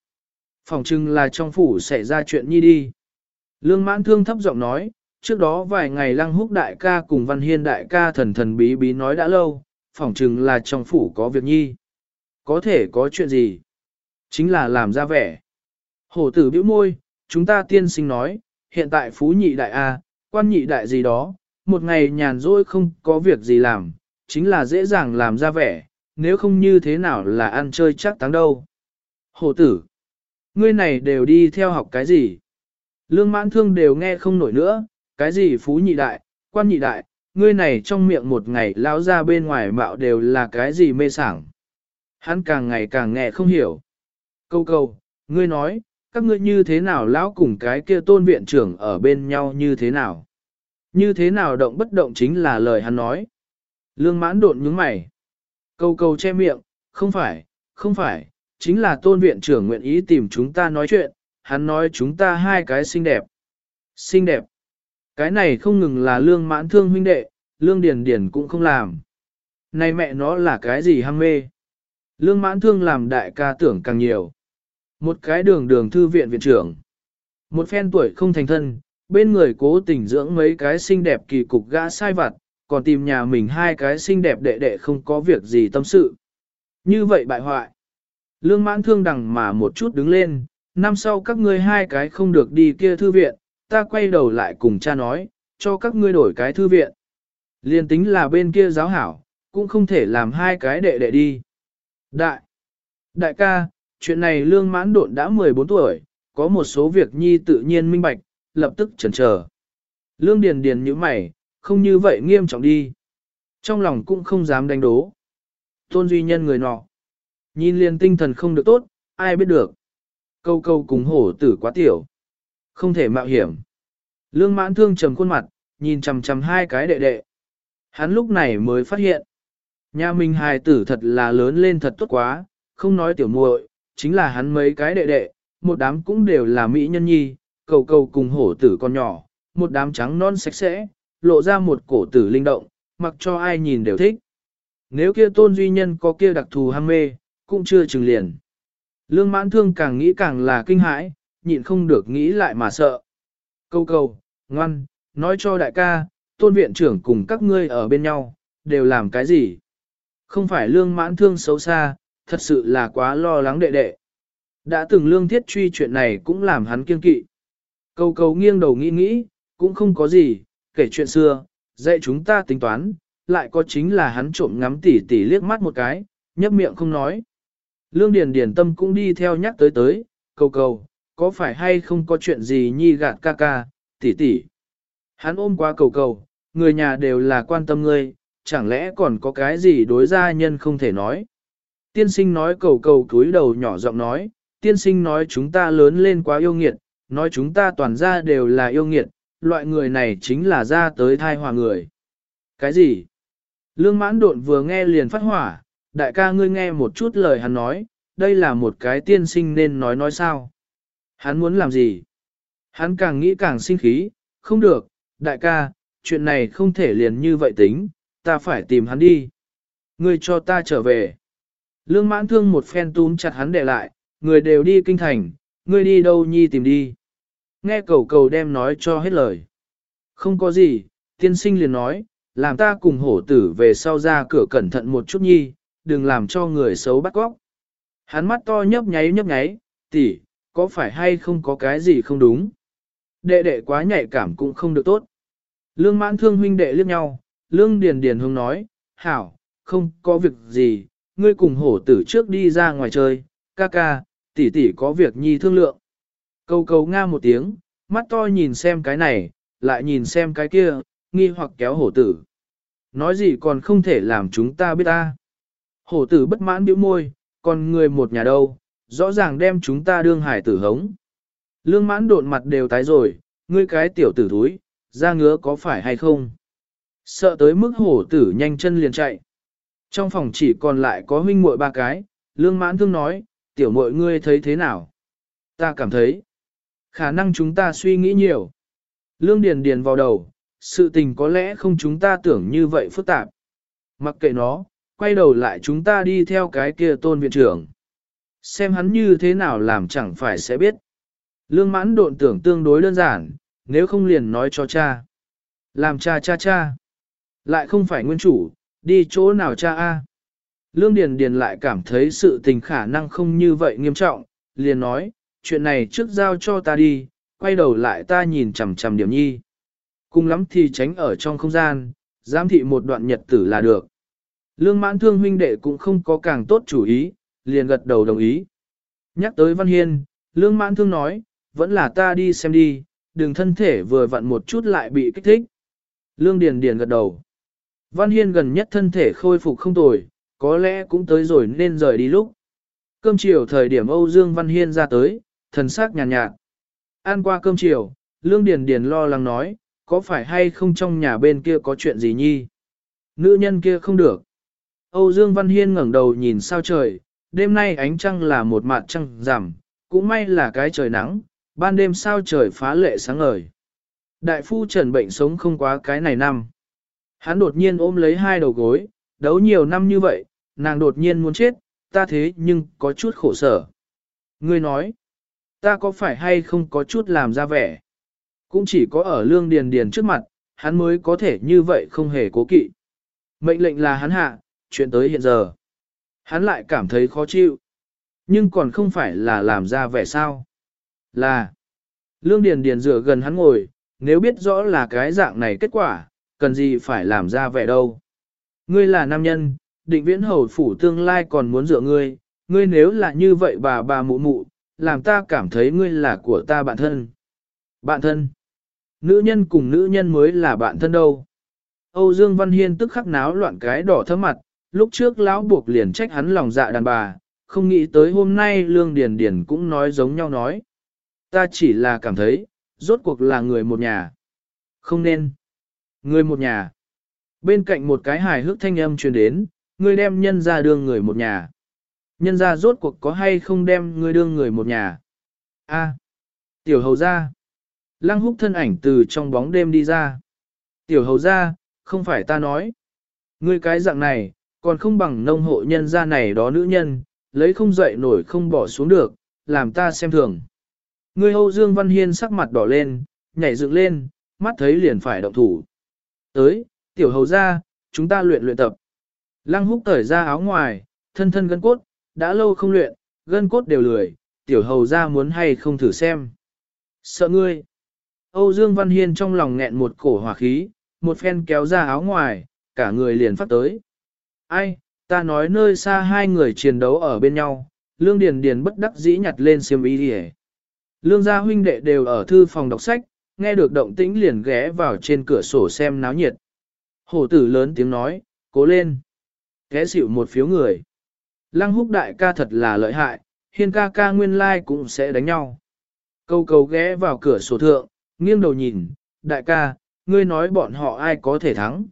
Phòng trưng là trong phủ xảy ra chuyện nhi đi. Lương mãn thương thấp giọng nói, trước đó vài ngày lăng húc đại ca cùng văn hiên đại ca thần thần bí bí nói đã lâu, phòng trưng là trong phủ có việc nhi. Có thể có chuyện gì? Chính là làm ra vẻ. Hổ tử bĩu môi, chúng ta tiên sinh nói, hiện tại phú nhị đại A, quan nhị đại gì đó, một ngày nhàn rỗi không có việc gì làm, chính là dễ dàng làm ra vẻ, nếu không như thế nào là ăn chơi chắc táng đâu. Hổ tử, ngươi này đều đi theo học cái gì? Lương mãn thương đều nghe không nổi nữa, cái gì phú nhị đại, quan nhị đại, ngươi này trong miệng một ngày lao ra bên ngoài mạo đều là cái gì mê sảng. Hắn càng ngày càng nghe không hiểu. Câu câu, ngươi nói, các ngươi như thế nào lão cùng cái kia tôn viện trưởng ở bên nhau như thế nào? Như thế nào động bất động chính là lời hắn nói. Lương mãn độn nhướng mày. Câu câu che miệng, không phải, không phải, chính là tôn viện trưởng nguyện ý tìm chúng ta nói chuyện, hắn nói chúng ta hai cái xinh đẹp. Xinh đẹp. Cái này không ngừng là lương mãn thương huynh đệ, lương điền điền cũng không làm. Này mẹ nó là cái gì ham mê? Lương mãn thương làm đại ca tưởng càng nhiều. Một cái đường đường thư viện viện trưởng. Một phen tuổi không thành thân, bên người cố tình dưỡng mấy cái xinh đẹp kỳ cục gã sai vặt, còn tìm nhà mình hai cái xinh đẹp đệ đệ không có việc gì tâm sự. Như vậy bại hoại. Lương mãn thương đằng mà một chút đứng lên, năm sau các ngươi hai cái không được đi kia thư viện, ta quay đầu lại cùng cha nói, cho các ngươi đổi cái thư viện. Liên tính là bên kia giáo hảo, cũng không thể làm hai cái đệ đệ đi. Đại, đại ca, chuyện này lương mãn độn đã 14 tuổi, có một số việc nhi tự nhiên minh bạch, lập tức chần chờ. Lương điền điền như mày, không như vậy nghiêm trọng đi. Trong lòng cũng không dám đánh đố. Tôn duy nhân người nọ. Nhìn liền tinh thần không được tốt, ai biết được. Câu câu cùng hổ tử quá tiểu. Không thể mạo hiểm. Lương mãn thương trầm khuôn mặt, nhìn chằm chằm hai cái đệ đệ. Hắn lúc này mới phát hiện. Nhà mình hài tử thật là lớn lên thật tốt quá, không nói tiểu muội, chính là hắn mấy cái đệ đệ, một đám cũng đều là mỹ nhân nhi, cầu cầu cùng hổ tử con nhỏ, một đám trắng non sạch sẽ, lộ ra một cổ tử linh động, mặc cho ai nhìn đều thích. Nếu kia tôn duy nhân có kia đặc thù ham mê, cũng chưa chừng liền. Lương mãn thương càng nghĩ càng là kinh hãi, nhịn không được nghĩ lại mà sợ. Câu cầu, ngoan, nói cho đại ca, tôn viện trưởng cùng các ngươi ở bên nhau, đều làm cái gì? Không phải lương mãn thương xấu xa, thật sự là quá lo lắng đệ đệ. Đã từng lương thiết truy chuyện này cũng làm hắn kiên kỵ. Câu cầu nghiêng đầu nghĩ nghĩ, cũng không có gì, kể chuyện xưa, dạy chúng ta tính toán, lại có chính là hắn trộm ngắm tỉ tỉ liếc mắt một cái, nhấp miệng không nói. Lương Điền Điền Tâm cũng đi theo nhắc tới tới, cầu cầu, có phải hay không có chuyện gì nhi gạt ca ca, tỷ tỷ. Hắn ôm qua cầu cầu, người nhà đều là quan tâm ngươi, chẳng lẽ còn có cái gì đối gia nhân không thể nói. Tiên sinh nói cầu cầu cúi đầu nhỏ giọng nói, tiên sinh nói chúng ta lớn lên quá yêu nghiệt, nói chúng ta toàn gia đều là yêu nghiệt, loại người này chính là ra tới thai hòa người. Cái gì? Lương mãn độn vừa nghe liền phát hỏa, đại ca ngươi nghe một chút lời hắn nói, đây là một cái tiên sinh nên nói nói sao. Hắn muốn làm gì? Hắn càng nghĩ càng sinh khí, không được, đại ca, chuyện này không thể liền như vậy tính, ta phải tìm hắn đi. Ngươi cho ta trở về. Lương mãn thương một phen túm chặt hắn để lại, người đều đi kinh thành, ngươi đi đâu nhi tìm đi. Nghe cầu cầu đem nói cho hết lời. Không có gì, tiên sinh liền nói, làm ta cùng hổ tử về sau ra cửa cẩn thận một chút nhi, đừng làm cho người xấu bắt góc. Hắn mắt to nhấp nháy nhấp nháy, tỷ, có phải hay không có cái gì không đúng? Đệ đệ quá nhạy cảm cũng không được tốt. Lương mãn thương huynh đệ liếc nhau, lương điền điền hướng nói, hảo, không có việc gì, ngươi cùng hổ tử trước đi ra ngoài chơi, ca ca, tỷ tỷ có việc nhi thương lượng. Câu cầu nga một tiếng, mắt to nhìn xem cái này, lại nhìn xem cái kia, nghi hoặc kéo hổ tử. Nói gì còn không thể làm chúng ta biết ta. Hổ tử bất mãn biểu môi, còn người một nhà đâu, rõ ràng đem chúng ta đương hải tử hống. Lương mãn độn mặt đều tái rồi, ngươi cái tiểu tử thúi, ra ngứa có phải hay không? Sợ tới mức hổ tử nhanh chân liền chạy. Trong phòng chỉ còn lại có huynh muội ba cái, lương mãn thương nói, tiểu muội ngươi thấy thế nào? Ta cảm thấy, khả năng chúng ta suy nghĩ nhiều. Lương điền điền vào đầu, sự tình có lẽ không chúng ta tưởng như vậy phức tạp. Mặc kệ nó, quay đầu lại chúng ta đi theo cái kia tôn viện trưởng. Xem hắn như thế nào làm chẳng phải sẽ biết. Lương mãn độn tưởng tương đối đơn giản, nếu không liền nói cho cha. Làm cha cha cha. Lại không phải nguyên chủ, đi chỗ nào cha a? Lương Điền Điền lại cảm thấy sự tình khả năng không như vậy nghiêm trọng, liền nói, chuyện này trước giao cho ta đi, quay đầu lại ta nhìn chằm chằm điểm nhi. Cùng lắm thì tránh ở trong không gian, giám thị một đoạn nhật tử là được. Lương mãn thương huynh đệ cũng không có càng tốt chủ ý, liền gật đầu đồng ý. Nhắc tới Văn Hiên, Lương mãn thương nói, vẫn là ta đi xem đi, đừng thân thể vừa vặn một chút lại bị kích thích. Lương Điền Điền gật đầu. Văn Hiên gần nhất thân thể khôi phục không tồi, có lẽ cũng tới rồi nên rời đi lúc. Cơm chiều thời điểm Âu Dương Văn Hiên ra tới, thần sắc nhàn nhạt, nhạt. Ăn qua cơm chiều, Lương Điền Điền lo lắng nói, có phải hay không trong nhà bên kia có chuyện gì nhi? Nữ nhân kia không được. Âu Dương Văn Hiên ngẩng đầu nhìn sao trời, đêm nay ánh trăng là một mặt trăng rằm, cũng may là cái trời nắng, ban đêm sao trời phá lệ sáng ngời. Đại phu trần bệnh sống không quá cái này năm. Hắn đột nhiên ôm lấy hai đầu gối, đấu nhiều năm như vậy, nàng đột nhiên muốn chết, ta thế nhưng có chút khổ sở. Ngươi nói, ta có phải hay không có chút làm ra vẻ? Cũng chỉ có ở lương điền điền trước mặt, hắn mới có thể như vậy không hề cố kỵ. Mệnh lệnh là hắn hạ, chuyện tới hiện giờ. Hắn lại cảm thấy khó chịu. Nhưng còn không phải là làm ra vẻ sao. Là, lương điền điền dựa gần hắn ngồi, nếu biết rõ là cái dạng này kết quả, cần gì phải làm ra vẻ đâu. Ngươi là nam nhân, định viễn hầu phủ tương lai còn muốn dựa ngươi, ngươi nếu là như vậy bà bà mụ mụ, làm ta cảm thấy ngươi là của ta bạn thân. Bạn thân. Nữ nhân cùng nữ nhân mới là bạn thân đâu. Âu Dương Văn Hiên tức khắc náo loạn cái đỏ thơm mặt, lúc trước lão buộc liền trách hắn lòng dạ đàn bà, không nghĩ tới hôm nay Lương Điền Điền cũng nói giống nhau nói. Ta chỉ là cảm thấy, rốt cuộc là người một nhà. Không nên. Người một nhà. Bên cạnh một cái hài hước thanh âm truyền đến, ngươi đem nhân ra đưa người một nhà. Nhân ra rốt cuộc có hay không đem ngươi đương người một nhà. A. tiểu hầu ra. Lăng húc thân ảnh từ trong bóng đêm đi ra. Tiểu hầu ra, không phải ta nói. Ngươi cái dạng này, còn không bằng nông hộ nhân gia này đó nữ nhân, lấy không dậy nổi không bỏ xuống được, làm ta xem thường. Ngươi Âu Dương Văn Hiên sắc mặt đỏ lên, nhảy dựng lên, mắt thấy liền phải động thủ. Tới, tiểu hầu ra, chúng ta luyện luyện tập. Lăng húc tởi ra áo ngoài, thân thân gân cốt, đã lâu không luyện, gân cốt đều lười, tiểu hầu ra muốn hay không thử xem. Sợ ngươi. Âu Dương Văn Hiên trong lòng nghẹn một cổ hỏa khí, một phen kéo ra áo ngoài, cả người liền phát tới. Ai, ta nói nơi xa hai người chiến đấu ở bên nhau, Lương Điền Điền bất đắc dĩ nhặt lên xiêm y đi Lương gia huynh đệ đều ở thư phòng đọc sách, nghe được động tĩnh liền ghé vào trên cửa sổ xem náo nhiệt. Hổ tử lớn tiếng nói, cố lên. Ghé xịu một phiếu người. Lăng húc đại ca thật là lợi hại, hiên ca ca nguyên lai cũng sẽ đánh nhau. Câu cầu ghé vào cửa sổ thượng, nghiêng đầu nhìn, Đại ca, ngươi nói bọn họ ai có thể thắng.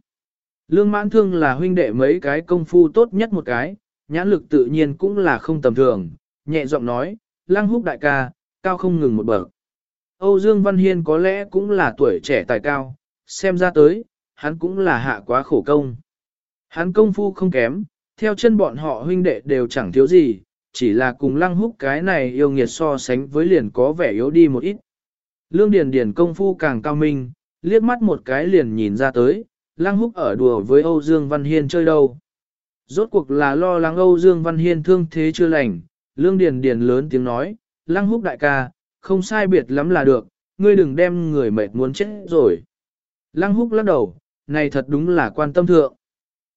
Lương mãn thương là huynh đệ mấy cái công phu tốt nhất một cái, nhãn lực tự nhiên cũng là không tầm thường, nhẹ giọng nói, lăng húc đại ca, cao không ngừng một bậc. Âu Dương Văn Hiên có lẽ cũng là tuổi trẻ tài cao, xem ra tới, hắn cũng là hạ quá khổ công. Hắn công phu không kém, theo chân bọn họ huynh đệ đều chẳng thiếu gì, chỉ là cùng lăng húc cái này yêu nghiệt so sánh với liền có vẻ yếu đi một ít. Lương Điền Điền công phu càng cao minh, liếc mắt một cái liền nhìn ra tới, lăng húc ở đùa với Âu Dương Văn Hiên chơi đâu. Rốt cuộc là lo lắng Âu Dương Văn Hiên thương thế chưa lành, Lương Điền Điền lớn tiếng nói, lăng húc đại ca, không sai biệt lắm là được, ngươi đừng đem người mệt muốn chết rồi. Lăng húc lắc đầu, này thật đúng là quan tâm thượng.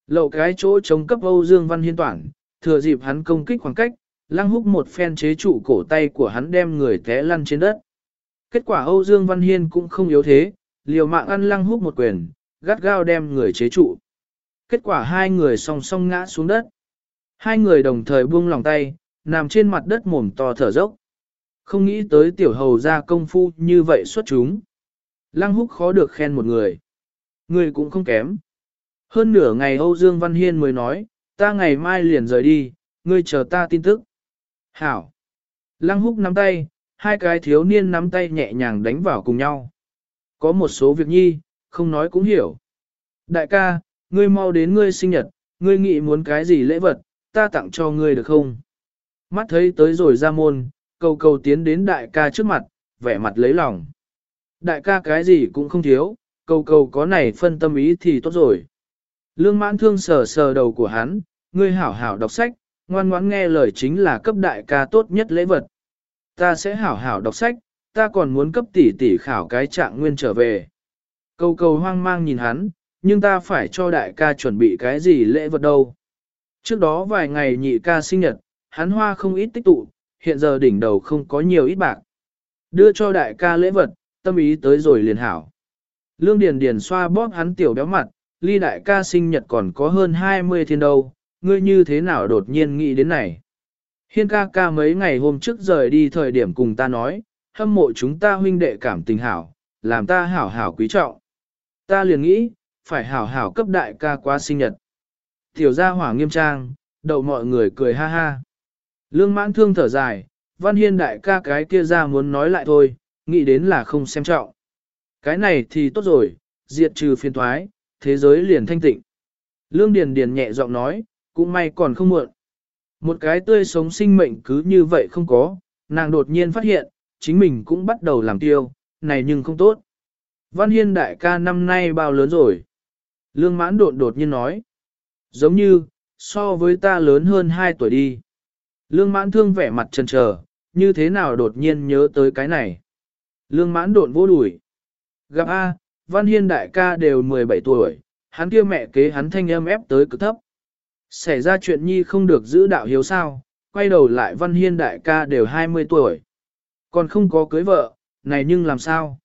Lậu cái chỗ chống cấp Âu Dương Văn Hiên toản, thừa dịp hắn công kích khoảng cách, lăng húc một phen chế trụ cổ tay của hắn đem người té lăn trên đất. Kết quả Âu Dương Văn Hiên cũng không yếu thế, liều mạng ăn lăng húc một quyền, gắt gao đem người chế trụ. Kết quả hai người song song ngã xuống đất. Hai người đồng thời buông lòng tay, nằm trên mặt đất mồm to thở dốc. Không nghĩ tới tiểu hầu ra công phu như vậy xuất chúng. Lăng húc khó được khen một người. Người cũng không kém. Hơn nửa ngày Âu Dương Văn Hiên mới nói, ta ngày mai liền rời đi, ngươi chờ ta tin tức. Hảo. Lăng húc nắm tay, hai cái thiếu niên nắm tay nhẹ nhàng đánh vào cùng nhau. Có một số việc nhi, không nói cũng hiểu. Đại ca, ngươi mau đến ngươi sinh nhật, ngươi nghĩ muốn cái gì lễ vật, ta tặng cho ngươi được không? Mắt thấy tới rồi ra môn, cầu cầu tiến đến đại ca trước mặt, vẻ mặt lấy lòng. Đại ca cái gì cũng không thiếu, cầu cầu có này phân tâm ý thì tốt rồi. Lương mãn thương sờ sờ đầu của hắn, ngươi hảo hảo đọc sách, ngoan ngoãn nghe lời chính là cấp đại ca tốt nhất lễ vật. Ta sẽ hảo hảo đọc sách, ta còn muốn cấp tỷ tỷ khảo cái trạng nguyên trở về. Cầu cầu hoang mang nhìn hắn, nhưng ta phải cho đại ca chuẩn bị cái gì lễ vật đâu. Trước đó vài ngày nhị ca sinh nhật, hắn hoa không ít tích tụ, hiện giờ đỉnh đầu không có nhiều ít bạc. Đưa cho đại ca lễ vật, tâm ý tới rồi liền hảo. Lương Điền Điền xoa bóp hắn tiểu béo mặt, ly đại ca sinh nhật còn có hơn 20 thiên đâu, ngươi như thế nào đột nhiên nghĩ đến này. Hiên ca ca mấy ngày hôm trước rời đi thời điểm cùng ta nói, hâm mộ chúng ta huynh đệ cảm tình hảo, làm ta hảo hảo quý trọng. Ta liền nghĩ, phải hảo hảo cấp đại ca qua sinh nhật. Tiểu gia hỏa nghiêm trang, đậu mọi người cười ha ha. Lương mãn thương thở dài, văn hiên đại ca cái kia ra muốn nói lại thôi, nghĩ đến là không xem trọng. Cái này thì tốt rồi, diệt trừ phiền thoái, thế giới liền thanh tịnh. Lương Điền Điền nhẹ giọng nói, cũng may còn không muộn. Một cái tươi sống sinh mệnh cứ như vậy không có, nàng đột nhiên phát hiện, chính mình cũng bắt đầu làm tiêu, này nhưng không tốt. Văn Hiên đại ca năm nay bao lớn rồi? Lương mãn đột đột nhiên nói. Giống như, so với ta lớn hơn 2 tuổi đi. Lương mãn thương vẻ mặt chần trờ, như thế nào đột nhiên nhớ tới cái này. Lương mãn đột vô đuổi. Gặp A, Văn Hiên đại ca đều 17 tuổi, hắn kia mẹ kế hắn thanh âm ép tới cực thấp. Xảy ra chuyện nhi không được giữ đạo hiếu sao, quay đầu lại Văn Hiên đại ca đều 20 tuổi. Còn không có cưới vợ, này nhưng làm sao?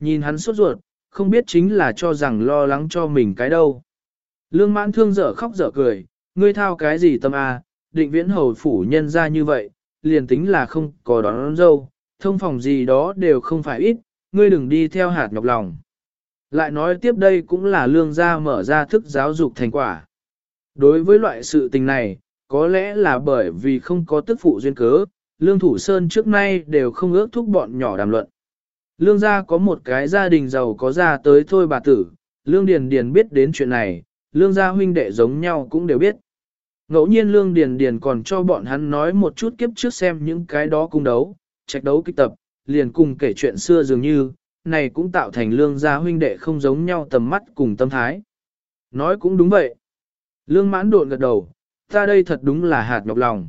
Nhìn hắn sốt ruột, không biết chính là cho rằng lo lắng cho mình cái đâu. Lương mãn thương dở khóc dở cười, ngươi thao cái gì tâm à? định viễn hầu phủ nhân ra như vậy, liền tính là không có đón, đón dâu, thông phòng gì đó đều không phải ít, ngươi đừng đi theo hạt nhọc lòng. Lại nói tiếp đây cũng là lương gia mở ra thức giáo dục thành quả. Đối với loại sự tình này, có lẽ là bởi vì không có tức phụ duyên cớ, lương thủ sơn trước nay đều không ước thúc bọn nhỏ đàm luận. Lương gia có một cái gia đình giàu có ra tới thôi bà tử, lương điền điền biết đến chuyện này, lương gia huynh đệ giống nhau cũng đều biết. Ngẫu nhiên lương điền điền còn cho bọn hắn nói một chút kiếp trước xem những cái đó cung đấu, trạch đấu kích tập, liền cùng kể chuyện xưa dường như, này cũng tạo thành lương gia huynh đệ không giống nhau tầm mắt cùng tâm thái. Nói cũng đúng vậy. Lương mãn độn gật đầu, ta đây thật đúng là hạt nhọc lòng.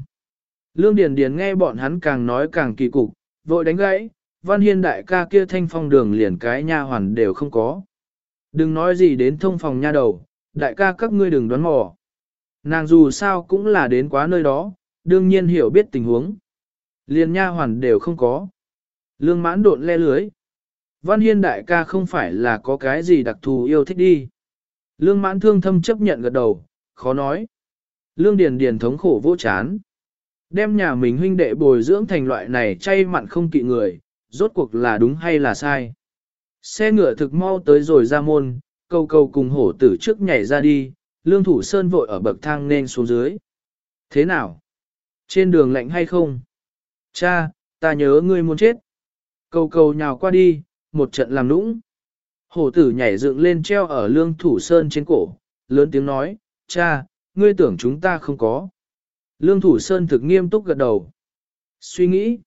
Lương Điền Điền nghe bọn hắn càng nói càng kỳ cục, vội đánh gãy, văn hiên đại ca kia thanh phong đường liền cái nha hoàn đều không có. Đừng nói gì đến thông phòng nha đầu, đại ca các ngươi đừng đoán mò. Nàng dù sao cũng là đến quá nơi đó, đương nhiên hiểu biết tình huống. Liền nha hoàn đều không có. Lương mãn độn le lưới. Văn hiên đại ca không phải là có cái gì đặc thù yêu thích đi. Lương mãn thương thâm chấp nhận gật đầu, khó nói. Lương điền điền thống khổ vô chán. Đem nhà mình huynh đệ bồi dưỡng thành loại này chay mặn không kỵ người, rốt cuộc là đúng hay là sai. Xe ngựa thực mau tới rồi ra môn, cầu cầu cùng hổ tử trước nhảy ra đi, lương thủ sơn vội ở bậc thang nên xuống dưới. Thế nào? Trên đường lạnh hay không? Cha, ta nhớ ngươi muốn chết. Cầu cầu nhào qua đi, một trận làm nũng. Hổ tử nhảy dựng lên treo ở lương thủ sơn trên cổ, lớn tiếng nói, cha, ngươi tưởng chúng ta không có. Lương thủ sơn thực nghiêm túc gật đầu. Suy nghĩ.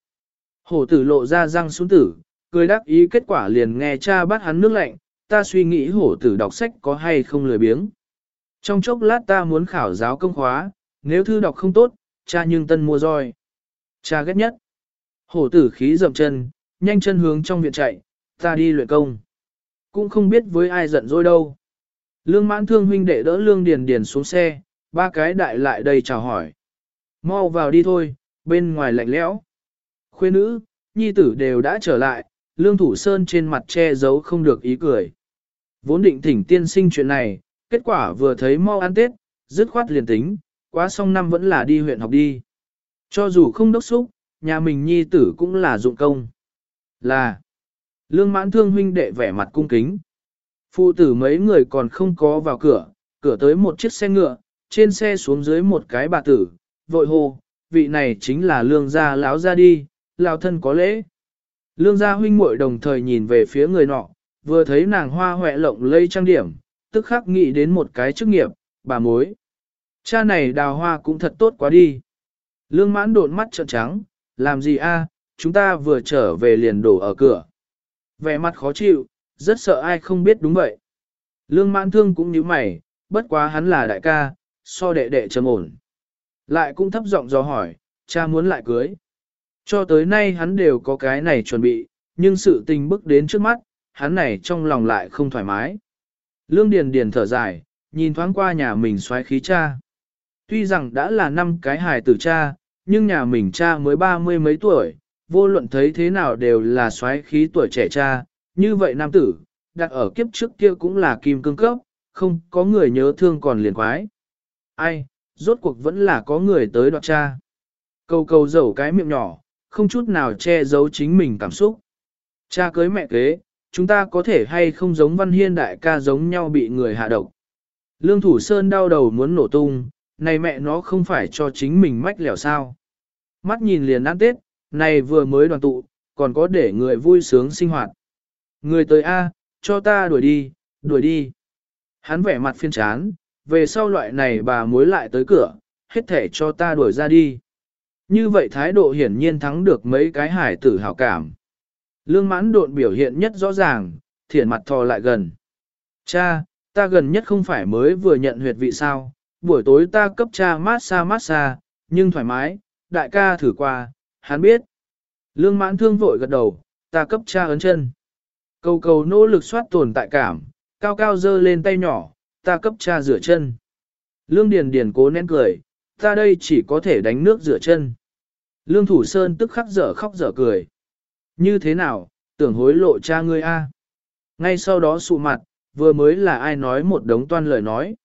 Hổ tử lộ ra răng xuống tử, cười đắc ý kết quả liền nghe cha bắt hắn nước lạnh, ta suy nghĩ hổ tử đọc sách có hay không lười biếng. Trong chốc lát ta muốn khảo giáo công khóa, nếu thư đọc không tốt, cha nhưng tân mua roi. Cha ghét nhất. Hổ tử khí dậm chân, nhanh chân hướng trong viện chạy, ta đi luyện công. Cũng không biết với ai giận dỗi đâu. Lương mãn thương huynh đệ đỡ lương điền điền xuống xe, ba cái đại lại đây chào hỏi. Mau vào đi thôi, bên ngoài lạnh lẽo. Khuê nữ, nhi tử đều đã trở lại, lương thủ sơn trên mặt che giấu không được ý cười. Vốn định thỉnh tiên sinh chuyện này, kết quả vừa thấy mau ăn tết, dứt khoát liền tính, quá xong năm vẫn là đi huyện học đi. Cho dù không đốc xúc, nhà mình nhi tử cũng là dụng công. Là, lương mãn thương huynh đệ vẻ mặt cung kính. Phụ tử mấy người còn không có vào cửa, cửa tới một chiếc xe ngựa, trên xe xuống dưới một cái bà tử, vội hô, vị này chính là lương gia láo ra đi, lao thân có lễ. Lương gia huynh muội đồng thời nhìn về phía người nọ, vừa thấy nàng hoa hoẹ lộng lây trang điểm, tức khắc nghĩ đến một cái chức nghiệp, bà mối. Cha này đào hoa cũng thật tốt quá đi. Lương mãn đột mắt trợn trắng, làm gì a? chúng ta vừa trở về liền đổ ở cửa. Vẻ mặt khó chịu, rất sợ ai không biết đúng vậy. Lương mãn thương cũng như mày, bất quá hắn là đại ca, so đệ đệ trầm ổn. Lại cũng thấp giọng do hỏi, cha muốn lại cưới. Cho tới nay hắn đều có cái này chuẩn bị, nhưng sự tình bước đến trước mắt, hắn này trong lòng lại không thoải mái. Lương Điền Điền thở dài, nhìn thoáng qua nhà mình xoáy khí cha. Tuy rằng đã là năm cái hài tử cha, nhưng nhà mình cha mới ba mươi mấy tuổi, vô luận thấy thế nào đều là xoáy khí tuổi trẻ cha, như vậy nam tử, đặt ở kiếp trước kia cũng là kim cương cấp, không có người nhớ thương còn liền quái. Ai, rốt cuộc vẫn là có người tới đoạt cha. Câu câu dầu cái miệng nhỏ, không chút nào che giấu chính mình cảm xúc. Cha cưới mẹ kế, chúng ta có thể hay không giống văn hiên đại ca giống nhau bị người hạ độc. Lương Thủ Sơn đau đầu muốn nổ tung, này mẹ nó không phải cho chính mình mách lẻo sao. Mắt nhìn liền ăn tết, này vừa mới đoàn tụ, còn có để người vui sướng sinh hoạt. Người tới A, cho ta đuổi đi, đuổi đi. Hắn vẻ mặt phiên chán, về sau loại này bà mối lại tới cửa, hết thể cho ta đuổi ra đi. Như vậy thái độ hiển nhiên thắng được mấy cái hải tử hảo cảm. Lương mãn độn biểu hiện nhất rõ ràng, thiển mặt thò lại gần. Cha, ta gần nhất không phải mới vừa nhận huyệt vị sao, buổi tối ta cấp cha mát xa mát xa, nhưng thoải mái, đại ca thử qua, hắn biết. Lương mãn thương vội gật đầu, ta cấp cha ấn chân. Cầu cầu nỗ lực soát tồn tại cảm, cao cao dơ lên tay nhỏ, ta cấp cha rửa chân. Lương Điền Điền cố nén cười, ta đây chỉ có thể đánh nước rửa chân. Lương Thủ Sơn tức khắc dở khóc dở cười. Như thế nào, tưởng hối lộ cha ngươi a? Ngay sau đó sụ mặt, vừa mới là ai nói một đống toan lời nói.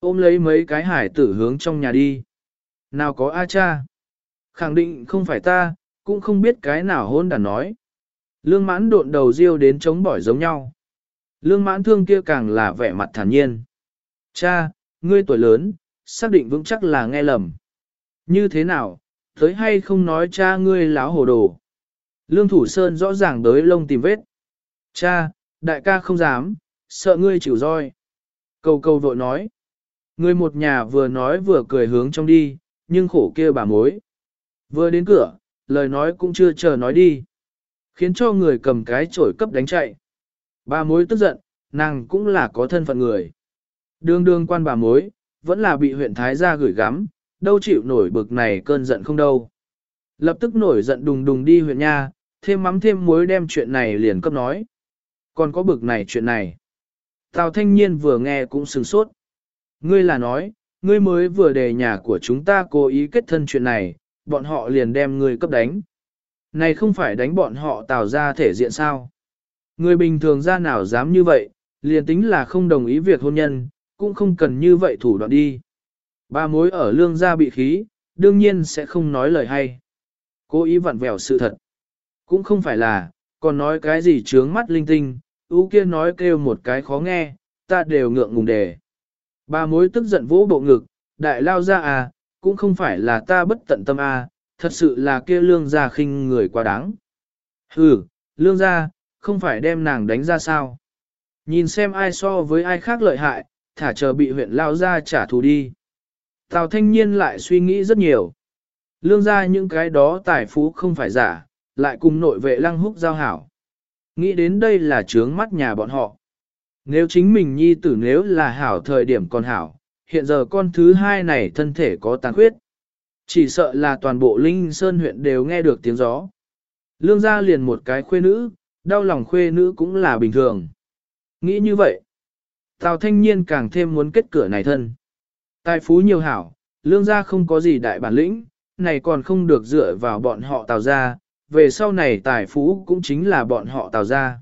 Ôm lấy mấy cái hải tử hướng trong nhà đi. Nào có a cha? Khẳng định không phải ta, cũng không biết cái nào hôn đàn nói. Lương mãn độn đầu riêu đến chống bỏi giống nhau. Lương mãn thương kia càng là vẻ mặt thản nhiên. Cha, ngươi tuổi lớn, xác định vững chắc là nghe lầm. Như thế nào, tới hay không nói cha ngươi láo hồ đồ. Lương Thủ Sơn rõ ràng đới lông tìm vết. Cha, đại ca không dám, sợ ngươi chịu roi. Cầu cầu vội nói. Người một nhà vừa nói vừa cười hướng trong đi, nhưng khổ kia bà mối. Vừa đến cửa, lời nói cũng chưa chờ nói đi. Khiến cho người cầm cái chổi cấp đánh chạy. Bà mối tức giận, nàng cũng là có thân phận người. Đương đương quan bà mối, vẫn là bị huyện Thái gia gửi gắm, đâu chịu nổi bực này cơn giận không đâu. Lập tức nổi giận đùng đùng đi huyện nha, thêm mắm thêm muối đem chuyện này liền cấp nói. Còn có bực này chuyện này. Tào thanh niên vừa nghe cũng sừng sốt. Ngươi là nói, ngươi mới vừa đề nhà của chúng ta cố ý kết thân chuyện này, bọn họ liền đem ngươi cấp đánh. Này không phải đánh bọn họ tạo ra thể diện sao. Người bình thường ra nào dám như vậy, liền tính là không đồng ý việc hôn nhân, cũng không cần như vậy thủ đoạn đi. Ba mối ở lương gia bị khí, đương nhiên sẽ không nói lời hay. Cố ý vặn vẹo sự thật. Cũng không phải là, còn nói cái gì trướng mắt linh tinh, ú kia nói kêu một cái khó nghe, ta đều ngượng ngùng đề. ba mối tức giận vỗ bộ ngực, đại lao ra à, cũng không phải là ta bất tận tâm à, thật sự là kia lương gia khinh người quá đáng. Hừ, lương gia, không phải đem nàng đánh ra sao. Nhìn xem ai so với ai khác lợi hại, thả chờ bị huyện lao ra trả thù đi. Tào thanh niên lại suy nghĩ rất nhiều. Lương gia những cái đó tài phú không phải giả, lại cùng nội vệ lăng húc giao hảo. Nghĩ đến đây là trướng mắt nhà bọn họ. Nếu chính mình nhi tử nếu là hảo thời điểm còn hảo, hiện giờ con thứ hai này thân thể có tàn khuyết. Chỉ sợ là toàn bộ Linh Sơn huyện đều nghe được tiếng gió. Lương gia liền một cái khuê nữ, đau lòng khuê nữ cũng là bình thường. Nghĩ như vậy, Tào thanh niên càng thêm muốn kết cửa này thân. Tài phú nhiều hảo, lương gia không có gì đại bản lĩnh, này còn không được dựa vào bọn họ tào gia, về sau này tài phú cũng chính là bọn họ tào gia.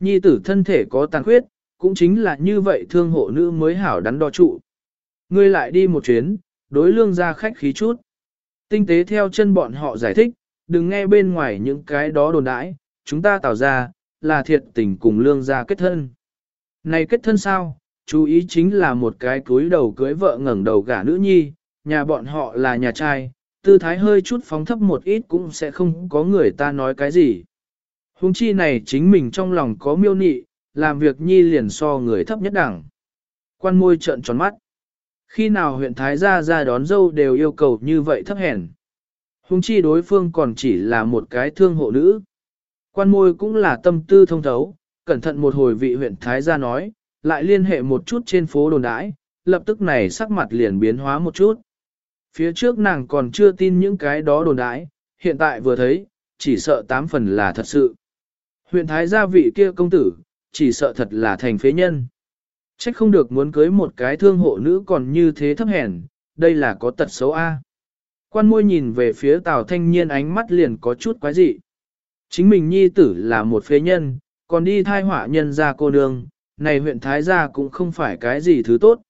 Nhi tử thân thể có tàn khuyết, cũng chính là như vậy thương hộ nữ mới hảo đắn đo trụ. Ngươi lại đi một chuyến, đối lương gia khách khí chút. Tinh tế theo chân bọn họ giải thích, đừng nghe bên ngoài những cái đó đồn đãi, chúng ta tạo ra, là thiệt tình cùng lương gia kết thân. Này kết thân sao, chú ý chính là một cái cúi đầu cưới vợ ngẩng đầu gả nữ nhi, nhà bọn họ là nhà trai, tư thái hơi chút phóng thấp một ít cũng sẽ không có người ta nói cái gì. Hùng chi này chính mình trong lòng có miêu nị, làm việc nhi liền so người thấp nhất đẳng. Quan môi trợn tròn mắt. Khi nào huyện Thái gia ra đón dâu đều yêu cầu như vậy thấp hèn. Hùng chi đối phương còn chỉ là một cái thương hộ nữ. Quan môi cũng là tâm tư thông thấu, cẩn thận một hồi vị huyện Thái gia nói, lại liên hệ một chút trên phố đồn đãi, lập tức này sắc mặt liền biến hóa một chút. Phía trước nàng còn chưa tin những cái đó đồn đãi, hiện tại vừa thấy, chỉ sợ tám phần là thật sự. Huyện Thái gia vị kia công tử, chỉ sợ thật là thành phế nhân. Trách không được muốn cưới một cái thương hộ nữ còn như thế thấp hèn, đây là có tật xấu A. Quan môi nhìn về phía Tào Thanh Niên ánh mắt liền có chút quái dị. Chính mình nhi tử là một phế nhân, còn đi thai họa nhân ra cô nương, này huyện Thái Gia cũng không phải cái gì thứ tốt.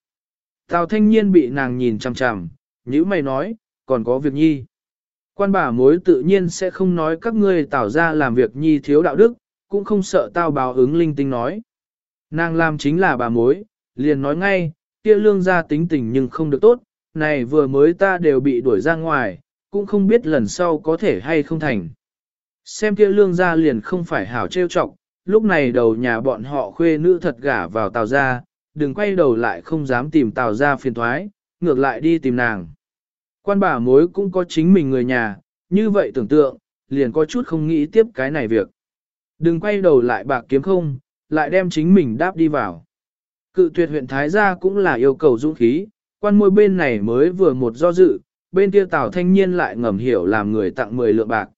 Tào Thanh Niên bị nàng nhìn chằm chằm, nhữ mày nói, còn có việc nhi. Quan bà mối tự nhiên sẽ không nói các ngươi tào ra làm việc nhi thiếu đạo đức, cũng không sợ tao báo ứng linh tinh nói. Nàng làm chính là bà mối, liền nói ngay, kia lương gia tính tình nhưng không được tốt, này vừa mới ta đều bị đuổi ra ngoài, cũng không biết lần sau có thể hay không thành. Xem kia lương gia liền không phải hảo trêu chọc, lúc này đầu nhà bọn họ khuê nữ thật gả vào tàu gia, đừng quay đầu lại không dám tìm tàu gia phiền thoái, ngược lại đi tìm nàng. Quan bà mối cũng có chính mình người nhà, như vậy tưởng tượng, liền có chút không nghĩ tiếp cái này việc. Đừng quay đầu lại bạc kiếm không, lại đem chính mình đáp đi vào. Cự tuyệt huyện Thái Gia cũng là yêu cầu dũng khí, quan môi bên này mới vừa một do dự, bên kia Tào Thanh Niên lại ngầm hiểu làm người tặng 10 lượng bạc.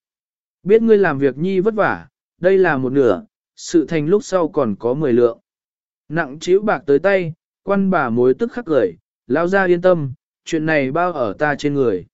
Biết ngươi làm việc nhi vất vả, đây là một nửa, sự thành lúc sau còn có 10 lượng. Nặng chiếu bạc tới tay, quan bà mối tức khắc gửi, lao ra yên tâm, chuyện này bao ở ta trên người.